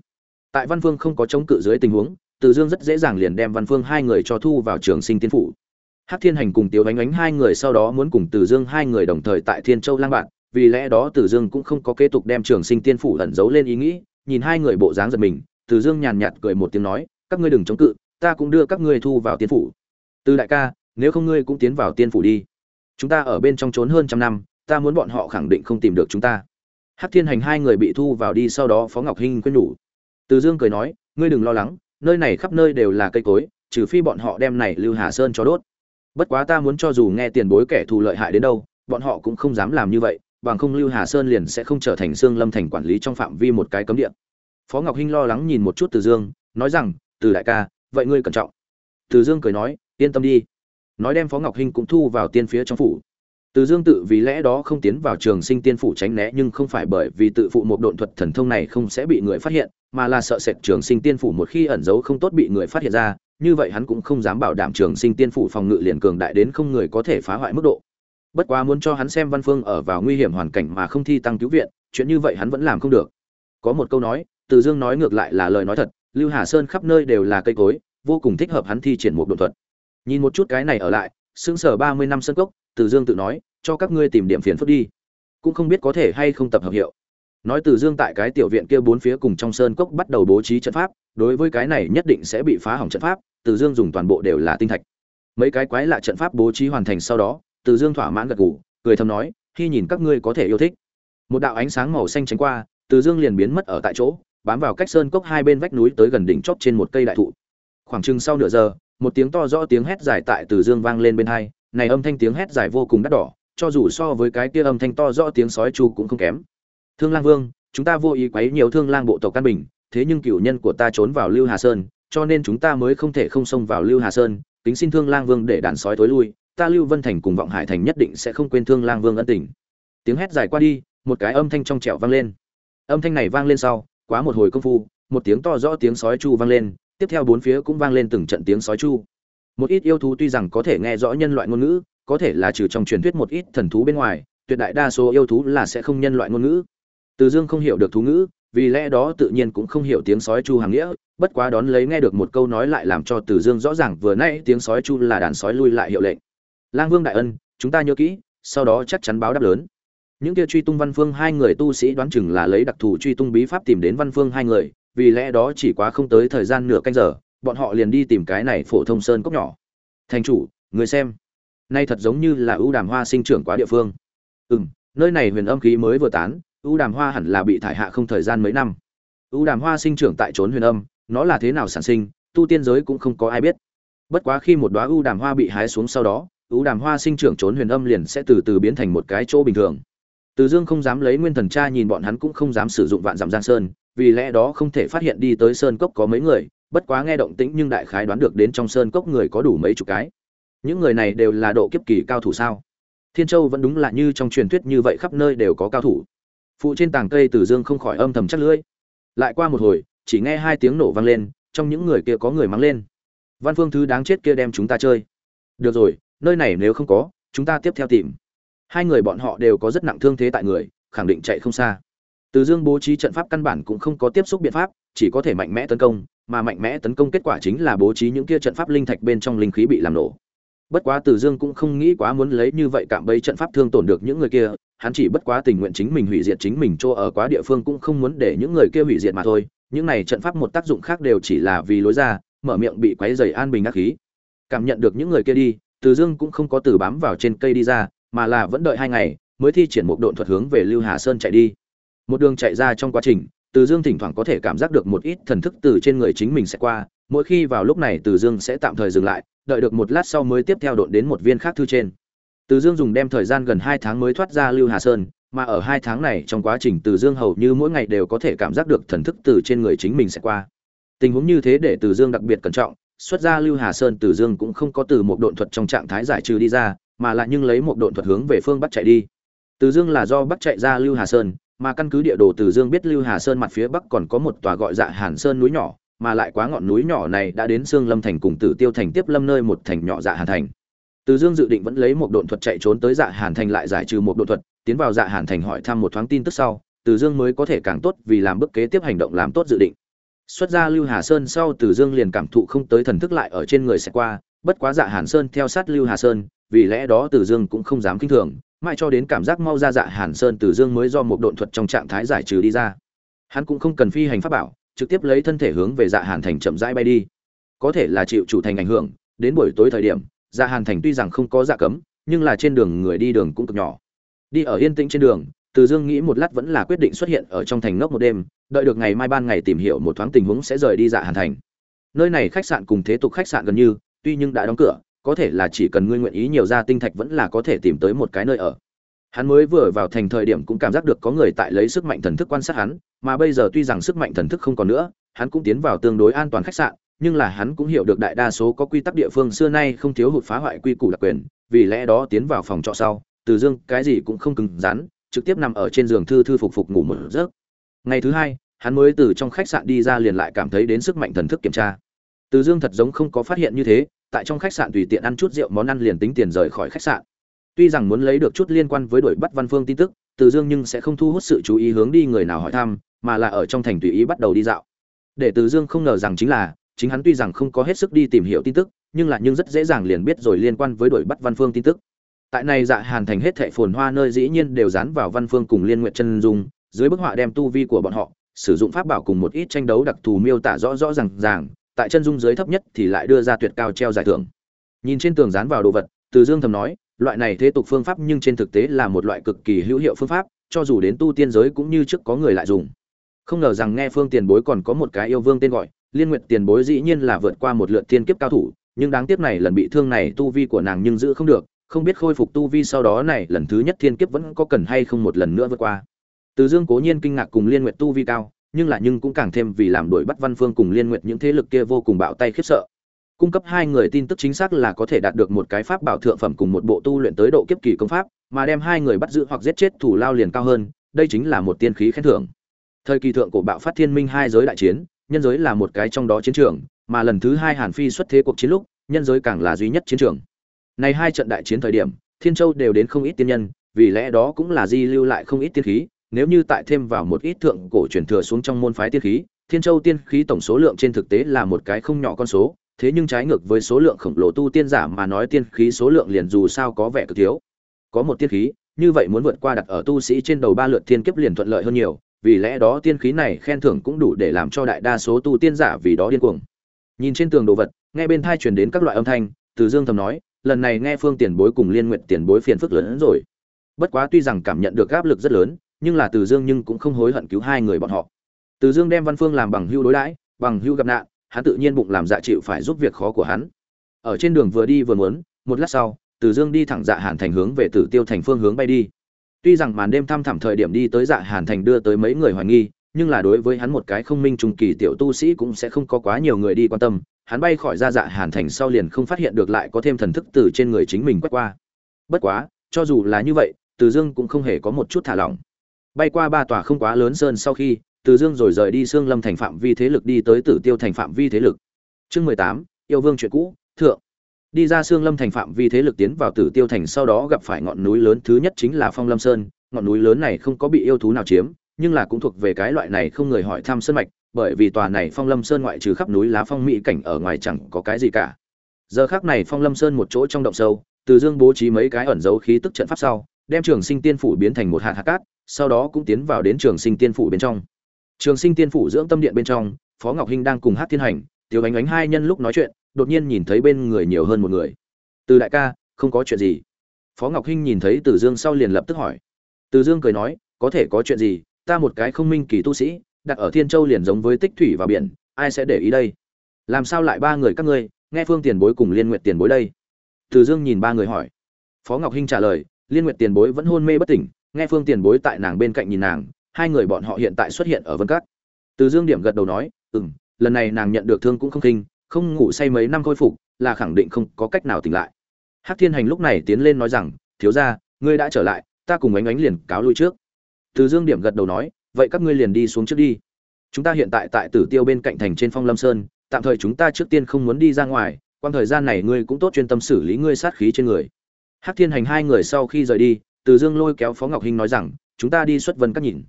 Tại văn phương không có chống cự dưới tình huống, từ dương rất dễ dàng liền đem văn phương hai người cho thu vào trường sinh tiên phủ. Hắc Thiên Hành cùng Tiêu Ánh Ánh hai người sau đó muốn cùng Từ Dương hai người đồng thời tại Thiên Châu lang bạn, vì lẽ đó Từ Dương cũng không có kế tục đem Trường Sinh Tiên phủ ẩn giấu lên ý nghĩ, nhìn hai người bộ dáng giật mình, Từ Dương nhàn nhạt cười một tiếng nói, các ngươi đừng chống cự, ta cũng đưa các ngươi thu vào tiên phủ. Từ đại ca, nếu không ngươi cũng tiến vào tiên phủ đi. Chúng ta ở bên trong trốn hơn trăm năm, ta muốn bọn họ khẳng định không tìm được chúng ta. Hắc Thiên Hành hai người bị thu vào đi sau đó Phó Ngọc Hinh quên nhủ. Từ Dương cười nói, ngươi đừng lo lắng, nơi này khắp nơi đều là cây cối, trừ phi bọn họ đem này Lưu Hà Sơn cho đốt bất quá ta muốn cho dù nghe tiền bối kẻ thù lợi hại đến đâu, bọn họ cũng không dám làm như vậy, bằng không lưu hà sơn liền sẽ không trở thành sương lâm thành quản lý trong phạm vi một cái cấm địa. Phó ngọc hinh lo lắng nhìn một chút từ dương, nói rằng, từ đại ca, vậy ngươi cẩn trọng. Từ dương cười nói, yên tâm đi. Nói đem phó ngọc hinh cũng thu vào tiên phía trong phủ. Từ dương tự vì lẽ đó không tiến vào trường sinh tiên phủ tránh né, nhưng không phải bởi vì tự phụ một độn thuật thần thông này không sẽ bị người phát hiện, mà là sợ sệt trường sinh tiên phủ một khi ẩn giấu không tốt bị người phát hiện ra như vậy hắn cũng không dám bảo đảm trường sinh tiên phủ phòng ngự liền cường đại đến không người có thể phá hoại mức độ. Bất quá muốn cho hắn xem văn phương ở vào nguy hiểm hoàn cảnh mà không thi tăng cứu viện, chuyện như vậy hắn vẫn làm không được. Có một câu nói, từ dương nói ngược lại là lời nói thật, lưu hà sơn khắp nơi đều là cây cối, vô cùng thích hợp hắn thi triển một đột thuật. Nhìn một chút cái này ở lại xứng sở ba mươi năm sân cốc, từ dương tự nói, cho các ngươi tìm điểm phiền phức đi. Cũng không biết có thể hay không tập hợp hiệu. Nói từ dương tại cái tiểu viện kia bốn phía cùng trong sơn cốc bắt đầu bố trí trận pháp, đối với cái này nhất định sẽ bị phá hỏng trận pháp từ dương dùng toàn bộ đều là tinh thạch. Mấy cái quái lạ trận pháp bố trí hoàn thành sau đó, từ dương thỏa mãn gật gù, cười thầm nói khi nhìn các ngươi có thể yêu thích. Một đạo ánh sáng màu xanh tránh qua, từ dương liền biến mất ở tại chỗ, bám vào cách sơn cốc hai bên vách núi tới gần đỉnh chóp trên một cây đại thụ. Khoảng chừng sau nửa giờ, một tiếng to rõ tiếng hét dài tại từ dương vang lên bên hai, này âm thanh tiếng hét dài vô cùng đắt đỏ, cho dù so với cái kia âm thanh to rõ tiếng sói chu cũng không kém. Thương lang vương, chúng ta vô ý quấy nhiều thương lang bộ tộc căn bình, thế nhưng cửu nhân của ta trốn vào lưu hà sơn cho nên chúng ta mới không thể không xông vào lưu hà sơn, kính xin thương lang vương để đàn sói tối lui, ta lưu vân thành cùng vọng hải thành nhất định sẽ không quên thương lang vương ân tình. Tiếng hét dài qua đi, một cái âm thanh trong trẻo vang lên. Âm thanh này vang lên sau, quá một hồi công phu, một tiếng to rõ tiếng sói chu vang lên, tiếp theo bốn phía cũng vang lên từng trận tiếng sói chu. Một ít yêu thú tuy rằng có thể nghe rõ nhân loại ngôn ngữ, có thể là trừ trong truyền thuyết một ít thần thú bên ngoài, tuyệt đại đa số yêu thú là sẽ không nhân loại ngôn ngữ. Từ dương không hiểu được thú ngữ vì lẽ đó tự nhiên cũng không hiểu tiếng sói chu hàng nghĩa, bất quá đón lấy nghe được một câu nói lại làm cho tử dương rõ ràng vừa nay tiếng sói chu là đàn sói lui lại hiệu lệnh. Lang vương đại ân, chúng ta nhớ kỹ, sau đó chắc chắn báo đáp lớn. Những kia truy tung văn phương hai người tu sĩ đoán chừng là lấy đặc thù truy tung bí pháp tìm đến văn phương hai người, vì lẽ đó chỉ quá không tới thời gian nửa canh giờ, bọn họ liền đi tìm cái này phổ thông sơn cốc nhỏ. Thành chủ, người xem. Nay thật giống như là ưu đàm hoa sinh trưởng quá địa phương. Ừ m nơi này huyền âm khí mới vừa tán U đàm hoa hẳn là bị thải hạ không thời gian mấy năm. U đàm hoa sinh trưởng tại trốn huyền âm, nó là thế nào sản sinh, tu tiên giới cũng không có ai biết. Bất quá khi một đoá u đàm hoa bị hái xuống sau đó, u đàm hoa sinh trưởng trốn huyền âm liền sẽ từ từ biến thành một cái chỗ bình thường. Từ dương không dám lấy nguyên thần cha nhìn bọn hắn cũng không dám sử dụng vạn dặm giang sơn, vì lẽ đó không thể phát hiện đi tới sơn cốc có mấy người, bất quá nghe động tĩnh nhưng đại khái đoán được đến trong sơn cốc người có đủ mấy chục cái. Những người này đều là độ kiếp kỳ cao thủ sao? Thiên châu vẫn đúng là như trong truyền thuyết như vậy khắp nơi đều có cao thủ phụ trên tàng cây Tử dương không khỏi âm thầm chắc lưỡi. Lại qua một hồi, chỉ nghe hai tiếng nổ vang lên, trong những người kia có người mắng lên. Văn phương thứ đáng chết kia đem chúng ta chơi. Được rồi, nơi này nếu không có, chúng ta tiếp theo tìm. Hai người bọn họ đều có rất nặng thương thế tại người, khẳng định chạy không xa. Từ dương bố trí trận pháp căn bản cũng không có tiếp xúc biện pháp, chỉ có thể mạnh mẽ tấn công, mà mạnh mẽ tấn công kết quả chính là bố trí những kia trận pháp linh thạch bên trong linh khí bị làm nổ bất quá từ dương cũng không nghĩ quá muốn lấy như vậy cạm bẫy trận pháp thương tổn được những người kia, hắn chỉ bất quá tình nguyện chính mình hủy diệt chính mình chỗ ở quá địa phương cũng không muốn để những người kia hủy diệt mà thôi. Những này trận pháp một tác dụng khác đều chỉ là vì lối ra, mở miệng bị quấy rầy an bình ác khí. Cảm nhận được những người kia đi, từ dương cũng không có từ bám vào trên cây đi ra, mà là vẫn đợi hai ngày, mới thi triển một độn thuật hướng về lưu hà sơn chạy đi. Một đường chạy ra trong quá trình, từ dương thỉnh thoảng có thể cảm giác được một ít thần thức từ trên người chính mình sẽ qua, mỗi khi vào lúc này từ dương sẽ tạm thời dừng lại đợi được một lát sau mới tiếp theo độn đến một viên khác thư trên. Từ dương dùng đem thời gian gần hai tháng mới thoát ra lưu hà sơn, mà ở hai tháng này trong quá trình từ dương hầu như mỗi ngày đều có thể cảm giác được thần thức từ trên người chính mình sẽ qua. Tình huống như thế để từ dương đặc biệt cẩn trọng, xuất ra lưu hà sơn từ dương cũng không có từ một độn thuật trong trạng thái giải trừ đi ra, mà lại nhưng lấy một độn thuật hướng về phương bắc chạy đi. Từ dương là do bắc chạy ra lưu hà sơn, mà căn cứ địa đồ từ dương biết lưu hà sơn mặt phía bắc còn có một tòa gọi dạ hàn sơn núi nhỏ mà lại quá ngọn núi nhỏ này đã đến xương lâm thành cùng tử tiêu thành tiếp lâm nơi một thành nhỏ dạ hàn thành. Từ dương dự định vẫn lấy một độn thuật chạy trốn tới dạ hàn thành lại giải trừ một độn thuật, tiến vào dạ hàn thành hỏi thăm một thoáng tin tức sau, từ dương mới có thể càng tốt vì làm bước kế tiếp hành động làm tốt dự định. Xuất ra lưu hà sơn sau từ dương liền cảm thụ không tới thần thức lại ở trên người sẽ qua, bất quá dạ hàn sơn theo sát lưu hà sơn, vì lẽ đó từ dương cũng không dám kinh thường, mãi cho đến cảm giác mau ra dạ hàn sơn từ dương mới do một độn thuật trong trạng thái giải trừ đi ra. Hắn cũng không cần phi hành pháp bảo trực tiếp lấy thân thể hướng về dạ hàn thành chậm rãi bay đi. Có thể là chịu chủ thành ảnh hưởng, đến buổi tối thời điểm dạ hàn thành tuy rằng không có dạ cấm, nhưng là trên đường người đi đường cũng cực nhỏ. Đi ở yên tĩnh trên đường, từ dương nghĩ một lát vẫn là quyết định xuất hiện ở trong thành ngốc một đêm, đợi được ngày mai ban ngày tìm hiểu một thoáng tình huống sẽ rời đi dạ hàn thành. Nơi này khách sạn cùng thế tục khách sạn gần như, tuy nhưng đã đóng cửa, có thể là chỉ cần ngươi nguyện ý nhiều ra tinh thạch vẫn là có thể tìm tới một cái nơi ở hắn mới vừa vào thành thời điểm cũng cảm giác được có người tại lấy sức mạnh thần thức quan sát hắn, mà bây giờ tuy rằng sức mạnh thần thức không còn nữa, hắn cũng tiến vào tương đối an toàn khách sạn, nhưng là hắn cũng hiểu được đại đa số có quy tắc địa phương xưa nay không thiếu hụt phá hoại quy củ đặc quyền, vì lẽ đó tiến vào phòng trọ sau, từ dương cái gì cũng không cứng rắn, trực tiếp nằm ở trên giường thư thư phục phục ngủ một giấc. Ngày thứ hai, hắn mới từ trong khách sạn đi ra liền lại cảm thấy đến sức mạnh thần thức kiểm tra. Từ dương thật giống không có phát hiện như thế, tại trong khách sạn tùy tiện ăn chút rượu món ăn liền tính tiền rời khỏi khách sạn tuy rằng muốn lấy được chút liên quan với đuổi bắt văn phương tin tức, từ dương nhưng sẽ không thu hút sự chú ý hướng đi người nào hỏi thăm, mà là ở trong thành tùy ý bắt đầu đi dạo. Để từ dương không ngờ rằng chính là, chính hắn tuy rằng không có hết sức đi tìm hiểu tin tức, nhưng là nhưng rất dễ dàng liền biết rồi liên quan với đuổi bắt văn phương tin tức. Tại này dạ hàn thành hết thệ phồn hoa nơi dĩ nhiên đều dán vào văn phương cùng liên nguyện chân dung, dưới bức họa đem tu vi của bọn họ, sử dụng pháp bảo cùng một ít tranh đấu đặc thù miêu tả rõ rõ ràng ràng, tại chân dung dưới thấp nhất thì lại đưa ra tuyệt cao treo giải thưởng. Nhìn trên tường dán vào đồ vật, từ dương thầm nói loại này thế tục phương pháp nhưng trên thực tế là một loại cực kỳ hữu hiệu phương pháp, cho dù đến tu tiên giới cũng như trước có người lại dùng. Không ngờ rằng nghe phương tiền bối còn có một cái yêu vương tên gọi, liên nguyệt tiền bối dĩ nhiên là vượt qua một lượt thiên kiếp cao thủ, nhưng đáng tiếc này lần bị thương này tu vi của nàng nhưng giữ không được, không biết khôi phục tu vi sau đó này lần thứ nhất thiên kiếp vẫn có cần hay không một lần nữa vượt qua. Từ dương cố nhiên kinh ngạc cùng liên nguyện tu vi cao, nhưng là nhưng cũng càng thêm vì làm đuổi bắt văn phương cùng liên nguyện những thế lực kia vô cùng bạo tay khiếp sợ cung cấp hai người tin tức chính xác là có thể đạt được một cái pháp bảo thượng phẩm cùng một bộ tu luyện tới độ kiếp kỳ công pháp, mà đem hai người bắt giữ hoặc giết chết thủ lao liền cao hơn, đây chính là một tiên khí khen thưởng. Thời kỳ thượng cổ bạo phát thiên minh hai giới đại chiến, nhân giới là một cái trong đó chiến trường, mà lần thứ hai hàn phi xuất thế cuộc chiến lúc, nhân giới càng là duy nhất chiến trường. Này hai trận đại chiến thời điểm, thiên châu đều đến không ít tiên nhân, vì lẽ đó cũng là di lưu lại không ít tiên khí, nếu như tại thêm vào một ít thượng cổ truyền thừa xuống trong môn phái tiên khí, thiên châu tiên khí tổng số lượng trên thực tế là một cái không nhỏ con số thế nhưng trái ngược với số lượng khổng lồ tu tiên giả mà nói tiên khí số lượng liền dù sao có vẻ cực thiếu. Có một tiên khí, như vậy muốn vượt qua đặt ở tu sĩ trên đầu ba lượt thiên kiếp liền thuận lợi hơn nhiều, vì lẽ đó tiên khí này khen thưởng cũng đủ để làm cho đại đa số tu tiên giả vì đó điên cuồng. Nhìn trên tường đồ vật, nghe bên thai truyền đến các loại âm thanh, từ dương thầm nói, lần này nghe phương tiền bối cùng liên nguyện tiền bối phiền phức lớn hơn rồi. Bất quá tuy rằng cảm nhận được áp lực rất lớn, nhưng là từ dương nhưng cũng không hối hận cứu hai người bọn họ. Từ dương đem văn phương làm bằng hưu đối đãi, bằng hưu gặp nạn hắn tự nhiên bụng làm dạ chịu phải giúp việc khó của hắn. Ở trên đường vừa đi vừa muốn, một lát sau, từ dương đi thẳng dạ hàn thành hướng về tử tiêu thành phương hướng bay đi. Tuy rằng màn đêm thăm thẳm thời điểm đi tới dạ hàn thành đưa tới mấy người hoài nghi, nhưng là đối với hắn một cái không minh trùng kỳ tiểu tu sĩ cũng sẽ không có quá nhiều người đi quan tâm, hắn bay khỏi ra dạ hàn thành sau liền không phát hiện được lại có thêm thần thức từ trên người chính mình quét qua. Bất quá, cho dù là như vậy, từ dương cũng không hề có một chút thả lỏng. Bay qua ba tòa không quá lớn sơn sau khi từ dương rồi rời đi xương lâm thành phạm vi thế lực đi tới tử tiêu thành phạm vi thế lực. Chương mười tám, yêu vương chuyện cũ, thượng. Đi ra xương lâm thành phạm vi thế lực tiến vào tử tiêu thành, sau đó gặp phải ngọn núi lớn, thứ nhất chính là phong lâm sơn. Ngọn núi lớn này không có bị yêu thú nào chiếm, nhưng là cũng thuộc về cái loại này không người hỏi thăm sơn mạch, bởi vì tòa này phong lâm sơn ngoại trừ khắp núi lá phong mỹ cảnh ở ngoài chẳng có cái gì cả. Giờ khác này phong lâm sơn một chỗ trong động sâu, từ dương bố trí mấy cái ẩn dấu khí tức trận pháp sau, đem trường sinh tiên phủ biến thành một hạt hạt cát, sau đó cũng tiến vào đến trường sinh tiên phủ bên trong trường sinh tiên phủ dưỡng tâm điện bên trong, phó ngọc hinh đang cùng hát thiên hành tiểu ánh ánh hai nhân lúc nói chuyện, đột nhiên nhìn thấy bên người nhiều hơn một người. Từ đại ca, không có chuyện gì. Phó ngọc hinh nhìn thấy từ dương sau liền lập tức hỏi. Từ dương cười nói, có thể có chuyện gì, ta một cái không minh kỳ tu sĩ, đặt ở thiên châu liền giống với tích thủy và biển, ai sẽ để ý đây? Làm sao lại ba người các ngươi, nghe phương tiền bối cùng liên Nguyệt tiền bối đây? Từ dương nhìn ba người hỏi. Phó ngọc hinh trả lời, liên Nguyệt tiền bối vẫn hôn mê bất tỉnh, nghe phương tiền bối tại nàng bên cạnh nhìn nàng hai người bọn họ hiện tại xuất hiện ở vân cát từ dương điểm gật đầu nói ừ m lần này nàng nhận được thương cũng không kinh không ngủ say mấy năm khôi phục, là khẳng định không có cách nào tỉnh lại. Hắc thiên hành lúc này tiến lên nói rằng, thiếu ra ngươi đã trở lại, ta cùng ánh ánh liền cáo lui trước. Từ dương điểm gật đầu nói, vậy các ngươi liền đi xuống trước đi. Chúng ta hiện tại tại tử tiêu bên cạnh thành trên phong lâm sơn, tạm thời chúng ta trước tiên không muốn đi ra ngoài quan thời gian này ngươi cũng tốt chuyên tâm xử lý ngươi sát khí trên người. Hắc thiên hành hai người sau khi rời đi, từ dương lôi kéo phó ngọc hinh nói rằng, chúng ta đi xuất vân các nhìn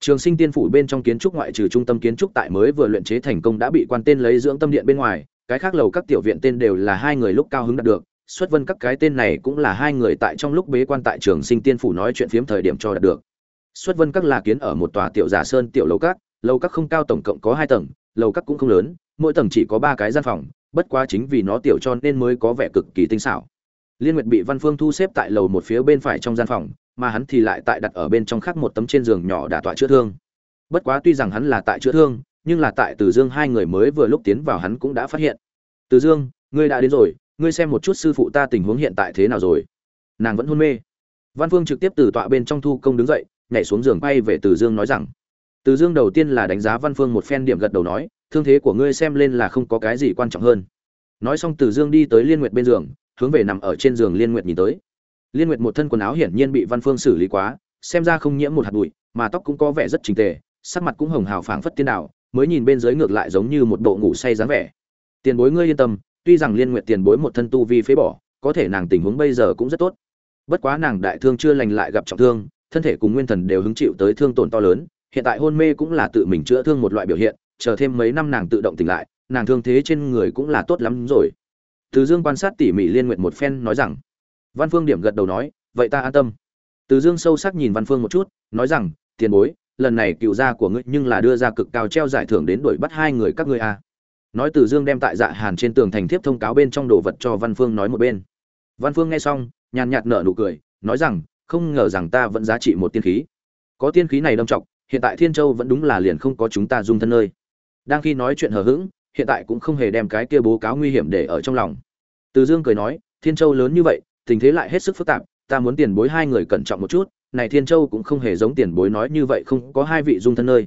trường sinh tiên phủ bên trong kiến trúc ngoại trừ trung tâm kiến trúc tại mới vừa luyện chế thành công đã bị quan tên lấy dưỡng tâm điện bên ngoài, cái khác lầu các tiểu viện tên đều là hai người lúc cao hứng đạt được. Xuất vân các cái tên này cũng là hai người tại trong lúc bế quan tại trường sinh tiên phủ nói chuyện phiếm thời điểm cho đạt được. Xuất vân các là kiến ở một tòa tiểu giả sơn tiểu lầu các lầu các không cao tổng cộng có hai tầng, lầu các cũng không lớn, mỗi tầng chỉ có ba cái gian phòng, bất quá chính vì nó tiểu cho nên mới có vẻ cực kỳ tinh xảo. Liên nguyệt bị văn phương thu xếp tại lầu một phía bên phải trong gian phòng mà hắn thì lại tại đặt ở bên trong khác một tấm trên giường nhỏ đả tọa chữa thương. Bất quá tuy rằng hắn là tại chữa thương, nhưng là tại từ dương hai người mới vừa lúc tiến vào hắn cũng đã phát hiện. Từ dương, ngươi đã đến rồi, ngươi xem một chút sư phụ ta tình huống hiện tại thế nào rồi. Nàng vẫn hôn mê. Văn phương trực tiếp từ tọa bên trong thu công đứng dậy, nhảy xuống giường bay về từ dương nói rằng, từ dương đầu tiên là đánh giá văn phương một phen điểm gật đầu nói, thương thế của ngươi xem lên là không có cái gì quan trọng hơn. Nói xong từ dương đi tới liên nguyệt bên giường, hướng về nằm ở trên giường liên nguyệt nhìn tới liên nguyệt một thân quần áo hiển nhiên bị văn phương xử lý quá, xem ra không nhiễm một hạt bụi, mà tóc cũng có vẻ rất trình tề, sắc mặt cũng hồng hào phảng phất tiên đạo, mới nhìn bên dưới ngược lại giống như một bộ ngủ say dáng vẻ. Tiền bối ngươi yên tâm, tuy rằng liên nguyệt tiền bối một thân tu vi phế bỏ, có thể nàng tình huống bây giờ cũng rất tốt. Bất quá nàng đại thương chưa lành lại gặp trọng thương, thân thể cùng nguyên thần đều hứng chịu tới thương tổn to lớn, hiện tại hôn mê cũng là tự mình chữa thương một loại biểu hiện, chờ thêm mấy năm nàng tự động tỉnh lại, nàng thương thế trên người cũng là tốt lắm rồi. Từ dương quan sát tỉ mỉ liên nguyện một phen nói rằng văn phương điểm gật đầu nói, vậy ta an tâm. Từ dương sâu sắc nhìn văn phương một chút, nói rằng, tiền bối, lần này cựu gia của ngươi nhưng là đưa ra cực cao treo giải thưởng đến đuổi bắt hai người các ngươi à. nói từ dương đem tại dạ hàn trên tường thành thiếp thông cáo bên trong đồ vật cho văn phương nói một bên. Văn phương nghe xong, nhàn nhạt nở nụ cười, nói rằng, không ngờ rằng ta vẫn giá trị một tiên khí. Có tiên khí này đâm trọng, hiện tại thiên châu vẫn đúng là liền không có chúng ta dung thân nơi. Đang khi nói chuyện hờ hững, hiện tại cũng không hề đem cái kia bố cáo nguy hiểm để ở trong lòng. Từ dương cười nói, thiên châu lớn như vậy tình thế lại hết sức phức tạp, ta muốn tiền bối hai người cẩn trọng một chút, này thiên châu cũng không hề giống tiền bối nói như vậy không có hai vị dung thân nơi.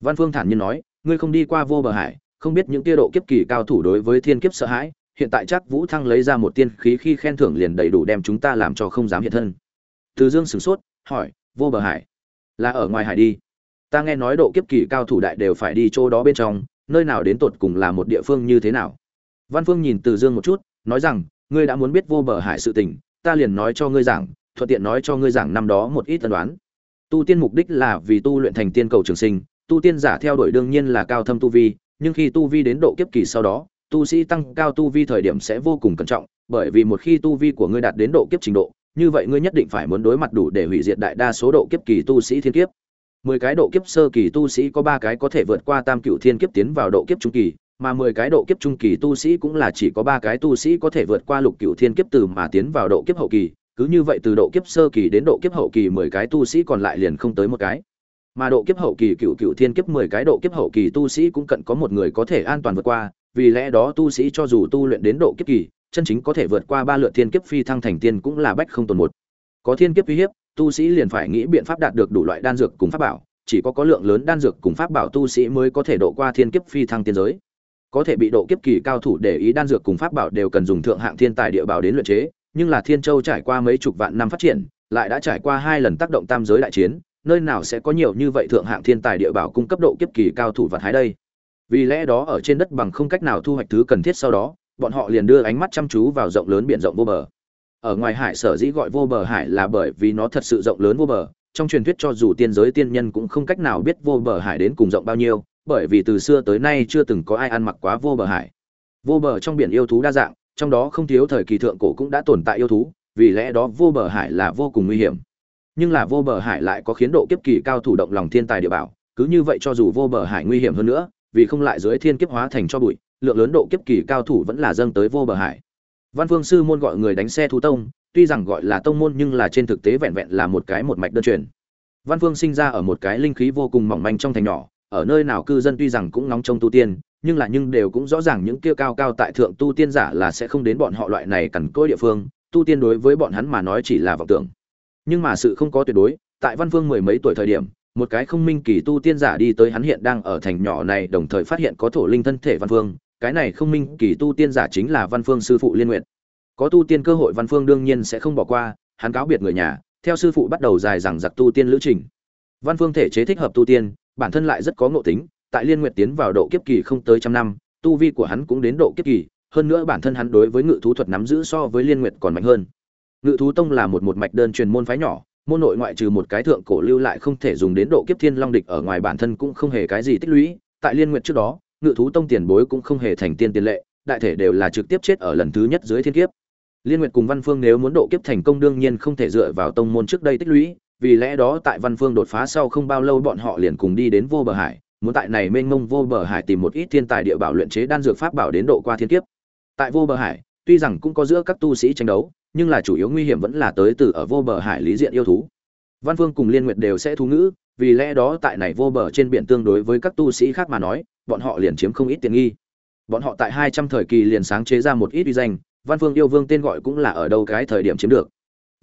Văn phương thản nhiên nói, ngươi không đi qua vô bờ hải, không biết những tia độ kiếp kỳ cao thủ đối với thiên kiếp sợ hãi, hiện tại chắc vũ thăng lấy ra một tiên khí khi khen thưởng liền đầy đủ đem chúng ta làm cho không dám hiện thân. Từ dương sửng sốt, hỏi, vô bờ hải? Là ở ngoài hải đi. Ta nghe nói độ kiếp kỳ cao thủ đại đều phải đi chỗ đó bên trong, nơi nào đến tột cùng là một địa phương như thế nào? Văn phương nhìn từ dương một chút, nói rằng ngươi đã muốn biết vô bờ hải sự tình, ta liền nói cho ngươi giảng, thuận tiện nói cho ngươi giảng năm đó một ít tân đoán. Tu tiên mục đích là vì tu luyện thành tiên cầu trường sinh, tu tiên giả theo đuổi đương nhiên là cao thâm tu vi, nhưng khi tu vi đến độ kiếp kỳ sau đó, tu sĩ tăng cao tu vi thời điểm sẽ vô cùng cẩn trọng, bởi vì một khi tu vi của ngươi đạt đến độ kiếp trình độ, như vậy ngươi nhất định phải muốn đối mặt đủ để hủy diệt đại đa số độ kiếp kỳ tu sĩ thiên kiếp. Mười cái độ kiếp sơ kỳ tu sĩ có ba cái có thể vượt qua tam cựu thiên kiếp tiến vào độ kiếp trung kỳ mà mười cái độ kiếp trung kỳ tu sĩ cũng là chỉ có ba cái tu sĩ có thể vượt qua lục cựu thiên kiếp từ mà tiến vào độ kiếp hậu kỳ, cứ như vậy từ độ kiếp sơ kỳ đến độ kiếp hậu kỳ mười cái tu sĩ còn lại liền không tới một cái. Mà độ kiếp hậu kỳ cựu cựu thiên kiếp mười cái độ kiếp hậu kỳ tu sĩ cũng cận có một người có thể an toàn vượt qua, vì lẽ đó tu sĩ cho dù tu luyện đến độ kiếp kỳ, chân chính có thể vượt qua ba lượt thiên kiếp phi thăng thành tiên cũng là bách không tồn một. Có thiên kiếp uy hiếp, tu sĩ liền phải nghĩ biện pháp đạt được đủ loại đan dược cùng pháp bảo, chỉ có có lượng lớn đan dược cùng pháp bảo tu sĩ mới có thể độ qua thiên kiếp phi thăng tiên giới có thể bị độ kiếp kỳ cao thủ để ý đan dược cùng pháp bảo đều cần dùng thượng hạng thiên tài địa bảo đến luyện chế, nhưng là thiên châu trải qua mấy chục vạn năm phát triển, lại đã trải qua hai lần tác động tam giới đại chiến, nơi nào sẽ có nhiều như vậy thượng hạng thiên tài địa bảo cung cấp độ kiếp kỳ cao thủ vật hái đây? Vì lẽ đó ở trên đất bằng không cách nào thu hoạch thứ cần thiết sau đó, bọn họ liền đưa ánh mắt chăm chú vào rộng lớn biển rộng vô bờ. Ở ngoài hải sở dĩ gọi vô bờ hải là bởi vì nó thật sự rộng lớn vô bờ, trong truyền thuyết cho dù tiên giới tiên nhân cũng không cách nào biết vô bờ hải đến cùng rộng bao nhiêu bởi vì từ xưa tới nay chưa từng có ai ăn mặc quá vô bờ hải. Vô bờ trong biển yêu thú đa dạng, trong đó không thiếu thời kỳ thượng cổ cũng đã tồn tại yêu thú, vì lẽ đó vô bờ hải là vô cùng nguy hiểm. Nhưng là vô bờ hải lại có khiến độ kiếp kỳ cao thủ động lòng thiên tài địa bảo, cứ như vậy cho dù vô bờ hải nguy hiểm hơn nữa, vì không lại dưới thiên kiếp hóa thành cho bụi, lượng lớn độ kiếp kỳ cao thủ vẫn là dâng tới vô bờ hải. Văn phương sư môn gọi người đánh xe thú tông, tuy rằng gọi là tông môn nhưng là trên thực tế vẹn vẹn là một cái một mạch đơn truyền. Văn phương sinh ra ở một cái linh khí vô cùng mỏng manh trong thành nhỏ ở nơi nào cư dân tuy rằng cũng nóng trong tu tiên, nhưng là nhưng đều cũng rõ ràng những kia cao cao tại thượng tu tiên giả là sẽ không đến bọn họ loại này cằn cỗi địa phương, tu tiên đối với bọn hắn mà nói chỉ là vọng tưởng. Nhưng mà sự không có tuyệt đối, tại văn phương mười mấy tuổi thời điểm, một cái không minh kỳ tu tiên giả đi tới hắn hiện đang ở thành nhỏ này đồng thời phát hiện có thổ linh thân thể văn phương, cái này không minh kỳ tu tiên giả chính là văn phương sư phụ liên nguyện có tu tiên cơ hội văn phương đương nhiên sẽ không bỏ qua, hắn cáo biệt người nhà, theo sư phụ bắt đầu dài rằng giặc tu tiên lữ trình. Văn phương thể chế thích hợp tu tiên bản thân lại rất có ngộ tính, tại liên nguyệt tiến vào độ kiếp kỳ không tới trăm năm, tu vi của hắn cũng đến độ kiếp kỳ, hơn nữa bản thân hắn đối với ngự thú thuật nắm giữ so với liên nguyệt còn mạnh hơn. Ngự thú tông là một một mạch đơn truyền môn phái nhỏ, môn nội ngoại trừ một cái thượng cổ lưu lại không thể dùng đến độ kiếp thiên long địch ở ngoài bản thân cũng không hề cái gì tích lũy, tại liên nguyệt trước đó, ngự thú tông tiền bối cũng không hề thành tiên tiền lệ, đại thể đều là trực tiếp chết ở lần thứ nhất dưới thiên kiếp. Liên nguyệt cùng văn phương nếu muốn độ kiếp thành công đương nhiên không thể dựa vào tông môn trước đây tích lũy vì lẽ đó tại văn phương đột phá sau không bao lâu bọn họ liền cùng đi đến vô bờ hải, muốn tại này mênh mông vô bờ hải tìm một ít thiên tài địa bảo luyện chế đan dược pháp bảo đến độ qua thiên kiếp. Tại vô bờ hải, tuy rằng cũng có giữa các tu sĩ tranh đấu, nhưng là chủ yếu nguy hiểm vẫn là tới từ ở vô bờ hải lý diện yêu thú. Văn phương cùng liên nguyệt đều sẽ thú ngữ, vì lẽ đó tại này vô bờ trên biển tương đối với các tu sĩ khác mà nói, bọn họ liền chiếm không ít tiện nghi. Bọn họ tại hai trăm thời kỳ liền sáng chế ra một ít uy danh, văn phương yêu vương tên gọi cũng là ở đâu cái thời điểm chiếm được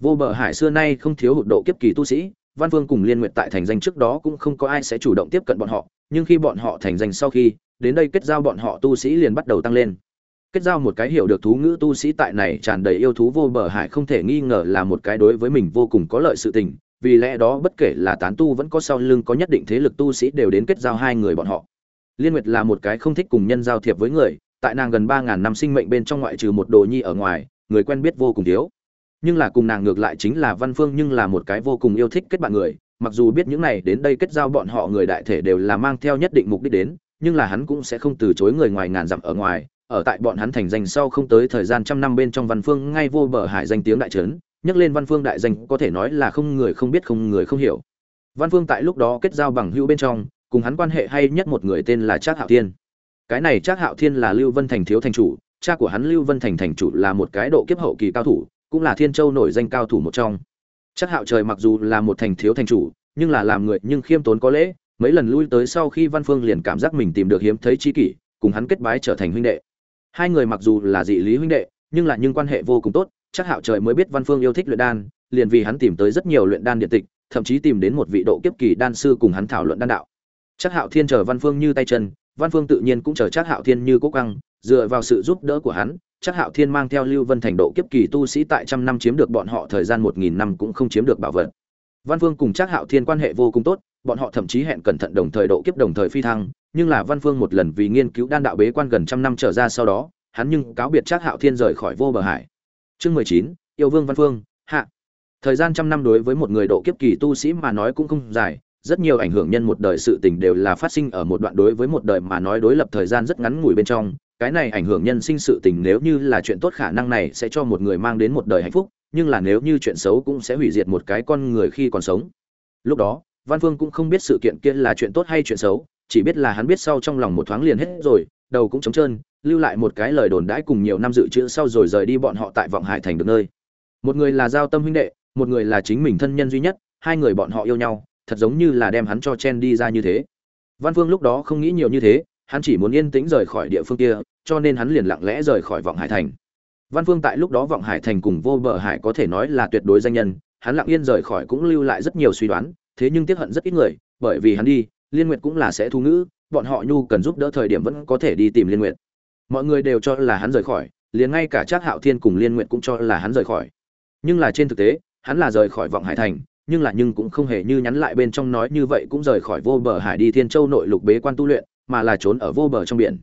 vô bờ hải xưa nay không thiếu hụt độ kiếp kỳ tu sĩ, văn vương cùng liên nguyệt tại thành danh trước đó cũng không có ai sẽ chủ động tiếp cận bọn họ, nhưng khi bọn họ thành danh sau khi, đến đây kết giao bọn họ tu sĩ liền bắt đầu tăng lên. Kết giao một cái hiểu được thú ngữ tu sĩ tại này tràn đầy yêu thú vô bờ hải không thể nghi ngờ là một cái đối với mình vô cùng có lợi sự tình, vì lẽ đó bất kể là tán tu vẫn có sau lưng có nhất định thế lực tu sĩ đều đến kết giao hai người bọn họ. Liên nguyệt là một cái không thích cùng nhân giao thiệp với người, tại nàng gần ba ngàn năm sinh mệnh bên trong ngoại trừ một đồ nhi ở ngoài, người quen biết vô cùng thiếu nhưng là cùng nàng ngược lại chính là văn phương nhưng là một cái vô cùng yêu thích kết bạn người, mặc dù biết những này đến đây kết giao bọn họ người đại thể đều là mang theo nhất định mục đích đến, nhưng là hắn cũng sẽ không từ chối người ngoài ngàn dặm ở ngoài, ở tại bọn hắn thành danh sau không tới thời gian trăm năm bên trong văn phương ngay vô bờ hải danh tiếng đại trấn, nhắc lên văn phương đại danh có thể nói là không người không biết không người không hiểu. Văn phương tại lúc đó kết giao bằng hữu bên trong, cùng hắn quan hệ hay nhất một người tên là trác hạo thiên. Cái này trác hạo thiên là lưu vân thành thiếu thành chủ, cha của hắn lưu vân thành thành chủ là một cái độ kiếp hậu kỳ cao thủ cũng là thiên châu nổi danh cao thủ một trong. Trác hạo trời mặc dù là một thành thiếu thành chủ, nhưng là làm người nhưng khiêm tốn có lễ, mấy lần lui tới sau khi văn phương liền cảm giác mình tìm được hiếm thấy chi kỷ, cùng hắn kết bái trở thành huynh đệ. Hai người mặc dù là dị lý huynh đệ, nhưng là nhưng quan hệ vô cùng tốt, chắc hạo trời mới biết văn phương yêu thích luyện đan, liền vì hắn tìm tới rất nhiều luyện đan điện tịch, thậm chí tìm đến một vị độ kiếp kỳ đan sư cùng hắn thảo luận đan đạo. Chắc hạo thiên chờ văn phương như tay chân, văn phương tự nhiên cũng chờ chắc hạo thiên như cố căng dựa vào sự giúp đỡ của hắn chắc hạo thiên mang theo lưu vân thành độ kiếp kỳ tu sĩ tại trăm năm chiếm được bọn họ thời gian một nghìn năm cũng không chiếm được bảo vật. Văn phương cùng chắc hạo thiên quan hệ vô cùng tốt, bọn họ thậm chí hẹn cẩn thận đồng thời độ kiếp đồng thời phi thăng, nhưng là văn phương một lần vì nghiên cứu đan đạo bế quan gần trăm năm trở ra sau đó, hắn nhưng cáo biệt chắc hạo thiên rời khỏi vô bờ hải. Chương mười chín, yêu vương văn phương, hạ. Thời gian trăm năm đối với một người độ kiếp kỳ tu sĩ mà nói cũng không dài, rất nhiều ảnh hưởng nhân một đời sự tình đều là phát sinh ở một đoạn đối với một đời mà nói đối lập thời gian rất ngắn ngủi bên trong cái này ảnh hưởng nhân sinh sự tình nếu như là chuyện tốt khả năng này sẽ cho một người mang đến một đời hạnh phúc, nhưng là nếu như chuyện xấu cũng sẽ hủy diệt một cái con người khi còn sống. Lúc đó, văn phương cũng không biết sự kiện kia là chuyện tốt hay chuyện xấu, chỉ biết là hắn biết sau trong lòng một thoáng liền hết rồi, đầu cũng trống trơn, lưu lại một cái lời đồn đãi cùng nhiều năm dự trữ sau rồi rời đi bọn họ tại vọng hải thành được nơi. Một người là giao tâm huynh đệ, một người là chính mình thân nhân duy nhất, hai người bọn họ yêu nhau, thật giống như là đem hắn cho chen đi ra như thế. Văn phương lúc đó không nghĩ nhiều như thế hắn chỉ muốn yên tĩnh rời khỏi địa phương kia, cho nên hắn liền lặng lẽ rời khỏi vọng hải thành. Văn phương tại lúc đó vọng hải thành cùng vô bờ hải có thể nói là tuyệt đối danh nhân, hắn lặng yên rời khỏi cũng lưu lại rất nhiều suy đoán, thế nhưng tiếc hận rất ít người, bởi vì hắn đi, liên nguyệt cũng là sẽ thu ngữ, bọn họ nhu cần giúp đỡ thời điểm vẫn có thể đi tìm liên nguyệt. Mọi người đều cho là hắn rời khỏi, liền ngay cả trác hạo thiên cùng liên nguyệt cũng cho là hắn rời khỏi. Nhưng là trên thực tế, hắn là rời khỏi vọng hải thành, nhưng là nhưng cũng không hề như nhắn lại bên trong nói như vậy cũng rời khỏi vô bờ hải đi thiên châu nội lục bế quan tu luyện mà là trốn ở vô bờ trong biển.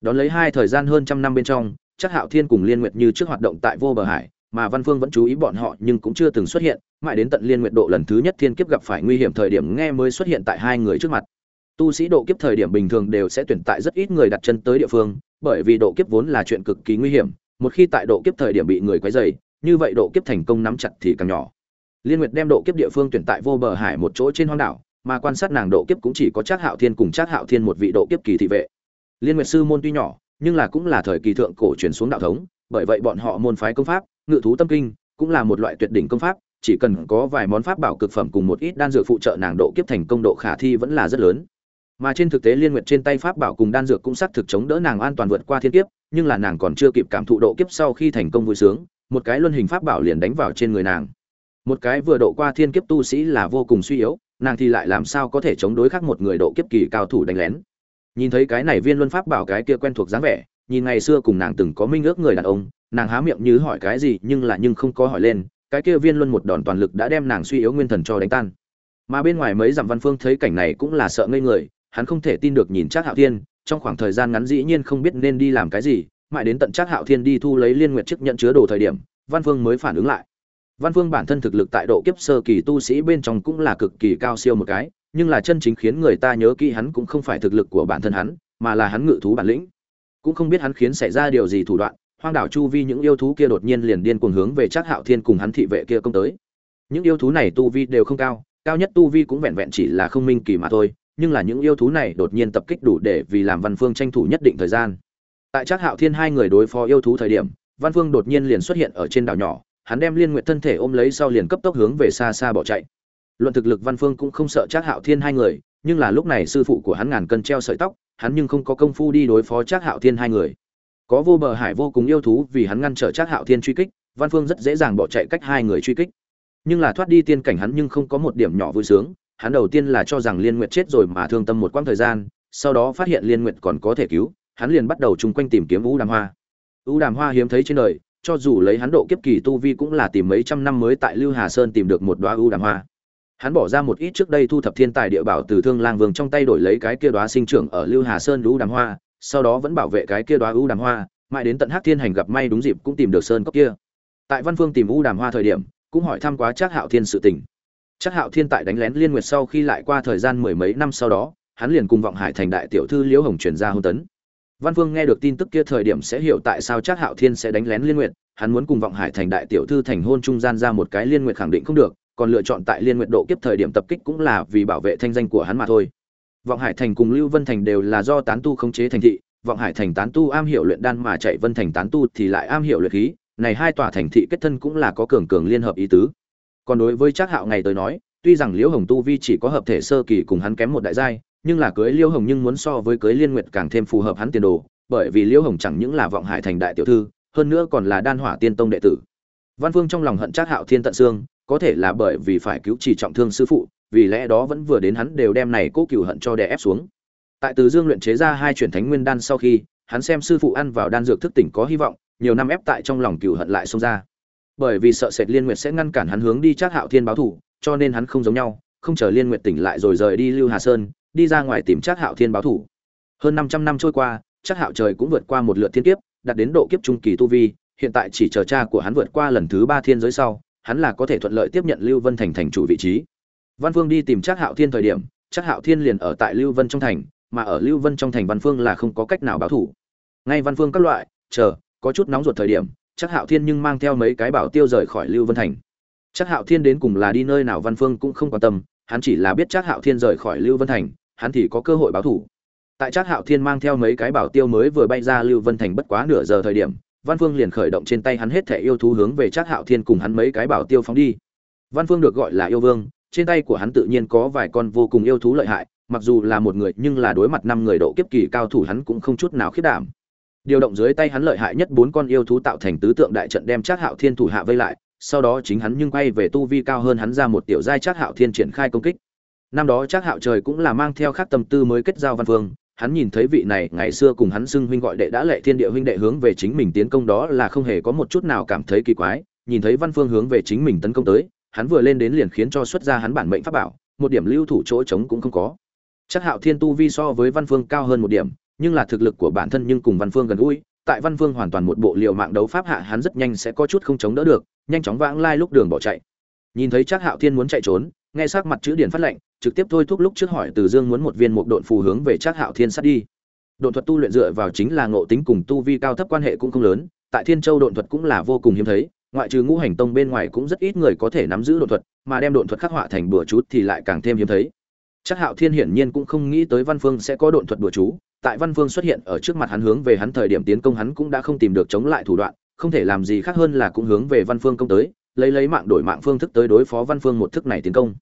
Đón lấy hai thời gian hơn trăm năm bên trong, chắc hạo thiên cùng liên nguyệt như trước hoạt động tại vô bờ hải, mà văn phương vẫn chú ý bọn họ nhưng cũng chưa từng xuất hiện, mãi đến tận liên nguyệt độ lần thứ nhất thiên kiếp gặp phải nguy hiểm thời điểm nghe mới xuất hiện tại hai người trước mặt. Tu sĩ độ kiếp thời điểm bình thường đều sẽ tuyển tại rất ít người đặt chân tới địa phương, bởi vì độ kiếp vốn là chuyện cực kỳ nguy hiểm, một khi tại độ kiếp thời điểm bị người quấy dày như vậy độ kiếp thành công nắm chặt thì càng nhỏ. Liên nguyệt đem độ kiếp địa phương tuyển tại vô bờ hải một chỗ trên hoang đảo mà quan sát nàng độ kiếp cũng chỉ có Trác Hạo Thiên cùng Trác Hạo Thiên một vị độ kiếp kỳ thị vệ. Liên Nguyệt sư môn tuy nhỏ, nhưng là cũng là thời kỳ thượng cổ truyền xuống đạo thống, bởi vậy bọn họ môn phái công pháp, ngự thú tâm kinh, cũng là một loại tuyệt đỉnh công pháp, chỉ cần có vài món pháp bảo cực phẩm cùng một ít đan dược phụ trợ nàng độ kiếp thành công độ khả thi vẫn là rất lớn. Mà trên thực tế Liên Nguyệt trên tay pháp bảo cùng đan dược cũng xác thực chống đỡ nàng an toàn vượt qua thiên kiếp, nhưng là nàng còn chưa kịp cảm thụ độ kiếp sau khi thành công vui sướng, một cái luân hình pháp bảo liền đánh vào trên người nàng. Một cái vừa độ qua thiên kiếp tu sĩ là vô cùng suy yếu, nàng thì lại làm sao có thể chống đối khác một người độ kiếp kỳ cao thủ đánh lén nhìn thấy cái này viên luân pháp bảo cái kia quen thuộc dáng vẻ nhìn ngày xưa cùng nàng từng có minh ước người đàn ông nàng há miệng như hỏi cái gì nhưng là nhưng không có hỏi lên cái kia viên luân một đòn toàn lực đã đem nàng suy yếu nguyên thần cho đánh tan mà bên ngoài mấy dặm văn phương thấy cảnh này cũng là sợ ngây người hắn không thể tin được nhìn Trác Hạo Thiên, trong khoảng thời gian ngắn dĩ nhiên không biết nên đi làm cái gì, mãi đến tận Trác Hạo Thiên đi thu lấy liên nguyệt chức nhận chứa đồ thời điểm, Văn Phương mới phản ứng lại. Văn Phương bản thân thực lực tại độ kiếp sơ kỳ tu sĩ bên trong cũng là cực kỳ cao siêu một cái, nhưng là chân chính khiến người ta nhớ kỹ hắn cũng không phải thực lực của bản thân hắn, mà là hắn ngự thú bản lĩnh. Cũng không biết hắn khiến xảy ra điều gì thủ đoạn, hoang đảo chu vi những yêu thú kia đột nhiên liền điên cuồng hướng về Trác Hạo Thiên cùng hắn thị vệ kia công tới. Những yêu thú này tu vi đều không cao, cao nhất tu vi cũng vẹn vẹn chỉ là không minh kỳ mà thôi, nhưng là những yêu thú này đột nhiên tập kích đủ để vì làm Văn Phương tranh thủ nhất định thời gian. Tại Trác Hạo Thiên hai người đối phó yêu thú thời điểm, Văn Phương đột nhiên liền xuất hiện ở trên đảo nhỏ, hắn đem liên nguyện thân thể ôm lấy sau liền cấp tốc hướng về xa xa bỏ chạy. Luận thực lực văn phương cũng không sợ trác hạo thiên hai người, nhưng là lúc này sư phụ của hắn ngàn cân treo sợi tóc, hắn nhưng không có công phu đi đối phó trác hạo thiên hai người. Có vô bờ hải vô cùng yêu thú vì hắn ngăn trở trác hạo thiên truy kích, văn phương rất dễ dàng bỏ chạy cách hai người truy kích. Nhưng là thoát đi tiên cảnh hắn nhưng không có một điểm nhỏ vui sướng, hắn đầu tiên là cho rằng liên nguyệt chết rồi mà thương tâm một quãng thời gian, sau đó phát hiện liên nguyệt còn có thể cứu, hắn liền bắt đầu chung quanh tìm kiếm u đàm hoa. U đàm hoa hiếm thấy trên đời cho dù lấy hắn độ kiếp kỳ tu vi cũng là tìm mấy trăm năm mới tại Lưu Hà Sơn tìm được một đóa ưu đàm hoa. Hắn bỏ ra một ít trước đây thu thập thiên tài địa bảo từ Thương Lang Vương trong tay đổi lấy cái kia đóa sinh trưởng ở Lưu Hà Sơn ưu đàm hoa, sau đó vẫn bảo vệ cái kia đóa ưu đàm hoa, mãi đến tận Hắc Thiên Hành gặp may đúng dịp cũng tìm được sơn cốc kia. Tại Văn Phương tìm ưu đàm hoa thời điểm, cũng hỏi thăm quá Trác Hạo Thiên sự tình. Trác Hạo Thiên tại đánh lén Liên Nguyệt sau khi lại qua thời gian mười mấy năm sau đó, hắn liền cùng vọng Hải thành đại tiểu thư Liễu Hồng truyền ra hôn tấn. Văn Vương nghe được tin tức kia thời điểm sẽ hiểu tại sao Trác Hạo Thiên sẽ đánh lén Liên Nguyệt, hắn muốn cùng vọng hải thành đại tiểu thư thành hôn trung gian ra một cái liên nguyện khẳng định không được còn lựa chọn tại liên nguyện độ kiếp thời điểm tập kích cũng là vì bảo vệ thanh danh của hắn mà thôi. Vọng hải thành cùng lưu vân thành đều là do tán tu khống chế thành thị vọng hải thành tán tu am hiểu luyện đan mà chạy vân thành tán tu thì lại am hiểu luyện khí này hai tòa thành thị kết thân cũng là có cường cường liên hợp ý tứ. Còn đối với trác hạo ngày tới nói tuy rằng liễu hồng tu vi chỉ có hợp thể sơ kỳ cùng hắn kém một đại giai nhưng là cưới liêu hồng nhưng muốn so với cưới liên nguyệt càng thêm phù hợp hắn tiền đồ, bởi vì liêu hồng chẳng những là vọng hải thành đại tiểu thư, hơn nữa còn là đan hỏa tiên tông đệ tử. Văn phương trong lòng hận trác hạo thiên tận xương, có thể là bởi vì phải cứu trì trọng thương sư phụ, vì lẽ đó vẫn vừa đến hắn đều đem này cố cửu hận cho đè ép xuống. Tại từ dương luyện chế ra hai chuyển thánh nguyên đan sau khi, hắn xem sư phụ ăn vào đan dược thức tỉnh có hy vọng, nhiều năm ép tại trong lòng cửu hận lại xông ra. Bởi vì sợ sệt liên nguyệt sẽ ngăn cản hắn hướng đi trác hạo thiên báo thủ cho nên hắn không giống nhau, không chờ liên nguyệt tỉnh lại rồi rời đi lưu hà sơn đi ra ngoài tìm trác hạo thiên báo thủ. Hơn 500 năm trôi qua, trác hạo trời cũng vượt qua một lượt thiên kiếp, đạt đến độ kiếp trung kỳ tu vi, hiện tại chỉ chờ cha của hắn vượt qua lần thứ ba thiên giới sau, hắn là có thể thuận lợi tiếp nhận lưu vân thành thành chủ vị trí. Văn phương đi tìm trác hạo thiên thời điểm, trác hạo thiên liền ở tại lưu vân trong thành, mà ở lưu vân trong thành văn phương là không có cách nào báo thủ. Ngay văn phương các loại, chờ, có chút nóng ruột thời điểm, trác hạo thiên nhưng mang theo mấy cái bảo tiêu rời khỏi lưu vân thành. Trác hạo thiên đến cùng là đi nơi nào văn phương cũng không quan tâm, hắn chỉ là biết trác hạo thiên rời khỏi lưu vân thành hắn thì có cơ hội báo thủ. Tại trác hạo thiên mang theo mấy cái bảo tiêu mới vừa bay ra lưu vân thành bất quá nửa giờ thời điểm, văn phương liền khởi động trên tay hắn hết thẻ yêu thú hướng về trác hạo thiên cùng hắn mấy cái bảo tiêu phóng đi. Văn phương được gọi là yêu vương, trên tay của hắn tự nhiên có vài con vô cùng yêu thú lợi hại, mặc dù là một người, nhưng là đối mặt năm người độ kiếp kỳ cao thủ hắn cũng không chút nào khiết đảm. Điều động dưới tay hắn lợi hại nhất bốn con yêu thú tạo thành tứ tượng đại trận đem trác hạo thiên thủ hạ vây lại, sau đó chính hắn nhưng quay về tu vi cao hơn hắn ra một tiểu giai trác hạo thiên triển khai công kích năm đó trác hạo trời cũng là mang theo khác tâm tư mới kết giao văn phương hắn nhìn thấy vị này, ngày xưa cùng hắn xưng huynh gọi đệ đã lệ thiên địa huynh đệ hướng về chính mình tiến công đó là không hề có một chút nào cảm thấy kỳ quái. Nhìn thấy văn phương hướng về chính mình tấn công tới, hắn vừa lên đến liền khiến cho xuất ra hắn bản mệnh pháp bảo, một điểm lưu thủ chỗ trống cũng không có. Chắc hạo thiên tu vi so với văn phương cao hơn một điểm, nhưng là thực lực của bản thân nhưng cùng văn phương gần gũi. Tại văn phương hoàn toàn một bộ liệu mạng đấu pháp hạ, hắn rất nhanh sẽ có chút không chống đỡ được, nhanh chóng vãng lai lúc đường bỏ chạy. Nhìn thấy chắc hạo thiên muốn chạy trốn nghe sắc mặt chữ điển phát lệnh, trực tiếp thôi thúc lúc trước hỏi từ dương muốn một viên một độn phù hướng về trác hạo thiên sát đi. Độn thuật tu luyện dựa vào chính là ngộ tính cùng tu vi cao thấp quan hệ cũng không lớn, tại thiên châu độn thuật cũng là vô cùng hiếm thấy, ngoại trừ ngũ hành tông bên ngoài cũng rất ít người có thể nắm giữ độn thuật, mà đem độn thuật khắc họa thành bừa chú thì lại càng thêm hiếm thấy. Chắc hạo thiên hiển nhiên cũng không nghĩ tới văn phương sẽ có độn thuật bừa chú, tại văn phương xuất hiện ở trước mặt hắn hướng về hắn thời điểm tiến công hắn cũng đã không tìm được chống lại thủ đoạn, không thể làm gì khác hơn là cũng hướng về văn phương công tới lấy lấy mạng đổi mạng phương thức tới đối phó văn phương một thức này tiến công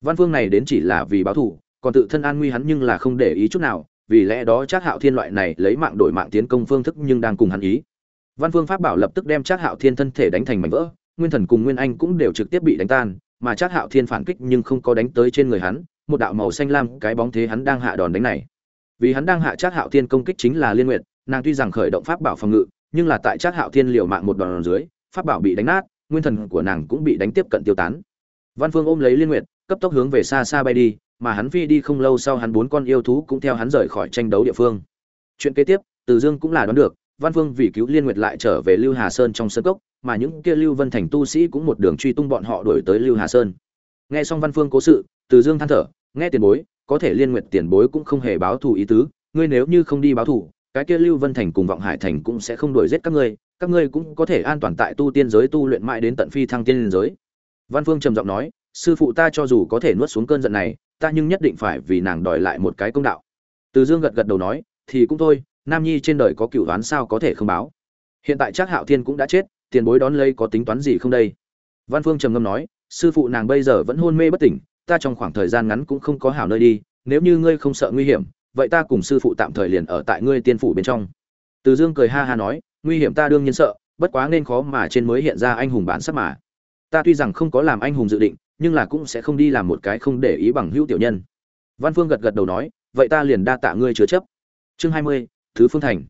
văn phương này đến chỉ là vì báo thù còn tự thân an nguy hắn nhưng là không để ý chút nào vì lẽ đó Trác Hạo Thiên loại này lấy mạng đổi mạng tiến công phương thức nhưng đang cùng hắn ý. Văn Phương pháp bảo lập tức đem Trác Hạo Thiên thân thể đánh thành mảnh vỡ, Nguyên Thần cùng Nguyên Anh cũng đều trực tiếp bị đánh tan, mà Trác Hạo Thiên phản kích nhưng không có đánh tới trên người hắn, một đạo màu xanh lam cái bóng thế hắn đang hạ đòn đánh này. Vì hắn đang hạ Trác Hạo Thiên công kích chính là Liên nguyện nàng tuy rằng khởi động pháp bảo phòng ngự, nhưng là tại Trác Hạo Thiên liều mạng một đòn dưới, pháp bảo bị đánh nát, nguyên thần của nàng cũng bị đánh tiếp cận tiêu tán. Văn Phương ôm lấy Liên Nguyệt, cấp tốc hướng về xa xa bay đi, mà hắn phi đi không lâu sau hắn bốn con yêu thú cũng theo hắn rời khỏi tranh đấu địa phương. Chuyện kế tiếp, Từ Dương cũng là đoán được, Văn Phương vì cứu Liên Nguyệt lại trở về Lưu Hà Sơn trong sơn cốc, mà những kia Lưu Vân Thành tu sĩ cũng một đường truy tung bọn họ đuổi tới Lưu Hà Sơn. Nghe xong Văn Phương cố sự, Từ Dương than thở, nghe tiền bối, có thể Liên Nguyệt tiền bối cũng không hề báo thù ý tứ, ngươi nếu như không đi báo thù, cái kia Lưu Vân Thành cùng Vọng Hải Thành cũng sẽ không đuổi giết các ngươi, các ngươi cũng có thể an toàn tại tu tiên giới tu luyện mãi đến tận phi thăng tiên giới. Văn Phương trầm giọng nói, sư phụ ta cho dù có thể nuốt xuống cơn giận này, ta nhưng nhất định phải vì nàng đòi lại một cái công đạo. Từ dương gật gật đầu nói thì cũng thôi nam nhi trên đời có cựu đoán sao có thể không báo. Hiện tại chắc hạo thiên cũng đã chết tiền bối đón lấy có tính toán gì không đây? Văn phương trầm ngâm nói sư phụ nàng bây giờ vẫn hôn mê bất tỉnh ta trong khoảng thời gian ngắn cũng không có hảo nơi đi nếu như ngươi không sợ nguy hiểm vậy ta cùng sư phụ tạm thời liền ở tại ngươi tiên phủ bên trong. Từ dương cười ha ha nói nguy hiểm ta đương nhiên sợ, bất quá nên khó mà trên mới hiện ra anh hùng bản sắc mà. Ta tuy rằng không có làm anh hùng dự định, nhưng là cũng sẽ không đi làm một cái không để ý bằng hữu tiểu nhân. Văn phương gật gật đầu nói, vậy ta liền đa tạ ngươi chứa chấp. Chương hai mươi, thứ phương thành.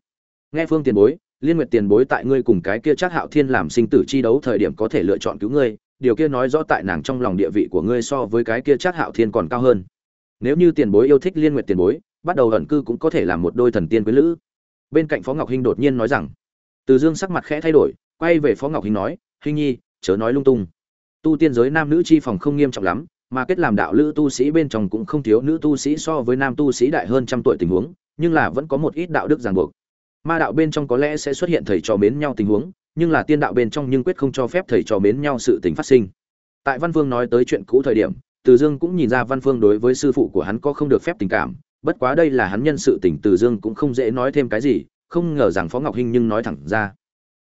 Nghe phương tiền bối, liên nguyệt tiền bối tại ngươi cùng cái kia chắc hạo thiên làm sinh tử chi đấu thời điểm có thể lựa chọn cứu ngươi, điều kia nói rõ tại nàng trong lòng địa vị của ngươi so với cái kia chắc hạo thiên còn cao hơn. Nếu như tiền bối yêu thích liên nguyệt tiền bối, bắt đầu ẩn cư cũng có thể làm một đôi thần tiên quý lữ. Bên cạnh phó ngọc hinh đột nhiên nói rằng từ dương sắc mặt khẽ thay đổi, quay về phó ngọc hinh nói, hinh nhi, chớ nói lung tung. Tu tiên giới nam nữ chi phòng không nghiêm trọng lắm, mà kết làm đạo lữ tu sĩ bên trong cũng không thiếu nữ tu sĩ so với nam tu sĩ đại hơn trăm tuổi tình huống, nhưng là vẫn có một ít đạo đức ràng buộc. Ma đạo bên trong có lẽ sẽ xuất hiện thầy trò mến nhau tình huống, nhưng là tiên đạo bên trong nhưng quyết không cho phép thầy trò mến nhau sự tình phát sinh. Tại văn phương nói tới chuyện cũ thời điểm, từ dương cũng nhìn ra văn phương đối với sư phụ của hắn có không được phép tình cảm, bất quá đây là hắn nhân sự tình, từ dương cũng không dễ nói thêm cái gì không ngờ rằng phó ngọc hinh nhưng nói thẳng ra.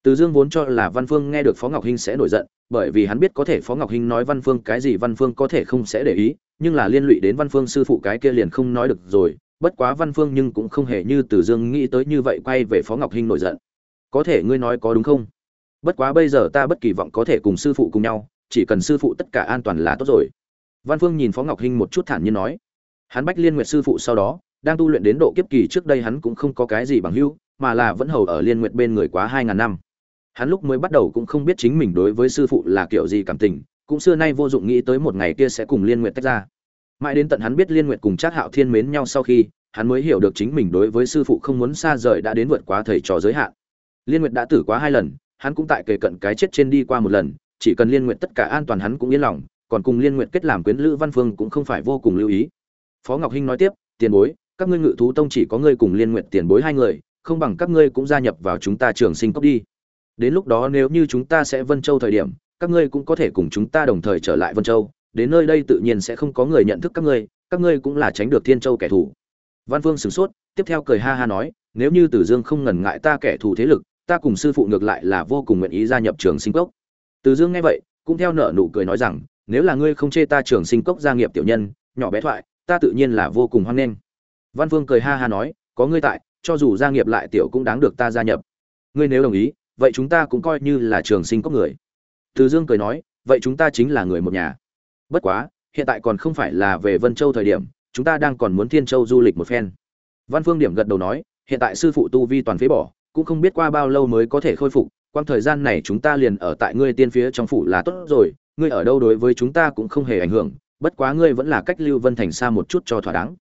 Từ dương vốn cho là văn phương nghe được phó ngọc hinh sẽ nổi giận, bởi vì hắn biết có thể phó ngọc hinh nói văn phương cái gì văn phương có thể không sẽ để ý, nhưng là liên lụy đến văn phương sư phụ cái kia liền không nói được rồi. Bất quá văn phương nhưng cũng không hề như từ dương nghĩ tới như vậy quay về phó ngọc hinh nổi giận. Có thể ngươi nói có đúng không? Bất quá bây giờ ta bất kỳ vọng có thể cùng sư phụ cùng nhau, chỉ cần sư phụ tất cả an toàn là tốt rồi. Văn phương nhìn phó ngọc hinh một chút thản nhiên nói. Hắn bách liên nguyệt sư phụ sau đó, đang tu luyện đến độ kiếp kỳ trước đây hắn cũng không có cái gì bằng hữu mà là vẫn hầu ở liên nguyện bên người quá hai ngàn năm. Hắn lúc mới bắt đầu cũng không biết chính mình đối với sư phụ là kiểu gì cảm tình, cũng xưa nay vô dụng nghĩ tới một ngày kia sẽ cùng liên nguyện tách ra. Mãi đến tận hắn biết liên nguyện cùng trác hạo thiên mến nhau sau khi, hắn mới hiểu được chính mình đối với sư phụ không muốn xa rời đã đến vượt quá thầy trò giới hạn. Liên nguyện đã tử quá hai lần, hắn cũng tại kề cận cái chết trên đi qua một lần, chỉ cần liên nguyện tất cả an toàn hắn cũng yên lòng, còn cùng liên nguyện kết làm quyến lữ văn phương cũng không phải vô cùng lưu ý. Phó ngọc hinh nói tiếp, tiền bối, các ngươi ngự thú tông chỉ có ngươi cùng liên nguyện tiền bối hai người không bằng các ngươi cũng gia nhập vào chúng ta trường sinh cốc đi. Đến lúc đó nếu như chúng ta sẽ vân châu thời điểm, các ngươi cũng có thể cùng chúng ta đồng thời trở lại vân châu. Đến nơi đây tự nhiên sẽ không có người nhận thức các ngươi các ngươi cũng là tránh được thiên châu kẻ thù. Văn phương sửng sốt, tiếp theo cười ha ha nói, nếu như tử dương không ngần ngại ta kẻ thù thế lực, ta cùng sư phụ ngược lại là vô cùng nguyện ý gia nhập trường sinh cốc. Tử dương nghe vậy, cũng theo nợ nụ cười nói rằng, nếu là ngươi không chê ta trường sinh cốc gia nghiệp tiểu nhân, nhỏ bé thoại, ta tự nhiên là vô cùng hoan nghênh. Văn phương cười ha ha nói, có ngươi tại cho dù gia nghiệp lại tiểu cũng đáng được ta gia nhập. Ngươi nếu đồng ý, vậy chúng ta cũng coi như là trường sinh cốc người. Từ dương cười nói, vậy chúng ta chính là người một nhà. Bất quá, hiện tại còn không phải là về vân châu thời điểm, chúng ta đang còn muốn thiên châu du lịch một phen. Văn phương điểm gật đầu nói, hiện tại sư phụ tu vi toàn phế bỏ, cũng không biết qua bao lâu mới có thể khôi phục quang thời gian này chúng ta liền ở tại ngươi tiên phía trong phủ là tốt rồi, ngươi ở đâu đối với chúng ta cũng không hề ảnh hưởng, bất quá ngươi vẫn là cách lưu vân thành xa một chút cho thỏa đáng.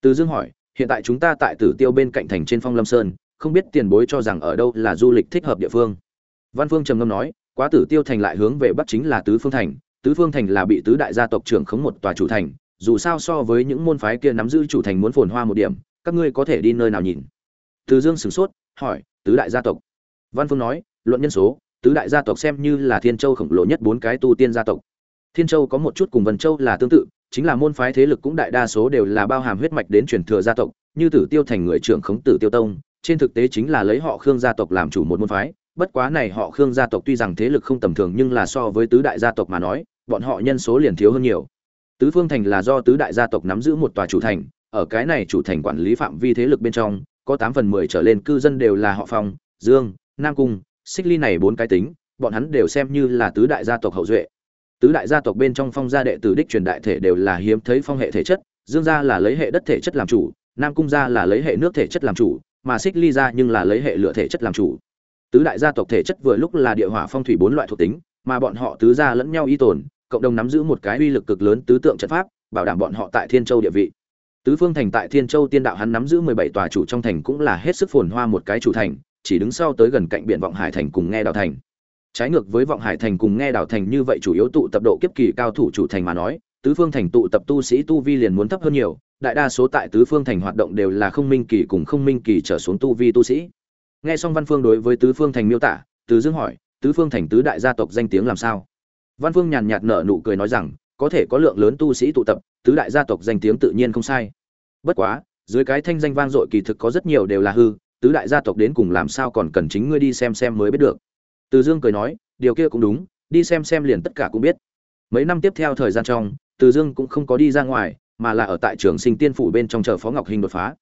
Từ dương hỏi hiện tại chúng ta tại tử tiêu bên cạnh thành trên phong lâm sơn, không biết tiền bối cho rằng ở đâu là du lịch thích hợp địa phương. Văn phương trầm ngâm nói, quá tử tiêu thành lại hướng về bắc chính là tứ phương thành, tứ phương thành là bị tứ đại gia tộc trưởng khống một tòa chủ thành, dù sao so với những môn phái kia nắm giữ chủ thành muốn phồn hoa một điểm, các ngươi có thể đi nơi nào nhìn? Từ dương sửng sốt, hỏi, tứ đại gia tộc? Văn phương nói, luận nhân số, tứ đại gia tộc xem như là thiên châu khổng lồ nhất bốn cái tu tiên gia tộc. Thiên châu có một chút cùng vân châu là tương tự chính là môn phái thế lực cũng đại đa số đều là bao hàm huyết mạch đến truyền thừa gia tộc, như tử tiêu thành người trưởng khống tử tiêu tông, trên thực tế chính là lấy họ khương gia tộc làm chủ một môn phái, bất quá này họ khương gia tộc tuy rằng thế lực không tầm thường nhưng là so với tứ đại gia tộc mà nói, bọn họ nhân số liền thiếu hơn nhiều. Tứ phương thành là do tứ đại gia tộc nắm giữ một tòa chủ thành, ở cái này chủ thành quản lý phạm vi thế lực bên trong, có tám phần mười trở lên cư dân đều là họ phong, dương, nam cung, xích ly này bốn cái tính, bọn hắn đều xem như là tứ đại gia tộc hậu duệ tứ đại gia tộc bên trong phong gia đệ tử đích truyền đại thể đều là hiếm thấy phong hệ thể chất, dương gia là lấy hệ đất thể chất làm chủ, nam cung gia là lấy hệ nước thể chất làm chủ, mà xích ly gia nhưng là lấy hệ lửa thể chất làm chủ. Tứ đại gia tộc thể chất vừa lúc là địa hỏa phong thủy bốn loại thuộc tính, mà bọn họ tứ gia lẫn nhau y tồn, cộng đồng nắm giữ một cái uy lực cực lớn tứ tượng trận pháp, bảo đảm bọn họ tại thiên châu địa vị. Tứ phương thành tại thiên châu tiên đạo hắn nắm giữ mười bảy tòa chủ trong thành cũng là hết sức phồn hoa một cái chủ thành, chỉ đứng sau tới gần cạnh biển vọng hải thành cùng nghe đạo thành trái ngược với vọng hải thành cùng nghe Đảo thành như vậy chủ yếu tụ tập độ kiếp kỳ cao thủ chủ thành mà nói, tứ phương thành tụ tập tu sĩ tu vi liền muốn thấp hơn nhiều, đại đa số tại tứ phương thành hoạt động đều là không minh kỳ cùng không minh kỳ trở xuống tu vi tu sĩ. Nghe xong văn phương đối với tứ phương thành miêu tả, từ dương hỏi, tứ phương thành tứ đại gia tộc danh tiếng làm sao? Văn phương nhàn nhạt nở nụ cười nói rằng, có thể có lượng lớn tu sĩ tụ tập, tứ đại gia tộc danh tiếng tự nhiên không sai. Bất quá, dưới cái thanh danh vang dội kỳ thực có rất nhiều đều là hư, tứ đại gia tộc đến cùng làm sao còn cần chính ngươi đi xem xem mới biết được từ dương cười nói, điều kia cũng đúng, đi xem xem liền tất cả cũng biết. Mấy năm tiếp theo thời gian trong, từ dương cũng không có đi ra ngoài, mà là ở tại trường sinh tiên phủ bên trong chờ phó ngọc hình đột phá.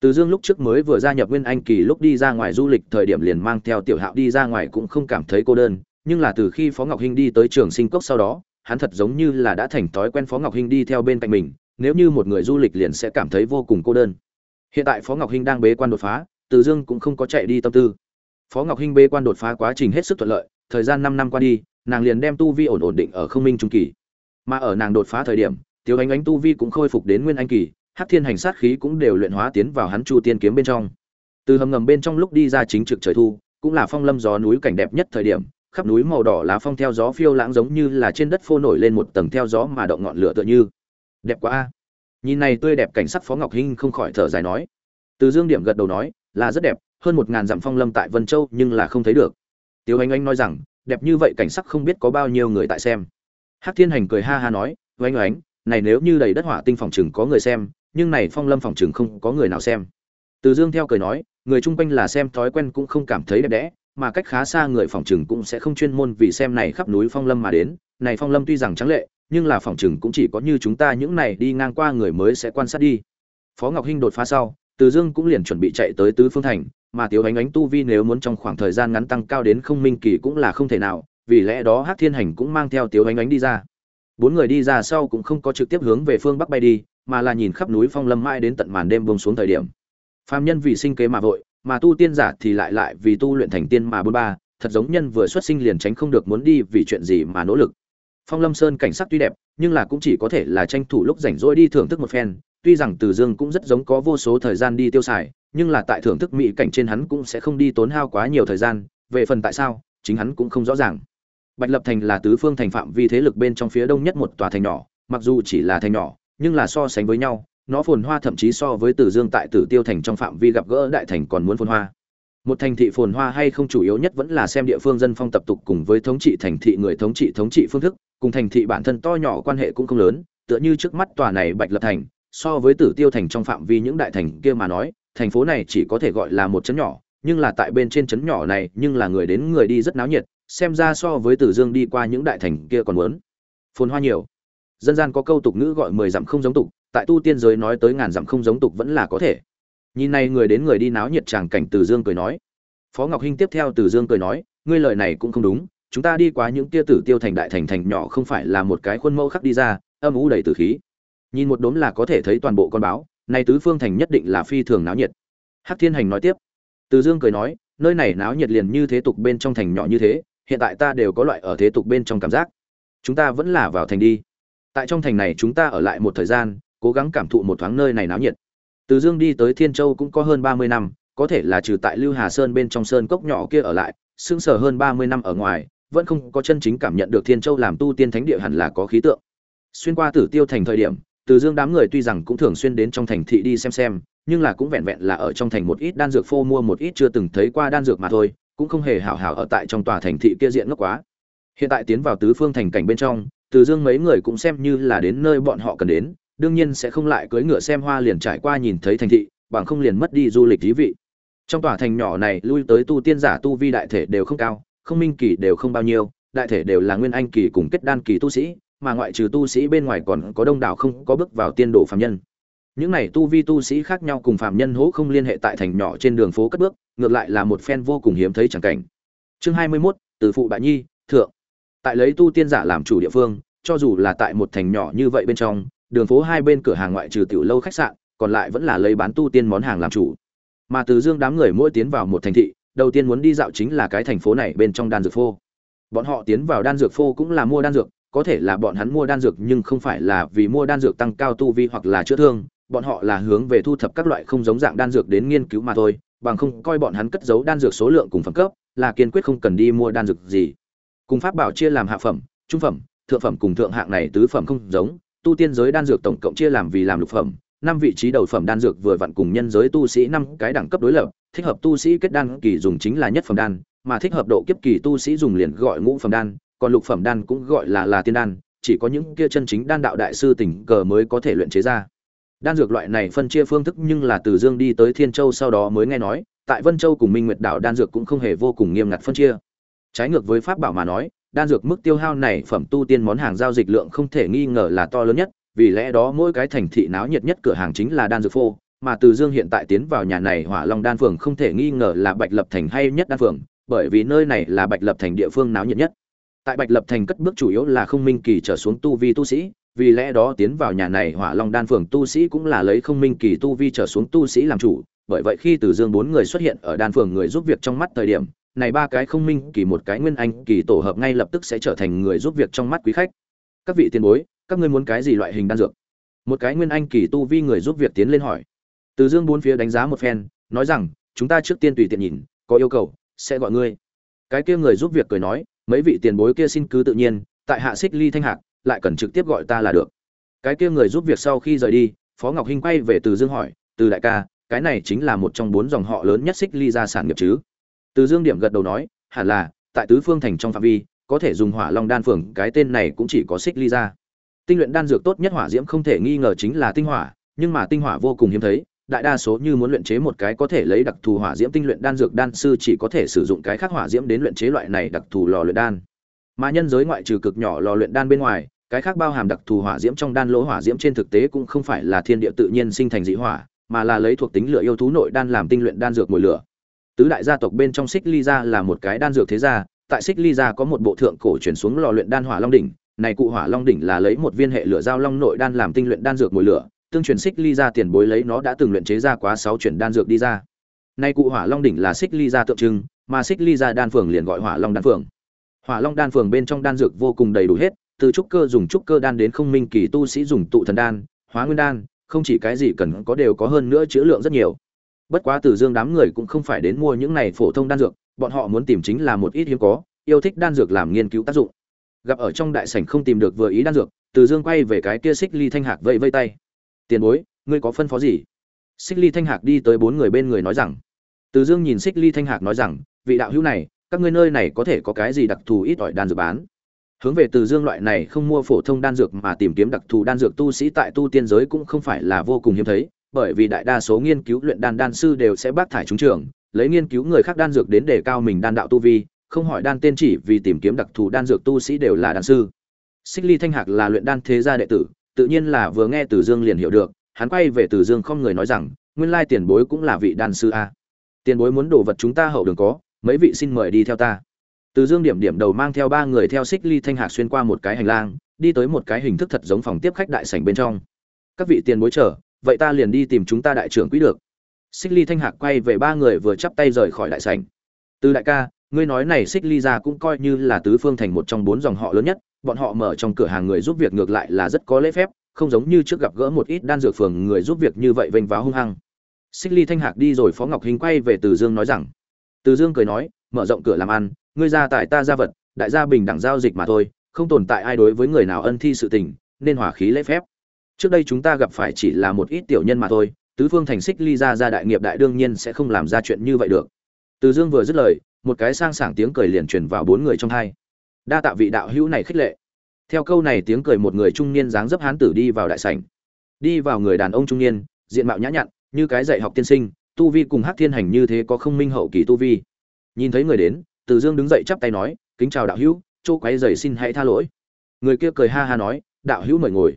Từ dương lúc trước mới vừa gia nhập nguyên anh kỳ lúc đi ra ngoài du lịch, thời điểm liền mang theo tiểu hạo đi ra ngoài cũng không cảm thấy cô đơn, nhưng là từ khi phó ngọc hinh đi tới trường sinh cốc sau đó, hắn thật giống như là đã thành thói quen phó ngọc hinh đi theo bên cạnh mình, nếu như một người du lịch liền sẽ cảm thấy vô cùng cô đơn. Hiện tại phó ngọc hinh đang bế quan đột phá, từ dương cũng không có chạy đi tâm tư phó ngọc hinh bê quan đột phá quá trình hết sức thuận lợi, thời gian năm năm qua đi, nàng liền đem tu vi ổn ổn định ở không minh trung kỳ. Mà ở nàng đột phá thời điểm tiêu ánh ánh tu vi cũng khôi phục đến nguyên anh kỳ, hắc thiên hành sát khí cũng đều luyện hóa tiến vào hắn chu tiên kiếm bên trong. Từ hầm ngầm bên trong lúc đi ra chính trực trời thu, cũng là phong lâm gió núi cảnh đẹp nhất thời điểm, khắp núi màu đỏ lá phong theo gió phiêu lãng giống như là trên đất phô nổi lên một tầng theo gió mà động ngọn lửa tựa như. Đẹp quá a. Nhìn này tươi đẹp cảnh sắc phó ngọc hinh không khỏi thở dài nói. Từ dương điểm gật đầu nói, là rất đẹp hơn một ngàn dặm phong lâm tại vân châu nhưng là không thấy được. Tiêu anh anh nói rằng, đẹp như vậy cảnh sắc không biết có bao nhiêu người tại xem. Hắc thiên hành cười ha ha nói oanh oánh này nếu như đầy đất hỏa tinh phòng chừng có người xem, nhưng này phong lâm phòng chừng không có người nào xem. Từ dương theo cười nói, người chung quanh là xem thói quen cũng không cảm thấy đẹp đẽ, mà cách khá xa người phòng chừng cũng sẽ không chuyên môn vì xem này khắp núi phong lâm mà đến. Này phong lâm tuy rằng trắng lệ, nhưng là phòng chừng cũng chỉ có như chúng ta những này đi ngang qua người mới sẽ quan sát đi. Phó ngọc hinh đột phá sau, từ dương cũng liền chuẩn bị chạy tới tứ phương thành mà Tiếu Ánh Ánh tu vi nếu muốn trong khoảng thời gian ngắn tăng cao đến không minh kỳ cũng là không thể nào, vì lẽ đó Hắc Thiên Hành cũng mang theo Tiếu Ánh Ánh đi ra. Bốn người đi ra sau cũng không có trực tiếp hướng về phương bắc bay đi, mà là nhìn khắp núi phong lâm mãi đến tận màn đêm buông xuống thời điểm. Phàm nhân vì sinh kế mà vội, mà tu tiên giả thì lại lại vì tu luyện thành tiên mà bôn ba, thật giống nhân vừa xuất sinh liền tránh không được muốn đi vì chuyện gì mà nỗ lực. Phong Lâm Sơn cảnh sắc tuy đẹp, nhưng là cũng chỉ có thể là tranh thủ lúc rảnh rỗi đi thưởng thức một phen, tuy rằng Từ Dương cũng rất giống có vô số thời gian đi tiêu xài, nhưng là tại thưởng thức mỹ cảnh trên hắn cũng sẽ không đi tốn hao quá nhiều thời gian, về phần tại sao, chính hắn cũng không rõ ràng. Bạch Lập Thành là tứ phương thành phạm vi thế lực bên trong phía đông nhất một tòa thành nhỏ, mặc dù chỉ là thành nhỏ, nhưng là so sánh với nhau, nó phồn hoa thậm chí so với Tử Dương tại Tử Tiêu thành trong phạm vi gặp gỡ đại thành còn muốn phồn hoa. Một thành thị phồn hoa hay không chủ yếu nhất vẫn là xem địa phương dân phong tập tục cùng với thống trị thành thị người thống trị thống trị phương thức, cùng thành thị bản thân to nhỏ quan hệ cũng không lớn, tựa như trước mắt tòa này Bạch Lập Thành, so với Tử Tiêu thành trong phạm vi những đại thành kia mà nói, thành phố này chỉ có thể gọi là một trấn nhỏ, nhưng là tại bên trên trấn nhỏ này, nhưng là người đến người đi rất náo nhiệt, xem ra so với Tử Dương đi qua những đại thành kia còn muốn phồn hoa nhiều. Dân gian có câu tục ngữ gọi mười dặm không giống tục, tại tu tiên giới nói tới ngàn dặm không giống tục vẫn là có thể. Nhìn này người đến người đi náo nhiệt tràng cảnh Từ Dương cười nói. Phó Ngọc Hinh tiếp theo Từ Dương cười nói, ngươi lời này cũng không đúng, chúng ta đi qua những kia tử tiêu thành đại thành thành nhỏ không phải là một cái khuôn mẫu khắc đi ra, âm u đầy tử khí. Nhìn một đốm là có thể thấy toàn bộ con báo, này tứ phương thành nhất định là phi thường náo nhiệt. Hắc thiên hành nói tiếp. Từ dương cười nói nơi này náo nhiệt liền như thế tục bên trong thành nhỏ như thế hiện tại ta đều có loại ở thế tục bên trong cảm giác. Chúng ta vẫn là vào thành đi. Tại trong thành này chúng ta ở lại một thời gian cố gắng cảm thụ một thoáng nơi này náo nhiệt. Từ dương đi tới thiên châu cũng có hơn ba mươi năm có thể là trừ tại lưu hà sơn bên trong sơn cốc nhỏ kia ở lại sững sờ hơn ba mươi năm ở ngoài vẫn không có chân chính cảm nhận được thiên châu làm tu tiên thánh địa hẳn là có khí tượng. Xuyên qua tử tiêu thành thời điểm từ dương đám người tuy rằng cũng thường xuyên đến trong thành thị đi xem xem, nhưng là cũng vẹn vẹn là ở trong thành một ít đan dược phô mua một ít chưa từng thấy qua đan dược mà thôi, cũng không hề hảo hảo ở tại trong tòa thành thị kia diện ngốc quá. Hiện tại tiến vào tứ phương thành cảnh bên trong, từ dương mấy người cũng xem như là đến nơi bọn họ cần đến, đương nhiên sẽ không lại cưỡi ngựa xem hoa liền trải qua nhìn thấy thành thị, bằng không liền mất đi du lịch thí vị. Trong tòa thành nhỏ này lui tới tu tiên giả tu vi đại thể đều không cao, không minh kỳ đều không bao nhiêu, đại thể đều là nguyên anh kỳ cùng kết đan kỳ tu sĩ mà ngoại trừ tu sĩ bên ngoài còn có đông đảo không có bước vào tiên độ phàm nhân. Những này tu vi tu sĩ khác nhau cùng phàm nhân hỗ không liên hệ tại thành nhỏ trên đường phố cất bước, ngược lại là một phen vô cùng hiếm thấy chẳng cảnh. Chương 21, từ phụ bại nhi, thượng. Tại lấy tu tiên giả làm chủ địa phương, cho dù là tại một thành nhỏ như vậy bên trong, đường phố hai bên cửa hàng ngoại trừ tiểu lâu khách sạn, còn lại vẫn là lấy bán tu tiên món hàng làm chủ. Mà từ Dương đám người mỗi tiến vào một thành thị, đầu tiên muốn đi dạo chính là cái thành phố này bên trong đan dược phô. Bọn họ tiến vào đan dược phô cũng là mua đan dược, có thể là bọn hắn mua đan dược nhưng không phải là vì mua đan dược tăng cao tu vi hoặc là chữa thương, bọn họ là hướng về thu thập các loại không giống dạng đan dược đến nghiên cứu mà thôi, bằng không coi bọn hắn cất giấu đan dược số lượng cùng phẩm cấp, là kiên quyết không cần đi mua đan dược gì. Cùng pháp bảo chia làm hạ phẩm, trung phẩm, thượng phẩm cùng thượng hạng này tứ phẩm không giống, tu tiên giới đan dược tổng cộng chia làm vì làm lục phẩm, năm vị trí đầu phẩm đan dược vừa vặn cùng nhân giới tu sĩ năm cái đẳng cấp đối lập, thích hợp tu sĩ kết đan kỳ dùng chính là nhất phẩm đan, mà thích hợp độ kiếp kỳ tu sĩ dùng liền gọi ngũ phẩm đan, còn lục phẩm đan cũng gọi là là tiên đan, chỉ có những kia chân chính đan đạo đại sư tỉnh cờ mới có thể luyện chế ra. Đan dược loại này phân chia phương thức nhưng là từ Dương đi tới Thiên Châu sau đó mới nghe nói, tại Vân Châu cùng Minh Nguyệt đảo đan dược cũng không hề vô cùng nghiêm ngặt phân chia. Trái ngược với pháp bảo mà nói, đan dược mức tiêu hao này phẩm tu tiên món hàng giao dịch lượng không thể nghi ngờ là to lớn nhất, vì lẽ đó mỗi cái thành thị náo nhiệt nhất cửa hàng chính là đan dược phô, mà Từ Dương hiện tại tiến vào nhà này Hỏa Long đan phường không thể nghi ngờ là Bạch Lập thành hay nhất đan phường, bởi vì nơi này là Bạch Lập thành địa phương náo nhiệt nhất tại bạch lập thành cất bước chủ yếu là không minh kỳ trở xuống tu vi tu sĩ, vì lẽ đó tiến vào nhà này hỏa long đan phường tu sĩ cũng là lấy không minh kỳ tu vi trở xuống tu sĩ làm chủ, bởi vậy khi từ dương bốn người xuất hiện ở đan phường người giúp việc trong mắt thời điểm, này ba cái không minh kỳ một cái nguyên anh kỳ tổ hợp ngay lập tức sẽ trở thành người giúp việc trong mắt quý khách. Các vị tiền bối, các ngươi muốn cái gì loại hình đan dược? Một cái nguyên anh kỳ tu vi người giúp việc tiến lên hỏi. Từ dương bốn phía đánh giá một phen, nói rằng, chúng ta trước tiên tùy tiện nhìn, có yêu cầu, sẽ gọi ngươi. Cái kia người giúp việc cười nói mấy vị tiền bối kia xin cứ tự nhiên, tại hạ xích ly thanh hạc, lại cần trực tiếp gọi ta là được. Cái kia người giúp việc sau khi rời đi, phó ngọc hinh quay về từ dương hỏi, từ đại ca, cái này chính là một trong bốn dòng họ lớn nhất xích ly gia sản nghiệp chứ? Từ dương điểm gật đầu nói, hẳn là, tại tứ phương thành trong phạm vi, có thể dùng hỏa long đan phường cái tên này cũng chỉ có xích ly gia. Tinh luyện đan dược tốt nhất hỏa diễm không thể nghi ngờ chính là tinh hỏa, nhưng mà tinh hỏa vô cùng hiếm thấy đại đa số như muốn luyện chế một cái có thể lấy đặc thù hỏa diễm tinh luyện đan dược đan sư chỉ có thể sử dụng cái khác hỏa diễm đến luyện chế loại này đặc thù lò luyện đan. Mà nhân giới ngoại trừ cực nhỏ lò luyện đan bên ngoài, cái khác bao hàm đặc thù hỏa diễm trong đan lỗ hỏa diễm trên thực tế cũng không phải là thiên địa tự nhiên sinh thành dị hỏa, mà là lấy thuộc tính lửa yêu thú nội đan làm tinh luyện đan dược mùi lửa. Tứ đại gia tộc bên trong Xích Ly gia là một cái đan dược thế gia, tại Xích Ly gia có một bộ thượng cổ truyền xuống lò luyện đan hỏa long đỉnh, này cụ hỏa long đỉnh là lấy một viên hệ lửa giao long nội đan làm tinh luyện đan dược mùi lửa, tương truyền Xích Ly ra tiền bối lấy nó đã từng luyện chế ra quá 6 chuyển đan dược đi ra. Nay cụ hỏa long đỉnh là Xích Ly ra tượng trưng, mà Xích Ly ra đan phường liền gọi hỏa long đan phường. Hỏa long đan phường bên trong đan dược vô cùng đầy đủ hết, từ trúc cơ dùng trúc cơ đan đến không minh kỳ tu sĩ dùng tụ thần đan, hóa nguyên đan, không chỉ cái gì cần có đều có hơn nữa chứa lượng rất nhiều. Bất quá Từ Dương đám người cũng không phải đến mua những này phổ thông đan dược, bọn họ muốn tìm chính là một ít hiếm có, yêu thích đan dược làm nghiên cứu tác dụng. Gặp ở trong đại sảnh không tìm được vừa ý đan dược, Từ Dương quay về cái kia Xích Ly Thanh Hạc vẫy vây tay. "Tiền bối, ngươi có phân phó gì?" Xích Ly Thanh Hạc đi tới bốn người bên người nói rằng. Từ Dương nhìn Xích Ly Thanh Hạc nói rằng, "Vị đạo hữu này, các ngươi nơi này có thể có cái gì đặc thù ít ỏi đan dược bán?" hướng về từ dương loại này không mua phổ thông đan dược mà tìm kiếm đặc thù đan dược tu sĩ tại tu tiên giới cũng không phải là vô cùng hiếm thấy bởi vì đại đa số nghiên cứu luyện đan đan sư đều sẽ bác thải trúng trường lấy nghiên cứu người khác đan dược đến để cao mình đan đạo tu vi không hỏi đan tên chỉ vì tìm kiếm đặc thù đan dược tu sĩ đều là đan sư xích ly thanh hạc là luyện đan thế gia đệ tử tự nhiên là vừa nghe từ dương liền hiểu được, hắn quay về từ dương không người nói rằng, nguyên lai tiền bối cũng là vị đan sư a. Tiền bối muốn đồ vật chúng ta hậu đường có, mấy vị xin mời đi theo ta. Từ dương điểm điểm đầu mang theo ba người theo xích ly thanh hạc xuyên qua một cái hành lang, đi tới một cái hình thức thật giống phòng tiếp khách đại sảnh bên trong. Các vị tiền bối chờ, vậy ta liền đi tìm chúng ta đại trưởng quý được. Xích ly thanh hạc quay về ba người vừa chắp tay rời khỏi đại sảnh. Từ đại ca, ngươi nói này xích ly gia cũng coi như là tứ phương thành một trong bốn dòng họ lớn nhất bọn họ mở trong cửa hàng người giúp việc ngược lại là rất có lễ phép, không giống như trước gặp gỡ một ít đan dược phường người giúp việc như vậy vênh váo hung hăng. Xích ly thanh hạc đi rồi phó ngọc hình quay về từ dương nói rằng, từ dương cười nói, mở rộng cửa làm ăn, ngươi ra tài ta ra vật, đại gia bình đẳng giao dịch mà thôi, không tồn tại ai đối với người nào ân thi sự tình, nên hỏa khí lễ phép. Trước đây chúng ta gặp phải chỉ là một ít tiểu nhân mà thôi, tứ phương thành xích ly ra ra đại nghiệp đại đương nhiên sẽ không làm ra chuyện như vậy được. Từ dương vừa dứt lời, một cái sang sảng tiếng cười liền truyền vào bốn người trong hai đa tạ vị đạo hữu này khích lệ. Theo câu này tiếng cười một người trung niên dáng dấp hán tử đi vào đại sảnh. Đi vào người đàn ông trung niên, diện mạo nhã nhặn, như cái dạy học tiên sinh, tu vi cùng hắc thiên hành như thế có không minh hậu kỳ tu vi. Nhìn thấy người đến, từ dương đứng dậy chắp tay nói, kính chào đạo hữu, chỗ quái dày xin hãy tha lỗi. Người kia cười ha ha nói, đạo hữu mời ngồi.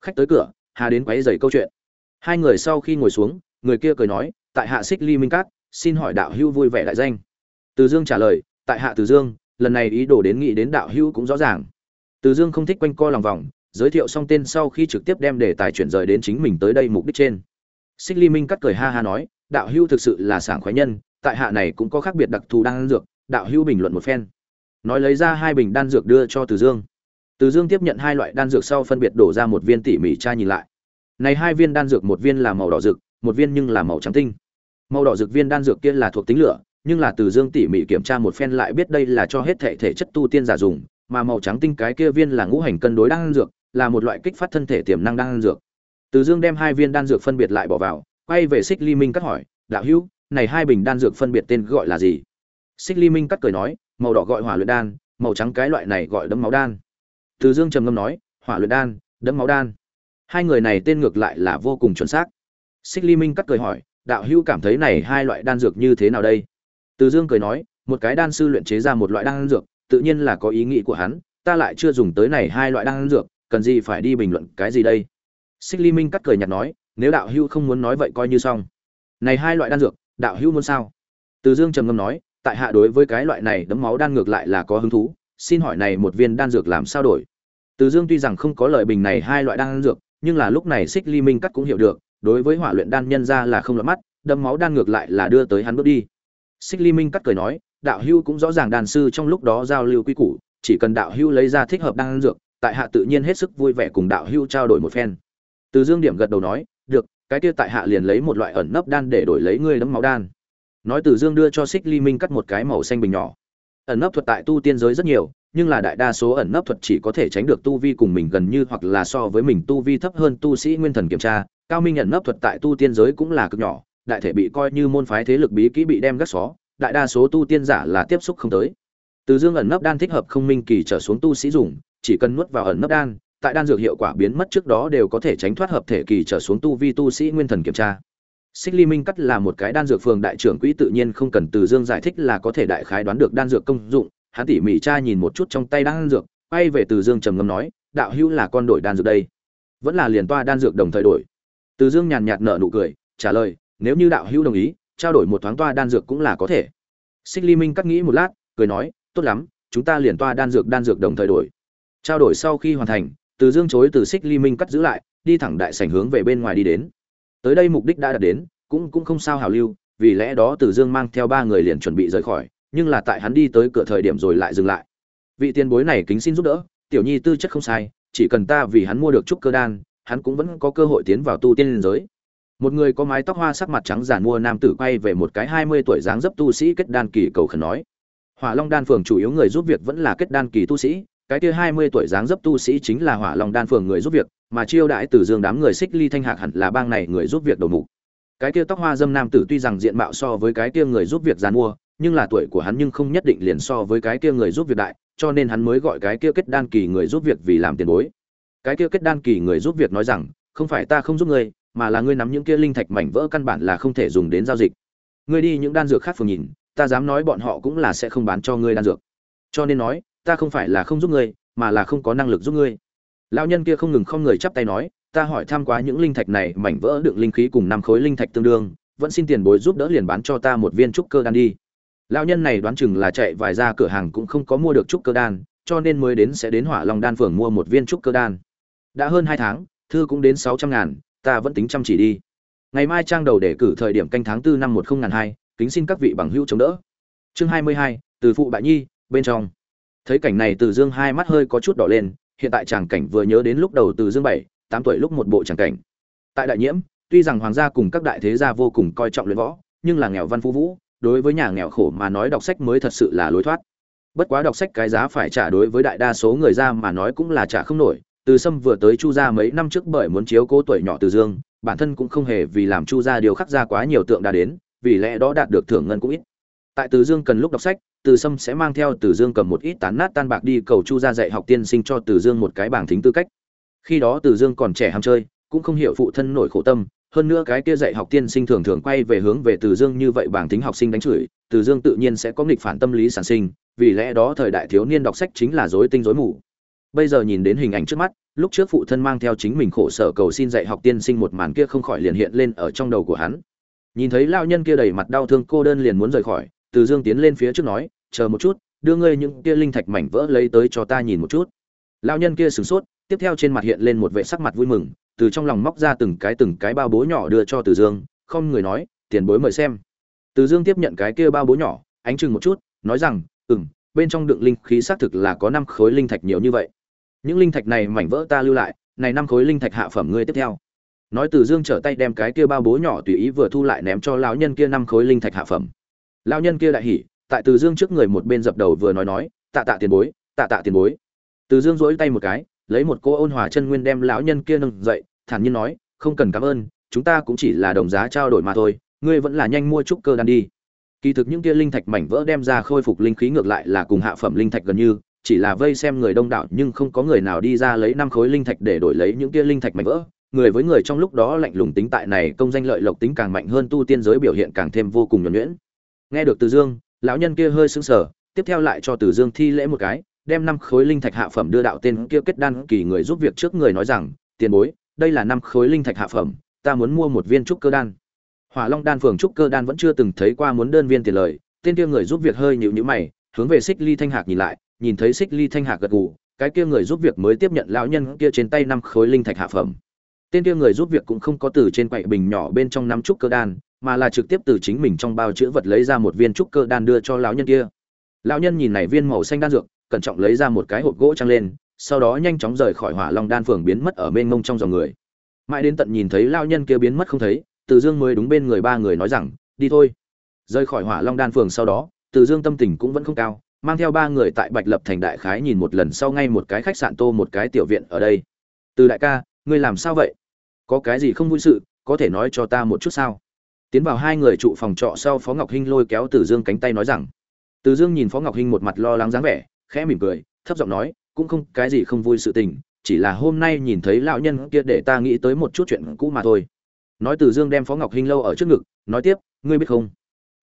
Khách tới cửa, hà đến quái dày câu chuyện. Hai người sau khi ngồi xuống, người kia cười nói, tại hạ xích ly minh cát, xin hỏi đạo hữu vui vẻ đại danh. Từ dương trả lời, tại hạ từ dương lần này ý đồ đến nghĩ đến đạo hữu cũng rõ ràng. Từ dương không thích quanh co lòng vòng, giới thiệu xong tên sau khi trực tiếp đem đề tài chuyển rời đến chính mình tới đây mục đích trên. Xích ly minh cắt cười ha ha nói, đạo hữu thực sự là sảng khoái nhân, tại hạ này cũng có khác biệt đặc thù đan dược, đạo hữu bình luận một phen. Nói lấy ra hai bình đan dược đưa cho từ dương. Từ dương tiếp nhận hai loại đan dược sau phân biệt đổ ra một viên tỉ mỉ tra nhìn lại. Này hai viên đan dược, một viên là màu đỏ rực, một viên nhưng là màu trắng tinh. Màu đỏ rực viên đan dược kia là thuộc tính lửa nhưng là từ dương tỉ mỉ kiểm tra một phen lại biết đây là cho hết thể thể chất tu tiên giả dùng, mà màu trắng tinh cái kia viên là ngũ hành cân đối đan dược, là một loại kích phát thân thể tiềm năng đan dược. Từ dương đem hai viên đan dược phân biệt lại bỏ vào, quay về xích ly minh cắt hỏi, đạo hữu, này hai bình đan dược phân biệt tên gọi là gì? Xích ly minh cắt cười nói, màu đỏ gọi hỏa luyện đan, màu trắng cái loại này gọi đấm máu đan. Từ dương trầm ngâm nói, hỏa luyện đan, đấm máu đan. Hai người này tên ngược lại là vô cùng chuẩn xác. Xích ly minh cắt cười hỏi, đạo hữu cảm thấy này hai loại đan dược như thế nào đây? Từ dương cười nói, một cái đan sư luyện chế ra một loại đan dược, tự nhiên là có ý nghĩ của hắn, ta lại chưa dùng tới này hai loại đan dược, cần gì phải đi bình luận cái gì đây? Xích ly minh cắt cười nhạt nói, nếu đạo hữu không muốn nói vậy coi như xong. Này hai loại đan dược, đạo hữu muốn sao? Từ dương trầm ngâm nói, tại hạ đối với cái loại này đấm máu đan ngược lại là có hứng thú, xin hỏi này một viên đan dược làm sao đổi? Từ dương tuy rằng không có lời bình này hai loại đan dược, nhưng là lúc này xích ly minh cắt cũng hiểu được, đối với hỏa luyện đan nhân ra là không lọt mắt, đấm máu đan ngược lại là đưa tới hắn bước đi xích ly minh cắt cười nói, đạo hưu cũng rõ ràng đàn sư trong lúc đó giao lưu quy củ, chỉ cần đạo hưu lấy ra thích hợp đan dược, tại hạ tự nhiên hết sức vui vẻ cùng đạo hưu trao đổi một phen. Từ dương điểm gật đầu nói, được, cái kia tại hạ liền lấy một loại ẩn nấp đan để đổi lấy ngươi đấm máu đan. Nói từ dương đưa cho xích ly minh cắt một cái màu xanh bình nhỏ. Ẩn nấp thuật tại tu tiên giới rất nhiều, nhưng là đại đa số ẩn nấp thuật chỉ có thể tránh được tu vi cùng mình gần như hoặc là so với mình tu vi thấp hơn tu sĩ nguyên thần kiểm tra. Cao minh ẩn nấp thuật tại tu tiên giới cũng là cực nhỏ đại thể bị coi như môn phái thế lực bí kỹ bị đem gắt xó, đại đa số tu tiên giả là tiếp xúc không tới. Từ dương ẩn nấp đan thích hợp không minh kỳ trở xuống tu sĩ dùng, chỉ cần nuốt vào ẩn nấp đan, tại đan dược hiệu quả biến mất trước đó đều có thể tránh thoát hợp thể kỳ trở xuống tu vi tu sĩ nguyên thần kiểm tra. Xích ly minh cắt là một cái đan dược phường đại trưởng quỹ tự nhiên không cần từ dương giải thích là có thể đại khái đoán được đan dược công dụng, hắn tỉ mỉ cha nhìn một chút trong tay đan dược, quay về từ dương trầm ngâm nói, đạo hữu là con đổi đan dược đây. Vẫn là liền toa đan dược đồng thời đổi. Từ dương nhàn nhạt nở nụ cười, trả lời nếu như đạo hữu đồng ý, trao đổi một thoáng toa đan dược cũng là có thể. Xích ly minh cắt nghĩ một lát, cười nói, tốt lắm, chúng ta liền toa đan dược đan dược đồng thời đổi. Trao đổi sau khi hoàn thành, từ dương chối từ xích ly minh cắt giữ lại, đi thẳng đại sảnh hướng về bên ngoài đi đến. Tới đây mục đích đã đạt đến, cũng cũng không sao hào lưu, vì lẽ đó từ dương mang theo ba người liền chuẩn bị rời khỏi, nhưng là tại hắn đi tới cửa thời điểm rồi lại dừng lại. Vị tiền bối này kính xin giúp đỡ, tiểu nhi tư chất không sai, chỉ cần ta vì hắn mua được trúc cơ đan, hắn cũng vẫn có cơ hội tiến vào tu tiên liên giới một người có mái tóc hoa sắc mặt trắng giản mua nam tử quay về một cái hai mươi tuổi dáng dấp tu sĩ kết đan kỳ cầu khẩn nói. Hỏa long đan phường chủ yếu người giúp việc vẫn là kết đan kỳ tu sĩ, cái kia hai mươi tuổi dáng dấp tu sĩ chính là hỏa long đan phường người giúp việc, mà chiêu đãi từ dương đám người xích ly thanh hạc hẳn là bang này người giúp việc đầu mục. Cái kia tóc hoa dâm nam tử tuy rằng diện mạo so với cái kia người giúp việc giàn mua, nhưng là tuổi của hắn nhưng không nhất định liền so với cái kia người giúp việc đại, cho nên hắn mới gọi cái kia kết đan kỳ người giúp việc vì làm tiền bối. Cái kia kết đan kỳ người giúp việc nói rằng, không phải ta không giúp ngươi mà là ngươi nắm những kia linh thạch mảnh vỡ căn bản là không thể dùng đến giao dịch. Ngươi đi những đan dược khác phường nhìn, ta dám nói bọn họ cũng là sẽ không bán cho ngươi đan dược. Cho nên nói, ta không phải là không giúp ngươi, mà là không có năng lực giúp ngươi. Lão nhân kia không ngừng không người chắp tay nói, ta hỏi tham quá những linh thạch này, mảnh vỡ đựng linh khí cùng năm khối linh thạch tương đương, vẫn xin tiền bối giúp đỡ liền bán cho ta một viên trúc cơ đan đi. Lão nhân này đoán chừng là chạy vài ra cửa hàng cũng không có mua được trúc cơ đan, cho nên mới đến sẽ đến hỏa long đan phường mua một viên trúc cơ đan. Đã hơn hai tháng, thư cũng đến sáu trăm ngàn ta vẫn tính chăm chỉ đi. Ngày mai trang đầu để cử thời điểm canh tháng tư năm một không ngàn hai, kính xin các vị bằng hữu chống đỡ. Chương hai mươi hai, từ phụ bại nhi, bên trong. Thấy cảnh này từ dương hai mắt hơi có chút đỏ lên, hiện tại tràng cảnh vừa nhớ đến lúc đầu từ dương bảy, tám tuổi lúc một bộ tràng cảnh. Tại đại nhiễm, tuy rằng hoàng gia cùng các đại thế gia vô cùng coi trọng luyện võ, nhưng là nghèo văn phú vũ, đối với nhà nghèo khổ mà nói đọc sách mới thật sự là lối thoát. Bất quá đọc sách cái giá phải trả đối với đại đa số người ra mà nói cũng là trả không nổi từ sâm vừa tới chu gia mấy năm trước bởi muốn chiếu cố tuổi nhỏ từ dương, bản thân cũng không hề vì làm chu gia điều khắc ra quá nhiều tượng đã đến, vì lẽ đó đạt được thưởng ngân cũng ít. Tại từ dương cần lúc đọc sách, từ sâm sẽ mang theo từ dương cầm một ít tán nát tan bạc đi cầu chu gia dạy học tiên sinh cho từ dương một cái bảng thính tư cách. Khi đó từ dương còn trẻ ham chơi, cũng không hiểu phụ thân nổi khổ tâm, hơn nữa cái kia dạy học tiên sinh thường thường quay về hướng về từ dương như vậy bảng tính học sinh đánh chửi, từ dương tự nhiên sẽ có nghịch phản tâm lý sản sinh, vì lẽ đó thời đại thiếu niên đọc sách chính là dối tinh dối mù bây giờ nhìn đến hình ảnh trước mắt, lúc trước phụ thân mang theo chính mình khổ sở cầu xin dạy học tiên sinh một màn kia không khỏi liền hiện lên ở trong đầu của hắn. Nhìn thấy lao nhân kia đầy mặt đau thương, cô đơn liền muốn rời khỏi, từ dương tiến lên phía trước nói, chờ một chút, đưa ngươi những kia linh thạch mảnh vỡ lấy tới cho ta nhìn một chút. Lao nhân kia sửng sốt, tiếp theo trên mặt hiện lên một vệ sắc mặt vui mừng, từ trong lòng móc ra từng cái từng cái bao bố nhỏ đưa cho từ dương, không người nói, tiền bối mời xem. Từ dương tiếp nhận cái kia bao bố nhỏ, ánh chừng một chút, nói rằng ừ m bên trong đựng linh khí xác thực là có năm khối linh thạch nhiều như vậy những linh thạch này mảnh vỡ ta lưu lại, này năm khối linh thạch hạ phẩm ngươi tiếp theo. Nói từ dương trở tay đem cái kia bao bố nhỏ tùy ý vừa thu lại ném cho lão nhân kia năm khối linh thạch hạ phẩm. Lão nhân kia đại hỉ, tại từ dương trước người một bên dập đầu vừa nói nói, tạ tạ tiền bối, tạ tạ tiền bối. Từ dương dỗi tay một cái, lấy một cô ôn hòa chân nguyên đem lão nhân kia nâng dậy, thản nhiên nói, không cần cảm ơn, chúng ta cũng chỉ là đồng giá trao đổi mà thôi, ngươi vẫn là nhanh mua trúc cơ đan đi. Kỳ thực những kia linh thạch mảnh vỡ đem ra khôi phục linh khí ngược lại là cùng hạ phẩm linh thạch gần như chỉ là vây xem người đông đảo nhưng không có người nào đi ra lấy năm khối linh thạch để đổi lấy những kia linh thạch mảnh vỡ. Người với người trong lúc đó lạnh lùng tính tại này, công danh lợi lộc tính càng mạnh hơn tu tiên giới biểu hiện càng thêm vô cùng nhuẩn nhuyễn. Nghe được từ dương, lão nhân kia hơi sững sờ, tiếp theo lại cho từ dương thi lễ một cái, đem năm khối linh thạch hạ phẩm đưa đạo tên kia kết đan kỳ người giúp việc trước người nói rằng, tiền bối, đây là năm khối linh thạch hạ phẩm, ta muốn mua một viên trúc cơ đan. Hỏa long đan phường trúc cơ đan vẫn chưa từng thấy qua muốn đơn viên tiền lời, tên kia người giúp việc hơi nhịu nhữ mày, hướng về xích ly thanh hạc nhìn lại nhìn thấy xích ly thanh hạc gật gù, cái kia người giúp việc mới tiếp nhận lão nhân kia trên tay năm khối linh thạch hạ phẩm. Tên kia người giúp việc cũng không có từ trên quậy bình nhỏ bên trong năm trúc cơ đan, mà là trực tiếp từ chính mình trong bao chữ vật lấy ra một viên trúc cơ đan đưa cho lão nhân kia. Lão nhân nhìn này viên màu xanh đan dược, cẩn trọng lấy ra một cái hộp gỗ trăng lên, sau đó nhanh chóng rời khỏi hỏa long đan phường biến mất ở bên ngông trong dòng người. Mãi đến tận nhìn thấy lão nhân kia biến mất không thấy, từ dương mới đúng bên người ba người nói rằng, đi thôi. Rời khỏi hỏa long đan phường sau đó, từ dương tâm tình cũng vẫn không cao mang theo ba người tại bạch lập thành đại khái nhìn một lần sau ngay một cái khách sạn tô một cái tiểu viện ở đây. Từ đại ca, ngươi làm sao vậy? Có cái gì không vui sự, có thể nói cho ta một chút sao? Tiến vào hai người trụ phòng trọ sau phó ngọc hinh lôi kéo từ dương cánh tay nói rằng, từ dương nhìn phó ngọc hinh một mặt lo lắng dáng vẻ, khẽ mỉm cười, thấp giọng nói, cũng không, cái gì không vui sự tình, chỉ là hôm nay nhìn thấy lão nhân kia để ta nghĩ tới một chút chuyện cũ mà thôi. Nói từ dương đem phó ngọc hinh lâu ở trước ngực, nói tiếp, ngươi biết không?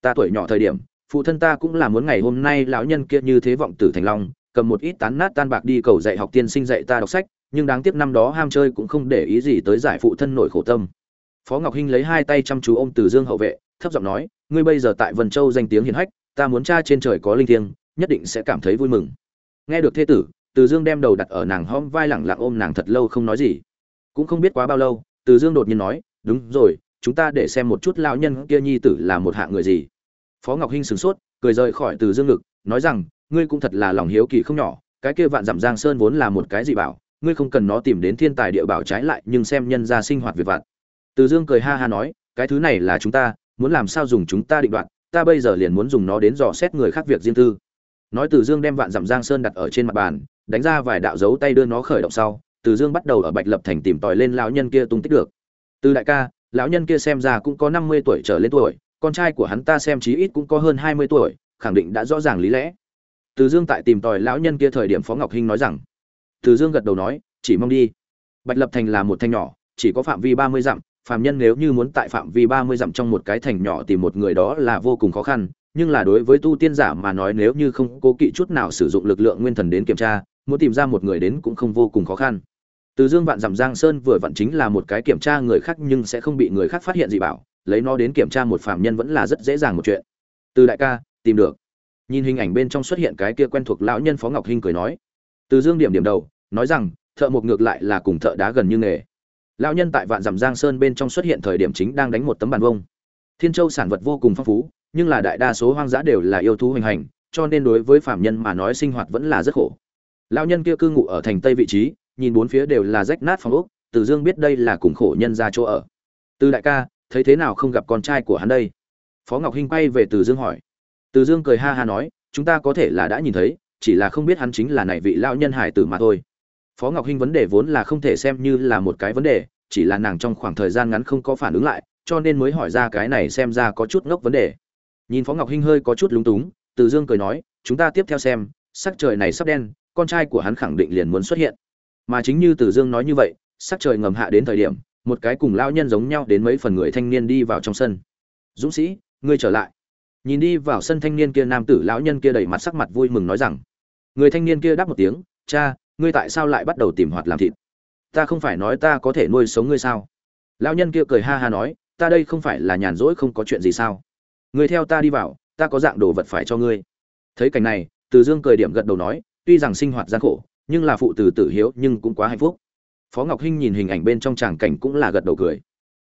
Ta tuổi nhỏ thời điểm phụ thân ta cũng là muốn ngày hôm nay lão nhân kia như thế vọng tử thành long, cầm một ít tán nát tan bạc đi cầu dạy học tiên sinh dạy ta đọc sách, nhưng đáng tiếc năm đó ham chơi cũng không để ý gì tới giải phụ thân nổi khổ tâm. Phó ngọc hinh lấy hai tay chăm chú ôm từ dương hậu vệ, thấp giọng nói, ngươi bây giờ tại vân châu danh tiếng hiền hách, ta muốn cha trên trời có linh thiêng, nhất định sẽ cảm thấy vui mừng. Nghe được thê tử, từ dương đem đầu đặt ở nàng hõm vai lẳng lặng ôm nàng thật lâu không nói gì. Cũng không biết quá bao lâu, từ dương đột nhiên nói, đúng rồi, chúng ta để xem một chút lão nhân kia nhi tử là một hạng người gì phó ngọc hinh sửng sốt, cười rời khỏi từ dương ngực, nói rằng, ngươi cũng thật là lòng hiếu kỳ không nhỏ, cái kia vạn dặm giang sơn vốn là một cái gì bảo, ngươi không cần nó tìm đến thiên tài địa bảo trái lại, nhưng xem nhân ra sinh hoạt việc vặt. Từ dương cười ha ha nói, cái thứ này là chúng ta, muốn làm sao dùng chúng ta định đoạt, ta bây giờ liền muốn dùng nó đến dò xét người khác việc riêng tư. Nói từ dương đem vạn dặm giang sơn đặt ở trên mặt bàn, đánh ra vài đạo dấu tay đưa nó khởi động sau, từ dương bắt đầu ở bạch lập thành tìm tòi lên lão nhân kia tung tích được. Từ đại ca, lão nhân kia xem ra cũng có năm mươi tuổi trở lên tuổi con trai của hắn ta xem chí ít cũng có hơn hai mươi tuổi, khẳng định đã rõ ràng lý lẽ. Từ dương tại tìm tòi lão nhân kia thời điểm phó ngọc hinh nói rằng, từ dương gật đầu nói, chỉ mong đi. Bạch lập thành là một thành nhỏ, chỉ có phạm vi ba mươi dặm, phàm nhân nếu như muốn tại phạm vi ba mươi dặm trong một cái thành nhỏ tìm một người đó là vô cùng khó khăn, nhưng là đối với tu tiên giả mà nói nếu như không cố kỵ chút nào sử dụng lực lượng nguyên thần đến kiểm tra, muốn tìm ra một người đến cũng không vô cùng khó khăn. Từ dương vạn dặm giang sơn vừa vặn chính là một cái kiểm tra người khác nhưng sẽ không bị người khác phát hiện gì bảo lấy nó đến kiểm tra một phạm nhân vẫn là rất dễ dàng một chuyện. Từ đại ca, tìm được. Nhìn hình ảnh bên trong xuất hiện cái kia quen thuộc lão nhân phó ngọc hinh cười nói. Từ dương điểm điểm đầu, nói rằng, thợ mộc ngược lại là cùng thợ đá gần như nghề. Lão nhân tại vạn dặm giang sơn bên trong xuất hiện thời điểm chính đang đánh một tấm bàn vông. Thiên châu sản vật vô cùng phong phú, nhưng là đại đa số hoang dã đều là yêu thú hoành hành, cho nên đối với phạm nhân mà nói sinh hoạt vẫn là rất khổ. Lão nhân kia cư ngụ ở thành tây vị trí, nhìn bốn phía đều là rách nát phòng ốc, từ dương biết đây là cùng khổ nhân ra chỗ ở. Từ đại ca thấy thế nào không gặp con trai của hắn đây? Phó ngọc hinh quay về từ dương hỏi. Từ dương cười ha ha nói, chúng ta có thể là đã nhìn thấy, chỉ là không biết hắn chính là này vị lão nhân hải tử mà thôi. Phó ngọc hinh vấn đề vốn là không thể xem như là một cái vấn đề, chỉ là nàng trong khoảng thời gian ngắn không có phản ứng lại, cho nên mới hỏi ra cái này xem ra có chút ngốc vấn đề. Nhìn phó ngọc hinh hơi có chút lúng túng, từ dương cười nói, chúng ta tiếp theo xem, sắc trời này sắp đen, con trai của hắn khẳng định liền muốn xuất hiện. Mà chính như từ dương nói như vậy, sắc trời ngầm hạ đến thời điểm một cái cùng lao nhân giống nhau đến mấy phần người thanh niên đi vào trong sân. Dũng sĩ, ngươi trở lại. Nhìn đi vào sân thanh niên kia nam tử lão nhân kia đầy mặt sắc mặt vui mừng nói rằng, người thanh niên kia đáp một tiếng, cha, ngươi tại sao lại bắt đầu tìm hoạt làm thịt? Ta không phải nói ta có thể nuôi sống ngươi sao? Lão nhân kia cười ha ha nói, ta đây không phải là nhàn rỗi không có chuyện gì sao? Ngươi theo ta đi vào, ta có dạng đồ vật phải cho ngươi. Thấy cảnh này, từ dương cười điểm gật đầu nói, tuy rằng sinh hoạt gian khổ, nhưng là phụ tử tử hiếu nhưng cũng quá hạnh phúc phó ngọc hinh nhìn hình ảnh bên trong tràng cảnh cũng là gật đầu cười.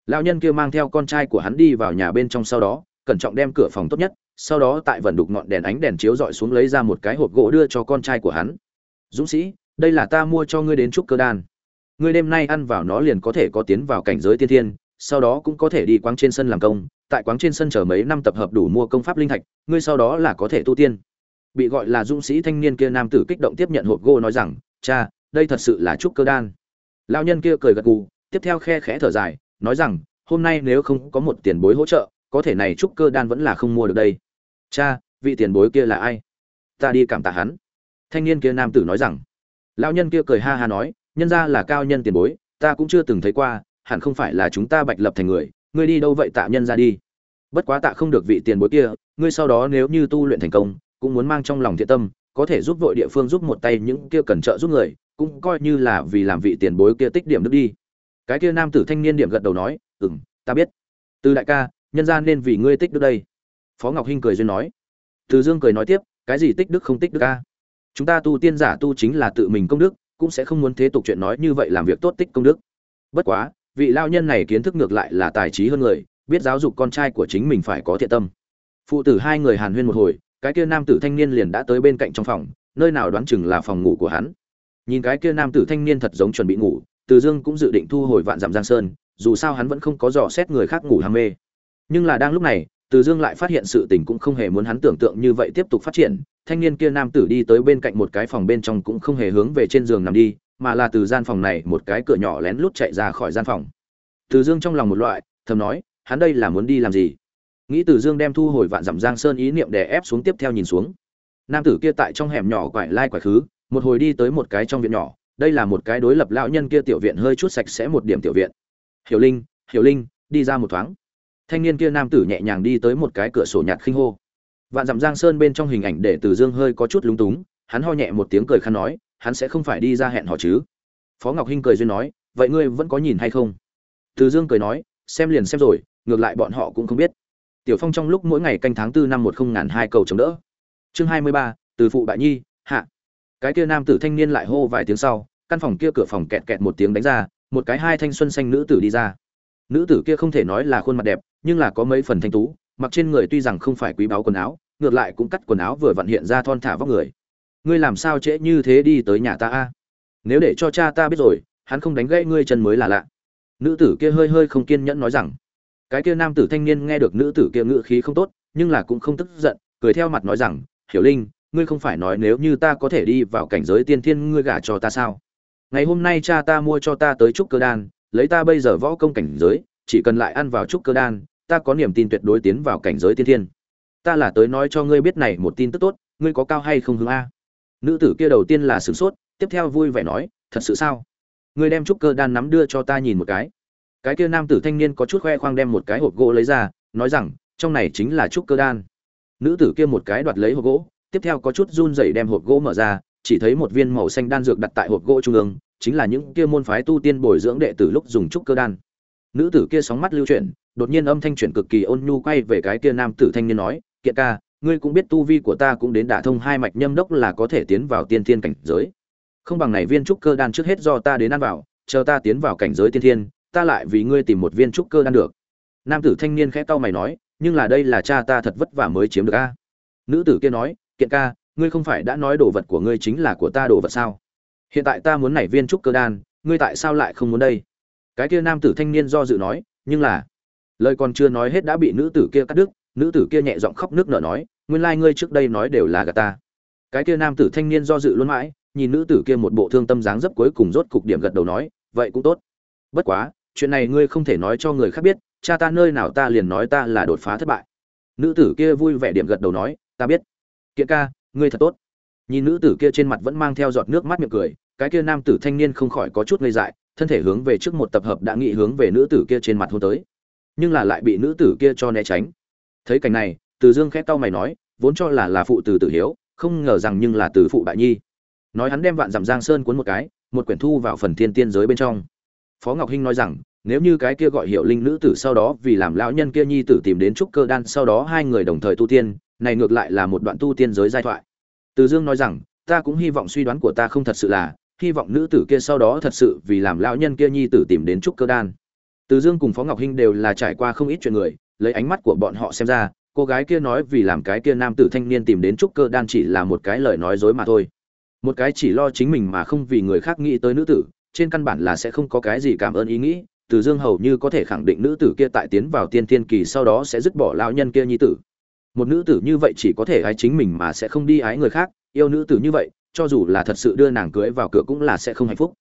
Lão nhân kia mang theo con trai của hắn đi vào nhà bên trong sau đó, cẩn trọng đem cửa phòng tốt nhất, sau đó tại vần đục ngọn đèn ánh đèn chiếu dọi xuống lấy ra một cái hộp gỗ đưa cho con trai của hắn. Dũng sĩ, đây là ta mua cho ngươi đến trúc cơ đan. Ngươi đêm nay ăn vào nó liền có thể có tiến vào cảnh giới tiên thiên, sau đó cũng có thể đi quáng trên sân làm công, tại quáng trên sân chờ mấy năm tập hợp đủ mua công pháp linh thạch, ngươi sau đó là có thể tu tiên. Bị gọi là dũng sĩ thanh niên kia nam tử kích động tiếp nhận hộp gỗ nói rằng, cha, đây thật sự là trúc cơ đan lão nhân kia cười gật gù, tiếp theo khe khẽ thở dài, nói rằng, hôm nay nếu không có một tiền bối hỗ trợ, có thể này trúc cơ đan vẫn là không mua được đây. Cha, vị tiền bối kia là ai? Ta đi cảm tạ hắn. Thanh niên kia nam tử nói rằng. Lão nhân kia cười ha ha nói, nhân ra là cao nhân tiền bối, ta cũng chưa từng thấy qua, hẳn không phải là chúng ta bạch lập thành người, ngươi đi đâu vậy tạ nhân ra đi? Bất quá tạ không được vị tiền bối kia, ngươi sau đó nếu như tu luyện thành công, cũng muốn mang trong lòng thiện tâm, có thể giúp vội địa phương giúp một tay những kia cần trợ giúp người cũng coi như là vì làm vị tiền bối kia tích điểm đức đi. Cái kia nam tử thanh niên điểm gật đầu nói ừ m ta biết. Từ đại ca, nhân gian nên vì ngươi tích đức đây. Phó ngọc hinh cười duyên nói. Từ dương cười nói tiếp, cái gì tích đức không tích đức ca chúng ta tu tiên giả tu chính là tự mình công đức, cũng sẽ không muốn thế tục chuyện nói như vậy làm việc tốt tích công đức. Bất quá, vị lao nhân này kiến thức ngược lại là tài trí hơn người, biết giáo dục con trai của chính mình phải có thiện tâm. Phụ tử hai người hàn huyên một hồi, cái kia nam tử thanh niên liền đã tới bên cạnh trong phòng, nơi nào đoán chừng là phòng ngủ của hắn nhìn cái kia nam tử thanh niên thật giống chuẩn bị ngủ, từ dương cũng dự định thu hồi vạn dặm giang sơn, dù sao hắn vẫn không có dò xét người khác ngủ ham mê. Nhưng là đang lúc này, từ dương lại phát hiện sự tình cũng không hề muốn hắn tưởng tượng như vậy tiếp tục phát triển, thanh niên kia nam tử đi tới bên cạnh một cái phòng bên trong cũng không hề hướng về trên giường nằm đi, mà là từ gian phòng này một cái cửa nhỏ lén lút chạy ra khỏi gian phòng. Từ dương trong lòng một loại, thầm nói, hắn đây là muốn đi làm gì? Nghĩ từ dương đem thu hồi vạn dặm giang sơn ý niệm đè ép xuống tiếp theo nhìn xuống. Nam tử kia tại trong hẻm nhỏ quải lai quải khứ một hồi đi tới một cái trong viện nhỏ, đây là một cái đối lập lão nhân kia tiểu viện hơi chút sạch sẽ một điểm tiểu viện. Hiểu linh hiểu linh, đi ra một thoáng. Thanh niên kia nam tử nhẹ nhàng đi tới một cái cửa sổ nhạt khinh hô. Vạn dặm giang sơn bên trong hình ảnh để từ dương hơi có chút lúng túng, hắn ho nhẹ một tiếng cười khăn nói, hắn sẽ không phải đi ra hẹn họ chứ. Phó ngọc hinh cười duyên nói, vậy ngươi vẫn có nhìn hay không? Từ dương cười nói, xem liền xem rồi, ngược lại bọn họ cũng không biết. Tiểu phong trong lúc mỗi ngày canh tháng tư năm một không ngàn hai cầu chống đỡ. Chương hai mươi ba, từ phụ bại nhi, hạ cái kia nam tử thanh niên lại hô vài tiếng sau, căn phòng kia cửa phòng kẹt kẹt một tiếng đánh ra, một cái hai thanh xuân xanh nữ tử đi ra. Nữ tử kia không thể nói là khuôn mặt đẹp, nhưng là có mấy phần thanh tú, mặc trên người tuy rằng không phải quý báu quần áo, ngược lại cũng cắt quần áo vừa vặn hiện ra thon thả vóc người. Ngươi làm sao trễ như thế đi tới nhà ta a? Nếu để cho cha ta biết rồi, hắn không đánh gãy ngươi chân mới là lạ. Nữ tử kia hơi hơi không kiên nhẫn nói rằng. Cái kia nam tử thanh niên nghe được nữ tử kia ngữ khí không tốt, nhưng là cũng không tức giận, cười theo mặt nói rằng, hiểu linh ngươi không phải nói nếu như ta có thể đi vào cảnh giới tiên thiên, ngươi gả cho ta sao? Ngày hôm nay cha ta mua cho ta tới trúc cơ đan, lấy ta bây giờ võ công cảnh giới, chỉ cần lại ăn vào trúc cơ đan, ta có niềm tin tuyệt đối tiến vào cảnh giới tiên thiên. Ta là tới nói cho ngươi biết này một tin tức tốt, ngươi có cao hay không hướng a? Nữ tử kia đầu tiên là sửng sốt, tiếp theo vui vẻ nói, thật sự sao? Ngươi đem trúc cơ đan nắm đưa cho ta nhìn một cái. Cái kia nam tử thanh niên có chút khoe khoang đem một cái hộp gỗ lấy ra, nói rằng, trong này chính là trúc cơ đan. Nữ tử kia một cái đoạt lấy hộp gỗ tiếp theo có chút run rẩy đem hộp gỗ mở ra, chỉ thấy một viên màu xanh đan dược đặt tại hộp gỗ trung ương, chính là những kia môn phái tu tiên bồi dưỡng đệ tử lúc dùng trúc cơ đan. Nữ tử kia sóng mắt lưu chuyển, đột nhiên âm thanh chuyển cực kỳ ôn nhu quay về cái kia nam tử thanh niên nói, kiện ca, ngươi cũng biết tu vi của ta cũng đến đả thông hai mạch nhâm đốc là có thể tiến vào tiên thiên cảnh giới. Không bằng này viên trúc cơ đan trước hết do ta đến ăn vào, chờ ta tiến vào cảnh giới tiên thiên, ta lại vì ngươi tìm một viên trúc cơ đan được. Nam tử thanh niên khẽ cau mày nói, nhưng là đây là cha ta thật vất vả mới chiếm được a. Nữ tử kia nói kiện ca, ngươi không phải đã nói đồ vật của ngươi chính là của ta đồ vật sao? Hiện tại ta muốn nảy viên trúc cơ đan, ngươi tại sao lại không muốn đây? Cái kia nam tử thanh niên do dự nói, nhưng là, lời còn chưa nói hết đã bị nữ tử kia cắt đứt, nữ tử kia nhẹ giọng khóc nước nở nói, nguyên lai ngươi trước đây nói đều là gạt ta. Cái kia nam tử thanh niên do dự luôn mãi, nhìn nữ tử kia một bộ thương tâm dáng dấp cuối cùng rốt cục điểm gật đầu nói, vậy cũng tốt. Bất quá, chuyện này ngươi không thể nói cho người khác biết, cha ta nơi nào ta liền nói ta là đột phá thất bại. Nữ tử kia vui vẻ điểm gật đầu nói, ta biết kiện ca, ngươi thật tốt. Nhìn nữ tử kia trên mặt vẫn mang theo giọt nước mắt miệng cười, cái kia nam tử thanh niên không khỏi có chút ngây dại, thân thể hướng về trước một tập hợp đã nghị hướng về nữ tử kia trên mặt hôn tới. Nhưng là lại bị nữ tử kia cho né tránh. Thấy cảnh này, từ dương khẽ cau mày nói, vốn cho là là phụ từ tử hiếu, không ngờ rằng nhưng là từ phụ bại nhi. Nói hắn đem vạn dặm giang sơn cuốn một cái, một quyển thu vào phần thiên tiên giới bên trong. Phó ngọc hinh nói rằng nếu như cái kia gọi hiệu linh nữ tử sau đó vì làm lão nhân kia nhi tử tìm đến trúc cơ đan sau đó hai người đồng thời tu tiên, này ngược lại là một đoạn tu tiên giới giai thoại. Từ dương nói rằng, ta cũng hy vọng suy đoán của ta không thật sự là, hy vọng nữ tử kia sau đó thật sự vì làm lão nhân kia nhi tử tìm đến trúc cơ đan. Từ dương cùng phó ngọc hinh đều là trải qua không ít chuyện người, lấy ánh mắt của bọn họ xem ra, cô gái kia nói vì làm cái kia nam tử thanh niên tìm đến trúc cơ đan chỉ là một cái lời nói dối mà thôi. Một cái chỉ lo chính mình mà không vì người khác nghĩ tới nữ tử, trên căn bản là sẽ không có cái gì cảm ơn ý nghĩ từ dương hầu như có thể khẳng định nữ tử kia tại tiến vào tiên tiên kỳ sau đó sẽ dứt bỏ lão nhân kia nhi tử. Một nữ tử như vậy chỉ có thể ái chính mình mà sẽ không đi ái người khác, yêu nữ tử như vậy, cho dù là thật sự đưa nàng cưới vào cửa cũng là sẽ không hạnh phúc.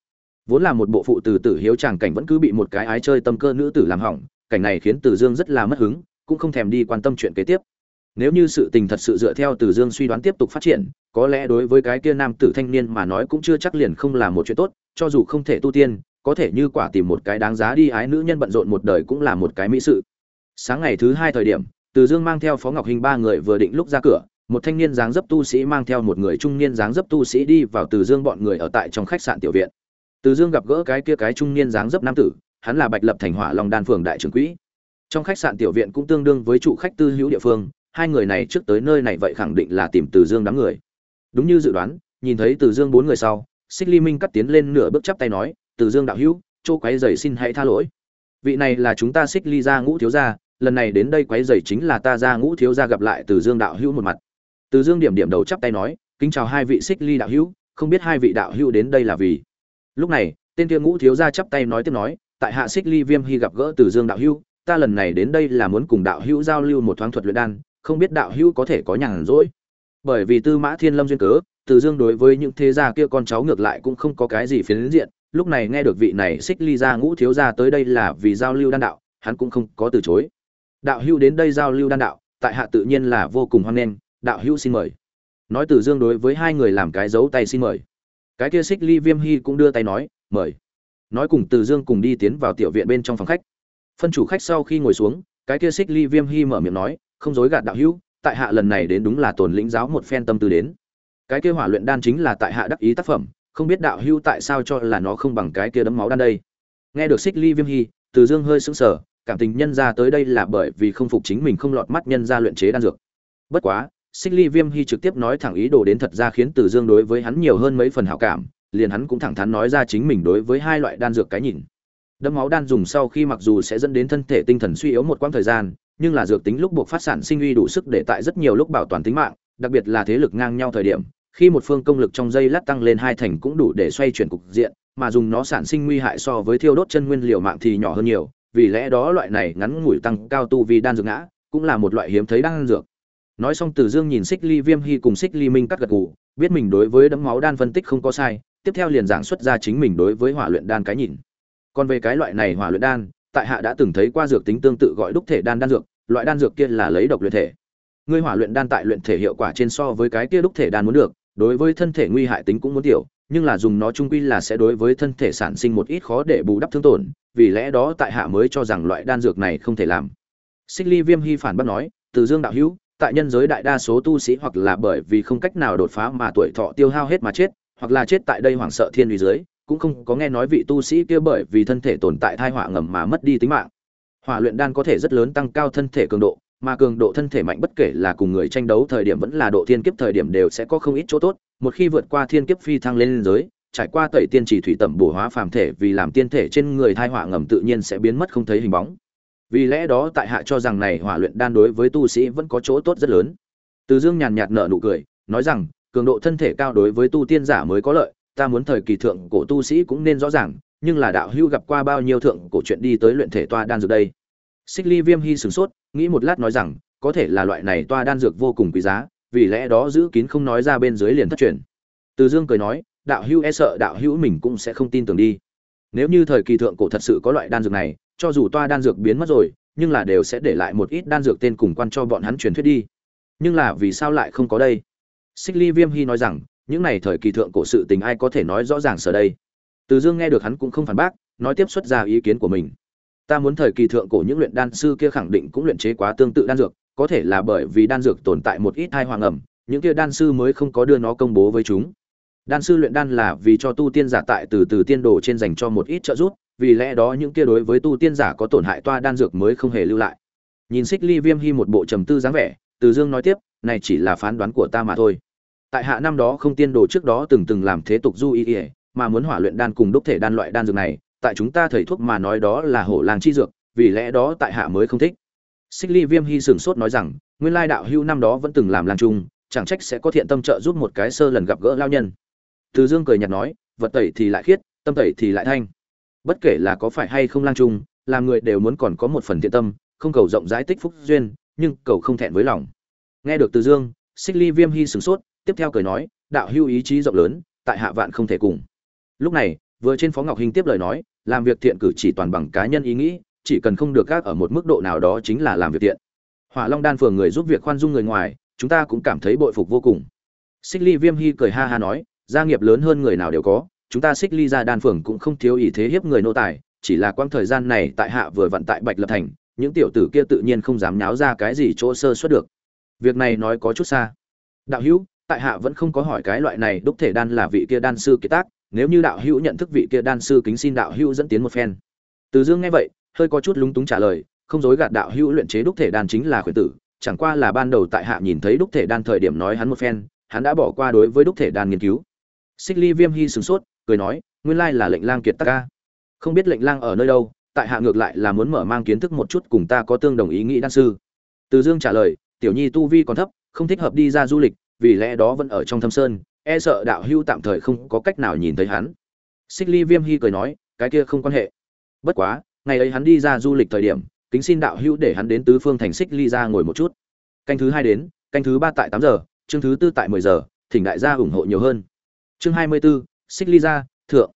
Vốn là một bộ phụ từ tử hiếu chàng cảnh vẫn cứ bị một cái ái chơi tâm cơ nữ tử làm hỏng, cảnh này khiến từ dương rất là mất hứng, cũng không thèm đi quan tâm chuyện kế tiếp. Nếu như sự tình thật sự dựa theo từ dương suy đoán tiếp tục phát triển, có lẽ đối với cái kia nam tử thanh niên mà nói cũng chưa chắc liền không là một chuyện tốt, cho dù không thể tu tiên có thể như quả tìm một cái đáng giá đi ái nữ nhân bận rộn một đời cũng là một cái mỹ sự. Sáng ngày thứ hai thời điểm, từ dương mang theo phó ngọc hình ba người vừa định lúc ra cửa, một thanh niên dáng dấp tu sĩ mang theo một người trung niên dáng dấp tu sĩ đi vào từ dương bọn người ở tại trong khách sạn tiểu viện. Từ dương gặp gỡ cái kia cái trung niên dáng dấp nam tử, hắn là bạch lập thành hỏa long đan phường đại trưởng quỹ. Trong khách sạn tiểu viện cũng tương đương với trụ khách tư hữu địa phương, hai người này trước tới nơi này vậy khẳng định là tìm từ dương đám người. Đúng như dự đoán, nhìn thấy từ dương bốn người sau, xích ly minh cắt tiến lên nửa bước chắp tay nói từ dương đạo hữu, chỗ quái dày xin hãy tha lỗi. Vị này là chúng ta xích ly ra ngũ thiếu gia, lần này đến đây quái dày chính là ta ra ngũ thiếu gia gặp lại từ dương đạo hữu một mặt. Từ dương điểm điểm đầu chắp tay nói, kính chào hai vị xích ly đạo hữu, không biết hai vị đạo hữu đến đây là vì. Lúc này, tên kia ngũ thiếu gia chắp tay nói tiếp nói, tại hạ xích ly viêm hy gặp gỡ từ dương đạo hữu, ta lần này đến đây là muốn cùng đạo hữu giao lưu một thoáng thuật luyện đan, không biết đạo hữu có thể có nhàn rỗi. Bởi vì tư mã thiên lâm duyên cớ, từ dương đối với những thế gia kia con cháu ngược lại cũng không có cái gì phiến diện lúc này nghe được vị này xích ly ra ngũ thiếu gia tới đây là vì giao lưu đan đạo, hắn cũng không có từ chối. Đạo hữu đến đây giao lưu đan đạo, tại hạ tự nhiên là vô cùng hoan nghênh, đạo hữu xin mời. Nói từ dương đối với hai người làm cái dấu tay xin mời. Cái kia xích ly viêm hy cũng đưa tay nói, mời. Nói cùng từ dương cùng đi tiến vào tiểu viện bên trong phòng khách. Phân chủ khách sau khi ngồi xuống, cái kia xích ly viêm hy mở miệng nói, không dối gạt đạo hữu, tại hạ lần này đến đúng là tồn lĩnh giáo một phen tâm tư đến. Cái kia hỏa luyện đan chính là tại hạ đắc ý tác phẩm không biết đạo hưu tại sao cho là nó không bằng cái kia đấm máu đan đây. Nghe được xích ly viêm hy, từ dương hơi sững sờ, cảm tình nhân ra tới đây là bởi vì không phục chính mình không lọt mắt nhân ra luyện chế đan dược. Bất quá, xích ly viêm hy trực tiếp nói thẳng ý đồ đến thật ra khiến từ dương đối với hắn nhiều hơn mấy phần hảo cảm, liền hắn cũng thẳng thắn nói ra chính mình đối với hai loại đan dược cái nhìn. Đấm máu đan dùng sau khi mặc dù sẽ dẫn đến thân thể tinh thần suy yếu một quãng thời gian, nhưng là dược tính lúc buộc phát sản sinh uy đủ sức để tại rất nhiều lúc bảo toàn tính mạng, đặc biệt là thế lực ngang nhau thời điểm khi một phương công lực trong dây lát tăng lên hai thành cũng đủ để xoay chuyển cục diện, mà dùng nó sản sinh nguy hại so với thiêu đốt chân nguyên liệu mạng thì nhỏ hơn nhiều, vì lẽ đó loại này ngắn ngủi tăng cao tu vì đan dược ngã cũng là một loại hiếm thấy đan dược. Nói xong, từ dương nhìn xích ly viêm hy cùng xích ly minh cắt gật gù, biết mình đối với đấm máu đan phân tích không có sai, tiếp theo liền giảng xuất ra chính mình đối với hỏa luyện đan cái nhìn. Còn về cái loại này hỏa luyện đan, tại hạ đã từng thấy qua dược tính tương tự gọi đúc thể đan đan dược, loại đan dược kia là lấy độc luyện thể. Ngươi hỏa luyện đan tại luyện thể hiệu quả trên so với cái kia đúc thể đan muốn được đối với thân thể nguy hại tính cũng muốn tiểu, nhưng là dùng nó trung quy là sẽ đối với thân thể sản sinh một ít khó để bù đắp thương tổn, vì lẽ đó tại hạ mới cho rằng loại đan dược này không thể làm. Xích ly viêm hy phản bác nói, từ dương đạo hữu, tại nhân giới đại đa số tu sĩ hoặc là bởi vì không cách nào đột phá mà tuổi thọ tiêu hao hết mà chết, hoặc là chết tại đây hoảng sợ thiên uy dưới, cũng không có nghe nói vị tu sĩ kia bởi vì thân thể tồn tại thai họa ngầm mà mất đi tính mạng. Hỏa luyện đan có thể rất lớn tăng cao thân thể cường độ mà cường độ thân thể mạnh bất kể là cùng người tranh đấu thời điểm vẫn là độ thiên kiếp thời điểm đều sẽ có không ít chỗ tốt. Một khi vượt qua thiên kiếp phi thăng lên giới, trải qua tẩy tiên chỉ thủy tẩm bổ hóa phàm thể vì làm tiên thể trên người thai hỏa ngầm tự nhiên sẽ biến mất không thấy hình bóng. Vì lẽ đó tại hạ cho rằng này hỏa luyện đan đối với tu sĩ vẫn có chỗ tốt rất lớn. Từ dương nhàn nhạt nở nụ cười, nói rằng, cường độ thân thể cao đối với tu tiên giả mới có lợi, ta muốn thời kỳ thượng cổ tu sĩ cũng nên rõ ràng, nhưng là đạo hữu gặp qua bao nhiêu thượng cổ chuyện đi tới luyện thể toa đan dược đây? Xích ly viêm hy sửng sốt, nghĩ một lát nói rằng, có thể là loại này toa đan dược vô cùng quý giá, vì lẽ đó giữ kín không nói ra bên dưới liền thất truyền. Từ dương cười nói, đạo hữu e sợ đạo hữu mình cũng sẽ không tin tưởng đi. Nếu như thời kỳ thượng cổ thật sự có loại đan dược này, cho dù toa đan dược biến mất rồi, nhưng là đều sẽ để lại một ít đan dược tên cùng quan cho bọn hắn truyền thuyết đi. Nhưng là vì sao lại không có đây? Xích ly viêm hy nói rằng, những này thời kỳ thượng cổ sự tình ai có thể nói rõ ràng sở đây? Từ dương nghe được hắn cũng không phản bác, nói tiếp xuất ra ý kiến của mình ta muốn thời kỳ thượng cổ những luyện đan sư kia khẳng định cũng luyện chế quá tương tự đan dược, có thể là bởi vì đan dược tồn tại một ít hai hoàng ẩm, những kia đan sư mới không có đưa nó công bố với chúng. Đan sư luyện đan là vì cho tu tiên giả tại từ từ tiên đồ trên dành cho một ít trợ giúp, vì lẽ đó những kia đối với tu tiên giả có tổn hại toa đan dược mới không hề lưu lại. Nhìn xích ly viêm hy một bộ trầm tư dáng vẻ, từ dương nói tiếp, này chỉ là phán đoán của ta mà thôi. Tại hạ năm đó không tiên đồ trước đó từng từng làm thế tục du y ỉa mà muốn hỏa luyện đan cùng đúc thể đan loại đan dược này tại chúng ta thầy thuốc mà nói đó là hổ làng chi dược, vì lẽ đó tại hạ mới không thích. Xích ly viêm hy sửng sốt nói rằng, nguyên lai đạo hưu năm đó vẫn từng làm lang trung chẳng trách sẽ có thiện tâm trợ giúp một cái sơ lần gặp gỡ lao nhân. Từ dương cười nhạt nói, vật tẩy thì lại khiết, tâm tẩy thì lại thanh. Bất kể là có phải hay không lang trung làm người đều muốn còn có một phần thiện tâm, không cầu rộng rãi tích phúc duyên, nhưng cầu không thẹn với lòng. Nghe được từ dương, xích ly viêm hy sửng sốt, tiếp theo cười nói, đạo hưu ý chí rộng lớn, tại hạ vạn không thể cùng. Lúc này, vừa trên phó ngọc hình tiếp lời nói làm việc thiện cử chỉ toàn bằng cá nhân ý nghĩ, chỉ cần không được gác ở một mức độ nào đó chính là làm việc thiện. Hỏa long đan phường người giúp việc khoan dung người ngoài, chúng ta cũng cảm thấy bội phục vô cùng. Xích ly viêm hy cười ha ha nói, gia nghiệp lớn hơn người nào đều có, chúng ta xích ly ra đan phường cũng không thiếu ý thế hiếp người nô tài, chỉ là quãng thời gian này tại hạ vừa vận tại bạch lập thành, những tiểu tử kia tự nhiên không dám nháo ra cái gì chỗ sơ xuất được. Việc này nói có chút xa. Đạo hữu, tại hạ vẫn không có hỏi cái loại này đúc thể đan là vị kia đan sư kiệt tác nếu như đạo hữu nhận thức vị kia đan sư kính xin đạo hữu dẫn tiến một phen. Từ dương nghe vậy, hơi có chút lúng túng trả lời, không dối gạt đạo hữu luyện chế đúc thể đan chính là khuyển tử, chẳng qua là ban đầu tại hạ nhìn thấy đúc thể đan thời điểm nói hắn một phen, hắn đã bỏ qua đối với đúc thể đan nghiên cứu. Xích ly viêm hy sửng sốt, cười nói, nguyên lai là lệnh lang kiệt tắc ca không biết lệnh lang ở nơi đâu, tại hạ ngược lại là muốn mở mang kiến thức một chút cùng ta có tương đồng ý nghĩ đan sư. Từ dương trả lời, tiểu nhi tu vi còn thấp, không thích hợp đi ra du lịch, vì lẽ đó vẫn ở trong thâm sơn e sợ đạo hưu tạm thời không có cách nào nhìn thấy hắn. Xích ly viêm hy cười nói cái kia không quan hệ. Bất quá ngày ấy hắn đi ra du lịch thời điểm kính xin đạo hưu để hắn đến tứ phương thành xích ly ra ngồi một chút. Canh thứ hai đến canh thứ ba tại tám giờ chương thứ tư tại mười giờ thỉnh đại gia ủng hộ nhiều hơn. Chương hai mươi 24, xích ly ra thượng.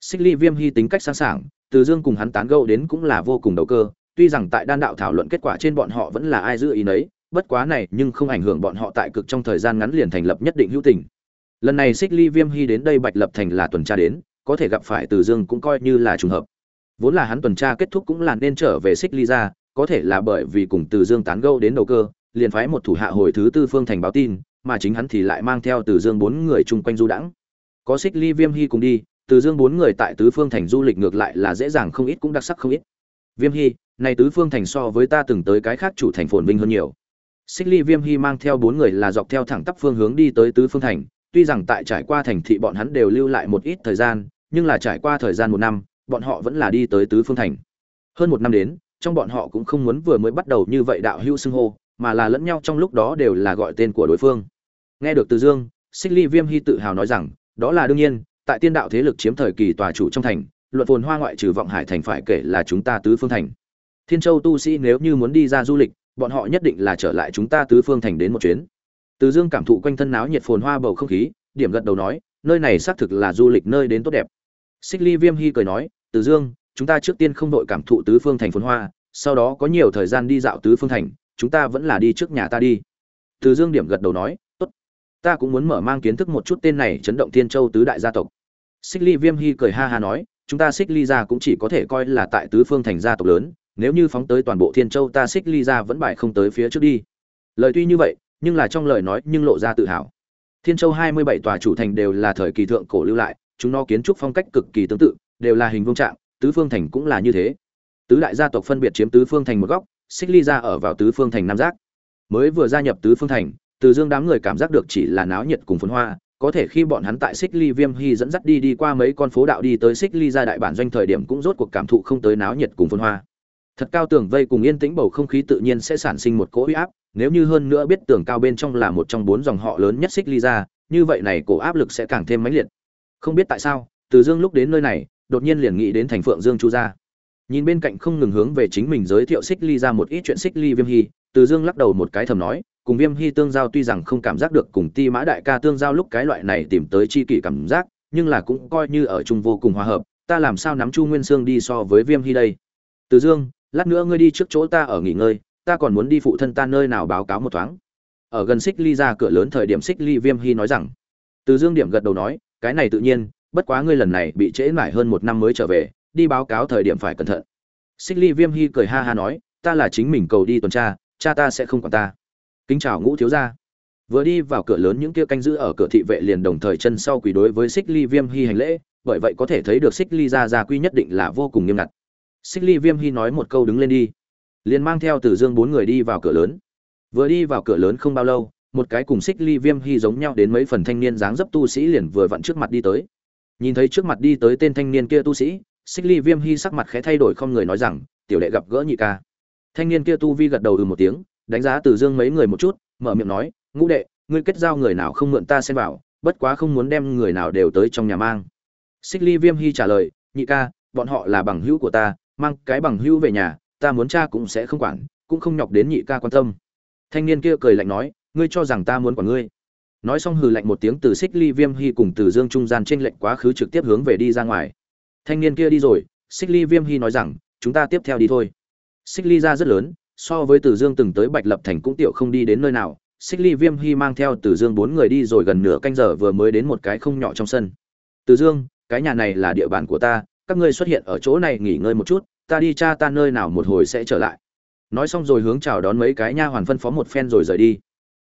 Xích ly viêm hy tính cách sẵn sàng từ dương cùng hắn tán gẫu đến cũng là vô cùng đầu cơ tuy rằng tại đan đạo thảo luận kết quả trên bọn họ vẫn là ai giữ ý nấy bất quá này nhưng không ảnh hưởng bọn họ tại cực trong thời gian ngắn liền thành lập nhất định hữu tình lần này xích ly viêm hy đến đây bạch lập thành là tuần tra đến, có thể gặp phải từ dương cũng coi như là trùng hợp. Vốn là hắn tuần tra kết thúc cũng là nên trở về xích ly ra, có thể là bởi vì cùng từ dương tán gâu đến đầu cơ, liền phái một thủ hạ hồi thứ tư phương thành báo tin, mà chính hắn thì lại mang theo từ dương bốn người chung quanh du đãng. Có xích ly viêm hy cùng đi, từ dương bốn người tại tứ phương thành du lịch ngược lại là dễ dàng không ít cũng đặc sắc không ít. Viêm hy, này tứ phương thành so với ta từng tới cái khác chủ thành phồn vinh hơn nhiều. Xích ly viêm hy mang theo bốn người là dọc theo thẳng tắp phương hướng đi tới tứ phương thành tuy rằng tại trải qua thành thị bọn hắn đều lưu lại một ít thời gian, nhưng là trải qua thời gian một năm, bọn họ vẫn là đi tới tứ phương thành. Hơn một năm đến, trong bọn họ cũng không muốn vừa mới bắt đầu như vậy đạo hữu xưng hô, mà là lẫn nhau trong lúc đó đều là gọi tên của đối phương. Nghe được từ dương, xích ly viêm hy tự hào nói rằng, đó là đương nhiên, tại tiên đạo thế lực chiếm thời kỳ tòa chủ trong thành, luận phồn hoa ngoại trừ vọng hải thành phải kể là chúng ta tứ phương thành. Thiên châu tu sĩ nếu như muốn đi ra du lịch, bọn họ nhất định là trở lại chúng ta tứ phương thành đến một chuyến từ dương cảm thụ quanh thân náo nhiệt phồn hoa bầu không khí, điểm gật đầu nói, nơi này xác thực là du lịch nơi đến tốt đẹp. Xích ly viêm hy cười nói, từ dương, chúng ta trước tiên không đội cảm thụ tứ phương thành phồn hoa, sau đó có nhiều thời gian đi dạo tứ phương thành, chúng ta vẫn là đi trước nhà ta đi. Từ dương điểm gật đầu nói, tốt. Ta cũng muốn mở mang kiến thức một chút tên này chấn động thiên châu tứ đại gia tộc. Xích ly viêm hy cười ha ha nói, chúng ta xích ly ra cũng chỉ có thể coi là tại tứ phương thành gia tộc lớn, nếu như phóng tới toàn bộ thiên châu ta xích ly ra vẫn bại không tới phía trước đi. Lời tuy như vậy nhưng là trong lời nói nhưng lộ ra tự hào. Thiên châu hai mươi bảy tòa chủ thành đều là thời kỳ thượng cổ lưu lại, chúng nó kiến trúc phong cách cực kỳ tương tự, đều là hình vuông trạng, tứ phương thành cũng là như thế. Tứ đại gia tộc phân biệt chiếm tứ phương thành một góc, xích ly ra ở vào tứ phương thành nam giác. Mới vừa gia nhập tứ phương thành, từ dương đám người cảm giác được chỉ là náo nhiệt cùng phấn hoa, có thể khi bọn hắn tại xích ly viêm hy dẫn dắt đi đi qua mấy con phố đạo đi tới xích ly ra đại bản doanh thời điểm cũng rốt cuộc cảm thụ không tới náo nhiệt cùng phấn hoa. Thật cao tường vây cùng yên tĩnh bầu không khí tự nhiên sẽ sản sinh một cỗ uy áp nếu như hơn nữa biết tường cao bên trong là một trong bốn dòng họ lớn nhất xích ly ra, như vậy này cổ áp lực sẽ càng thêm mãnh liệt. Không biết tại sao, từ dương lúc đến nơi này, đột nhiên liền nghĩ đến thành phượng dương chu gia. Nhìn bên cạnh không ngừng hướng về chính mình giới thiệu xích ly ra một ít chuyện xích ly viêm hy, từ dương lắc đầu một cái thầm nói, cùng viêm hy tương giao tuy rằng không cảm giác được cùng ti mã đại ca tương giao lúc cái loại này tìm tới chi kỷ cảm giác, nhưng là cũng coi như ở chung vô cùng hòa hợp, ta làm sao nắm chu nguyên sương đi so với viêm hy đây? Từ dương, lát nữa ngươi đi trước chỗ ta ở nghỉ ngơi ta còn muốn đi phụ thân ta nơi nào báo cáo một thoáng. Ở gần xích ly ra cửa lớn thời điểm xích ly viêm hy nói rằng, từ dương điểm gật đầu nói, cái này tự nhiên, bất quá ngươi lần này bị trễ mãi hơn một năm mới trở về, đi báo cáo thời điểm phải cẩn thận. Xích ly viêm hy cười ha ha nói, ta là chính mình cầu đi tuần tra, cha ta sẽ không còn ta. Kính chào ngũ thiếu gia. Vừa đi vào cửa lớn những kia canh giữ ở cửa thị vệ liền đồng thời chân sau quỳ đối với xích ly viêm hy hành lễ, bởi vậy có thể thấy được xích ly gia gia quy nhất định là vô cùng nghiêm ngặt. Xích ly viêm hy nói một câu đứng lên đi liền mang theo từ dương bốn người đi vào cửa lớn. Vừa đi vào cửa lớn không bao lâu, một cái cùng xích ly viêm hy giống nhau đến mấy phần thanh niên dáng dấp tu sĩ liền vừa vặn trước mặt đi tới. Nhìn thấy trước mặt đi tới tên thanh niên kia tu sĩ, xích ly viêm hy sắc mặt khẽ thay đổi không người nói rằng, tiểu đệ gặp gỡ nhị ca. Thanh niên kia tu vi gật đầu ừ một tiếng, đánh giá từ dương mấy người một chút, mở miệng nói, ngũ đệ, ngươi kết giao người nào không mượn ta xem vào, bất quá không muốn đem người nào đều tới trong nhà mang. Xích ly viêm hy trả lời, nhị ca, bọn họ là bằng hữu của ta, mang cái bằng hữu về nhà ta muốn cha cũng sẽ không quản, cũng không nhọc đến nhị ca quan tâm. Thanh niên kia cười lạnh nói, ngươi cho rằng ta muốn quản ngươi. Nói xong hừ lạnh một tiếng từ xích ly viêm hy cùng từ dương trung gian t r ê n lệnh quá khứ trực tiếp hướng về đi ra ngoài. Thanh niên kia đi rồi, xích ly viêm hy nói rằng, chúng ta tiếp theo đi thôi. Xích ly ra rất lớn, so với từ dương từng tới bạch lập thành cũng tiểu không đi đến nơi nào. Xích ly viêm hy mang theo từ dương bốn người đi rồi gần nửa canh giờ vừa mới đến một cái không nhỏ trong sân. Từ dương, cái nhà này là địa bàn của ta, các ngươi xuất hiện ở chỗ này nghỉ ngơi một chút ta đi cha ta nơi nào một hồi sẽ trở lại. Nói xong rồi hướng chào đón mấy cái nha hoàn phân phó một phen rồi rời đi.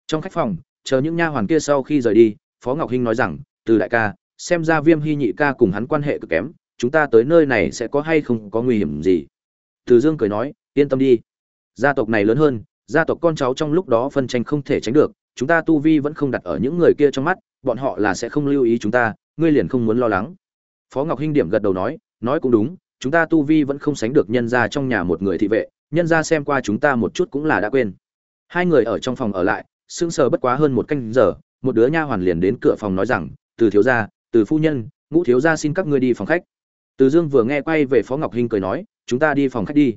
Trong khách phòng, chờ những nha hoàn kia sau khi rời đi, phó ngọc hinh nói rằng, từ đại ca, xem ra viêm hy nhị ca cùng hắn quan hệ cực kém, chúng ta tới nơi này sẽ có hay không có nguy hiểm gì? Từ dương cười nói, yên tâm đi. Gia tộc này lớn hơn, gia tộc con cháu trong lúc đó phân tranh không thể tránh được, chúng ta tu vi vẫn không đặt ở những người kia trong mắt, bọn họ là sẽ không lưu ý chúng ta, ngươi liền không muốn lo lắng. Phó ngọc hinh điểm gật đầu nói nói cũng đúng chúng ta tu vi vẫn không sánh được nhân gia trong nhà một người thị vệ, nhân gia xem qua chúng ta một chút cũng là đã quên. Hai người ở trong phòng ở lại, sững sờ bất quá hơn một canh giờ, một đứa nha hoàn liền đến cửa phòng nói rằng, từ thiếu gia, từ phu nhân, ngũ thiếu gia xin các ngươi đi phòng khách. Từ dương vừa nghe quay về phó ngọc hinh cười nói, chúng ta đi phòng khách đi.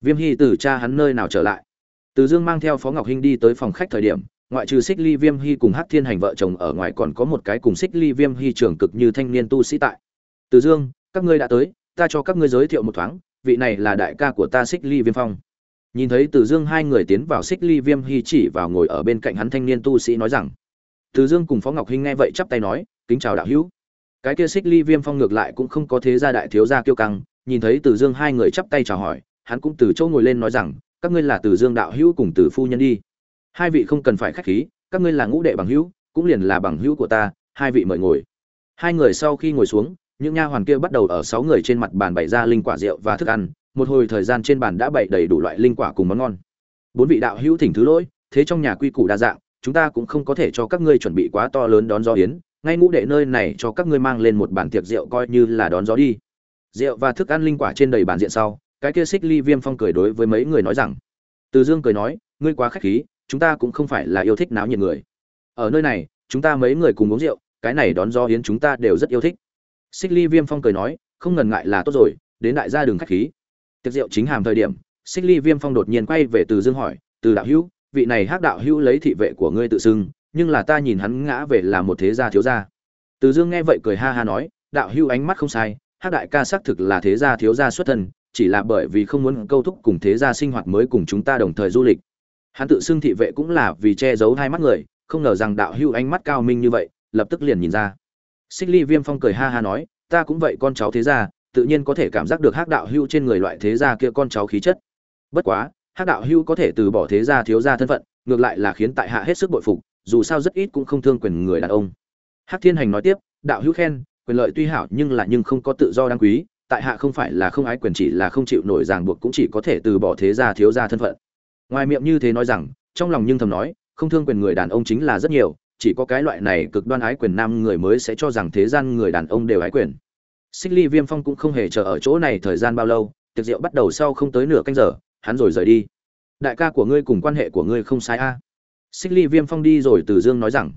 Viêm hy từ cha hắn nơi nào trở lại? Từ dương mang theo phó ngọc hinh đi tới phòng khách thời điểm, ngoại trừ xích ly, viêm hy cùng hắc thiên hành vợ chồng ở ngoài còn có một cái cùng xích ly, viêm hy trưởng cực như thanh niên tu sĩ tại. Từ dương, các ngươi đã tới ta cho các ngươi giới thiệu một thoáng, vị này là đại ca của ta xích ly viêm phong. Nhìn thấy từ dương hai người tiến vào xích ly viêm hy chỉ vào ngồi ở bên cạnh hắn thanh niên tu sĩ nói rằng, từ dương cùng phó ngọc hinh nghe vậy chắp tay nói, kính chào đạo hữu. Cái kia xích ly viêm phong ngược lại cũng không có thế gia đại thiếu gia kiêu căng, nhìn thấy từ dương hai người chắp tay chào hỏi, hắn cũng từ chỗ ngồi lên nói rằng, các ngươi là từ dương đạo hữu cùng từ phu nhân đi. Hai vị không cần phải khách khí, các ngươi là ngũ đệ bằng hữu, cũng liền là bằng hữu của ta, hai vị mời ngồi. Hai người sau khi ngồi xuống những nha hoàn kia bắt đầu ở sáu người trên mặt bàn bày ra linh quả rượu và thức ăn, một hồi thời gian trên bàn đã bày đầy đủ loại linh quả cùng món ngon. Bốn vị đạo hữu thỉnh thứ lỗi, thế trong nhà quy củ đa dạng, chúng ta cũng không có thể cho các ngươi chuẩn bị quá to lớn đón gió yến, ngay ngũ đệ nơi này cho các ngươi mang lên một bàn tiệc rượu coi như là đón gió đi. Rượu và thức ăn linh quả trên đầy bàn diện sau, cái kia xích ly viêm phong cười đối với mấy người nói rằng, từ dương cười nói, ngươi quá khách khí, chúng ta cũng không phải là yêu thích náo nhiệt người. Ở nơi này, chúng ta mấy người cùng uống rượu, cái này đón gió yến chúng ta đều rất yêu thích xích ly viêm phong cười nói, không ngần ngại là tốt rồi, đến đại gia đường khách khí. Tiệc rượu chính hàm thời điểm, xích ly viêm phong đột nhiên quay về từ dương hỏi, từ đạo hữu, vị này hắc đạo hữu lấy thị vệ của ngươi tự xưng, nhưng là ta nhìn hắn ngã về là một thế gia thiếu gia. Từ dương nghe vậy cười ha ha nói, đạo hữu ánh mắt không sai, hắc đại ca xác thực là thế gia thiếu gia xuất thân, chỉ là bởi vì không muốn câu thúc cùng thế gia sinh hoạt mới cùng chúng ta đồng thời du lịch. Hắn tự xưng thị vệ cũng là vì che giấu hai mắt người, không ngờ rằng đạo hữu ánh mắt cao minh như vậy, lập tức liền nhìn ra xích ly viêm phong cười ha ha nói, ta cũng vậy, con cháu thế gia, tự nhiên có thể cảm giác được hắc đạo Hưu trên người loại thế gia kia con cháu khí chất. Bất quá, hắc đạo Hưu có thể từ bỏ thế gia thiếu gia thân phận, ngược lại là khiến tại hạ hết sức bội phục, dù sao rất ít cũng không thương quyền người đàn ông. Hắc thiên hành nói tiếp, đạo hữu khen, quyền lợi tuy hảo nhưng là nhưng không có tự do đáng quý, tại hạ không phải là không ái quyền chỉ là không chịu nổi ràng buộc cũng chỉ có thể từ bỏ thế gia thiếu gia thân phận. Ngoài miệng như thế nói rằng, trong lòng nhưng thầm nói, không thương quyền người đàn ông chính là rất nhiều chỉ có cái loại này cực đoan ái quyền nam người mới sẽ cho rằng thế gian người đàn ông đều ái quyền. Xích ly viêm phong cũng không hề chờ ở chỗ này thời gian bao lâu, tiệc rượu bắt đầu sau không tới nửa canh giờ, hắn rồi rời đi. Đại ca của ngươi cùng quan hệ của ngươi không sai a. Xích ly viêm phong đi rồi từ dương nói rằng.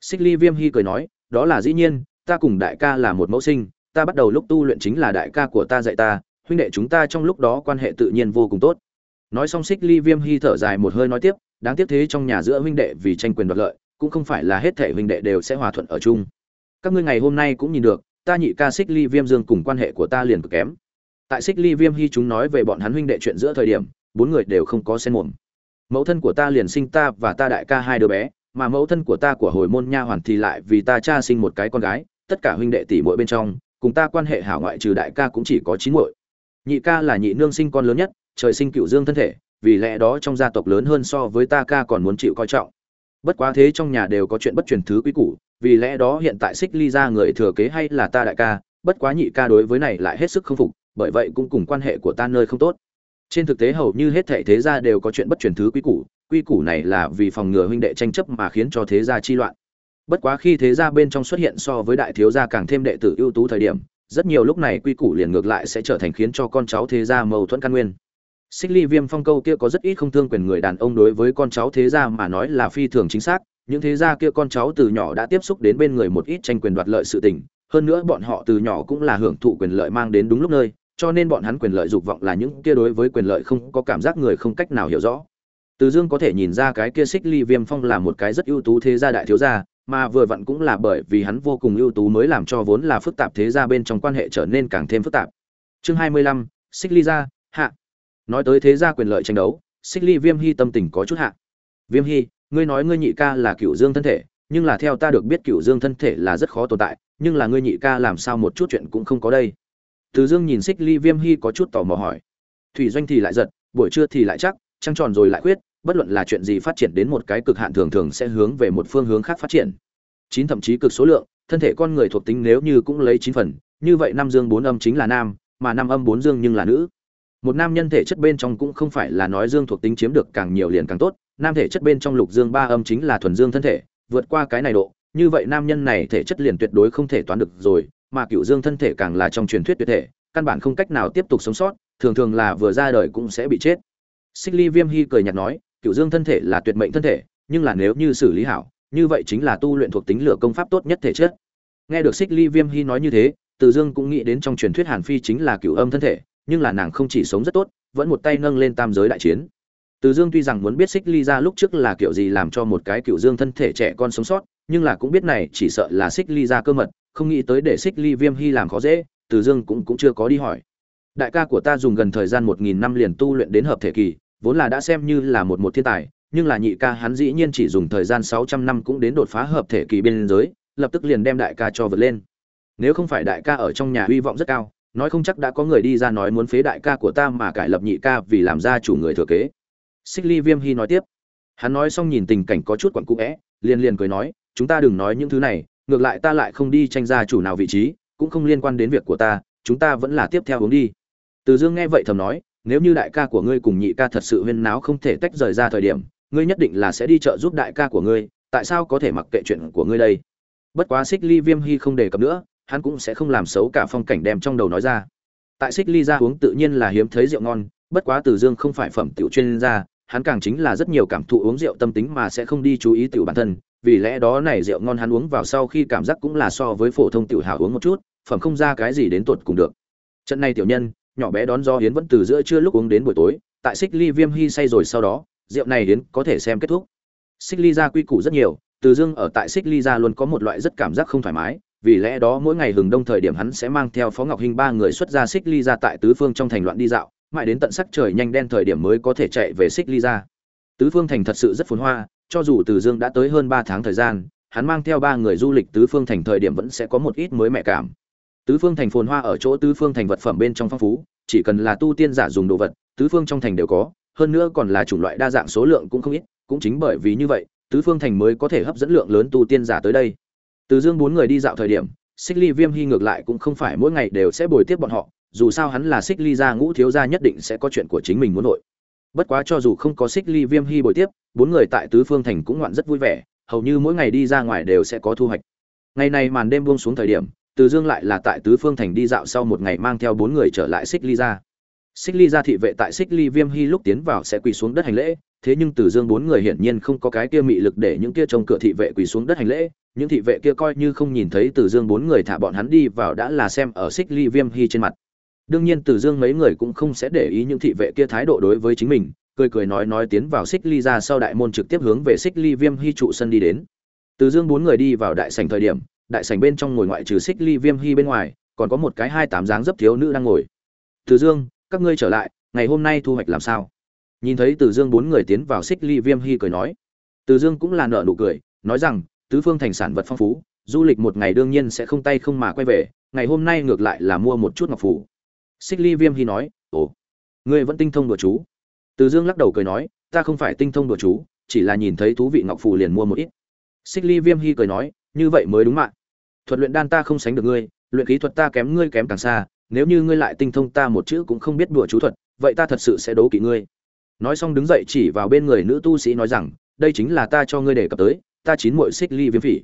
Xích ly viêm hy cười nói, đó là dĩ nhiên, ta cùng đại ca là một mẫu sinh, ta bắt đầu lúc tu luyện chính là đại ca của ta dạy ta, huynh đệ chúng ta trong lúc đó quan hệ tự nhiên vô cùng tốt. Nói xong xích ly viêm hy thở dài một hơi nói tiếp, đáng tiếc thế trong nhà giữa huynh đệ vì tranh quyền đoạt lợi cũng không phải là hết thể huynh đệ đều sẽ hòa thuận ở chung. Các ngươi ngày hôm nay cũng nhìn được, ta nhị ca xích ly viêm dương cùng quan hệ của ta liền cực kém. Tại xích ly viêm hy chúng nói về bọn hắn huynh đệ chuyện giữa thời điểm, bốn người đều không có sen mồm. Mẫu thân của ta liền sinh ta và ta đại ca hai đứa bé, mà mẫu thân của ta của hồi môn nha hoàn thì lại vì ta cha sinh một cái con gái, tất cả huynh đệ tỷ muội bên trong, cùng ta quan hệ hảo ngoại trừ đại ca cũng chỉ có chín muội. Nhị ca là nhị nương sinh con lớn nhất, trời sinh cựu dương thân thể, vì lẽ đó trong gia tộc lớn hơn so với ta ca còn muốn chịu coi trọng bất quá thế trong nhà đều có chuyện bất truyền thứ quý củ, vì lẽ đó hiện tại xích ly ra người thừa kế hay là ta đại ca, bất quá nhị ca đối với này lại hết sức không phục, bởi vậy cũng cùng quan hệ của ta nơi không tốt. Trên thực tế hầu như hết thảy thế gia đều có chuyện bất truyền thứ quý củ quy củ này là vì phòng ngừa huynh đệ tranh chấp mà khiến cho thế gia chi loạn. Bất quá khi thế gia bên trong xuất hiện so với đại thiếu gia càng thêm đệ tử ưu tú thời điểm, rất nhiều lúc này quy củ liền ngược lại sẽ trở thành khiến cho con cháu thế gia mâu thuẫn căn nguyên xích ly viêm phong câu kia có rất ít không thương quyền người đàn ông đối với con cháu thế gia mà nói là phi thường chính xác. Những thế gia kia con cháu từ nhỏ đã tiếp xúc đến bên người một ít tranh quyền đoạt lợi sự tình. Hơn nữa bọn họ từ nhỏ cũng là hưởng thụ quyền lợi mang đến đúng lúc nơi, cho nên bọn hắn quyền lợi dục vọng là những kia đối với quyền lợi không có cảm giác người không cách nào hiểu rõ. Từ dương có thể nhìn ra cái kia xích ly viêm phong là một cái rất ưu tú thế gia đại thiếu gia, mà vừa vặn cũng là bởi vì hắn vô cùng ưu tú mới làm cho vốn là phức tạp thế gia bên trong quan hệ trở nên càng thêm phức tạp. Chương hai mươi lăm, xích ly gia, hạ nói tới thế gia quyền lợi tranh đấu, xích ly viêm hy tâm tình có chút hạ. Viêm hy, ngươi nói ngươi nhị ca là cựu dương thân thể, nhưng là theo ta được biết cựu dương thân thể là rất khó tồn tại, nhưng là ngươi nhị ca làm sao một chút chuyện cũng không có đây? Từ dương nhìn xích ly viêm hy có chút tò mò hỏi. Thủy doanh thì lại giật, buổi trưa thì lại chắc, trăng tròn rồi lại khuyết, bất luận là chuyện gì phát triển đến một cái cực hạn thường thường sẽ hướng về một phương hướng khác phát triển. Chín thậm chí cực số lượng, thân thể con người thuộc tính nếu như cũng lấy chín phần, như vậy năm dương bốn âm chính là nam, mà năm âm bốn dương nhưng là nữ một nam nhân thể chất bên trong cũng không phải là nói dương thuộc tính chiếm được càng nhiều liền càng tốt, nam thể chất bên trong lục dương ba âm chính là thuần dương thân thể, vượt qua cái này độ, như vậy nam nhân này thể chất liền tuyệt đối không thể toán được rồi, mà cựu dương thân thể càng là trong truyền thuyết tuyệt thể, căn bản không cách nào tiếp tục sống sót, thường thường là vừa ra đời cũng sẽ bị chết. Xích ly viêm hy cười nhạt nói cựu dương thân thể là tuyệt mệnh thân thể, nhưng là nếu như xử lý hảo, như vậy chính là tu luyện thuộc tính lửa công pháp tốt nhất thể chất. Nghe được xích ly viêm hy nói như thế, từ dương cũng nghĩ đến trong truyền thuyết hàn phi chính là cựu âm thân thể nhưng là nàng không chỉ sống rất tốt, vẫn một tay nâng lên tam giới đại chiến. Từ dương tuy rằng muốn biết xích ly ra lúc trước là kiểu gì làm cho một cái cựu dương thân thể trẻ con sống sót, nhưng là cũng biết này chỉ sợ là xích ly ra cơ mật, không nghĩ tới để xích ly viêm hy làm khó dễ, từ dương cũng cũng chưa có đi hỏi. Đại ca của ta dùng gần thời gian một nghìn năm liền tu luyện đến hợp thể kỳ, vốn là đã xem như là một một thiên tài, nhưng là nhị ca hắn dĩ nhiên chỉ dùng thời gian sáu trăm năm cũng đến đột phá hợp thể kỳ bên giới, lập tức liền đem đại ca cho vượt lên. Nếu không phải đại ca ở trong nhà hy vọng rất cao nói không chắc đã có người đi ra nói muốn phế đại ca của ta mà cải lập nhị ca vì làm ra chủ người thừa kế. Xích ly viêm hy nói tiếp. Hắn nói xong nhìn tình cảnh có chút quặn cũ vẽ liền liền cười nói, chúng ta đừng nói những thứ này, ngược lại ta lại không đi tranh gia chủ nào vị trí, cũng không liên quan đến việc của ta, chúng ta vẫn là tiếp theo hướng đi. Từ dương nghe vậy thầm nói, nếu như đại ca của ngươi cùng nhị ca thật sự huyên náo không thể tách rời ra thời điểm, ngươi nhất định là sẽ đi trợ giúp đại ca của ngươi, tại sao có thể mặc kệ chuyện của ngươi đây? Bất quá xích ly viêm hy không đề cập nữa hắn cũng sẽ không làm xấu cả phong cảnh đem trong đầu nói ra. Tại xích ly ra uống tự nhiên là hiếm thấy rượu ngon, bất quá từ dương không phải phẩm tiểu chuyên gia, hắn càng chính là rất nhiều cảm thụ uống rượu tâm tính mà sẽ không đi chú ý tiểu bản thân, vì lẽ đó này rượu ngon hắn uống vào sau khi cảm giác cũng là so với phổ thông tiểu hào uống một chút, phẩm không ra cái gì đến tuột cùng được. Trận này tiểu nhân, nhỏ bé đón do hiến vẫn từ giữa trưa lúc uống đến buổi tối, tại xích ly viêm hy say rồi sau đó, rượu này hiến có thể xem kết thúc. Xích ly ra quy củ rất nhiều, từ dương ở tại xích ly ra luôn có một loại rất cảm giác không thoải mái vì lẽ đó mỗi ngày hừng đông thời điểm hắn sẽ mang theo phó ngọc hinh ba người xuất ra xích ly ra tại tứ phương trong thành loạn đi dạo, mãi đến tận sắc trời nhanh đen thời điểm mới có thể chạy về xích ly ra. Tứ phương thành thật sự rất phồn hoa, cho dù từ dương đã tới hơn ba tháng thời gian, hắn mang theo ba người du lịch tứ phương thành thời điểm vẫn sẽ có một ít mới mẹ cảm. Tứ phương thành phồn hoa ở chỗ tứ phương thành vật phẩm bên trong phong phú, chỉ cần là tu tiên giả dùng đồ vật, tứ phương trong thành đều có, hơn nữa còn là chủng loại đa dạng số lượng cũng không ít, cũng chính bởi vì như vậy, tứ phương thành mới có thể hấp dẫn lượng lớn tu tiên giả tới đây từ dương bốn người đi dạo thời điểm, xích ly viêm hy ngược lại cũng không phải mỗi ngày đều sẽ bồi tiếp bọn họ, dù sao hắn là xích ly gia ngũ thiếu gia nhất định sẽ có chuyện của chính mình muốn nội. Bất quá cho dù không có xích ly viêm hy bồi tiếp, bốn người tại tứ phương thành cũng ngoạn rất vui vẻ, hầu như mỗi ngày đi ra ngoài đều sẽ có thu hoạch. Ngày này màn đêm buông xuống thời điểm, từ dương lại là tại tứ phương thành đi dạo sau một ngày mang theo bốn người trở lại xích ly gia xích ly gia thị vệ tại xích ly viêm hy lúc tiến vào sẽ quỳ xuống đất hành lễ, thế nhưng từ dương bốn người hiển nhiên không có cái kia mị lực để những kia trông cửa thị vệ quỳ xuống đất hành lễ. Những thị vệ kia coi như không nhìn thấy từ dương bốn người thả bọn hắn đi vào đã là xem ở xích ly viêm hy trên mặt. Đương nhiên từ dương mấy người cũng không sẽ để ý những thị vệ kia thái độ đối với chính mình, cười cười nói nói tiến vào xích ly ra sau đại môn trực tiếp hướng về xích ly viêm hy trụ sân đi đến. Từ dương bốn người đi vào đại sảnh thời điểm, đại sảnh bên trong ngồi ngoại trừ xích ly viêm hy bên ngoài, còn có một cái hai tám dáng dấp thiếu nữ đang ngồi. Từ dương các ngươi trở lại, ngày hôm nay thu hoạch làm sao? Nhìn thấy từ dương bốn người tiến vào xích ly viêm hy cười nói. Từ dương cũng là nợ nụ cười, nói rằng, tứ phương thành sản vật phong phú, du lịch một ngày đương nhiên sẽ không tay không mà quay về, ngày hôm nay ngược lại là mua một chút ngọc phủ. Xích ly viêm hy nói, ồ, ngươi vẫn tinh thông đồ chú. Từ dương lắc đầu cười nói, ta không phải tinh thông đồ chú, chỉ là nhìn thấy thú vị ngọc phủ liền mua một ít. Xích ly viêm hy cười nói, như vậy mới đúng mạng thuật luyện đan ta không sánh được ngươi, luyện khí thuật ta kém ngươi kém càng xa nếu như ngươi lại tinh thông ta một chữ cũng không biết đùa chú thuật, vậy ta thật sự sẽ đố kỵ ngươi. Nói xong đứng dậy chỉ vào bên người nữ tu sĩ nói rằng, đây chính là ta cho ngươi đề cập tới, ta chín muội xích ly viêm phỉ.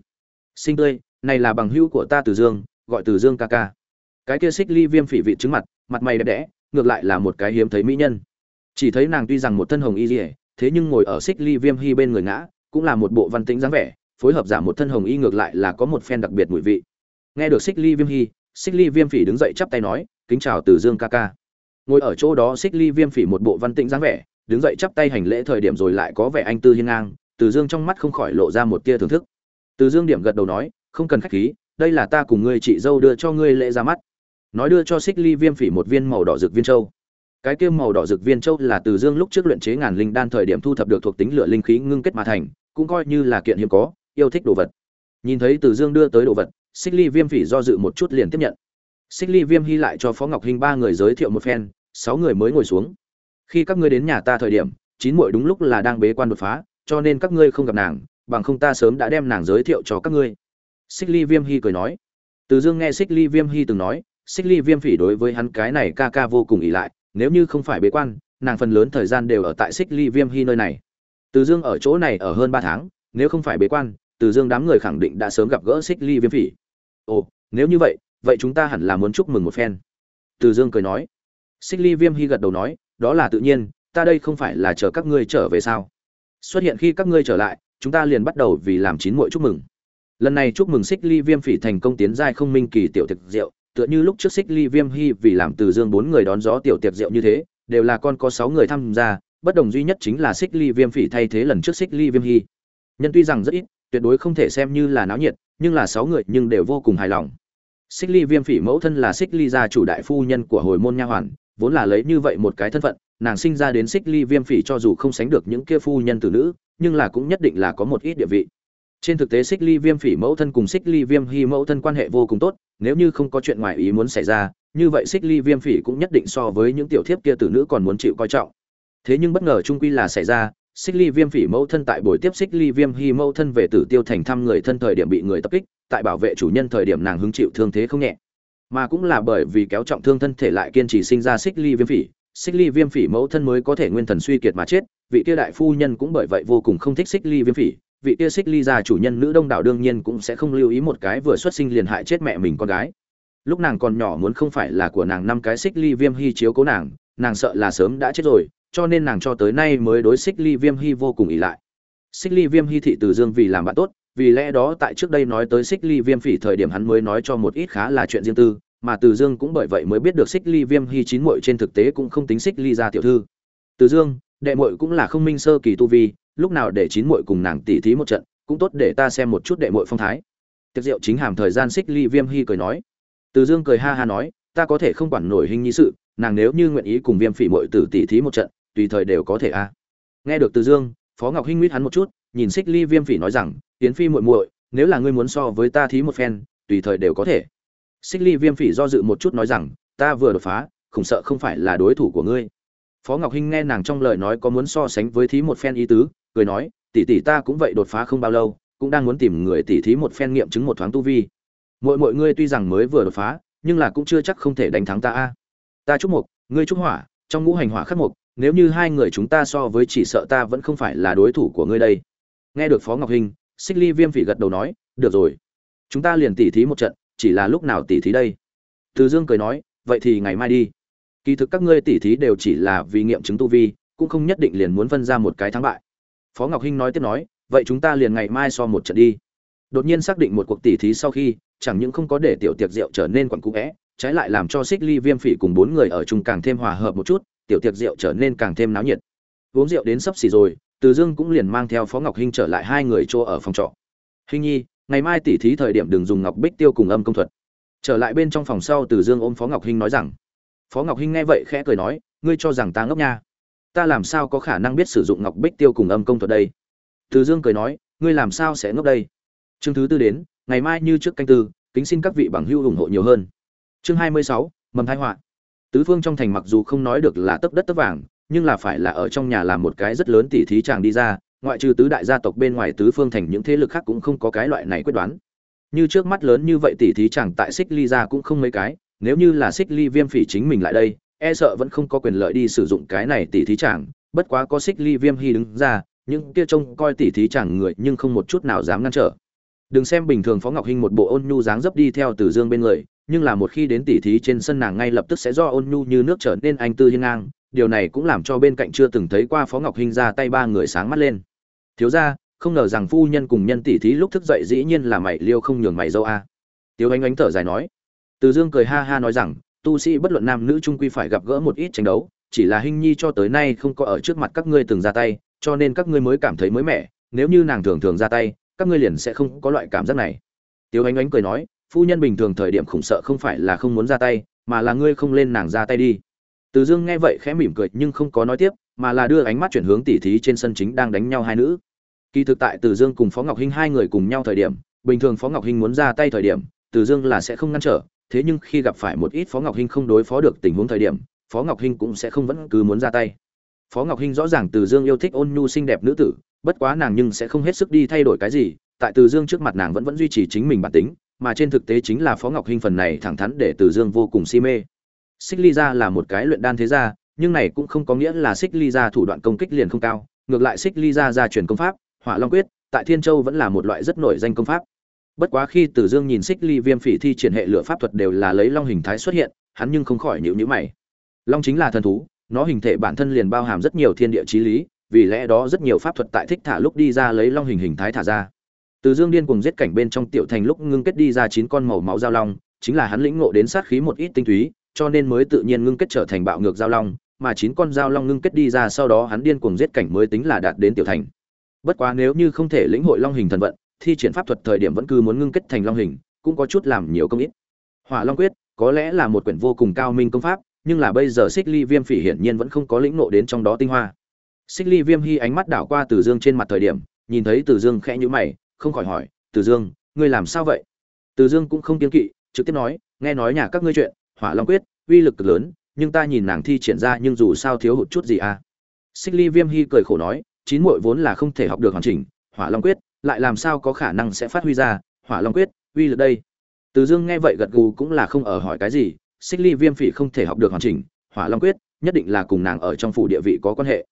Sinh tươi, này là bằng hữu của ta từ dương, gọi từ dương ca ca. Cái kia xích ly viêm phỉ vị trứng mặt mặt mày đẹp đẽ, ngược lại là một cái hiếm thấy mỹ nhân. Chỉ thấy nàng tuy rằng một thân hồng y dỉa thế nhưng ngồi ở xích ly viêm hy bên người ngã, cũng là một bộ văn tĩnh dáng vẻ, phối hợp giả một thân hồng y ngược lại là có một phen đặc biệt mùi vị. Nghe được xích ly viêm hy xích ly viêm phỉ đứng dậy chắp tay nói, kính chào từ dương ca ca. Ngồi ở chỗ đó, xích ly viêm phỉ một bộ văn tĩnh dáng vẻ, đứng dậy chắp tay hành lễ thời điểm rồi lại có vẻ anh tư hiên ngang, từ dương trong mắt không khỏi lộ ra một tia thưởng thức. Từ dương điểm gật đầu nói, không cần khách khí, đây là ta cùng ngươi chị dâu đưa cho ngươi lễ ra mắt. Nói đưa cho xích ly viêm phỉ một viên màu đỏ rực viên châu. Cái kia màu đỏ rực viên châu là từ dương lúc trước luyện chế ngàn linh đan thời điểm thu thập được thuộc tính lửa linh khí ngưng kết mà thành, cũng coi như là kiện hiếm có, yêu thích đồ vật. Nhìn thấy từ dương đưa tới đồ vật xích ly viêm phỉ do dự một chút liền tiếp nhận. Xích ly viêm hy lại cho phó ngọc hinh ba người giới thiệu một phen, sáu người mới ngồi xuống. Khi các ngươi đến nhà ta thời điểm, chín muội đúng lúc là đang bế quan đột phá, cho nên các ngươi không gặp nàng, bằng không ta sớm đã đem nàng giới thiệu cho các ngươi. Xích ly viêm hy cười nói. Từ dương nghe xích ly viêm hy từng nói, xích ly viêm phỉ đối với hắn cái này ca ca vô cùng ỉ lại, nếu như không phải bế quan, nàng phần lớn thời gian đều ở tại xích ly viêm hy nơi này. Từ dương ở chỗ này ở hơn ba tháng, nếu không phải bế quan từ dương đám người khẳng định đã sớm gặp gỡ xích ly viêm phỉ. Ồ, nếu như vậy vậy chúng ta hẳn là muốn chúc mừng một phen. Từ dương cười nói. Xích ly viêm hy gật đầu nói, đó là tự nhiên, ta đây không phải là chờ các ngươi trở về sao. Xuất hiện khi các ngươi trở lại, chúng ta liền bắt đầu vì làm chín muội chúc mừng. Lần này chúc mừng xích ly viêm phỉ thành công tiến giai không minh kỳ tiểu tiệc rượu, tựa như lúc trước xích ly viêm hy vì làm từ dương bốn người đón gió tiểu tiệc rượu như thế, đều là con có sáu người tham gia, bất đồng duy nhất chính là xích ly viêm phỉ thay thế lần trước xích ly viêm hy. Nhân tuy rằng rất ít tuyệt đối không thể xem như là náo nhiệt, nhưng là sáu người nhưng đều vô cùng hài lòng. Xích ly viêm phỉ mẫu thân là xích ly gia chủ đại phu nhân của hồi môn nha hoàn, vốn là lấy như vậy một cái thân phận, nàng sinh ra đến xích ly viêm phỉ cho dù không sánh được những kia phu nhân tử nữ, nhưng là cũng nhất định là có một ít địa vị. Trên thực tế xích ly viêm phỉ mẫu thân cùng xích ly viêm hy mẫu thân quan hệ vô cùng tốt, nếu như không có chuyện ngoài ý muốn xảy ra, như vậy xích ly viêm phỉ cũng nhất định so với những tiểu thiếp kia tử nữ còn muốn chịu coi trọng. Thế nhưng bất ngờ trung quy là xảy ra xích ly viêm phỉ mẫu thân tại buổi tiếp xích ly viêm hy mẫu thân về tử tiêu thành thăm người thân thời điểm bị người tập kích, tại bảo vệ chủ nhân thời điểm nàng hứng chịu thương thế không nhẹ. Mà cũng là bởi vì kéo trọng thương thân thể lại kiên trì sinh ra xích ly viêm phỉ, xích ly viêm phỉ mẫu thân mới có thể nguyên thần suy kiệt mà chết, vị kia đại phu nhân cũng bởi vậy vô cùng không thích xích ly viêm phỉ, vị kia xích ly gia chủ nhân nữ đông đảo đương nhiên cũng sẽ không lưu ý một cái vừa xuất sinh liền hại chết mẹ mình con gái. Lúc nàng còn nhỏ muốn không phải là của nàng năm cái xích ly viêm hy chiếu cố nàng nàng sợ là sớm đã chết rồi cho nên nàng cho tới nay mới đối xích ly viêm hy vô cùng ỷ lại. Xích ly viêm hy thị từ dương vì làm bạn tốt, vì lẽ đó tại trước đây nói tới xích ly viêm phỉ thời điểm hắn mới nói cho một ít khá là chuyện riêng tư, mà từ dương cũng bởi vậy mới biết được xích ly viêm hy chín muội trên thực tế cũng không tính xích ly ra tiểu thư. Từ dương, đệ muội cũng là không minh sơ kỳ tu vi, lúc nào để chín muội cùng nàng tỉ thí một trận, cũng tốt để ta xem một chút đệ muội phong thái. Tiệc rượu chính hàm thời gian xích ly viêm hy cười nói. Từ dương cười ha ha nói, ta có thể không quản nổi hình nhi sự, nàng nếu như nguyện ý cùng viêm phỉ muội tử tỉ thí một trận tùy thời đều có thể a nghe được từ dương, phó ngọc hinh nguyết hắn một chút, nhìn xích ly viêm phỉ nói rằng tiến phi muội muội, nếu là ngươi muốn so với ta thí một phen, tùy thời đều có thể. Xích ly viêm phỉ do dự một chút nói rằng, ta vừa đột phá không sợ không phải là đối thủ của ngươi. Phó ngọc hinh nghe nàng trong lời nói có muốn so sánh với thí một phen ý tứ, cười nói, tỷ tỷ ta cũng vậy đột phá không bao lâu, cũng đang muốn tìm người tỷ thí một phen nghiệm chứng một thoáng tu vi. Mỗi muội ngươi tuy rằng mới vừa đột phá, nhưng là cũng chưa chắc không thể đánh thắng ta a. Ta chúc mục, ngươi chúc hỏa, trong ngũ hành hỏa khắc mục nếu như hai người chúng ta so với chỉ sợ ta vẫn không phải là đối thủ của ngươi đây. Nghe được phó ngọc hình, xích ly viêm phỉ gật đầu nói, được rồi. Chúng ta liền tỉ thí một trận, chỉ là lúc nào tỉ thí đây? Từ dương cười nói, vậy thì ngày mai đi. Kỳ thực các ngươi tỉ thí đều chỉ là vì nghiệm chứng tu vi, cũng không nhất định liền muốn phân ra một cái thắng bại. Phó ngọc hinh nói tiếp nói, vậy chúng ta liền ngày mai so một trận đi. Đột nhiên xác định một cuộc tỉ thí sau khi, chẳng những không có để tiểu tiệc rượu trở nên quặn cũ vẽ, trái lại làm cho xích ly viêm phỉ cùng bốn người ở chung càng thêm hòa hợp một chút tiểu tiệc rượu trở nên càng thêm náo nhiệt. Uống rượu đến sắp xỉ rồi, từ dương cũng liền mang theo phó ngọc hinh trở lại hai người chỗ ở phòng trọ. Hinh nhi, ngày mai tỉ thí thời điểm đừng dùng ngọc bích tiêu cùng âm công thuật. Trở lại bên trong phòng sau, từ dương ôm phó ngọc hinh nói rằng, phó ngọc hinh nghe vậy khẽ cười nói, ngươi cho rằng ta ngốc nha? Ta làm sao có khả năng biết sử dụng ngọc bích tiêu cùng âm công thuật đây? Từ dương cười nói, ngươi làm sao sẽ ngốc đây? Chương thứ tư đến, ngày mai như trước canh tư, kính xin các vị bằng hữu ủng hộ nhiều hơn. Chương hai mươi sáu, mầm thái họa tứ phương trong thành mặc dù không nói được là tấp đất tấp vàng, nhưng là phải là ở trong nhà làm một cái rất lớn tỉ thí chàng đi ra, ngoại trừ tứ đại gia tộc bên ngoài tứ phương thành những thế lực khác cũng không có cái loại này quyết đoán. Như trước mắt lớn như vậy tỉ thí chàng tại xích ly ra cũng không mấy cái, nếu như là xích ly viêm phỉ chính mình lại đây e sợ vẫn không có quyền lợi đi sử dụng cái này tỉ thí chàng, bất quá có xích ly viêm hy đứng ra, những kia trông coi tỉ thí chàng người nhưng không một chút nào dám ngăn trở. Đừng xem bình thường phó ngọc hinh một bộ ôn nhu dáng dấp đi theo từ dương bên người nhưng là một khi đến tỉ thí trên sân nàng ngay lập tức sẽ do ôn nhu như nước trở nên anh tư hiên ngang, điều này cũng làm cho bên cạnh chưa từng thấy qua phó ngọc hinh ra tay ba người sáng mắt lên. Thiếu ra không ngờ rằng phu nhân cùng nhân tỉ thí lúc thức dậy dĩ nhiên là mày liêu không nhường mày dâu a. À. tiếu ánh ánh thở dài nói. Từ dương cười ha ha nói rằng, tu sĩ bất luận nam nữ trung quy phải gặp gỡ một ít tranh đấu, chỉ là hình nhi cho tới nay không có ở trước mặt các ngươi từng ra tay, cho nên các ngươi mới cảm thấy mới mẻ, nếu như nàng thường thường ra tay, các ngươi liền sẽ không có loại cảm giác này. Tiếu ánh ánh cười nói phu nhân bình thường thời điểm khủng sợ không phải là không muốn ra tay, mà là ngươi không lên nàng ra tay đi. Từ dương nghe vậy khẽ mỉm cười nhưng không có nói tiếp, mà là đưa ánh mắt chuyển hướng tỉ thí trên sân chính đang đánh nhau hai nữ. Kỳ thực tại từ dương cùng phó ngọc hinh hai người cùng nhau thời điểm, bình thường phó ngọc hinh muốn ra tay thời điểm, từ dương là sẽ không ngăn trở, thế nhưng khi gặp phải một ít phó ngọc hinh không đối phó được tình huống thời điểm, phó ngọc hinh cũng sẽ không vẫn cứ muốn ra tay. Phó ngọc hinh rõ ràng từ dương yêu thích ôn nhu xinh đẹp nữ tử, bất quá nàng nhưng sẽ không hết sức đi thay đổi cái gì, tại từ dương trước mặt nàng vẫn vẫn duy trì chính mình bản tính mà trên thực tế chính là phó ngọc hinh phần này thẳng thắn để từ dương vô cùng si mê. Xích ly ra là một cái luyện đan thế gia, nhưng này cũng không có nghĩa là xích ly ra thủ đoạn công kích liền không cao. Ngược lại xích ly ra gia truyền công pháp, hỏa long quyết, tại thiên châu vẫn là một loại rất nổi danh công pháp. Bất quá khi từ dương nhìn xích ly viêm phỉ thi triển hệ lửa pháp thuật đều là lấy long hình thái xuất hiện, hắn nhưng không khỏi nhịu nhữ mày. Long chính là thần thú, nó hình thể bản thân liền bao hàm rất nhiều thiên địa trí lý, vì lẽ đó rất nhiều pháp thuật tại thích thả lúc đi ra lấy long hình hình thái thả ra từ dương điên cùng giết cảnh bên trong tiểu thành lúc ngưng kết đi ra chín con màu máu giao long, chính là hắn lĩnh ngộ đến sát khí một ít tinh túy, cho nên mới tự nhiên ngưng kết trở thành bạo ngược giao long, mà chín con giao long ngưng kết đi ra sau đó hắn điên cuồng giết cảnh mới tính là đạt đến tiểu thành. Bất quá nếu như không thể lĩnh hội long hình thần vận, thi triển pháp thuật thời điểm vẫn cứ muốn ngưng kết thành long hình, cũng có chút làm nhiều công ít. Hỏa long quyết, có lẽ là một quyển vô cùng cao minh công pháp, nhưng là bây giờ xích ly viêm phỉ hiển nhiên vẫn không có lĩnh ngộ đến trong đó tinh hoa. Xích ly viêm hy ánh mắt đảo qua từ dương trên mặt thời điểm, nhìn thấy từ dương khẽ nhữ mày không khỏi hỏi, từ dương, ngươi làm sao vậy? Từ dương cũng không kiên kỵ, trực tiếp nói, nghe nói nhà các ngươi chuyện, hỏa long quyết, uy lực cực lớn, nhưng ta nhìn nàng thi triển ra nhưng dù sao thiếu hụt chút gì à? Xích ly viêm hy cười khổ nói, chín muội vốn là không thể học được hoàn chỉnh, hỏa long quyết, lại làm sao có khả năng sẽ phát huy ra, hỏa long quyết, uy lực đây? Từ dương nghe vậy gật gù cũng là không ở hỏi cái gì, xích ly viêm phỉ không thể học được hoàn chỉnh, hỏa long quyết, nhất định là cùng nàng ở trong phủ địa vị có quan hệ.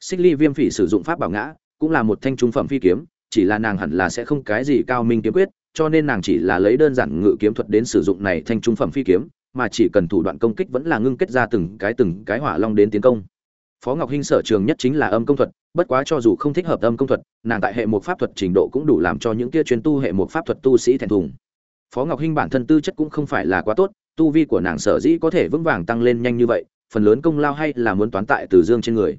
Xích ly viêm phỉ sử dụng pháp bảo ngã, cũng là một thanh trung phẩm phi kiếm chỉ là nàng hẳn là sẽ không cái gì cao minh kiếm quyết, cho nên nàng chỉ là lấy đơn giản ngự kiếm thuật đến sử dụng này thanh trung phẩm phi kiếm, mà chỉ cần thủ đoạn công kích vẫn là ngưng kết ra từng cái từng cái hỏa long đến tiến công. Phó ngọc hinh sở trường nhất chính là âm công thuật, bất quá cho dù không thích hợp âm công thuật, nàng tại hệ một pháp thuật trình độ cũng đủ làm cho những kia chuyên tu hệ một pháp thuật tu sĩ thèm thùng. Phó ngọc hinh bản thân tư chất cũng không phải là quá tốt, tu vi của nàng sở dĩ có thể vững vàng tăng lên nhanh như vậy, phần lớn công lao hay là muốn toán tại từ dương trên người.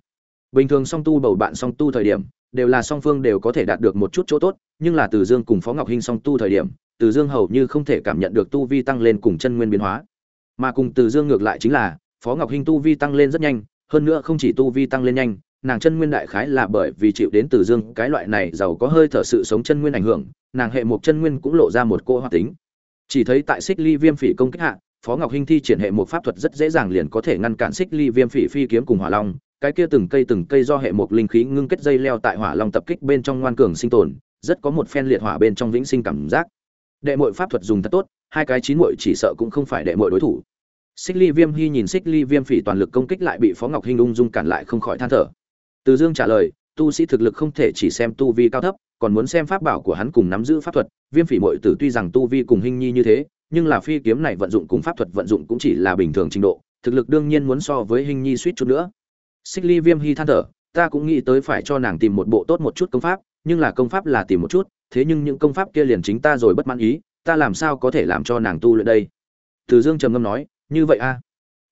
Bình thường song tu bầu bạn song tu thời điểm đều là song phương đều có thể đạt được một chút chỗ tốt, nhưng là từ dương cùng phó ngọc hinh song tu thời điểm, từ dương hầu như không thể cảm nhận được tu vi tăng lên cùng chân nguyên biến hóa. Mà cùng từ dương ngược lại chính là, phó ngọc hinh tu vi tăng lên rất nhanh, hơn nữa không chỉ tu vi tăng lên nhanh, nàng chân nguyên đại khái là bởi vì chịu đến từ dương, cái loại này giàu có hơi thở sự sống chân nguyên ảnh hưởng, nàng hệ một chân nguyên cũng lộ ra một cô hoạt tính. Chỉ thấy tại xích ly viêm phỉ công kích hạ, phó ngọc hinh thi triển hệ một pháp thuật rất dễ dàng liền có thể ngăn cản xích ly viêm phỉ phi kiếm cùng hỏa long cái kia từng cây từng cây do hệ một linh khí ngưng kết dây leo tại hỏa long tập kích bên trong ngoan cường sinh tồn, rất có một phen liệt hỏa bên trong vĩnh sinh cảm giác. Đệ mội pháp thuật dùng thật tốt, hai cái chín muội chỉ sợ cũng không phải đệ mội đối thủ. Xích ly viêm hy nhìn xích ly viêm phỉ toàn lực công kích lại bị phó ngọc hinh ung dung cản lại không khỏi than thở. Từ dương trả lời, tu sĩ thực lực không thể chỉ xem tu vi cao thấp, còn muốn xem pháp bảo của hắn cùng nắm giữ pháp thuật. Viêm phỉ mội tử tuy rằng tu vi cùng hình nhi như thế, nhưng là phi kiếm này vận dụng cùng pháp thuật vận dụng cũng chỉ là bình thường trình độ, thực lực đương nhiên muốn so với hình nhi suýt chút nữa xích ly viêm hy than thở, ta cũng nghĩ tới phải cho nàng tìm một bộ tốt một chút công pháp, nhưng là công pháp là tìm một chút, thế nhưng những công pháp kia liền chính ta rồi bất mãn ý, ta làm sao có thể làm cho nàng tu luyện đây? Từ dương trầm ngâm nói, như vậy a,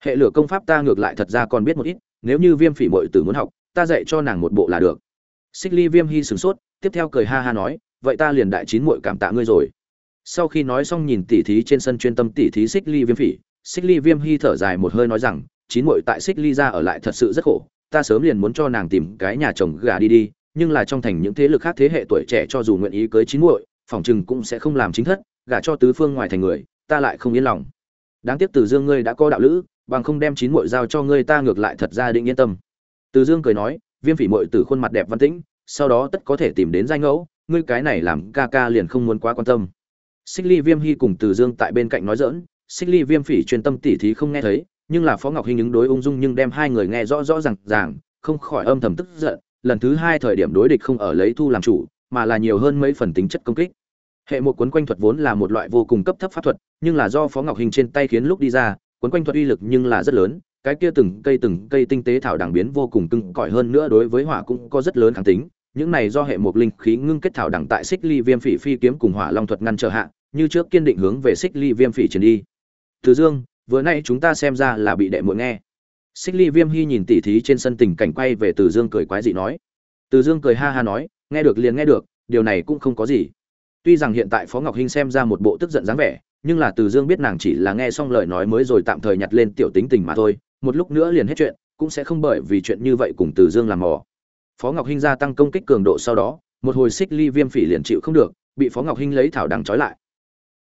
hệ lửa công pháp ta ngược lại thật ra còn biết một ít, nếu như viêm phỉ mội tử muốn học, ta dạy cho nàng một bộ là được. Xích ly viêm hy sửng sốt, tiếp theo cười ha ha nói, vậy ta liền đại chín muội cảm tạ ngươi rồi. Sau khi nói xong nhìn tỉ thí trên sân chuyên tâm tỉ thí xích ly viêm phỉ, xích ly viêm hy thở dài một hơi nói rằng chín muội tại xích ly ra ở lại thật sự rất khổ, ta sớm liền muốn cho nàng tìm cái nhà chồng gà đi đi, nhưng là trong thành những thế lực khác thế hệ tuổi trẻ cho dù nguyện ý cưới chín muội, phòng chừng cũng sẽ không làm chính thất, gả cho tứ phương ngoài thành người, ta lại không yên lòng. Đáng tiếc từ dương ngươi đã có đạo lữ, bằng không đem chín muội giao cho ngươi ta ngược lại thật ra định yên tâm. Từ dương cười nói, viêm phỉ muội từ khuôn mặt đẹp văn tĩnh, sau đó tất có thể tìm đến danh ngẫu, ngươi cái này làm ca ca liền không muốn quá quan tâm. Xích ly viêm hy cùng từ dương tại bên cạnh nói dỡn xích ly viêm phỉ chuyên tâm tỉ thí không nghe thấy nhưng là phó ngọc hinh ứng đối ung dung nhưng đem hai người nghe rõ rõ ràng ràng, không khỏi âm thầm tức giận, lần thứ hai thời điểm đối địch không ở lấy thu làm chủ, mà là nhiều hơn mấy phần tính chất công kích. Hệ một cuốn quanh thuật vốn là một loại vô cùng cấp thấp pháp thuật, nhưng là do phó ngọc hình trên tay khiến lúc đi ra, cuốn quanh thuật uy lực nhưng là rất lớn, cái kia từng cây từng cây tinh tế thảo đẳng biến vô cùng cứng cỏi hơn nữa đối với hỏa cũng có rất lớn kháng tính, những này do hệ một linh khí ngưng kết thảo đẳng tại xích ly viêm phỉ phi kiếm cùng hỏa long thuật ngăn trở hạ, như trước kiên định hướng về xích ly viêm phỉ chuyển đi. Từ dương vừa nay chúng ta xem ra là bị đệ muội nghe. Xích ly viêm hy nhìn tỉ thí trên sân tình cảnh quay về từ dương cười quái dị nói. Từ dương cười ha ha nói, nghe được liền nghe được, điều này cũng không có gì. Tuy rằng hiện tại phó ngọc hinh xem ra một bộ tức giận dáng vẻ, nhưng là từ dương biết nàng chỉ là nghe xong lời nói mới rồi tạm thời nhặt lên tiểu tính tình mà thôi, một lúc nữa liền hết chuyện, cũng sẽ không bởi vì chuyện như vậy cùng từ dương làm mò. Phó ngọc hinh gia tăng công kích cường độ sau đó, một hồi xích ly viêm phỉ liền chịu không được, bị phó ngọc hinh lấy thảo đằng trói lại.